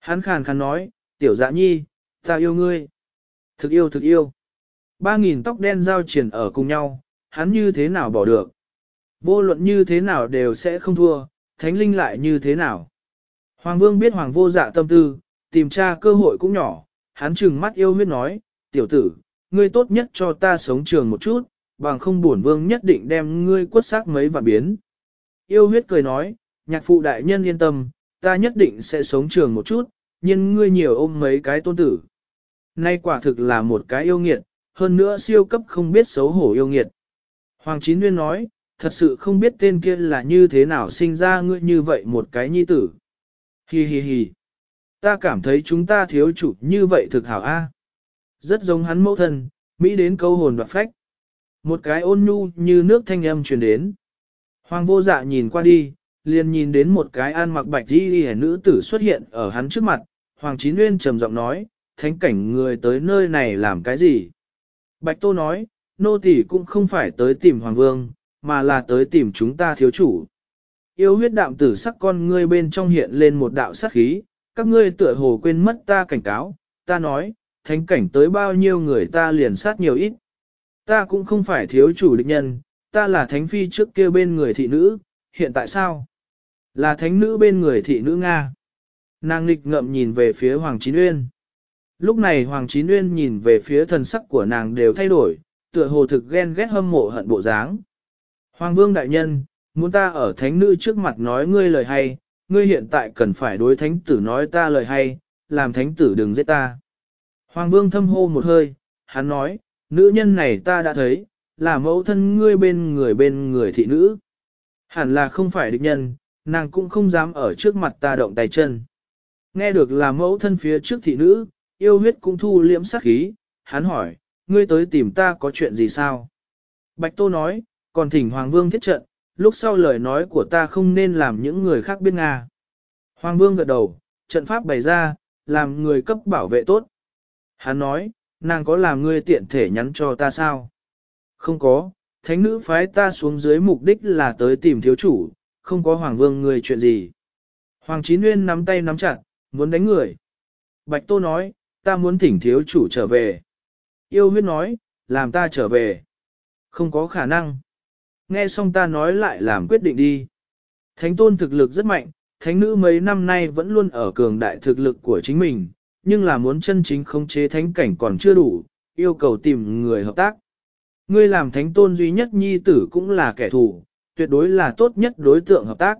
Hắn khàn khàn nói, tiểu dạ nhi, ta yêu ngươi. Thực yêu thực yêu. Ba nghìn tóc đen giao triển ở cùng nhau, hắn như thế nào bỏ được. Vô luận như thế nào đều sẽ không thua, thánh linh lại như thế nào. Hoàng vương biết hoàng vô dạ tâm tư, tìm tra cơ hội cũng nhỏ, hắn trừng mắt yêu huyết nói, tiểu tử, ngươi tốt nhất cho ta sống trường một chút, bằng không bổn vương nhất định đem ngươi quất xác mấy và biến. Yêu huyết cười nói, nhạc phụ đại nhân yên tâm, ta nhất định sẽ sống trường một chút, nhưng ngươi nhiều ôm mấy cái tôn tử. Nay quả thực là một cái yêu nghiệt, hơn nữa siêu cấp không biết xấu hổ yêu nghiệt. Hoàng Chín Nguyên nói, thật sự không biết tên kia là như thế nào sinh ra ngươi như vậy một cái nhi tử. Hi hi hi. Ta cảm thấy chúng ta thiếu chủ như vậy thực hảo a. Rất giống hắn mẫu thân, Mỹ đến câu hồn đoạt phách. Một cái ôn nhu như nước thanh âm truyền đến. Hoàng vô dạ nhìn qua đi, liền nhìn đến một cái an mặc bạch y hẻ nữ tử xuất hiện ở hắn trước mặt. Hoàng Chín Nguyên trầm giọng nói, thánh cảnh người tới nơi này làm cái gì? Bạch Tô nói, nô tỳ cũng không phải tới tìm Hoàng Vương, mà là tới tìm chúng ta thiếu chủ. Yêu huyết đạm tử sắc con ngươi bên trong hiện lên một đạo sắc khí, các ngươi tựa hồ quên mất ta cảnh cáo, ta nói, thánh cảnh tới bao nhiêu người ta liền sát nhiều ít. Ta cũng không phải thiếu chủ địch nhân, ta là thánh phi trước kia bên người thị nữ, hiện tại sao? Là thánh nữ bên người thị nữ Nga. Nàng nghịch ngậm nhìn về phía Hoàng Chín Uyên. Lúc này Hoàng Chín Uyên nhìn về phía thần sắc của nàng đều thay đổi, tựa hồ thực ghen ghét hâm mộ hận bộ dáng. Hoàng Vương Đại Nhân, muốn ta ở thánh nữ trước mặt nói ngươi lời hay, ngươi hiện tại cần phải đối thánh tử nói ta lời hay, làm thánh tử đừng giết ta. Hoàng Vương thâm hô một hơi, hắn nói, nữ nhân này ta đã thấy, là mẫu thân ngươi bên người bên người thị nữ. Hẳn là không phải địch nhân, nàng cũng không dám ở trước mặt ta động tay chân. Nghe được là mẫu thân phía trước thị nữ, yêu huyết cũng thu liễm sát khí, hắn hỏi, ngươi tới tìm ta có chuyện gì sao? Bạch Tô nói, còn thỉnh Hoàng Vương thiết trận, lúc sau lời nói của ta không nên làm những người khác biết Nga. Hoàng Vương gật đầu, trận pháp bày ra, làm người cấp bảo vệ tốt. Hắn nói, nàng có làm ngươi tiện thể nhắn cho ta sao? Không có, thánh nữ phái ta xuống dưới mục đích là tới tìm thiếu chủ, không có Hoàng Vương người chuyện gì. Hoàng Chí Nguyên nắm tay nắm chặt, muốn đánh người. Bạch Tô nói, ta muốn thỉnh thiếu chủ trở về. Yêu huyết nói, làm ta trở về. Không có khả năng. Nghe xong ta nói lại làm quyết định đi. Thánh tôn thực lực rất mạnh, thánh nữ mấy năm nay vẫn luôn ở cường đại thực lực của chính mình, nhưng là muốn chân chính khống chế thánh cảnh còn chưa đủ, yêu cầu tìm người hợp tác. Ngươi làm thánh tôn duy nhất nhi tử cũng là kẻ thù, tuyệt đối là tốt nhất đối tượng hợp tác.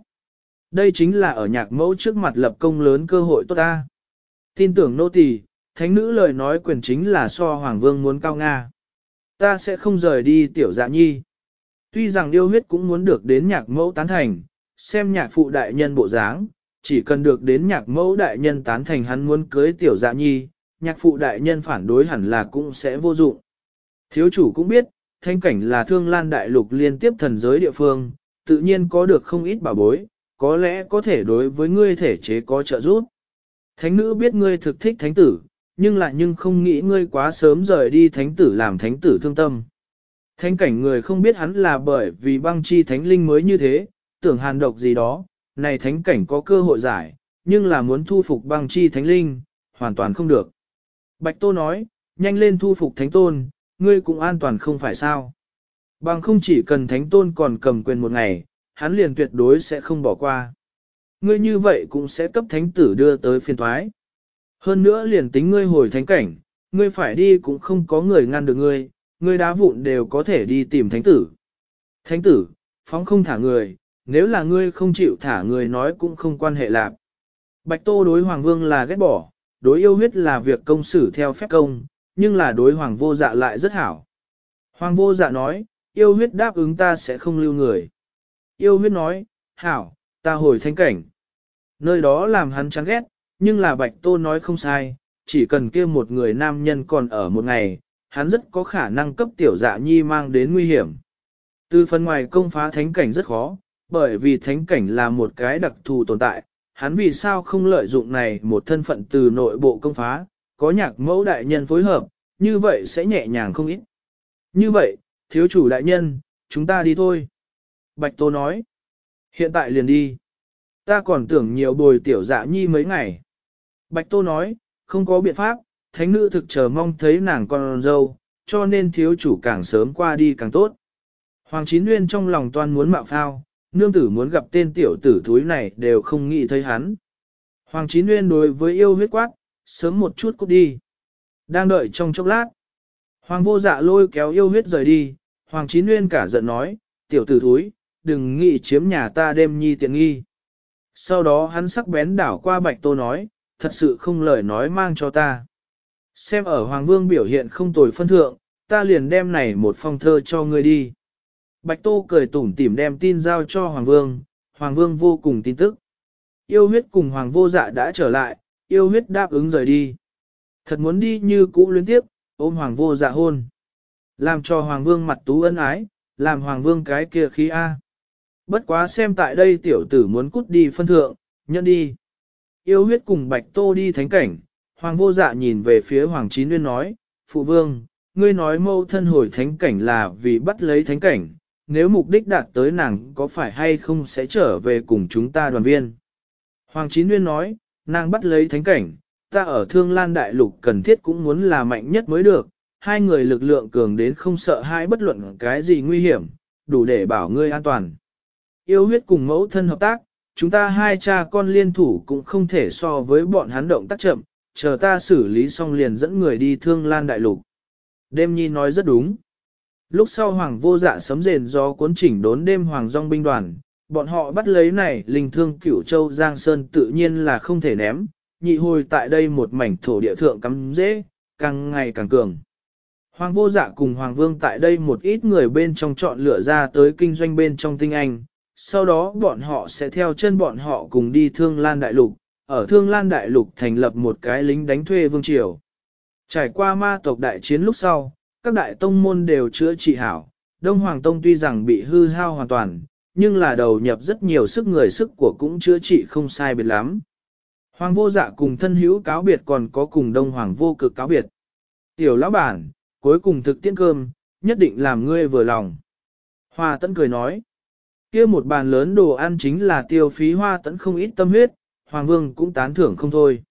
Đây chính là ở nhạc mẫu trước mặt lập công lớn cơ hội tốt ta. Tin tưởng nô tỳ, thánh nữ lời nói quyền chính là so hoàng vương muốn cao Nga. Ta sẽ không rời đi tiểu dạ nhi. Tuy rằng yêu huyết cũng muốn được đến nhạc mẫu tán thành, xem nhạc phụ đại nhân bộ dáng, chỉ cần được đến nhạc mẫu đại nhân tán thành hắn muốn cưới tiểu dạ nhi, nhạc phụ đại nhân phản đối hẳn là cũng sẽ vô dụng. Thiếu chủ cũng biết, thanh cảnh là thương lan đại lục liên tiếp thần giới địa phương, tự nhiên có được không ít bảo bối, có lẽ có thể đối với ngươi thể chế có trợ giúp. Thánh nữ biết ngươi thực thích thánh tử, nhưng lại nhưng không nghĩ ngươi quá sớm rời đi thánh tử làm thánh tử thương tâm. Thánh cảnh người không biết hắn là bởi vì băng chi thánh linh mới như thế, tưởng hàn độc gì đó, này thánh cảnh có cơ hội giải, nhưng là muốn thu phục băng chi thánh linh, hoàn toàn không được. Bạch Tô nói, nhanh lên thu phục thánh tôn, ngươi cũng an toàn không phải sao. Bằng không chỉ cần thánh tôn còn cầm quyền một ngày, hắn liền tuyệt đối sẽ không bỏ qua. Ngươi như vậy cũng sẽ cấp thánh tử đưa tới phiên thoái. Hơn nữa liền tính ngươi hồi thánh cảnh, ngươi phải đi cũng không có người ngăn được ngươi, ngươi đá vụn đều có thể đi tìm thánh tử. Thánh tử, phóng không thả người, nếu là ngươi không chịu thả người nói cũng không quan hệ lạc. Bạch Tô đối Hoàng Vương là ghét bỏ, đối yêu huyết là việc công xử theo phép công, nhưng là đối Hoàng vô dạ lại rất hảo. Hoàng vô dạ nói, yêu huyết đáp ứng ta sẽ không lưu người. Yêu huyết nói, hảo, ta hồi thánh cảnh. Nơi đó làm hắn chán ghét, nhưng là Bạch Tô nói không sai, chỉ cần kia một người nam nhân còn ở một ngày, hắn rất có khả năng cấp tiểu dạ nhi mang đến nguy hiểm. Từ phần ngoài công phá thánh cảnh rất khó, bởi vì thánh cảnh là một cái đặc thù tồn tại, hắn vì sao không lợi dụng này một thân phận từ nội bộ công phá, có nhạc mẫu đại nhân phối hợp, như vậy sẽ nhẹ nhàng không ít. Như vậy, thiếu chủ đại nhân, chúng ta đi thôi. Bạch Tô nói, hiện tại liền đi. Ta còn tưởng nhiều bồi tiểu dạ nhi mấy ngày. Bạch Tô nói, không có biện pháp, thánh nữ thực chờ mong thấy nàng con dâu, cho nên thiếu chủ càng sớm qua đi càng tốt. Hoàng Chín Nguyên trong lòng toan muốn mạo phao, nương tử muốn gặp tên tiểu tử thúi này đều không nghĩ thấy hắn. Hoàng Chín Nguyên đối với yêu huyết quát, sớm một chút cút đi. Đang đợi trong chốc lát. Hoàng vô dạ lôi kéo yêu huyết rời đi, Hoàng Chín Nguyên cả giận nói, tiểu tử thúi, đừng nghĩ chiếm nhà ta đêm nhi tiện nghi. Sau đó hắn sắc bén đảo qua bạch tô nói, thật sự không lời nói mang cho ta. Xem ở Hoàng Vương biểu hiện không tồi phân thượng, ta liền đem này một phong thơ cho ngươi đi. Bạch Tô cười tủm tỉm đem tin giao cho Hoàng Vương, Hoàng Vương vô cùng tin tức. Yêu huyết cùng Hoàng vô dạ đã trở lại, yêu huyết đáp ứng rời đi. Thật muốn đi như cũ luyến tiếp, ôm Hoàng vô dạ hôn. Làm cho Hoàng Vương mặt tú ân ái, làm Hoàng Vương cái kia khí A. Bất quá xem tại đây tiểu tử muốn cút đi phân thượng, nhận đi. Yêu huyết cùng Bạch Tô đi thánh cảnh, Hoàng vô dạ nhìn về phía Hoàng Chín Nguyên nói, Phụ Vương, ngươi nói mâu thân hồi thánh cảnh là vì bắt lấy thánh cảnh, nếu mục đích đạt tới nàng có phải hay không sẽ trở về cùng chúng ta đoàn viên. Hoàng Chín Nguyên nói, nàng bắt lấy thánh cảnh, ta ở Thương Lan Đại Lục cần thiết cũng muốn là mạnh nhất mới được, hai người lực lượng cường đến không sợ hai bất luận cái gì nguy hiểm, đủ để bảo ngươi an toàn. Yêu huyết cùng mẫu thân hợp tác, chúng ta hai cha con liên thủ cũng không thể so với bọn hắn động tác chậm, chờ ta xử lý xong liền dẫn người đi Thương Lan Đại Lục. Đêm nhi nói rất đúng. Lúc sau hoàng vô dạ sấm rền do cuốn chỉnh đốn đêm hoàng dòng binh đoàn, bọn họ bắt lấy này linh thương cửu châu Giang Sơn tự nhiên là không thể ném, nhị hồi tại đây một mảnh thổ địa thượng cắm dễ, càng ngày càng cường. Hoàng vô dạ cùng Hoàng vương tại đây một ít người bên trong chọn lựa ra tới kinh doanh bên trong tinh anh, sau đó bọn họ sẽ theo chân bọn họ cùng đi Thương Lan Đại Lục, ở Thương Lan Đại Lục thành lập một cái lính đánh thuê vương triều. Trải qua ma tộc đại chiến lúc sau, các đại tông môn đều chữa trị hảo. Đông Hoàng Tông tuy rằng bị hư hao hoàn toàn, nhưng là đầu nhập rất nhiều sức người sức của cũng chữa trị không sai biệt lắm. Hoàng vô dạ cùng thân hữu cáo biệt còn có cùng Đông Hoàng vô cực cáo biệt. Tiểu lão bản, cuối cùng thực tiễn cơm, nhất định làm ngươi vừa lòng. Hoa tấn cười nói, kia một bàn lớn đồ ăn chính là tiêu phí hoa tấn không ít tâm huyết, Hoàng vương cũng tán thưởng không thôi.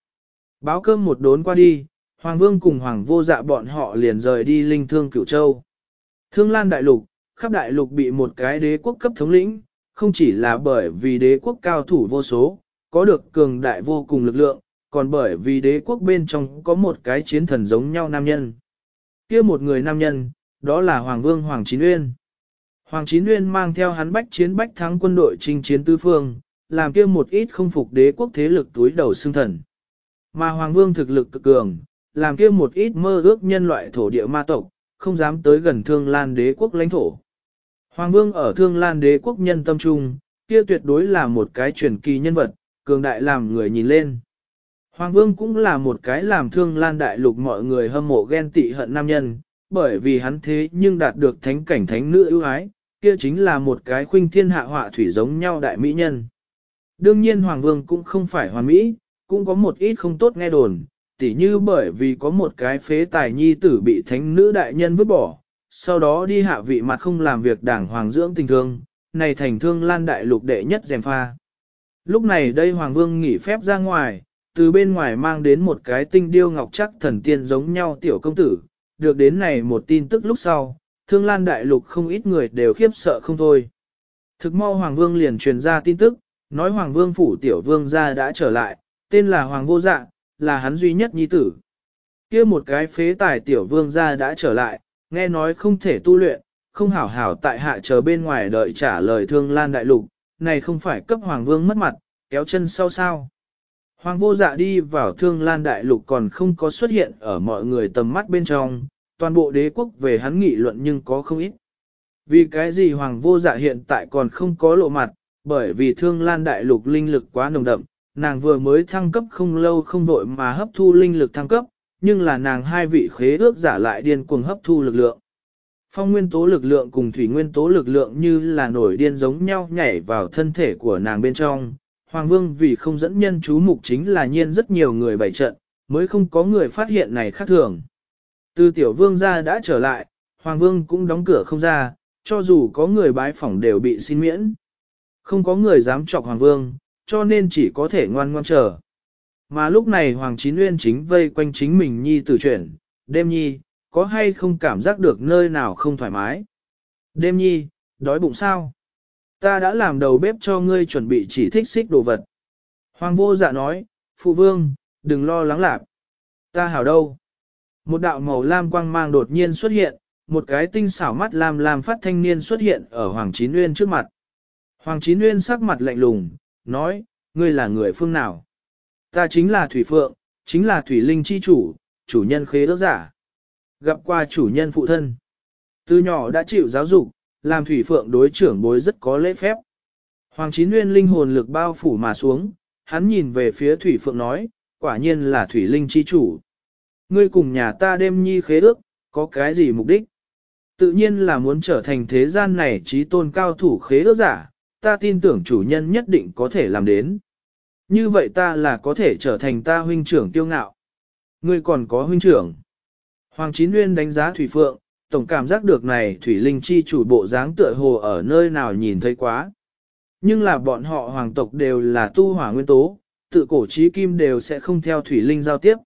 Báo cơm một đốn qua đi, Hoàng Vương cùng Hoàng vô dạ bọn họ liền rời đi linh thương cửu châu. Thương Lan Đại Lục, khắp Đại Lục bị một cái đế quốc cấp thống lĩnh, không chỉ là bởi vì đế quốc cao thủ vô số, có được cường đại vô cùng lực lượng, còn bởi vì đế quốc bên trong có một cái chiến thần giống nhau nam nhân. kia một người nam nhân, đó là Hoàng Vương Hoàng Chín Uyên. Hoàng Chín Uyên mang theo hắn bách chiến bách thắng quân đội chinh chiến tứ phương, làm kia một ít không phục đế quốc thế lực túi đầu xương thần. Mà Hoàng Vương thực lực cực cường, làm kia một ít mơ ước nhân loại thổ địa ma tộc, không dám tới gần thương lan đế quốc lãnh thổ. Hoàng Vương ở thương lan đế quốc nhân tâm trung, kia tuyệt đối là một cái truyền kỳ nhân vật, cường đại làm người nhìn lên. Hoàng Vương cũng là một cái làm thương lan đại lục mọi người hâm mộ ghen tị hận nam nhân, bởi vì hắn thế nhưng đạt được thánh cảnh thánh nữ ưu ái, kia chính là một cái khuynh thiên hạ họa thủy giống nhau đại mỹ nhân. Đương nhiên Hoàng Vương cũng không phải hoàn mỹ, cũng có một ít không tốt nghe đồn, tỉ như bởi vì có một cái phế tài nhi tử bị thánh nữ đại nhân vứt bỏ, sau đó đi hạ vị mặt không làm việc đảng hoàng dưỡng tình thương, này thành thương lan đại lục đệ nhất dèm pha. Lúc này đây Hoàng Vương nghỉ phép ra ngoài, từ bên ngoài mang đến một cái tinh điêu ngọc chắc thần tiên giống nhau tiểu công tử, được đến này một tin tức lúc sau, thương lan đại lục không ít người đều khiếp sợ không thôi. Thực mau Hoàng Vương liền truyền ra tin tức, nói Hoàng Vương phủ tiểu vương gia đã trở lại, tên là Hoàng Vô Dạ, là hắn duy nhất nhi tử. kia một cái phế tài tiểu vương gia đã trở lại, nghe nói không thể tu luyện, không hảo hảo tại hạ chờ bên ngoài đợi trả lời thương lan đại lục, này không phải cấp Hoàng Vương mất mặt, kéo chân sau sao. Hoàng vô dạ đi vào thương lan đại lục còn không có xuất hiện ở mọi người tầm mắt bên trong, toàn bộ đế quốc về hắn nghị luận nhưng có không ít. Vì cái gì hoàng vô dạ hiện tại còn không có lộ mặt, bởi vì thương lan đại lục linh lực quá nồng đậm, nàng vừa mới thăng cấp không lâu không vội mà hấp thu linh lực thăng cấp, nhưng là nàng hai vị khế ước giả lại điên cuồng hấp thu lực lượng. Phong nguyên tố lực lượng cùng thủy nguyên tố lực lượng như là nổi điên giống nhau nhảy vào thân thể của nàng bên trong. Hoàng vương vì không dẫn nhân chú mục chính là nhiên rất nhiều người bày trận, mới không có người phát hiện này khác thường. Từ tiểu vương ra đã trở lại, Hoàng vương cũng đóng cửa không ra, cho dù có người bái phỏng đều bị xin miễn. Không có người dám chọc Hoàng vương, cho nên chỉ có thể ngoan ngoan chờ. Mà lúc này Hoàng Chín Nguyên chính vây quanh chính mình nhi tử chuyển, đêm nhi, có hay không cảm giác được nơi nào không thoải mái? Đêm nhi, đói bụng sao? Ta đã làm đầu bếp cho ngươi chuẩn bị chỉ thích xích đồ vật. Hoàng vô dạ nói, phụ vương, đừng lo lắng lạc. Ta hảo đâu? Một đạo màu lam quang mang đột nhiên xuất hiện, một cái tinh xảo mắt lam lam phát thanh niên xuất hiện ở Hoàng Chín Nguyên trước mặt. Hoàng Chín Nguyên sắc mặt lạnh lùng, nói, ngươi là người phương nào? Ta chính là Thủy Phượng, chính là Thủy Linh chi chủ, chủ nhân khế ước giả. Gặp qua chủ nhân phụ thân. Từ nhỏ đã chịu giáo dục, làm Thủy Phượng đối trưởng bối rất có lễ phép. Hoàng Chín Nguyên linh hồn lực bao phủ mà xuống, hắn nhìn về phía Thủy Phượng nói, quả nhiên là Thủy Linh chi chủ. Ngươi cùng nhà ta đêm nhi khế ước, có cái gì mục đích? Tự nhiên là muốn trở thành thế gian này trí tôn cao thủ khế ước giả, ta tin tưởng chủ nhân nhất định có thể làm đến. Như vậy ta là có thể trở thành ta huynh trưởng tiêu ngạo. Ngươi còn có huynh trưởng. Hoàng Chín Nguyên đánh giá Thủy Phượng, tổng cảm giác được này Thủy Linh chi chủ bộ dáng tựa hồ ở nơi nào nhìn thấy quá. Nhưng là bọn họ hoàng tộc đều là tu hỏa nguyên tố, tự cổ trí kim đều sẽ không theo Thủy Linh giao tiếp.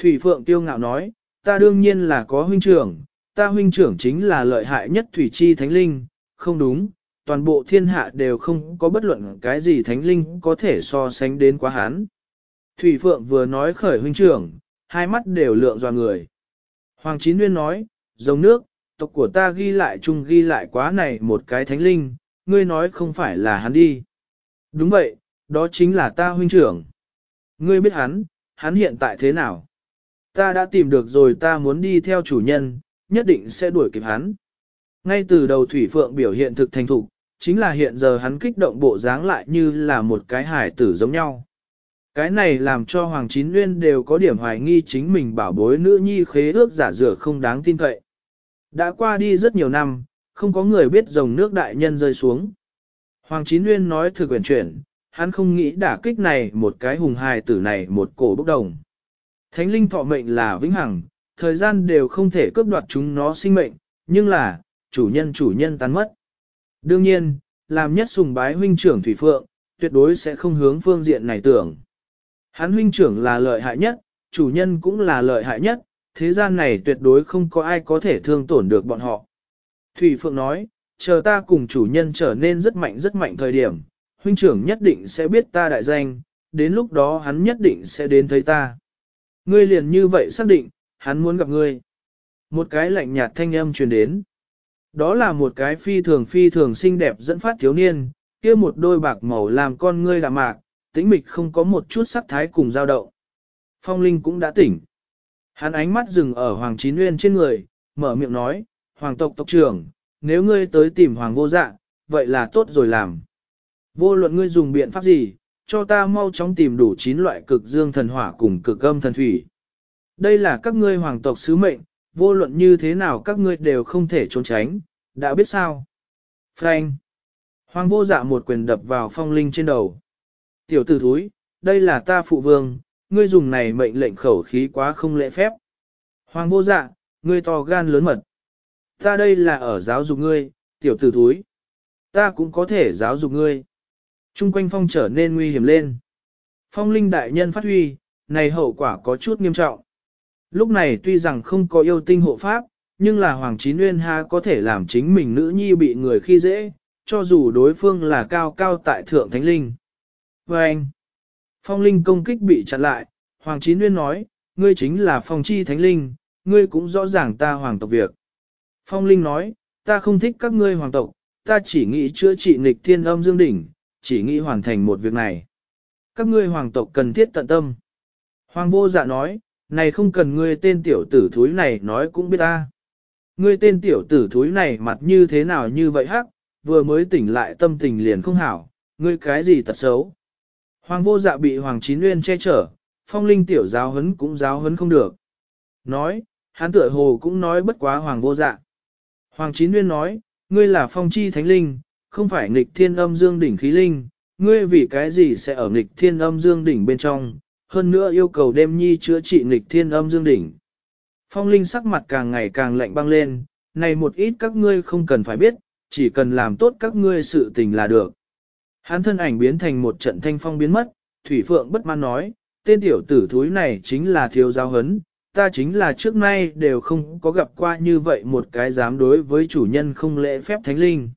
Thủy Phượng tiêu ngạo nói, ta đương nhiên là có huynh trưởng, ta huynh trưởng chính là lợi hại nhất Thủy Chi Thánh Linh, không đúng, toàn bộ thiên hạ đều không có bất luận cái gì Thánh Linh có thể so sánh đến quá hán. Thủy Phượng vừa nói khởi huynh trưởng, hai mắt đều lượng dò người. Hoàng Chín Nguyên nói, giống nước, tộc của ta ghi lại chung ghi lại quá này một cái thánh linh, ngươi nói không phải là hắn đi. Đúng vậy, đó chính là ta huynh trưởng. Ngươi biết hắn, hắn hiện tại thế nào? Ta đã tìm được rồi ta muốn đi theo chủ nhân, nhất định sẽ đuổi kịp hắn. Ngay từ đầu Thủy Phượng biểu hiện thực thành thục, chính là hiện giờ hắn kích động bộ dáng lại như là một cái hải tử giống nhau. Cái này làm cho Hoàng Chín Nguyên đều có điểm hoài nghi chính mình bảo bối nữ nhi khế ước giả dựa không đáng tin cậy. Đã qua đi rất nhiều năm, không có người biết dòng nước đại nhân rơi xuống. Hoàng Chín Nguyên nói thực quyển chuyển, hắn không nghĩ đả kích này một cái hùng hài tử này một cổ bốc đồng. Thánh linh thọ mệnh là vĩnh hằng, thời gian đều không thể cướp đoạt chúng nó sinh mệnh, nhưng là, chủ nhân chủ nhân tán mất. Đương nhiên, làm nhất sùng bái huynh trưởng Thủy Phượng, tuyệt đối sẽ không hướng phương diện này tưởng. Hắn huynh trưởng là lợi hại nhất, chủ nhân cũng là lợi hại nhất, thế gian này tuyệt đối không có ai có thể thương tổn được bọn họ. Thủy Phượng nói, chờ ta cùng chủ nhân trở nên rất mạnh rất mạnh thời điểm, huynh trưởng nhất định sẽ biết ta đại danh, đến lúc đó hắn nhất định sẽ đến thấy ta. Ngươi liền như vậy xác định, hắn muốn gặp ngươi. Một cái lạnh nhạt thanh âm truyền đến. Đó là một cái phi thường phi thường xinh đẹp dẫn phát thiếu niên, kia một đôi bạc màu làm con ngươi đạm mạc, tĩnh mịch không có một chút sắc thái cùng dao động. Phong Linh cũng đã tỉnh. Hắn ánh mắt dừng ở Hoàng Chín Nguyên trên người, mở miệng nói, Hoàng tộc tộc trưởng, nếu ngươi tới tìm Hoàng vô dạ, vậy là tốt rồi làm. Vô luận ngươi dùng biện pháp gì, cho ta mau chóng tìm đủ 9 loại cực dương thần hỏa cùng cực âm thần thủy. Đây là các ngươi hoàng tộc sứ mệnh, vô luận như thế nào các ngươi đều không thể trốn tránh, đã biết sao? Frank! Hoàng vô dạ một quyền đập vào phong linh trên đầu. Tiểu tử thúi, đây là ta phụ vương, ngươi dùng này mệnh lệnh khẩu khí quá không lễ phép. Hoàng vô dạ, ngươi to gan lớn mật. Ta đây là ở giáo dục ngươi, tiểu tử thúi. Ta cũng có thể giáo dục ngươi. Trung quanh phong trở nên nguy hiểm lên. Phong linh đại nhân phát huy, này hậu quả có chút nghiêm trọng. Lúc này tuy rằng không có yêu tinh hộ pháp, nhưng là Hoàng Chín Nguyên ha có thể làm chính mình nữ nhi bị người khi dễ, cho dù đối phương là cao cao tại thượng thánh linh. Và anh, phong linh công kích bị chặn lại, Hoàng Chín Nguyên nói, ngươi chính là phong chi thánh linh, ngươi cũng rõ ràng ta hoàng tộc việc. Phong linh nói, ta không thích các ngươi hoàng tộc, ta chỉ nghĩ chữa trị nghịch thiên âm dương đỉnh, chỉ nghĩ hoàn thành một việc này. Các ngươi hoàng tộc cần thiết tận tâm. Hoàng vô dạ nói, này không cần ngươi tên tiểu tử thúi này nói cũng biết ta. Ngươi tên tiểu tử thúi này mặt như thế nào như vậy hắc, vừa mới tỉnh lại tâm tình liền không hảo, ngươi cái gì tật xấu. Hoàng vô dạ bị Hoàng Chín Nguyên che chở, phong linh tiểu giáo hấn cũng giáo hấn không được. Nói, hắn tựa hồ cũng nói bất quá Hoàng vô dạ. Hoàng Chín Nguyên nói, ngươi là phong chi thánh linh, không phải nghịch thiên âm dương đỉnh khí linh, ngươi vì cái gì sẽ ở nghịch thiên âm dương đỉnh bên trong, hơn nữa yêu cầu đêm nhi chữa trị nghịch thiên âm dương đỉnh. Phong linh sắc mặt càng ngày càng lạnh băng lên, này một ít các ngươi không cần phải biết, chỉ cần làm tốt các ngươi sự tình là được. Hắn thân ảnh biến thành một trận thanh phong biến mất, Thủy Phượng bất mãn nói, tên tiểu tử thúi này chính là thiếu giáo hấn, ta chính là trước nay đều không có gặp qua như vậy một cái dám đối với chủ nhân không lễ phép thánh linh.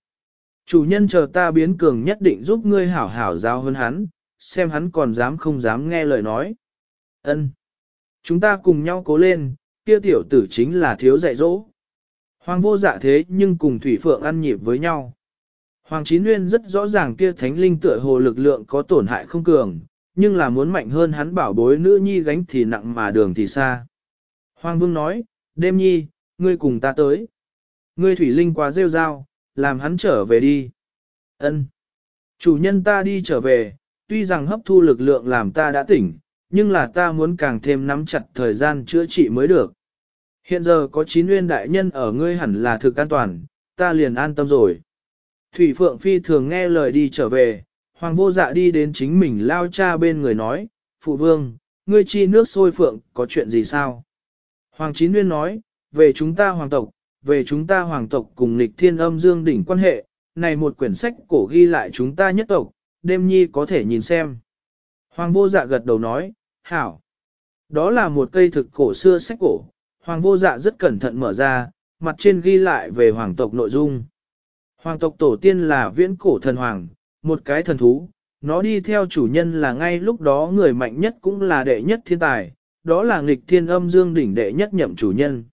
Chủ nhân chờ ta biến cường nhất định giúp ngươi hảo hảo giáo hơn hắn, xem hắn còn dám không dám nghe lời nói. Ân, Chúng ta cùng nhau cố lên, kia tiểu tử chính là thiếu dạy dỗ. Hoàng vô dạ thế nhưng cùng Thủy Phượng ăn nhịp với nhau. Hoàng Chín Nguyên rất rõ ràng kia thánh linh tựa hồ lực lượng có tổn hại không cường, nhưng là muốn mạnh hơn hắn bảo bối nữ nhi gánh thì nặng mà đường thì xa. Hoàng Vương nói, đêm nhi, ngươi cùng ta tới. Ngươi thủy linh quá rêu rao, làm hắn trở về đi. Ân. Chủ nhân ta đi trở về, tuy rằng hấp thu lực lượng làm ta đã tỉnh, nhưng là ta muốn càng thêm nắm chặt thời gian chữa trị mới được. Hiện giờ có chín nguyên đại nhân ở ngươi hẳn là thực an toàn, ta liền an tâm rồi. Thủy Phượng Phi thường nghe lời đi trở về, Hoàng vô dạ đi đến chính mình lao cha bên người nói, Phụ vương, ngươi chi nước sôi Phượng có chuyện gì sao? Hoàng Chín Nguyên nói, về chúng ta hoàng tộc, về chúng ta hoàng tộc cùng lịch thiên âm dương đỉnh quan hệ, này một quyển sách cổ ghi lại chúng ta nhất tộc, đêm nhi có thể nhìn xem. Hoàng vô dạ gật đầu nói, hảo. Đó là một cây thực cổ xưa sách cổ, hoàng vô dạ rất cẩn thận mở ra, mặt trên ghi lại về hoàng tộc nội dung. Hoàng tộc tổ tiên là viễn cổ thần hoàng, một cái thần thú, nó đi theo chủ nhân là ngay lúc đó người mạnh nhất cũng là đệ nhất thiên tài, đó là nghịch thiên âm dương đỉnh đệ nhất nhậm chủ nhân.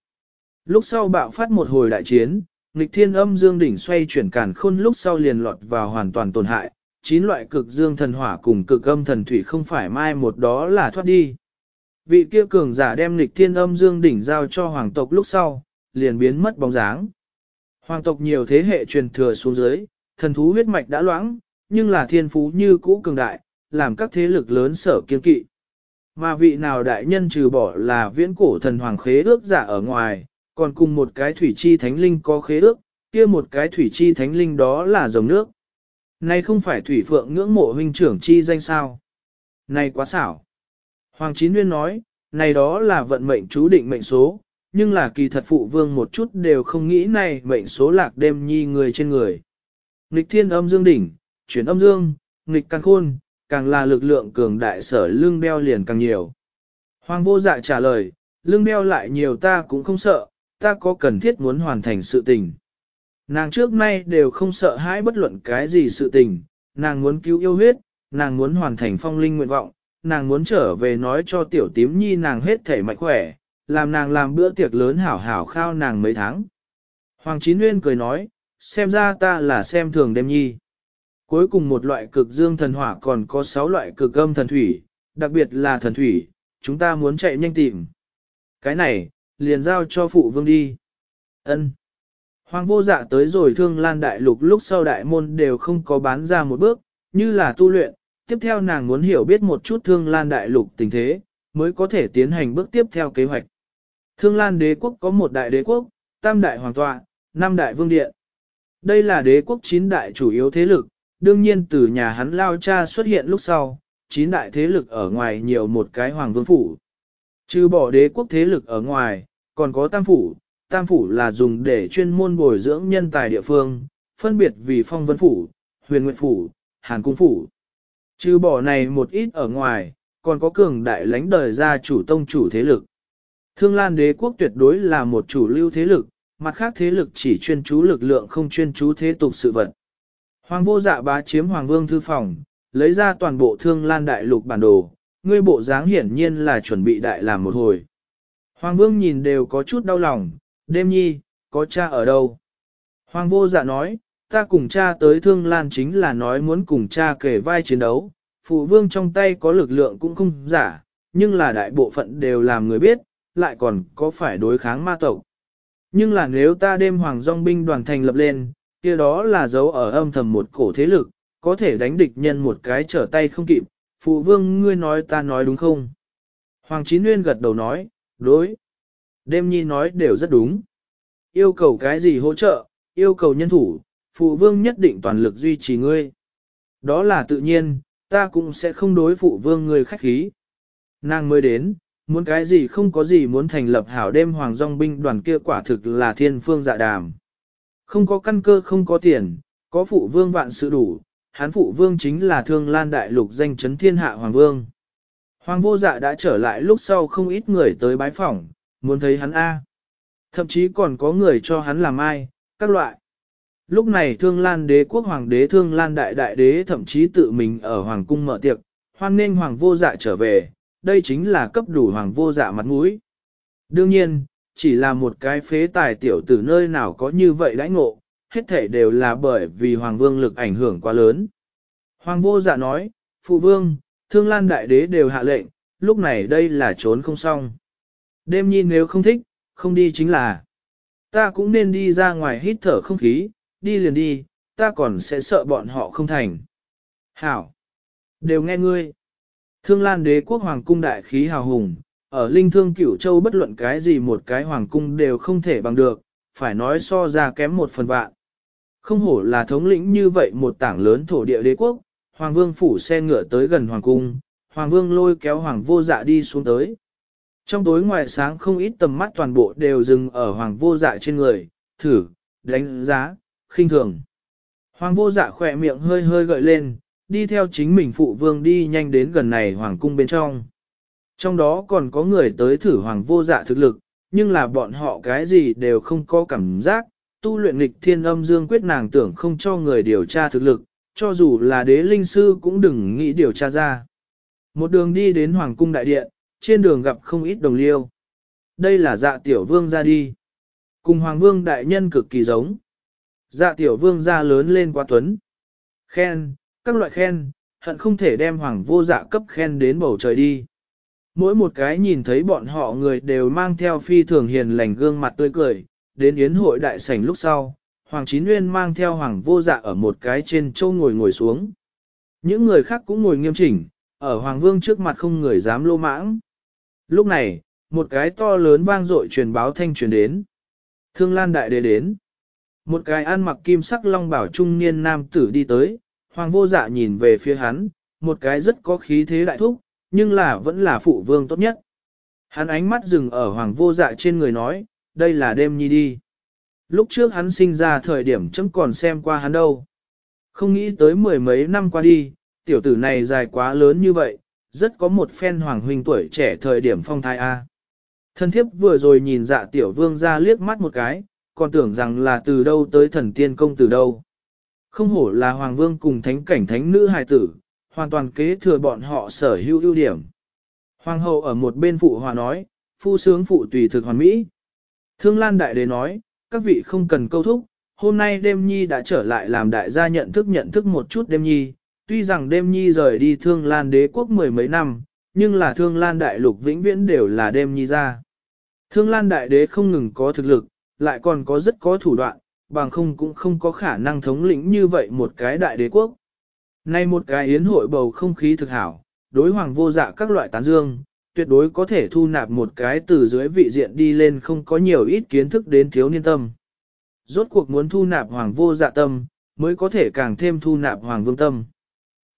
Lúc sau bạo phát một hồi đại chiến, nghịch thiên âm dương đỉnh xoay chuyển càn khôn lúc sau liền lọt vào hoàn toàn tổn hại, chín loại cực dương thần hỏa cùng cực âm thần thủy không phải mai một đó là thoát đi. Vị kia cường giả đem lịch thiên âm dương đỉnh giao cho hoàng tộc lúc sau, liền biến mất bóng dáng. Hoàng tộc nhiều thế hệ truyền thừa xuống dưới, thần thú huyết mạch đã loãng, nhưng là thiên phú như cũ cường đại, làm các thế lực lớn sở kiên kỵ. Mà vị nào đại nhân trừ bỏ là viễn cổ thần hoàng khế ước giả ở ngoài, còn cùng một cái thủy chi thánh linh có khế ước, kia một cái thủy chi thánh linh đó là dòng nước. Này không phải thủy phượng ngưỡng mộ huynh trưởng chi danh sao. Này quá xảo. Hoàng Chín Nguyên nói, này đó là vận mệnh chú định mệnh số, nhưng là kỳ thật phụ vương một chút đều không nghĩ này mệnh số lạc đêm nhi người trên người. Nghịch thiên âm dương đỉnh, chuyển âm dương, nghịch càng khôn, càng là lực lượng cường đại sở lương beo liền càng nhiều. Hoàng vô dạ trả lời, lương beo lại nhiều ta cũng không sợ, ta có cần thiết muốn hoàn thành sự tình. Nàng trước nay đều không sợ hãi bất luận cái gì sự tình, nàng muốn cứu yêu huyết, nàng muốn hoàn thành phong linh nguyện vọng, nàng muốn trở về nói cho tiểu tím nhi nàng hết thể mạnh khỏe, làm nàng làm bữa tiệc lớn hảo hảo khao nàng mấy tháng. Hoàng Chín Nguyên cười nói, xem ra ta là xem thường đêm nhi. Cuối cùng một loại cực dương thần hỏa còn có sáu loại cực âm thần thủy, đặc biệt là thần thủy, chúng ta muốn chạy nhanh tìm. Cái này, liền giao cho phụ vương đi. Ân. Hoàng vô dạ tới rồi thương lan đại lục lúc sau đại môn đều không có bán ra một bước, như là tu luyện, tiếp theo nàng muốn hiểu biết một chút thương lan đại lục tình thế, mới có thể tiến hành bước tiếp theo kế hoạch. Thương lan đế quốc có một đại đế quốc, tam đại hoàng tọa, năm đại vương điện. Đây là đế quốc chín đại chủ yếu thế lực, đương nhiên từ nhà hắn lao cha xuất hiện lúc sau, chín đại thế lực ở ngoài nhiều một cái hoàng vương phủ. Trừ bỏ đế quốc thế lực ở ngoài, còn có tam phủ, tam phủ là dùng để chuyên môn bồi dưỡng nhân tài địa phương, phân biệt vì phong vân phủ, huyền nguyện phủ, hàn cung phủ. Trừ bỏ này một ít ở ngoài, còn có cường đại lãnh đời gia chủ tông chủ thế lực. Thương Lan đế quốc tuyệt đối là một chủ lưu thế lực, mặt khác thế lực chỉ chuyên chú lực lượng không chuyên chú thế tục sự vật. Hoàng vô dạ bá chiếm Hoàng vương thư phòng, lấy ra toàn bộ Thương Lan đại lục bản đồ, ngươi bộ dáng hiển nhiên là chuẩn bị đại làm một hồi. Hoàng vương nhìn đều có chút đau lòng, đêm nhi, có cha ở đâu? Hoàng vô dạ nói, ta cùng cha tới Thương Lan chính là nói muốn cùng cha kể vai chiến đấu, phụ vương trong tay có lực lượng cũng không giả, nhưng là đại bộ phận đều làm người biết, lại còn có phải đối kháng ma tộc. Nhưng là nếu ta đêm hoàng dòng binh đoàn thành lập lên, kia đó là dấu ở âm thầm một cổ thế lực, có thể đánh địch nhân một cái trở tay không kịp, phụ vương ngươi nói ta nói đúng không? Hoàng Chín Nguyên gật đầu nói, đối. Đêm nhi nói đều rất đúng. Yêu cầu cái gì hỗ trợ, yêu cầu nhân thủ, phụ vương nhất định toàn lực duy trì ngươi. Đó là tự nhiên, ta cũng sẽ không đối phụ vương ngươi khách khí. Nàng mới đến, muốn cái gì không có gì muốn thành lập hảo đêm hoàng dòng binh đoàn kia quả thực là thiên phương dạ đàm. Không có căn cơ không có tiền, có phụ vương vạn sự đủ, hán phụ vương chính là thương lan đại lục danh chấn thiên hạ hoàng vương. Hoàng vô dạ đã trở lại lúc sau không ít người tới bái phỏng, muốn thấy hắn A. Thậm chí còn có người cho hắn làm ai, các loại. Lúc này thương lan đế quốc hoàng đế thương lan đại đại đế thậm chí tự mình ở hoàng cung mở tiệc, hoan nên hoàng vô dạ trở về, đây chính là cấp đủ hoàng vô dạ mặt mũi. Đương nhiên, chỉ là một cái phế tài tiểu tử nơi nào có như vậy đãi ngộ, hết thể đều là bởi vì hoàng vương lực ảnh hưởng quá lớn. Hoàng vô dạ nói, phụ vương, thương lan đại đế đều hạ lệnh, lúc này đây là trốn không xong. Đêm nhi nếu không thích, không đi chính là. Ta cũng nên đi ra ngoài hít thở không khí, đi liền đi, ta còn sẽ sợ bọn họ không thành. Hảo! Đều nghe ngươi. Thương Lan đế quốc hoàng cung đại khí hào hùng, ở linh thương cửu châu bất luận cái gì một cái hoàng cung đều không thể bằng được, phải nói so ra kém một phần vạn. Không hổ là thống lĩnh như vậy một tảng lớn thổ địa đế quốc, hoàng vương phủ xe ngựa tới gần hoàng cung, hoàng vương lôi kéo hoàng vô dạ đi xuống tới. Trong tối ngoài sáng không ít tầm mắt toàn bộ đều dừng ở hoàng vô dạ trên người, thử, đánh giá, khinh thường. Hoàng vô dạ khỏe miệng hơi hơi gợi lên, đi theo chính mình phụ vương đi nhanh đến gần này hoàng cung bên trong. Trong đó còn có người tới thử hoàng vô dạ thực lực, nhưng là bọn họ cái gì đều không có cảm giác, tu luyện nghịch thiên âm dương quyết nàng tưởng không cho người điều tra thực lực, cho dù là đế linh sư cũng đừng nghĩ điều tra ra. Một đường đi đến hoàng cung đại điện, trên đường gặp không ít đồng liêu. Đây là dạ tiểu vương ra đi. Cùng hoàng vương đại nhân cực kỳ giống. Dạ tiểu vương ra lớn lên quá tuấn. Khen, các loại khen, hận không thể đem hoàng vô dạ cấp khen đến bầu trời đi. Mỗi một cái nhìn thấy bọn họ người đều mang theo phi thường hiền lành gương mặt tươi cười, đến yến hội đại sảnh lúc sau, Hoàng Chín Nguyên mang theo Hoàng vô dạ ở một cái trên châu ngồi ngồi xuống. Những người khác cũng ngồi nghiêm chỉnh, ở Hoàng Vương trước mặt không người dám lô mãng. Lúc này, một cái to lớn vang dội truyền báo thanh truyền đến. Thương Lan Đại Đế đến. Một cái ăn mặc kim sắc long bảo trung niên nam tử đi tới, Hoàng vô dạ nhìn về phía hắn, một cái rất có khí thế đại thúc, nhưng là vẫn là phụ vương tốt nhất. Hắn ánh mắt dừng ở hoàng vô dạ trên người nói, đây là đêm nhi đi. Lúc trước hắn sinh ra thời điểm chấm còn xem qua hắn đâu. Không nghĩ tới mười mấy năm qua đi, tiểu tử này dài quá lớn như vậy, rất có một phen hoàng huynh tuổi trẻ thời điểm phong thai A. Thân thiếp vừa rồi nhìn dạ tiểu vương ra liếc mắt một cái, còn tưởng rằng là từ đâu tới thần tiên công từ đâu. Không hổ là hoàng vương cùng thánh cảnh thánh nữ hài tử, hoàn toàn kế thừa bọn họ sở hữu ưu điểm. Hoàng hậu ở một bên phụ hòa nói, phu sướng phụ tùy thực hoàn mỹ. Thương Lan Đại Đế nói, các vị không cần câu thúc, hôm nay đêm nhi đã trở lại làm đại gia nhận thức nhận thức một chút đêm nhi, tuy rằng đêm nhi rời đi Thương Lan Đế quốc mười mấy năm, nhưng là Thương Lan Đại Lục vĩnh viễn đều là đêm nhi ra. Thương Lan Đại Đế không ngừng có thực lực, lại còn có rất có thủ đoạn, bằng không cũng không có khả năng thống lĩnh như vậy một cái đại đế quốc. Nay một cái yến hội bầu không khí thực hảo, đối hoàng vô dạ các loại tán dương, tuyệt đối có thể thu nạp một cái từ dưới vị diện đi lên không có nhiều ít kiến thức đến thiếu niên tâm. Rốt cuộc muốn thu nạp hoàng vô dạ tâm, mới có thể càng thêm thu nạp hoàng vương tâm.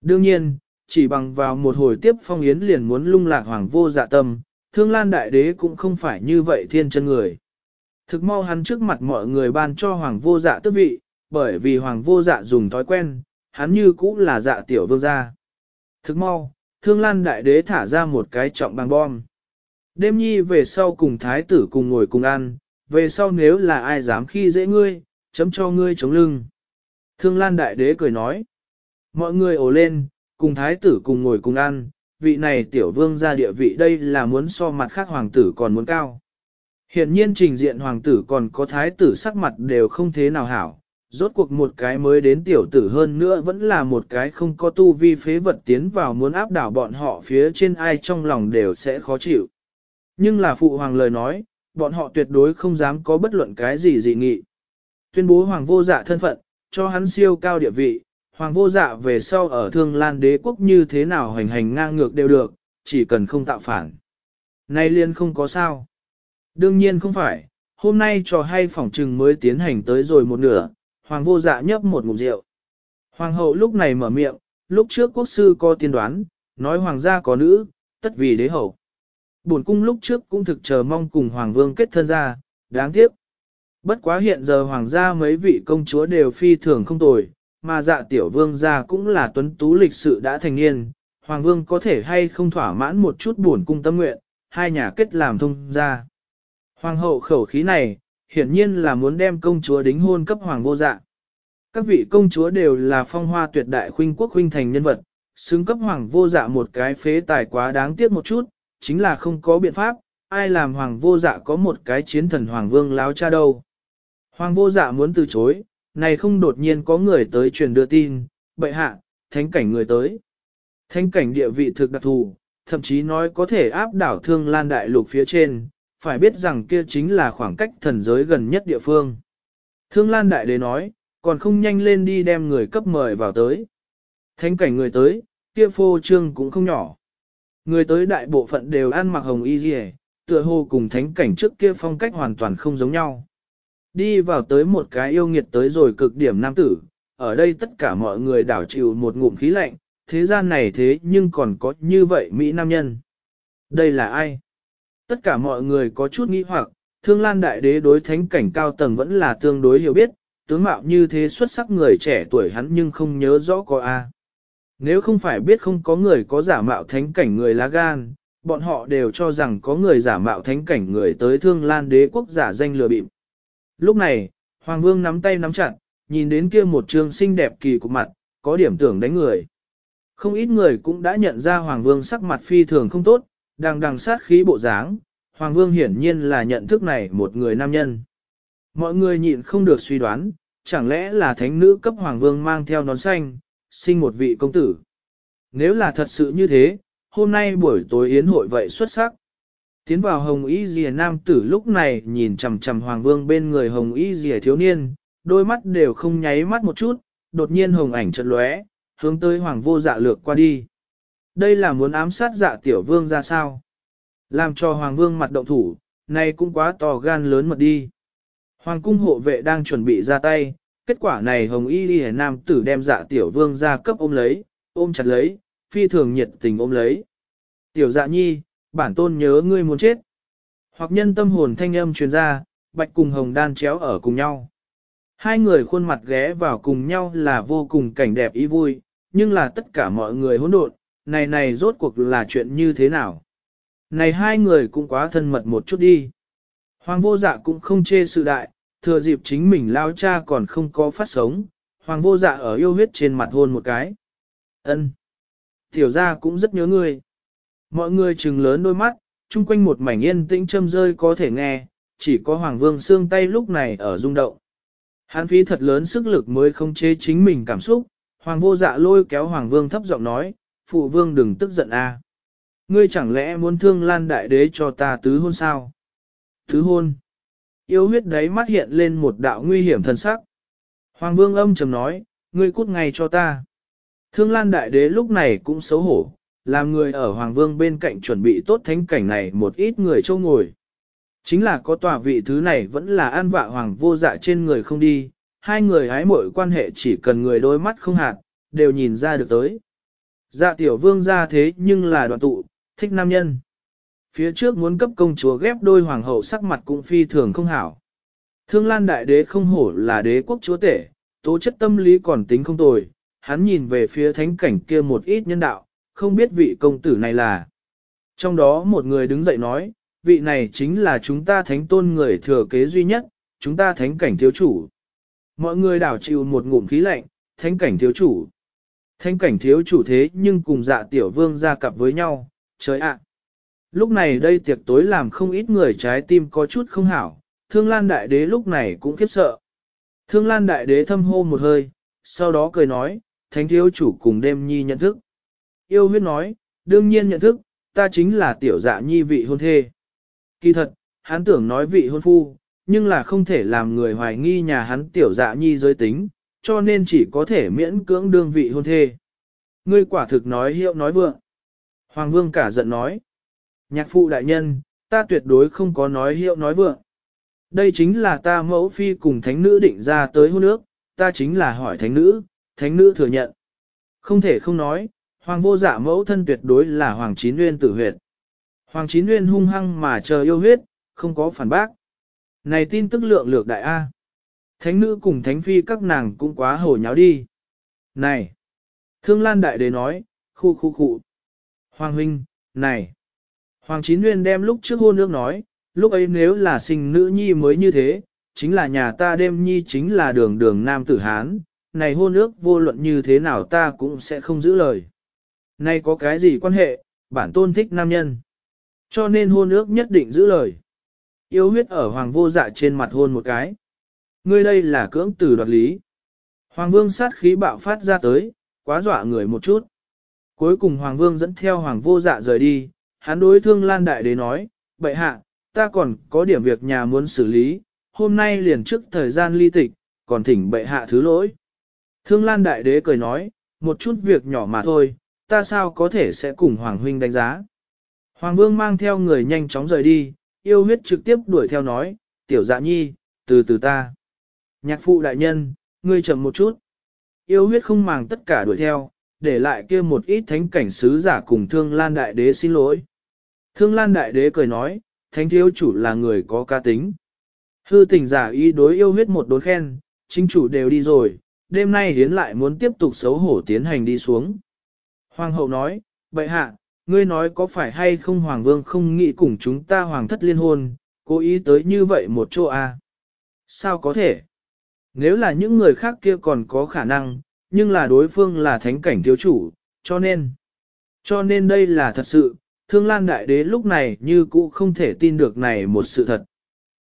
Đương nhiên, chỉ bằng vào một hồi tiếp phong yến liền muốn lung lạc hoàng vô dạ tâm, thương lan đại đế cũng không phải như vậy thiên chân người. Thực mau hắn trước mặt mọi người ban cho hoàng vô dạ tước vị, bởi vì hoàng vô dạ dùng thói quen, hắn như cũ là dạ tiểu vương gia. Thực mau, thương lan đại đế thả ra một cái trọng bằng bom. Đêm nhi về sau cùng thái tử cùng ngồi cùng ăn, về sau nếu là ai dám khi dễ ngươi, chấm cho ngươi chống lưng. Thương lan đại đế cười nói. Mọi người ồ lên, cùng thái tử cùng ngồi cùng ăn, vị này tiểu vương ra địa vị đây là muốn so mặt khác hoàng tử còn muốn cao. Hiện nhiên trình diện hoàng tử còn có thái tử sắc mặt đều không thế nào hảo, rốt cuộc một cái mới đến tiểu tử hơn nữa vẫn là một cái không có tu vi phế vật tiến vào muốn áp đảo bọn họ phía trên ai trong lòng đều sẽ khó chịu. Nhưng là phụ hoàng lời nói, bọn họ tuyệt đối không dám có bất luận cái gì dị nghị. Tuyên bố hoàng vô dạ thân phận, cho hắn siêu cao địa vị, hoàng vô dạ về sau ở thương lan đế quốc như thế nào hành hành ngang ngược đều được, chỉ cần không tạo phản. Nay liên không có sao. Đương nhiên không phải, hôm nay trò hay phỏng trừng mới tiến hành tới rồi một nửa, hoàng vô dạ nhấp một ngụm rượu. Hoàng hậu lúc này mở miệng, lúc trước quốc sư có tiên đoán, nói hoàng gia có nữ, tất vì đế hậu. Bổn cung lúc trước cũng thực chờ mong cùng hoàng vương kết thân ra, đáng tiếc. Bất quá hiện giờ hoàng gia mấy vị công chúa đều phi thường không tồi, mà dạ tiểu vương gia cũng là tuấn tú lịch sự đã thành niên, hoàng vương có thể hay không thỏa mãn một chút buồn cung tâm nguyện, hai nhà kết làm thông gia. Hoàng hậu khẩu khí này, hiển nhiên là muốn đem công chúa đính hôn cấp hoàng vô dạ. Các vị công chúa đều là phong hoa tuyệt đại khuynh quốc khuynh thành nhân vật, xứng cấp hoàng vô dạ một cái phế tài quá đáng tiếc một chút, chính là không có biện pháp, ai làm hoàng vô dạ có một cái chiến thần hoàng vương láo cha đâu. Hoàng vô dạ muốn từ chối, này không đột nhiên có người tới truyền đưa tin, bệ hạ, thánh cảnh người tới. Thánh cảnh địa vị thực đặc thù, thậm chí nói có thể áp đảo thương lan đại lục phía trên, phải biết rằng kia chính là khoảng cách thần giới gần nhất địa phương. Thương Lan Đại Đế nói, còn không nhanh lên đi đem người cấp mời vào tới. Thánh cảnh người tới, kia phô trương cũng không nhỏ. Người tới đại bộ phận đều ăn mặc hồng y dì tựa hồ cùng thánh cảnh trước kia phong cách hoàn toàn không giống nhau. Đi vào tới một cái yêu nghiệt tới rồi cực điểm nam tử, ở đây tất cả mọi người đảo chịu một ngụm khí lạnh, thế gian này thế nhưng còn có như vậy Mỹ nam nhân. Đây là ai? Tất cả mọi người có chút nghĩ hoặc, thương lan đại đế đối thánh cảnh cao tầng vẫn là tương đối hiểu biết, tướng mạo như thế xuất sắc người trẻ tuổi hắn nhưng không nhớ rõ có A. Nếu không phải biết không có người có giả mạo thánh cảnh người lá gan, bọn họ đều cho rằng có người giả mạo thánh cảnh người tới thương lan đế quốc giả danh lừa bịp. Lúc này, Hoàng vương nắm tay nắm chặt, nhìn đến kia một trường xinh đẹp kỳ cục mặt, có điểm tưởng đánh người. Không ít người cũng đã nhận ra Hoàng vương sắc mặt phi thường không tốt, đang đằng sát khí bộ dáng, Hoàng Vương hiển nhiên là nhận thức này một người nam nhân. Mọi người nhịn không được suy đoán, chẳng lẽ là thánh nữ cấp Hoàng Vương mang theo nón xanh, sinh một vị công tử. Nếu là thật sự như thế, hôm nay buổi tối yến hội vậy xuất sắc. Tiến vào hồng y rìa nam tử lúc này nhìn chằm chằm Hoàng Vương bên người hồng y rìa thiếu niên, đôi mắt đều không nháy mắt một chút, đột nhiên hồng ảnh chợt lóe, hướng tới Hoàng vô dạ lược qua đi. Đây là muốn ám sát dạ tiểu vương ra sao? Làm cho Hoàng vương mặt động thủ, này cũng quá to gan lớn mật đi. Hoàng cung hộ vệ đang chuẩn bị ra tay, kết quả này hồng y rìa nam tử đem dạ tiểu vương ra cấp ôm lấy, ôm chặt lấy, phi thường nhiệt tình ôm lấy. Tiểu dạ nhi, bản tôn nhớ ngươi muốn chết. Hoặc nhân tâm hồn thanh âm truyền ra, bạch cùng hồng đan chéo ở cùng nhau. Hai người khuôn mặt ghé vào cùng nhau là vô cùng cảnh đẹp ý vui, nhưng là tất cả mọi người hỗn độn, này này rốt cuộc là chuyện như thế nào? Này hai người cũng quá thân mật một chút đi. Hoàng vô dạ cũng không chê sự đại, thừa dịp chính mình lao cha còn không có phát sống, hoàng vô dạ ở yêu huyết trên mặt hôn một cái. ân Tiểu ra cũng rất nhớ ngươi. Mọi người trừng lớn đôi mắt, chung quanh một mảnh yên tĩnh châm rơi có thể nghe, chỉ có Hoàng Vương xương tay lúc này ở rung động. hán phí thật lớn sức lực mới không chế chính mình cảm xúc, Hoàng vô dạ lôi kéo Hoàng Vương thấp giọng nói, Phụ Vương đừng tức giận a. Ngươi chẳng lẽ muốn thương lan đại đế cho ta tứ hôn sao? Tứ hôn. Yêu huyết đấy mắt hiện lên một đạo nguy hiểm thần sắc. Hoàng Vương âm trầm nói, ngươi cút ngay cho ta. Thương lan đại đế lúc này cũng xấu hổ, làm người ở Hoàng Vương bên cạnh chuẩn bị tốt thánh cảnh này một ít người châu ngồi. Chính là có tòa vị thứ này vẫn là an vạ Hoàng vô dạ trên người không đi, hai người hái mọi quan hệ chỉ cần người đôi mắt không hạt, đều nhìn ra được tới. Dạ tiểu vương ra thế nhưng là đoạn tụ, thích nam nhân. Phía trước muốn cấp công chúa ghép đôi hoàng hậu sắc mặt cũng phi thường không hảo. Thương lan đại đế không hổ là đế quốc chúa tể, tố chất tâm lý còn tính không tồi, hắn nhìn về phía thánh cảnh kia một ít nhân đạo, không biết vị công tử này là. Trong đó một người đứng dậy nói, vị này chính là chúng ta thánh tôn người thừa kế duy nhất, chúng ta thánh cảnh thiếu chủ. Mọi người đảo chịu một ngụm khí lạnh, thánh cảnh thiếu chủ. Thánh cảnh thiếu chủ thế nhưng cùng dạ tiểu vương ra cặp với nhau, trời ạ. Lúc này đây tiệc tối làm không ít người trái tim có chút không hảo, thương lan đại đế lúc này cũng khiếp sợ. Thương lan đại đế thâm hô một hơi, sau đó cười nói, thánh thiếu chủ cùng đêm nhi nhận thức. Yêu huyết nói, đương nhiên nhận thức, ta chính là tiểu dạ nhi vị hôn thê. Kỳ thật, hắn tưởng nói vị hôn phu, nhưng là không thể làm người hoài nghi nhà hắn tiểu dạ nhi giới tính, cho nên chỉ có thể miễn cưỡng đương vị hôn thê. Ngươi quả thực nói hiệu nói vượng. Hoàng vương cả giận nói. Nhạc phụ đại nhân, ta tuyệt đối không có nói hiệu nói vượng. Đây chính là ta mẫu phi cùng thánh nữ định ra tới hôn ước, ta chính là hỏi thánh nữ, thánh nữ thừa nhận. Không thể không nói, hoàng vô dạ mẫu thân tuyệt đối là hoàng chín nguyên tử huyệt. Hoàng chín nguyên hung hăng mà chờ yêu huyết, không có phản bác. Này tin tức lượng lược đại A. Thánh nữ cùng thánh phi các nàng cũng quá hổ nháo đi. Này! Thương Lan Đại Đế nói, khu khu khu. Hoàng huynh, này! Hoàng Chín Nguyên đem lúc trước hôn nước nói, lúc ấy nếu là sinh nữ nhi mới như thế, chính là nhà ta đêm nhi chính là đường đường nam tử Hán, này hôn ước vô luận như thế nào ta cũng sẽ không giữ lời nay có cái gì quan hệ, bản tôn thích nam nhân. Cho nên hôn ước nhất định giữ lời. Yêu huyết ở hoàng vô dạ trên mặt hôn một cái. Ngươi đây là cưỡng tử đoạt lý. Hoàng vương sát khí bạo phát ra tới, quá dọa người một chút. Cuối cùng hoàng vương dẫn theo hoàng vô dạ rời đi, hắn đối thương lan đại đế nói, bệ hạ, ta còn có điểm việc nhà muốn xử lý, hôm nay liền trước thời gian ly tịch, còn thỉnh bệ hạ thứ lỗi. Thương lan đại đế cười nói, một chút việc nhỏ mà thôi, ta sao có thể sẽ cùng hoàng huynh đánh giá. Hoàng vương mang theo người nhanh chóng rời đi, yêu huyết trực tiếp đuổi theo nói, tiểu dạ nhi, từ từ ta. Nhạc phụ đại nhân, ngươi chậm một chút. Yêu huyết không màng tất cả đuổi theo, để lại kia một ít thánh cảnh sứ giả cùng thương lan đại đế xin lỗi. Thương lan đại đế cười nói, thánh thiếu chủ là người có ca tính. Hư tình giả ý đối yêu huyết một đốn khen, chính chủ đều đi rồi, đêm nay hiến lại muốn tiếp tục xấu hổ tiến hành đi xuống. Hoàng hậu nói, bệ hạ, ngươi nói có phải hay không Hoàng vương không nghĩ cùng chúng ta Hoàng thất liên hôn, cố ý tới như vậy một chỗ à? Sao có thể? Nếu là những người khác kia còn có khả năng, nhưng là đối phương là thánh cảnh thiếu chủ, cho nên, cho nên đây là thật sự, thương lan đại đế lúc này như cũ không thể tin được này một sự thật.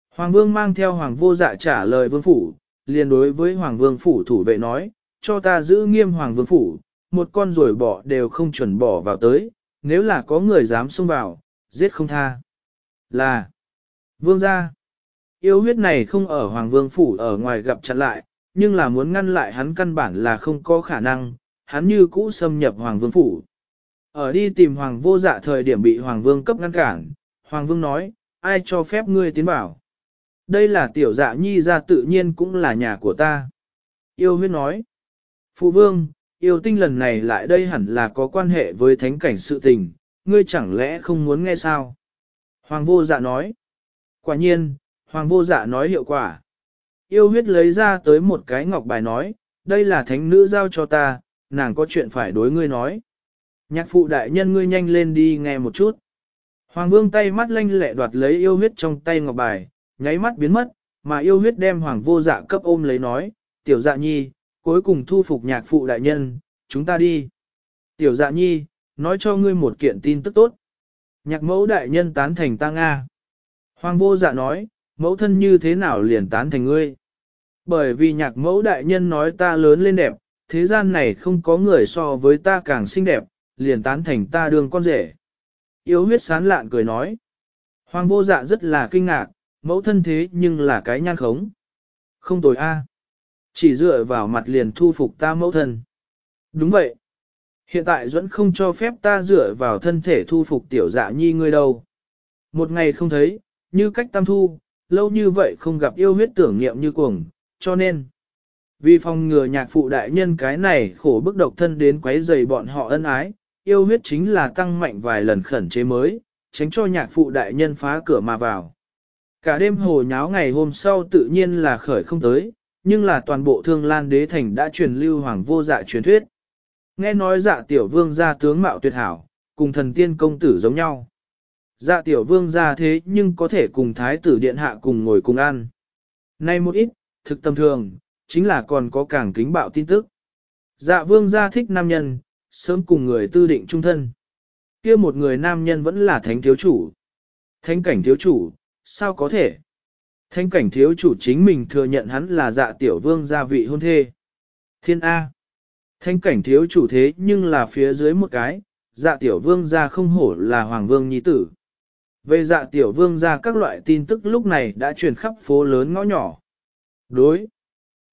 Hoàng vương mang theo hoàng vô dạ trả lời vương phủ, liền đối với hoàng vương phủ thủ vệ nói, cho ta giữ nghiêm hoàng vương phủ, một con rồi bỏ đều không chuẩn bỏ vào tới, nếu là có người dám xông vào, giết không tha. Là, vương gia, yêu huyết này không ở hoàng vương phủ ở ngoài gặp chặn lại, nhưng là muốn ngăn lại hắn căn bản là không có khả năng, hắn như cũ xâm nhập hoàng vương phủ. Ở đi tìm hoàng vô dạ thời điểm bị hoàng vương cấp ngăn cản, hoàng vương nói, ai cho phép ngươi tiến bảo. Đây là tiểu dạ nhi ra tự nhiên cũng là nhà của ta. Yêu huyết nói, phụ vương, yêu tinh lần này lại đây hẳn là có quan hệ với thánh cảnh sự tình, ngươi chẳng lẽ không muốn nghe sao? Hoàng vô dạ nói, quả nhiên, hoàng vô dạ nói hiệu quả. Yêu huyết lấy ra tới một cái ngọc bài nói, đây là thánh nữ giao cho ta, nàng có chuyện phải đối ngươi nói. Nhạc phụ đại nhân ngươi nhanh lên đi nghe một chút. Hoàng vương tay mắt lanh lẹ đoạt lấy yêu huyết trong tay ngọc bài, nháy mắt biến mất, mà yêu huyết đem hoàng vô dạ cấp ôm lấy nói, tiểu dạ nhi, cuối cùng thu phục nhạc phụ đại nhân, chúng ta đi. Tiểu dạ nhi, nói cho ngươi một kiện tin tức tốt. Nhạc mẫu đại nhân tán thành ta Nga. Hoàng vô dạ nói, mẫu thân như thế nào liền tán thành ngươi. Bởi vì nhạc mẫu đại nhân nói ta lớn lên đẹp, thế gian này không có người so với ta càng xinh đẹp, liền tán thành ta đường con rể. Yếu huyết sán lạn cười nói. Hoàng vô dạ rất là kinh ngạc, mẫu thân thế nhưng là cái nhan khống. Không tồi a, chỉ dựa vào mặt liền thu phục ta mẫu thân. Đúng vậy. Hiện tại Duẫn không cho phép ta dựa vào thân thể thu phục tiểu dạ nhi ngươi đâu. Một ngày không thấy, như cách tam thu, lâu như vậy không gặp yêu huyết tưởng niệm như cuồng, cho nên. Vì phòng ngừa nhạc phụ đại nhân cái này khổ bức độc thân đến quấy rầy bọn họ ân ái, yêu huyết chính là tăng mạnh vài lần khẩn chế mới, tránh cho nhạc phụ đại nhân phá cửa mà vào. Cả đêm hồ nháo ngày hôm sau tự nhiên là khởi không tới, nhưng là toàn bộ thương lan đế thành đã truyền lưu hoàng vô dạ truyền thuyết. Nghe nói dạ tiểu vương gia tướng mạo tuyệt hảo, cùng thần tiên công tử giống nhau. Dạ tiểu vương gia thế nhưng có thể cùng thái tử điện hạ cùng ngồi cùng ăn. Nay một ít, thực tâm thường, chính là còn có càng kính bạo tin tức. Dạ vương gia thích nam nhân, sớm cùng người tư định trung thân. kia một người nam nhân vẫn là thánh thiếu chủ. Thánh cảnh thiếu chủ, sao có thể? Thanh cảnh thiếu chủ chính mình thừa nhận hắn là dạ tiểu vương gia vị hôn thê. Thiên A. thanh cảnh thiếu chủ thế nhưng là phía dưới một cái, dạ tiểu vương gia không hổ là hoàng vương nhi tử. Về dạ tiểu vương gia các loại tin tức lúc này đã truyền khắp phố lớn ngõ nhỏ. Đối.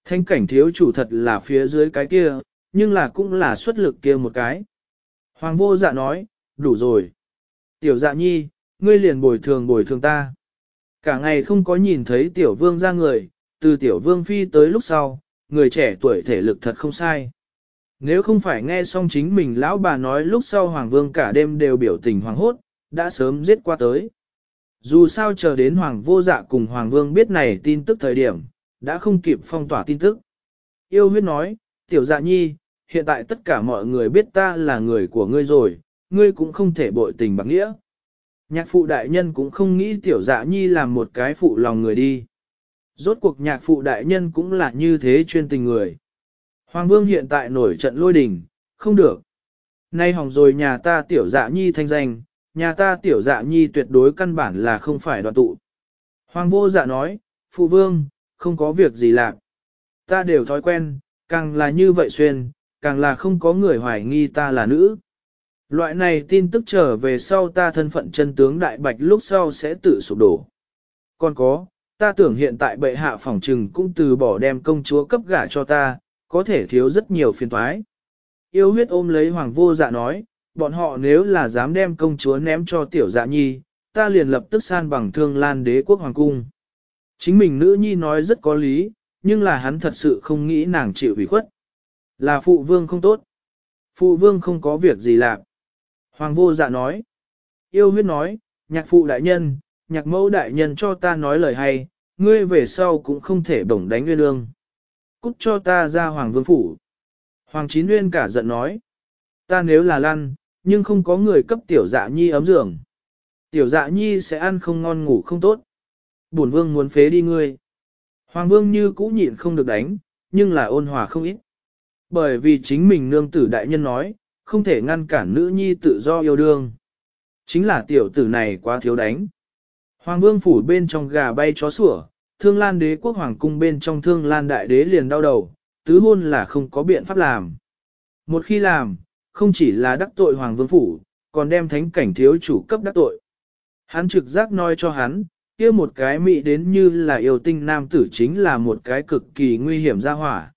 Thanh cảnh thiếu chủ thật là phía dưới cái kia, nhưng là cũng là xuất lực kia một cái. Hoàng vô dạ nói, đủ rồi. Tiểu dạ nhi, ngươi liền bồi thường bồi thường ta. Cả ngày không có nhìn thấy tiểu vương ra người, từ tiểu vương phi tới lúc sau, người trẻ tuổi thể lực thật không sai. Nếu không phải nghe xong chính mình lão bà nói lúc sau Hoàng Vương cả đêm đều biểu tình hoàng hốt, đã sớm giết qua tới. Dù sao chờ đến Hoàng Vô Dạ cùng Hoàng Vương biết này tin tức thời điểm, đã không kịp phong tỏa tin tức. Yêu huyết nói, tiểu dạ nhi, hiện tại tất cả mọi người biết ta là người của ngươi rồi, ngươi cũng không thể bội tình bạc nghĩa. Nhạc phụ đại nhân cũng không nghĩ tiểu dạ nhi làm một cái phụ lòng người đi. Rốt cuộc nhạc phụ đại nhân cũng là như thế chuyên tình người. Hoàng vương hiện tại nổi trận lôi đình, không được. Nay hỏng rồi nhà ta tiểu dạ nhi thanh danh, nhà ta tiểu dạ nhi tuyệt đối căn bản là không phải đoạn tụ. Hoàng vô dạ nói, phụ vương, không có việc gì làm. Ta đều thói quen, càng là như vậy xuyên, càng là không có người hoài nghi ta là nữ. Loại này tin tức trở về sau ta thân phận chân tướng đại bạch lúc sau sẽ tự sụp đổ. Còn có, ta tưởng hiện tại bệ hạ phỏng trừng cũng từ bỏ đem công chúa cấp gả cho ta, có thể thiếu rất nhiều phiền toái. Yêu huyết ôm lấy hoàng vô dạ nói, bọn họ nếu là dám đem công chúa ném cho tiểu dạ nhi, ta liền lập tức san bằng thương lan đế quốc hoàng cung. Chính mình nữ nhi nói rất có lý, nhưng là hắn thật sự không nghĩ nàng chịu ủy khuất. Là phụ vương không tốt. Phụ vương không có việc gì làm. Hoàng vô dạ nói. Yêu huyết nói, nhạc phụ đại nhân, nhạc mẫu đại nhân cho ta nói lời hay, ngươi về sau cũng không thể bổng đánh nguyên lương. Cút cho ta ra hoàng vương phủ. Hoàng chín nguyên cả giận nói. Ta nếu là lăn, nhưng không có người cấp tiểu dạ nhi ấm giường. Tiểu dạ nhi sẽ ăn không ngon ngủ không tốt. Bổn vương muốn phế đi ngươi. Hoàng vương như cũ nhịn không được đánh, nhưng là ôn hòa không ít. Bởi vì chính mình nương tử đại nhân nói, không thể ngăn cản nữ nhi tự do yêu đương. Chính là tiểu tử này quá thiếu đánh. Hoàng vương phủ bên trong gà bay chó sủa, thương lan đế quốc hoàng cung bên trong thương lan đại đế liền đau đầu, tứ hôn là không có biện pháp làm. Một khi làm, không chỉ là đắc tội hoàng vương phủ, còn đem thánh cảnh thiếu chủ cấp đắc tội. Hắn trực giác nói cho hắn, kia một cái mị đến như là yêu tinh nam tử chính là một cái cực kỳ nguy hiểm ra hỏa.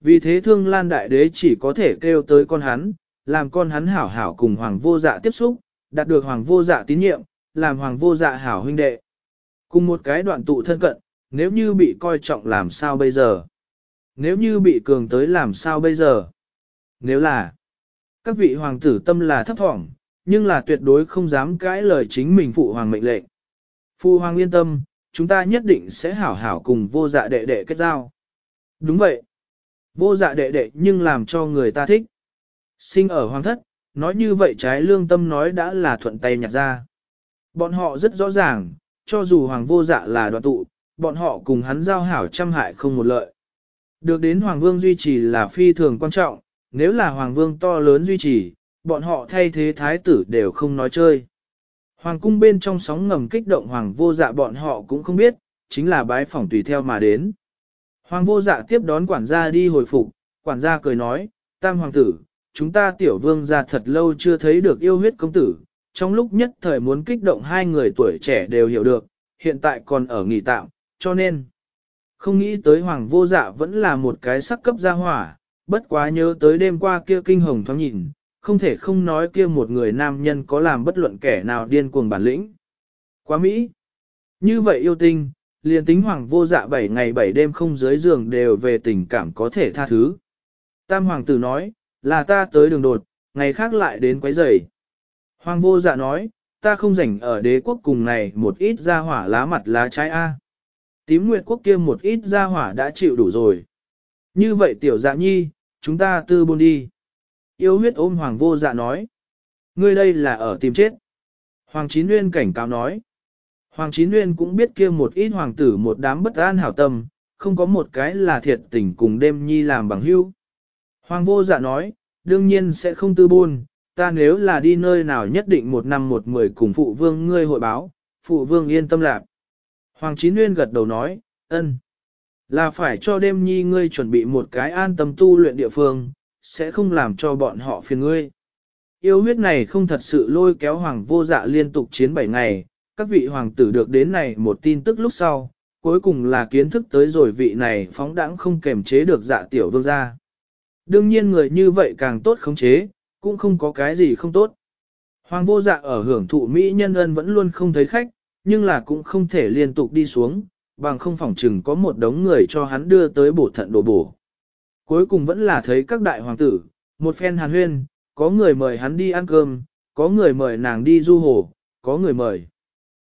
Vì thế thương lan đại đế chỉ có thể kêu tới con hắn, làm con hắn hảo hảo cùng hoàng vô dạ tiếp xúc, đạt được hoàng vô dạ tín nhiệm, làm hoàng vô dạ hảo huynh đệ. Cùng một cái đoạn tụ thân cận, nếu như bị coi trọng làm sao bây giờ? Nếu như bị cường tới làm sao bây giờ? Nếu là, các vị hoàng tử tâm là thấp thỏm, nhưng là tuyệt đối không dám cãi lời chính mình phụ hoàng mệnh lệnh. Phụ hoàng yên tâm, chúng ta nhất định sẽ hảo hảo cùng vô dạ đệ đệ kết giao. Đúng vậy. Vô dạ đệ đệ nhưng làm cho người ta thích. Sinh ở hoàng thất, nói như vậy trái lương tâm nói đã là thuận tay nhặt ra. Bọn họ rất rõ ràng, cho dù hoàng vô dạ là đoạn tụ, bọn họ cùng hắn giao hảo trăm hại không một lợi. Được đến hoàng vương duy trì là phi thường quan trọng, nếu là hoàng vương to lớn duy trì, bọn họ thay thế thái tử đều không nói chơi. Hoàng cung bên trong sóng ngầm kích động hoàng vô dạ bọn họ cũng không biết, chính là bái phỏng tùy theo mà đến. Hoàng vô dạ tiếp đón quản gia đi hồi phục, quản gia cười nói, tam hoàng tử, chúng ta tiểu vương ra thật lâu chưa thấy được yêu huyết công tử, trong lúc nhất thời muốn kích động hai người tuổi trẻ đều hiểu được, hiện tại còn ở nghỉ tạm, cho nên không nghĩ tới hoàng vô dạ vẫn là một cái sắc cấp gia hỏa, bất quá nhớ tới đêm qua kia kinh hồng thoáng nhìn, không thể không nói kia một người nam nhân có làm bất luận kẻ nào điên cuồng bản lĩnh. Quá Mỹ! Như vậy yêu tinh, liền tính hoàng vô dạ bảy ngày bảy đêm không dưới giường đều về tình cảm có thể tha thứ. Tam hoàng tử nói, là ta tới đường đột, ngày khác lại đến quấy rầy. Hoàng vô dạ nói, ta không rảnh ở đế quốc cùng này một ít ra hỏa lá mặt lá trái A. Tím nguyệt quốc kia một ít ra hỏa đã chịu đủ rồi. Như vậy tiểu dạ nhi, chúng ta tư buôn đi. Yêu huyết ôm hoàng vô dạ nói. Ngươi đây là ở tìm chết. Hoàng Chín Nguyên cảnh cáo nói. Hoàng Chín Nguyên cũng biết kia một ít hoàng tử một đám bất an hảo tâm, không có một cái là thiệt tình cùng đêm nhi làm bằng hữu. Hoàng vô dạ nói, đương nhiên sẽ không tư buôn, ta nếu là đi nơi nào nhất định một năm một mười cùng phụ vương ngươi hội báo, phụ vương yên tâm lạc. Hoàng Chín Nguyên gật đầu nói, ân, là phải cho đêm nhi ngươi chuẩn bị một cái an tâm tu luyện địa phương, sẽ không làm cho bọn họ phiền ngươi. Yêu huyết này không thật sự lôi kéo hoàng vô dạ liên tục chiến 7 ngày, các vị hoàng tử được đến này một tin tức lúc sau, cuối cùng là kiến thức tới rồi vị này phóng đãng không kềm chế được dạ tiểu vương gia. Đương nhiên người như vậy càng tốt khống chế, cũng không có cái gì không tốt. Hoàng vô dạ ở hưởng thụ Mỹ nhân ân vẫn luôn không thấy khách, nhưng là cũng không thể liên tục đi xuống, bằng không phỏng chừng có một đống người cho hắn đưa tới bổ thận đổ bổ. Cuối cùng vẫn là thấy các đại hoàng tử, một phen hàn huyên, có người mời hắn đi ăn cơm, có người mời nàng đi du hồ, có người mời.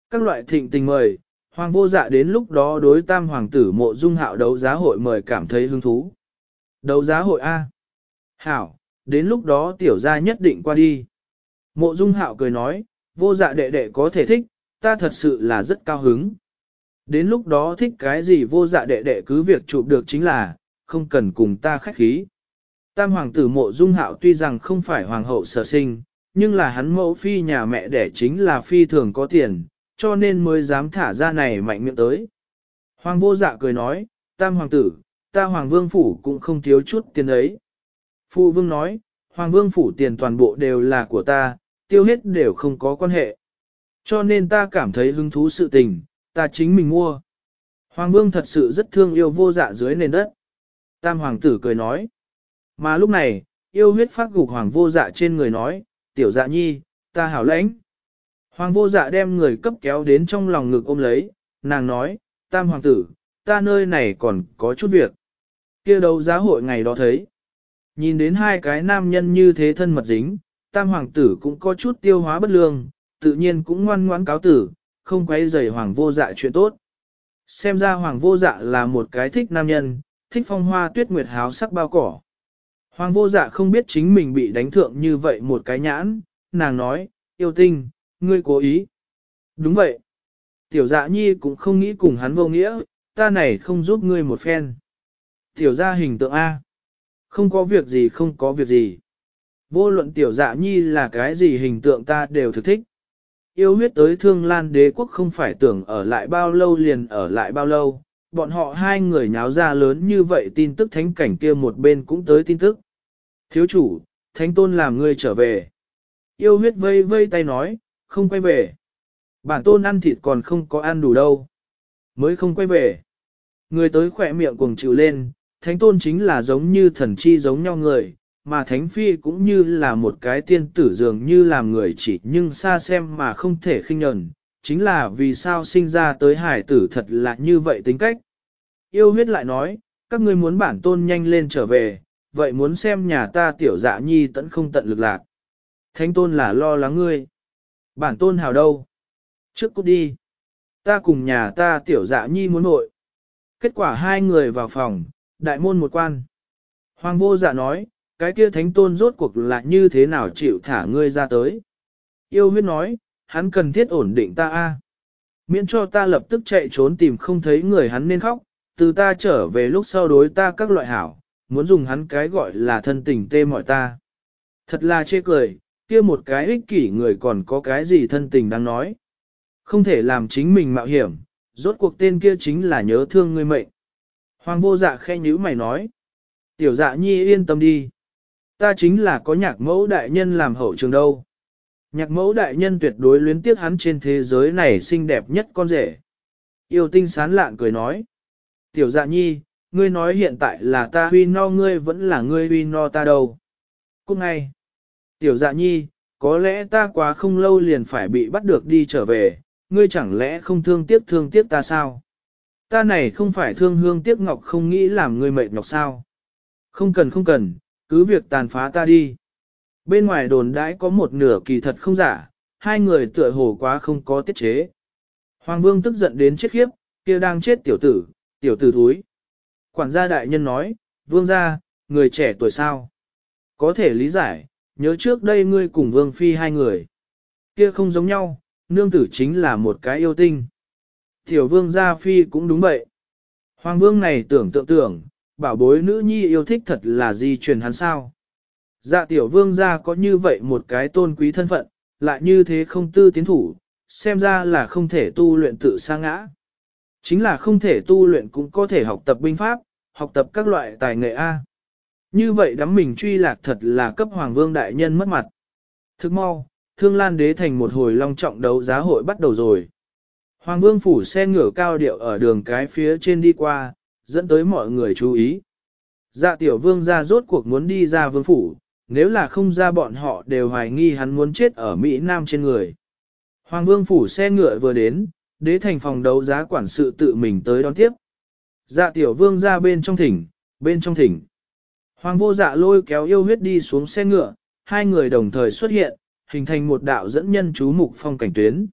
Các loại thịnh tình mời, hoàng vô dạ đến lúc đó đối tam hoàng tử mộ dung hạo đấu giá hội mời cảm thấy hứng thú. Đấu giá hội A. Hảo, đến lúc đó tiểu gia nhất định qua đi. Mộ dung hạo cười nói, vô dạ đệ đệ có thể thích, ta thật sự là rất cao hứng. Đến lúc đó thích cái gì vô dạ đệ đệ cứ việc chụp được chính là, không cần cùng ta khách khí. Tam hoàng tử mộ dung hạo tuy rằng không phải hoàng hậu sở sinh, nhưng là hắn mẫu phi nhà mẹ đẻ chính là phi thường có tiền, cho nên mới dám thả ra này mạnh miệng tới. Hoàng vô dạ cười nói, tam hoàng tử, ta hoàng vương phủ cũng không thiếu chút tiền ấy. Phụ vương nói, hoàng vương phủ tiền toàn bộ đều là của ta, tiêu hết đều không có quan hệ. Cho nên ta cảm thấy hứng thú sự tình, ta chính mình mua. Hoàng vương thật sự rất thương yêu vô dạ dưới nền đất. Tam hoàng tử cười nói. Mà lúc này, yêu huyết phát gục hoàng vô dạ trên người nói, tiểu dạ nhi, ta hảo lãnh. Hoàng vô dạ đem người cấp kéo đến trong lòng ngực ôm lấy, nàng nói, tam hoàng tử, ta nơi này còn có chút việc kia đấu giá hội ngày đó thấy. Nhìn đến hai cái nam nhân như thế thân mật dính, tam hoàng tử cũng có chút tiêu hóa bất lương, tự nhiên cũng ngoan ngoãn cáo tử, không quấy rầy hoàng vô dạ chuyện tốt. Xem ra hoàng vô dạ là một cái thích nam nhân, thích phong hoa tuyết nguyệt háo sắc bao cỏ. Hoàng vô dạ không biết chính mình bị đánh thượng như vậy một cái nhãn, nàng nói, yêu tinh, ngươi cố ý. Đúng vậy. Tiểu dạ nhi cũng không nghĩ cùng hắn vô nghĩa, ta này không giúp ngươi một phen. Tiểu gia hình tượng A. Không có việc gì không có việc gì. Vô luận tiểu dạ nhi là cái gì hình tượng ta đều thực thích. Yêu huyết tới thương lan đế quốc không phải tưởng ở lại bao lâu liền ở lại bao lâu, bọn họ hai người nháo ra lớn như vậy tin tức thánh cảnh kia một bên cũng tới tin tức. Thiếu chủ, thánh tôn làm ngươi trở về. Yêu huyết vây vây tay nói, không quay về. Bản tôn ăn thịt còn không có ăn đủ đâu. Mới không quay về. Người tới khỏe miệng cuồng chịu lên, thánh tôn chính là giống như thần chi giống nhau người, mà thánh phi cũng như là một cái tiên tử dường như làm người chỉ nhưng xa xem mà không thể khinh nhẫn, chính là vì sao sinh ra tới hải tử thật là như vậy tính cách. Yêu huyết lại nói, các ngươi muốn bản tôn nhanh lên trở về, vậy muốn xem nhà ta tiểu dạ nhi tận không tận lực lạc. Thánh tôn là lo lắng ngươi. Bản tôn hào đâu? Trước cút đi. Ta cùng nhà ta tiểu dạ nhi muốn nội. Kết quả hai người vào phòng, đại môn một quan. Hoàng vô dạ nói, cái kia thánh tôn rốt cuộc là như thế nào chịu thả ngươi ra tới. Yêu huyết nói, hắn cần thiết ổn định ta a, Miễn cho ta lập tức chạy trốn tìm không thấy người hắn nên khóc, từ ta trở về lúc sau đối ta các loại hảo, muốn dùng hắn cái gọi là thân tình tê mọi ta. Thật là chê cười, kia một cái ích kỷ người còn có cái gì thân tình đang nói. Không thể làm chính mình mạo hiểm, rốt cuộc tên kia chính là nhớ thương ngươi mệnh. Hoàng vô dạ khe nhữ mày nói. Tiểu dạ nhi yên tâm đi. Ta chính là có nhạc mẫu đại nhân làm hậu trường đâu. Nhạc mẫu đại nhân tuyệt đối luyến tiếc hắn trên thế giới này xinh đẹp nhất con rể. Yêu tinh sán lạn cười nói. Tiểu dạ nhi, ngươi nói hiện tại là ta huy no ngươi vẫn là ngươi huy no ta đâu. Cũng ngay. Tiểu dạ nhi, có lẽ ta quá không lâu liền phải bị bắt được đi trở về, ngươi chẳng lẽ không thương tiếc thương tiếc ta sao? Ta này không phải thương hương tiếc ngọc không nghĩ làm ngươi mệt nhọc sao? Không cần không cần, cứ việc tàn phá ta đi. Bên ngoài đồn đãi có một nửa kỳ thật không giả, hai người tựa hồ quá không có tiết chế. Hoàng vương tức giận đến chết khiếp, kia đang chết tiểu tử, tiểu tử thúi. Quản gia đại nhân nói, vương gia, người trẻ tuổi sao? Có thể lý giải, nhớ trước đây ngươi cùng vương phi hai người. Kia không giống nhau, nương tử chính là một cái yêu tinh. Tiểu vương gia phi cũng đúng vậy. Hoàng vương này tưởng tượng tưởng, bảo bối nữ nhi yêu thích thật là di truyền hắn sao. Dạ tiểu vương gia có như vậy một cái tôn quý thân phận, lại như thế không tư tiến thủ, xem ra là không thể tu luyện tự sa ngã. Chính là không thể tu luyện cũng có thể học tập binh pháp, học tập các loại tài nghệ A. Như vậy đắm mình truy lạc thật là cấp hoàng vương đại nhân mất mặt. Thức mau, thương lan đế thành một hồi long trọng đấu giá hội bắt đầu rồi. Hoàng vương phủ xe ngựa cao điệu ở đường cái phía trên đi qua, dẫn tới mọi người chú ý. Dạ tiểu vương ra rốt cuộc muốn đi ra vương phủ, nếu là không ra bọn họ đều hoài nghi hắn muốn chết ở Mỹ Nam trên người. Hoàng vương phủ xe ngựa vừa đến, đế thành phòng đấu giá quản sự tự mình tới đón tiếp. Dạ tiểu vương ra bên trong thỉnh, bên trong thỉnh. Hoàng vô dạ lôi kéo yêu huyết đi xuống xe ngựa, hai người đồng thời xuất hiện, hình thành một đạo dẫn nhân chú mục phong cảnh tuyến.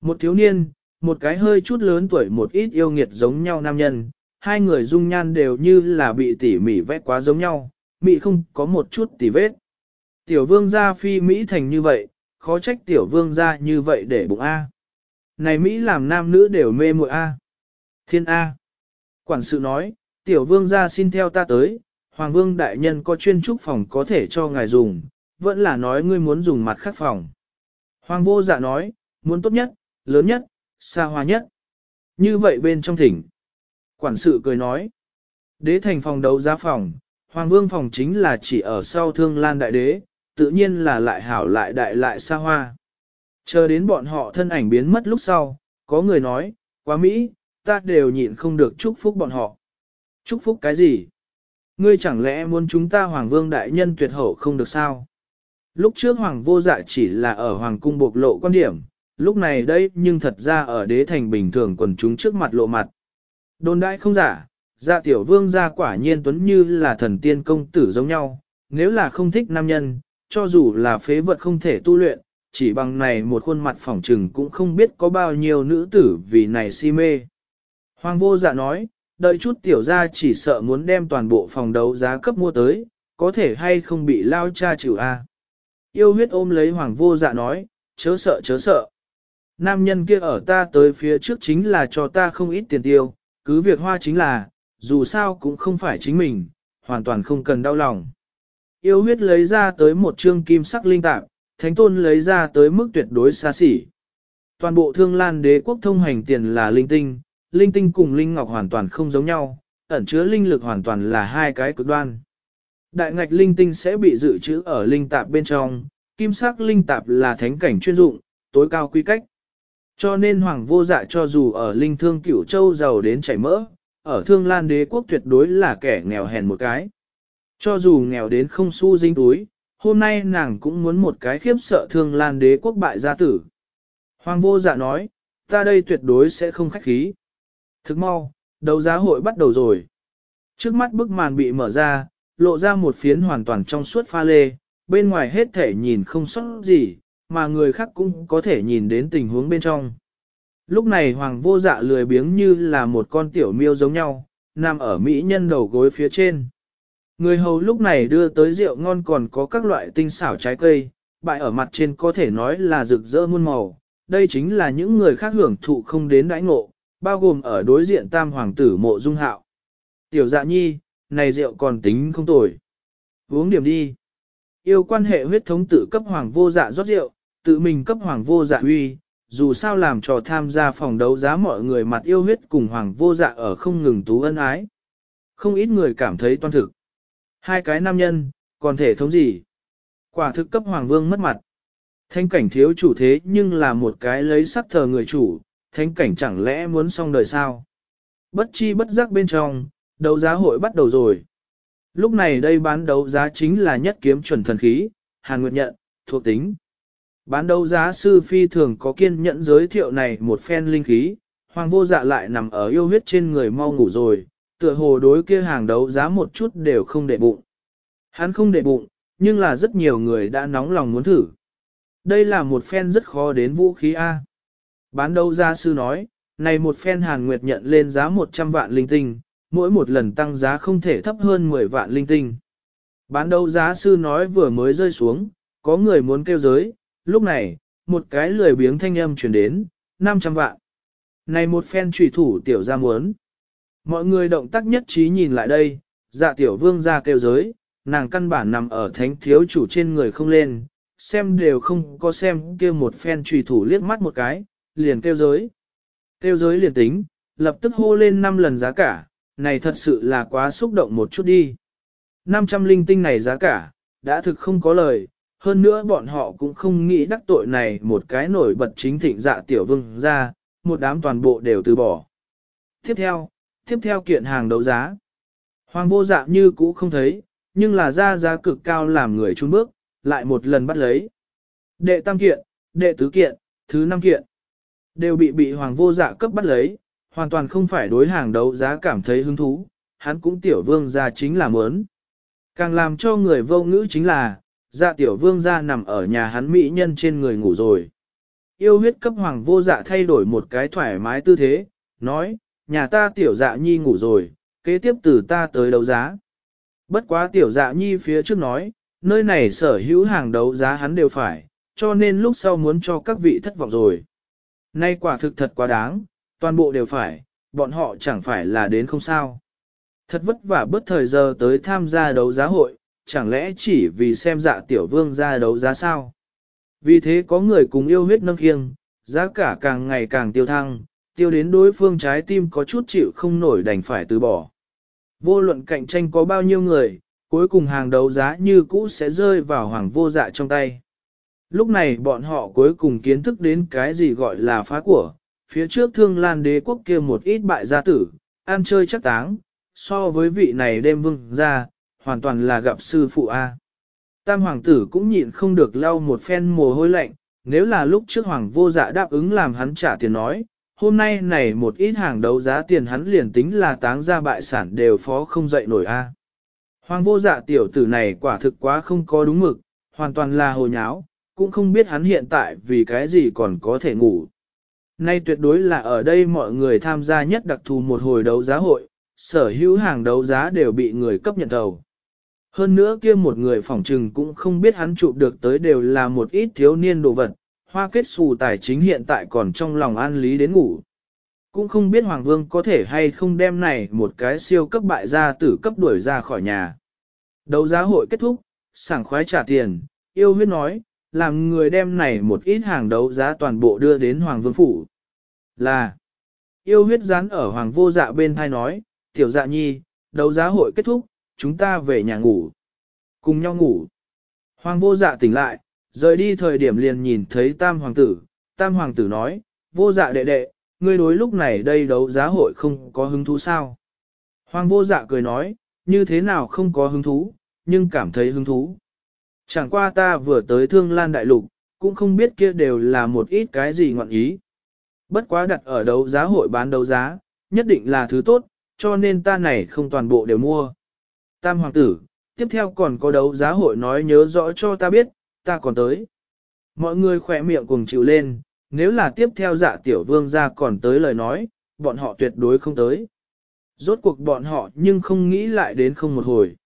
Một thiếu niên, một cái hơi chút lớn tuổi một ít yêu nghiệt giống nhau nam nhân, hai người dung nhan đều như là bị tỉ mỉ vẽ quá giống nhau, mị không có một chút tỉ vết. Tiểu vương gia phi Mỹ thành như vậy, khó trách tiểu vương gia như vậy để bụng A. Này Mỹ làm nam nữ đều mê muội A. Thiên A. Quản sự nói, tiểu vương gia xin theo ta tới, hoàng vương đại nhân có chuyên trúc phòng có thể cho ngài dùng, vẫn là nói ngươi muốn dùng mặt khác phòng. Hoàng vô dạ nói, muốn tốt nhất, lớn nhất, xa hoa nhất. Như vậy bên trong thỉnh. Quản sự cười nói, đế thành phòng đấu giá phòng, hoàng vương phòng chính là chỉ ở sau thương lan đại đế, tự nhiên là lại hảo lại đại lại xa hoa. Chờ đến bọn họ thân ảnh biến mất lúc sau, có người nói, quá Mỹ, ta đều nhịn không được chúc phúc bọn họ. Chúc phúc cái gì? Ngươi chẳng lẽ muốn chúng ta Hoàng Vương Đại Nhân tuyệt hậu không được sao? Lúc trước Hoàng vô dạ chỉ là ở Hoàng cung bộc lộ quan điểm, lúc này đây nhưng thật ra ở đế thành bình thường quần chúng trước mặt lộ mặt. Đồn đại không giả, dạ tiểu vương gia quả nhiên tuấn như là thần tiên công tử giống nhau, nếu là không thích nam nhân, cho dù là phế vật không thể tu luyện, chỉ bằng này một khuôn mặt phỏng trừng cũng không biết có bao nhiêu nữ tử vì này si mê. Hoàng vô dạ nói, đợi chút tiểu gia chỉ sợ muốn đem toàn bộ phòng đấu giá cấp mua tới, có thể hay không bị lao cha chịu a. Yêu huyết ôm lấy hoàng vô dạ nói, chớ sợ chớ sợ. Nam nhân kia ở ta tới phía trước chính là cho ta không ít tiền tiêu, cứ việc hoa chính là, dù sao cũng không phải chính mình, hoàn toàn không cần đau lòng. Yêu huyết lấy ra tới một chương kim sắc linh tạp, thánh tôn lấy ra tới mức tuyệt đối xa xỉ. Toàn bộ thương lan đế quốc thông hành tiền là linh tinh, linh tinh cùng linh ngọc hoàn toàn không giống nhau, ẩn chứa linh lực hoàn toàn là hai cái cực đoan. Đại ngạch linh tinh sẽ bị dự trữ ở linh tạp bên trong, kim sắc linh tạp là thánh cảnh chuyên dụng, tối cao quy cách. Cho nên hoàng vô dạ cho dù ở linh thương cửu châu giàu đến chảy mỡ, ở thương lan đế quốc tuyệt đối là kẻ nghèo hèn một cái. Cho dù nghèo đến không xu dinh túi, hôm nay nàng cũng muốn một cái khiếp sợ thương lan đế quốc bại gia tử. Hoàng vô dạ nói, ta đây tuyệt đối sẽ không khách khí. Thức mau, đấu giá hội bắt đầu rồi. Trước mắt bức màn bị mở ra, lộ ra một phiến hoàn toàn trong suốt pha lê, bên ngoài hết thể nhìn không sót gì, mà người khác cũng có thể nhìn đến tình huống bên trong. Lúc này hoàng vô dạ lười biếng như là một con tiểu miêu giống nhau, nằm ở mỹ nhân đầu gối phía trên. Người hầu lúc này đưa tới rượu ngon còn có các loại tinh xảo trái cây, bại ở mặt trên có thể nói là rực rỡ muôn màu. Đây chính là những người khác hưởng thụ không đến đãi ngộ, bao gồm ở đối diện tam hoàng tử mộ dung hạo. Tiểu dạ nhi, này rượu còn tính không tồi. Uống điểm đi yêu quan hệ huyết thống tự cấp hoàng vô dạ rót rượu, tự mình cấp hoàng vô dạ uy, dù sao làm trò tham gia phòng đấu giá mọi người mặt yêu huyết cùng hoàng vô dạ ở không ngừng tú ân ái. Không ít người cảm thấy toan thực. Hai cái nam nhân, còn thể thống gì? Quả thực cấp hoàng vương mất mặt. Thánh cảnh thiếu chủ thế nhưng là một cái lấy sắc thờ người chủ, thánh cảnh chẳng lẽ muốn xong đời sao? Bất chi bất giác bên trong, đấu giá hội bắt đầu rồi. Lúc này đây bán đấu giá chính là nhất kiếm chuẩn thần khí, Hàn Nguyệt nhận, thuộc tính. Bán đấu giá sư phi thường có kiên nhẫn giới thiệu này một phen linh khí, hoàng vô dạ lại nằm ở yêu huyết trên người mau ngủ rồi, tựa hồ đối kia hàng đấu giá một chút đều không để bụng. Hắn không để bụng, nhưng là rất nhiều người đã nóng lòng muốn thử. Đây là một phen rất khó đến vũ khí A. Bán đấu giá sư nói, này một phen hàn nguyệt nhận lên giá 100 vạn linh tinh, mỗi một lần tăng giá không thể thấp hơn 10 vạn linh tinh. Bán đấu giá sư nói vừa mới rơi xuống, có người muốn kêu giới, lúc này, một cái lười biếng thanh âm chuyển đến, 500 vạn. Này một phen trùy thủ tiểu ra muốn. Mọi người động tác nhất trí nhìn lại đây, dạ tiểu vương ra kêu giới, nàng căn bản nằm ở thánh thiếu chủ trên người không lên, xem đều không có xem kêu một phen trùy thủ liếc mắt một cái, liền kêu giới. Kêu giới liền tính, lập tức hô lên 5 lần giá cả, này thật sự là quá xúc động một chút đi. 500 linh tinh này giá cả, đã thực không có lời, hơn nữa bọn họ cũng không nghĩ đắc tội này một cái nổi bật chính thịnh dạ tiểu vương ra, một đám toàn bộ đều từ bỏ. Tiếp theo, tiếp theo kiện hàng đấu giá. Hoàng vô dạ như cũ không thấy, nhưng là ra giá cực cao làm người trung bước, lại một lần bắt lấy. Đệ tam kiện, đệ tứ kiện, thứ năm kiện, đều bị bị hoàng vô dạ cấp bắt lấy, hoàn toàn không phải đối hàng đấu giá cảm thấy hứng thú, hắn cũng tiểu vương gia chính là mớn. Càng làm cho người vô ngữ chính là, dạ tiểu vương gia nằm ở nhà hắn mỹ nhân trên người ngủ rồi. Yêu huyết cấp hoàng vô dạ thay đổi một cái thoải mái tư thế, nói, nhà ta tiểu dạ nhi ngủ rồi, kế tiếp từ ta tới đấu giá. Bất quá tiểu dạ nhi phía trước nói, nơi này sở hữu hàng đấu giá hắn đều phải, cho nên lúc sau muốn cho các vị thất vọng rồi. Nay quả thực thật quá đáng, toàn bộ đều phải, bọn họ chẳng phải là đến không sao. Thật vất vả bất thời giờ tới tham gia đấu giá hội, chẳng lẽ chỉ vì xem dạ tiểu vương ra đấu giá sao? Vì thế có người cùng yêu huyết nâng khiêng, giá cả càng ngày càng tiêu thăng, tiêu đến đối phương trái tim có chút chịu không nổi đành phải từ bỏ. Vô luận cạnh tranh có bao nhiêu người, cuối cùng hàng đấu giá như cũ sẽ rơi vào hoàng vô dạ trong tay. Lúc này bọn họ cuối cùng kiến thức đến cái gì gọi là phá của, phía trước thương lan đế quốc kia một ít bại gia tử, ăn chơi chắc táng, so với vị này đêm vương ra, hoàn toàn là gặp sư phụ A. Tam hoàng tử cũng nhịn không được lau một phen mồ hôi lạnh, nếu là lúc trước hoàng vô dạ đáp ứng làm hắn trả tiền nói, hôm nay này một ít hàng đấu giá tiền hắn liền tính là táng ra bại sản đều phó không dậy nổi A. Hoàng vô dạ tiểu tử này quả thực quá không có đúng mực, hoàn toàn là hồ nháo, cũng không biết hắn hiện tại vì cái gì còn có thể ngủ. Nay tuyệt đối là ở đây mọi người tham gia nhất đặc thù một hồi đấu giá hội, sở hữu hàng đấu giá đều bị người cấp nhận thầu. Hơn nữa kia một người phỏng trừng cũng không biết hắn chụp được tới đều là một ít thiếu niên đồ vật, hoa kết xù tài chính hiện tại còn trong lòng an lý đến ngủ. Cũng không biết Hoàng Vương có thể hay không đem này một cái siêu cấp bại gia tử cấp đuổi ra khỏi nhà. Đấu giá hội kết thúc, sảng khoái trả tiền, yêu huyết nói, làm người đem này một ít hàng đấu giá toàn bộ đưa đến Hoàng Vương Phủ. Là, yêu huyết rán ở Hoàng Vô Dạ bên thai nói, tiểu dạ nhi, đấu giá hội kết thúc, chúng ta về nhà ngủ. Cùng nhau ngủ. Hoàng Vô Dạ tỉnh lại, rời đi thời điểm liền nhìn thấy Tam Hoàng tử, Tam Hoàng tử nói, Vô Dạ đệ đệ, ngươi đối lúc này đây đấu giá hội không có hứng thú sao? Hoàng Vô Dạ cười nói, như thế nào không có hứng thú, nhưng cảm thấy hứng thú. Chẳng qua ta vừa tới Thương Lan Đại Lục, cũng không biết kia đều là một ít cái gì ngọn ý. Bất quá đặt ở đấu giá hội bán đấu giá, nhất định là thứ tốt, cho nên ta này không toàn bộ đều mua. Tam Hoàng tử, tiếp theo còn có đấu giá hội nói nhớ rõ cho ta biết, ta còn tới. Mọi người khỏe miệng cùng chịu lên, nếu là tiếp theo dạ tiểu vương ra còn tới lời nói, bọn họ tuyệt đối không tới. Rốt cuộc bọn họ nhưng không nghĩ lại đến không một hồi.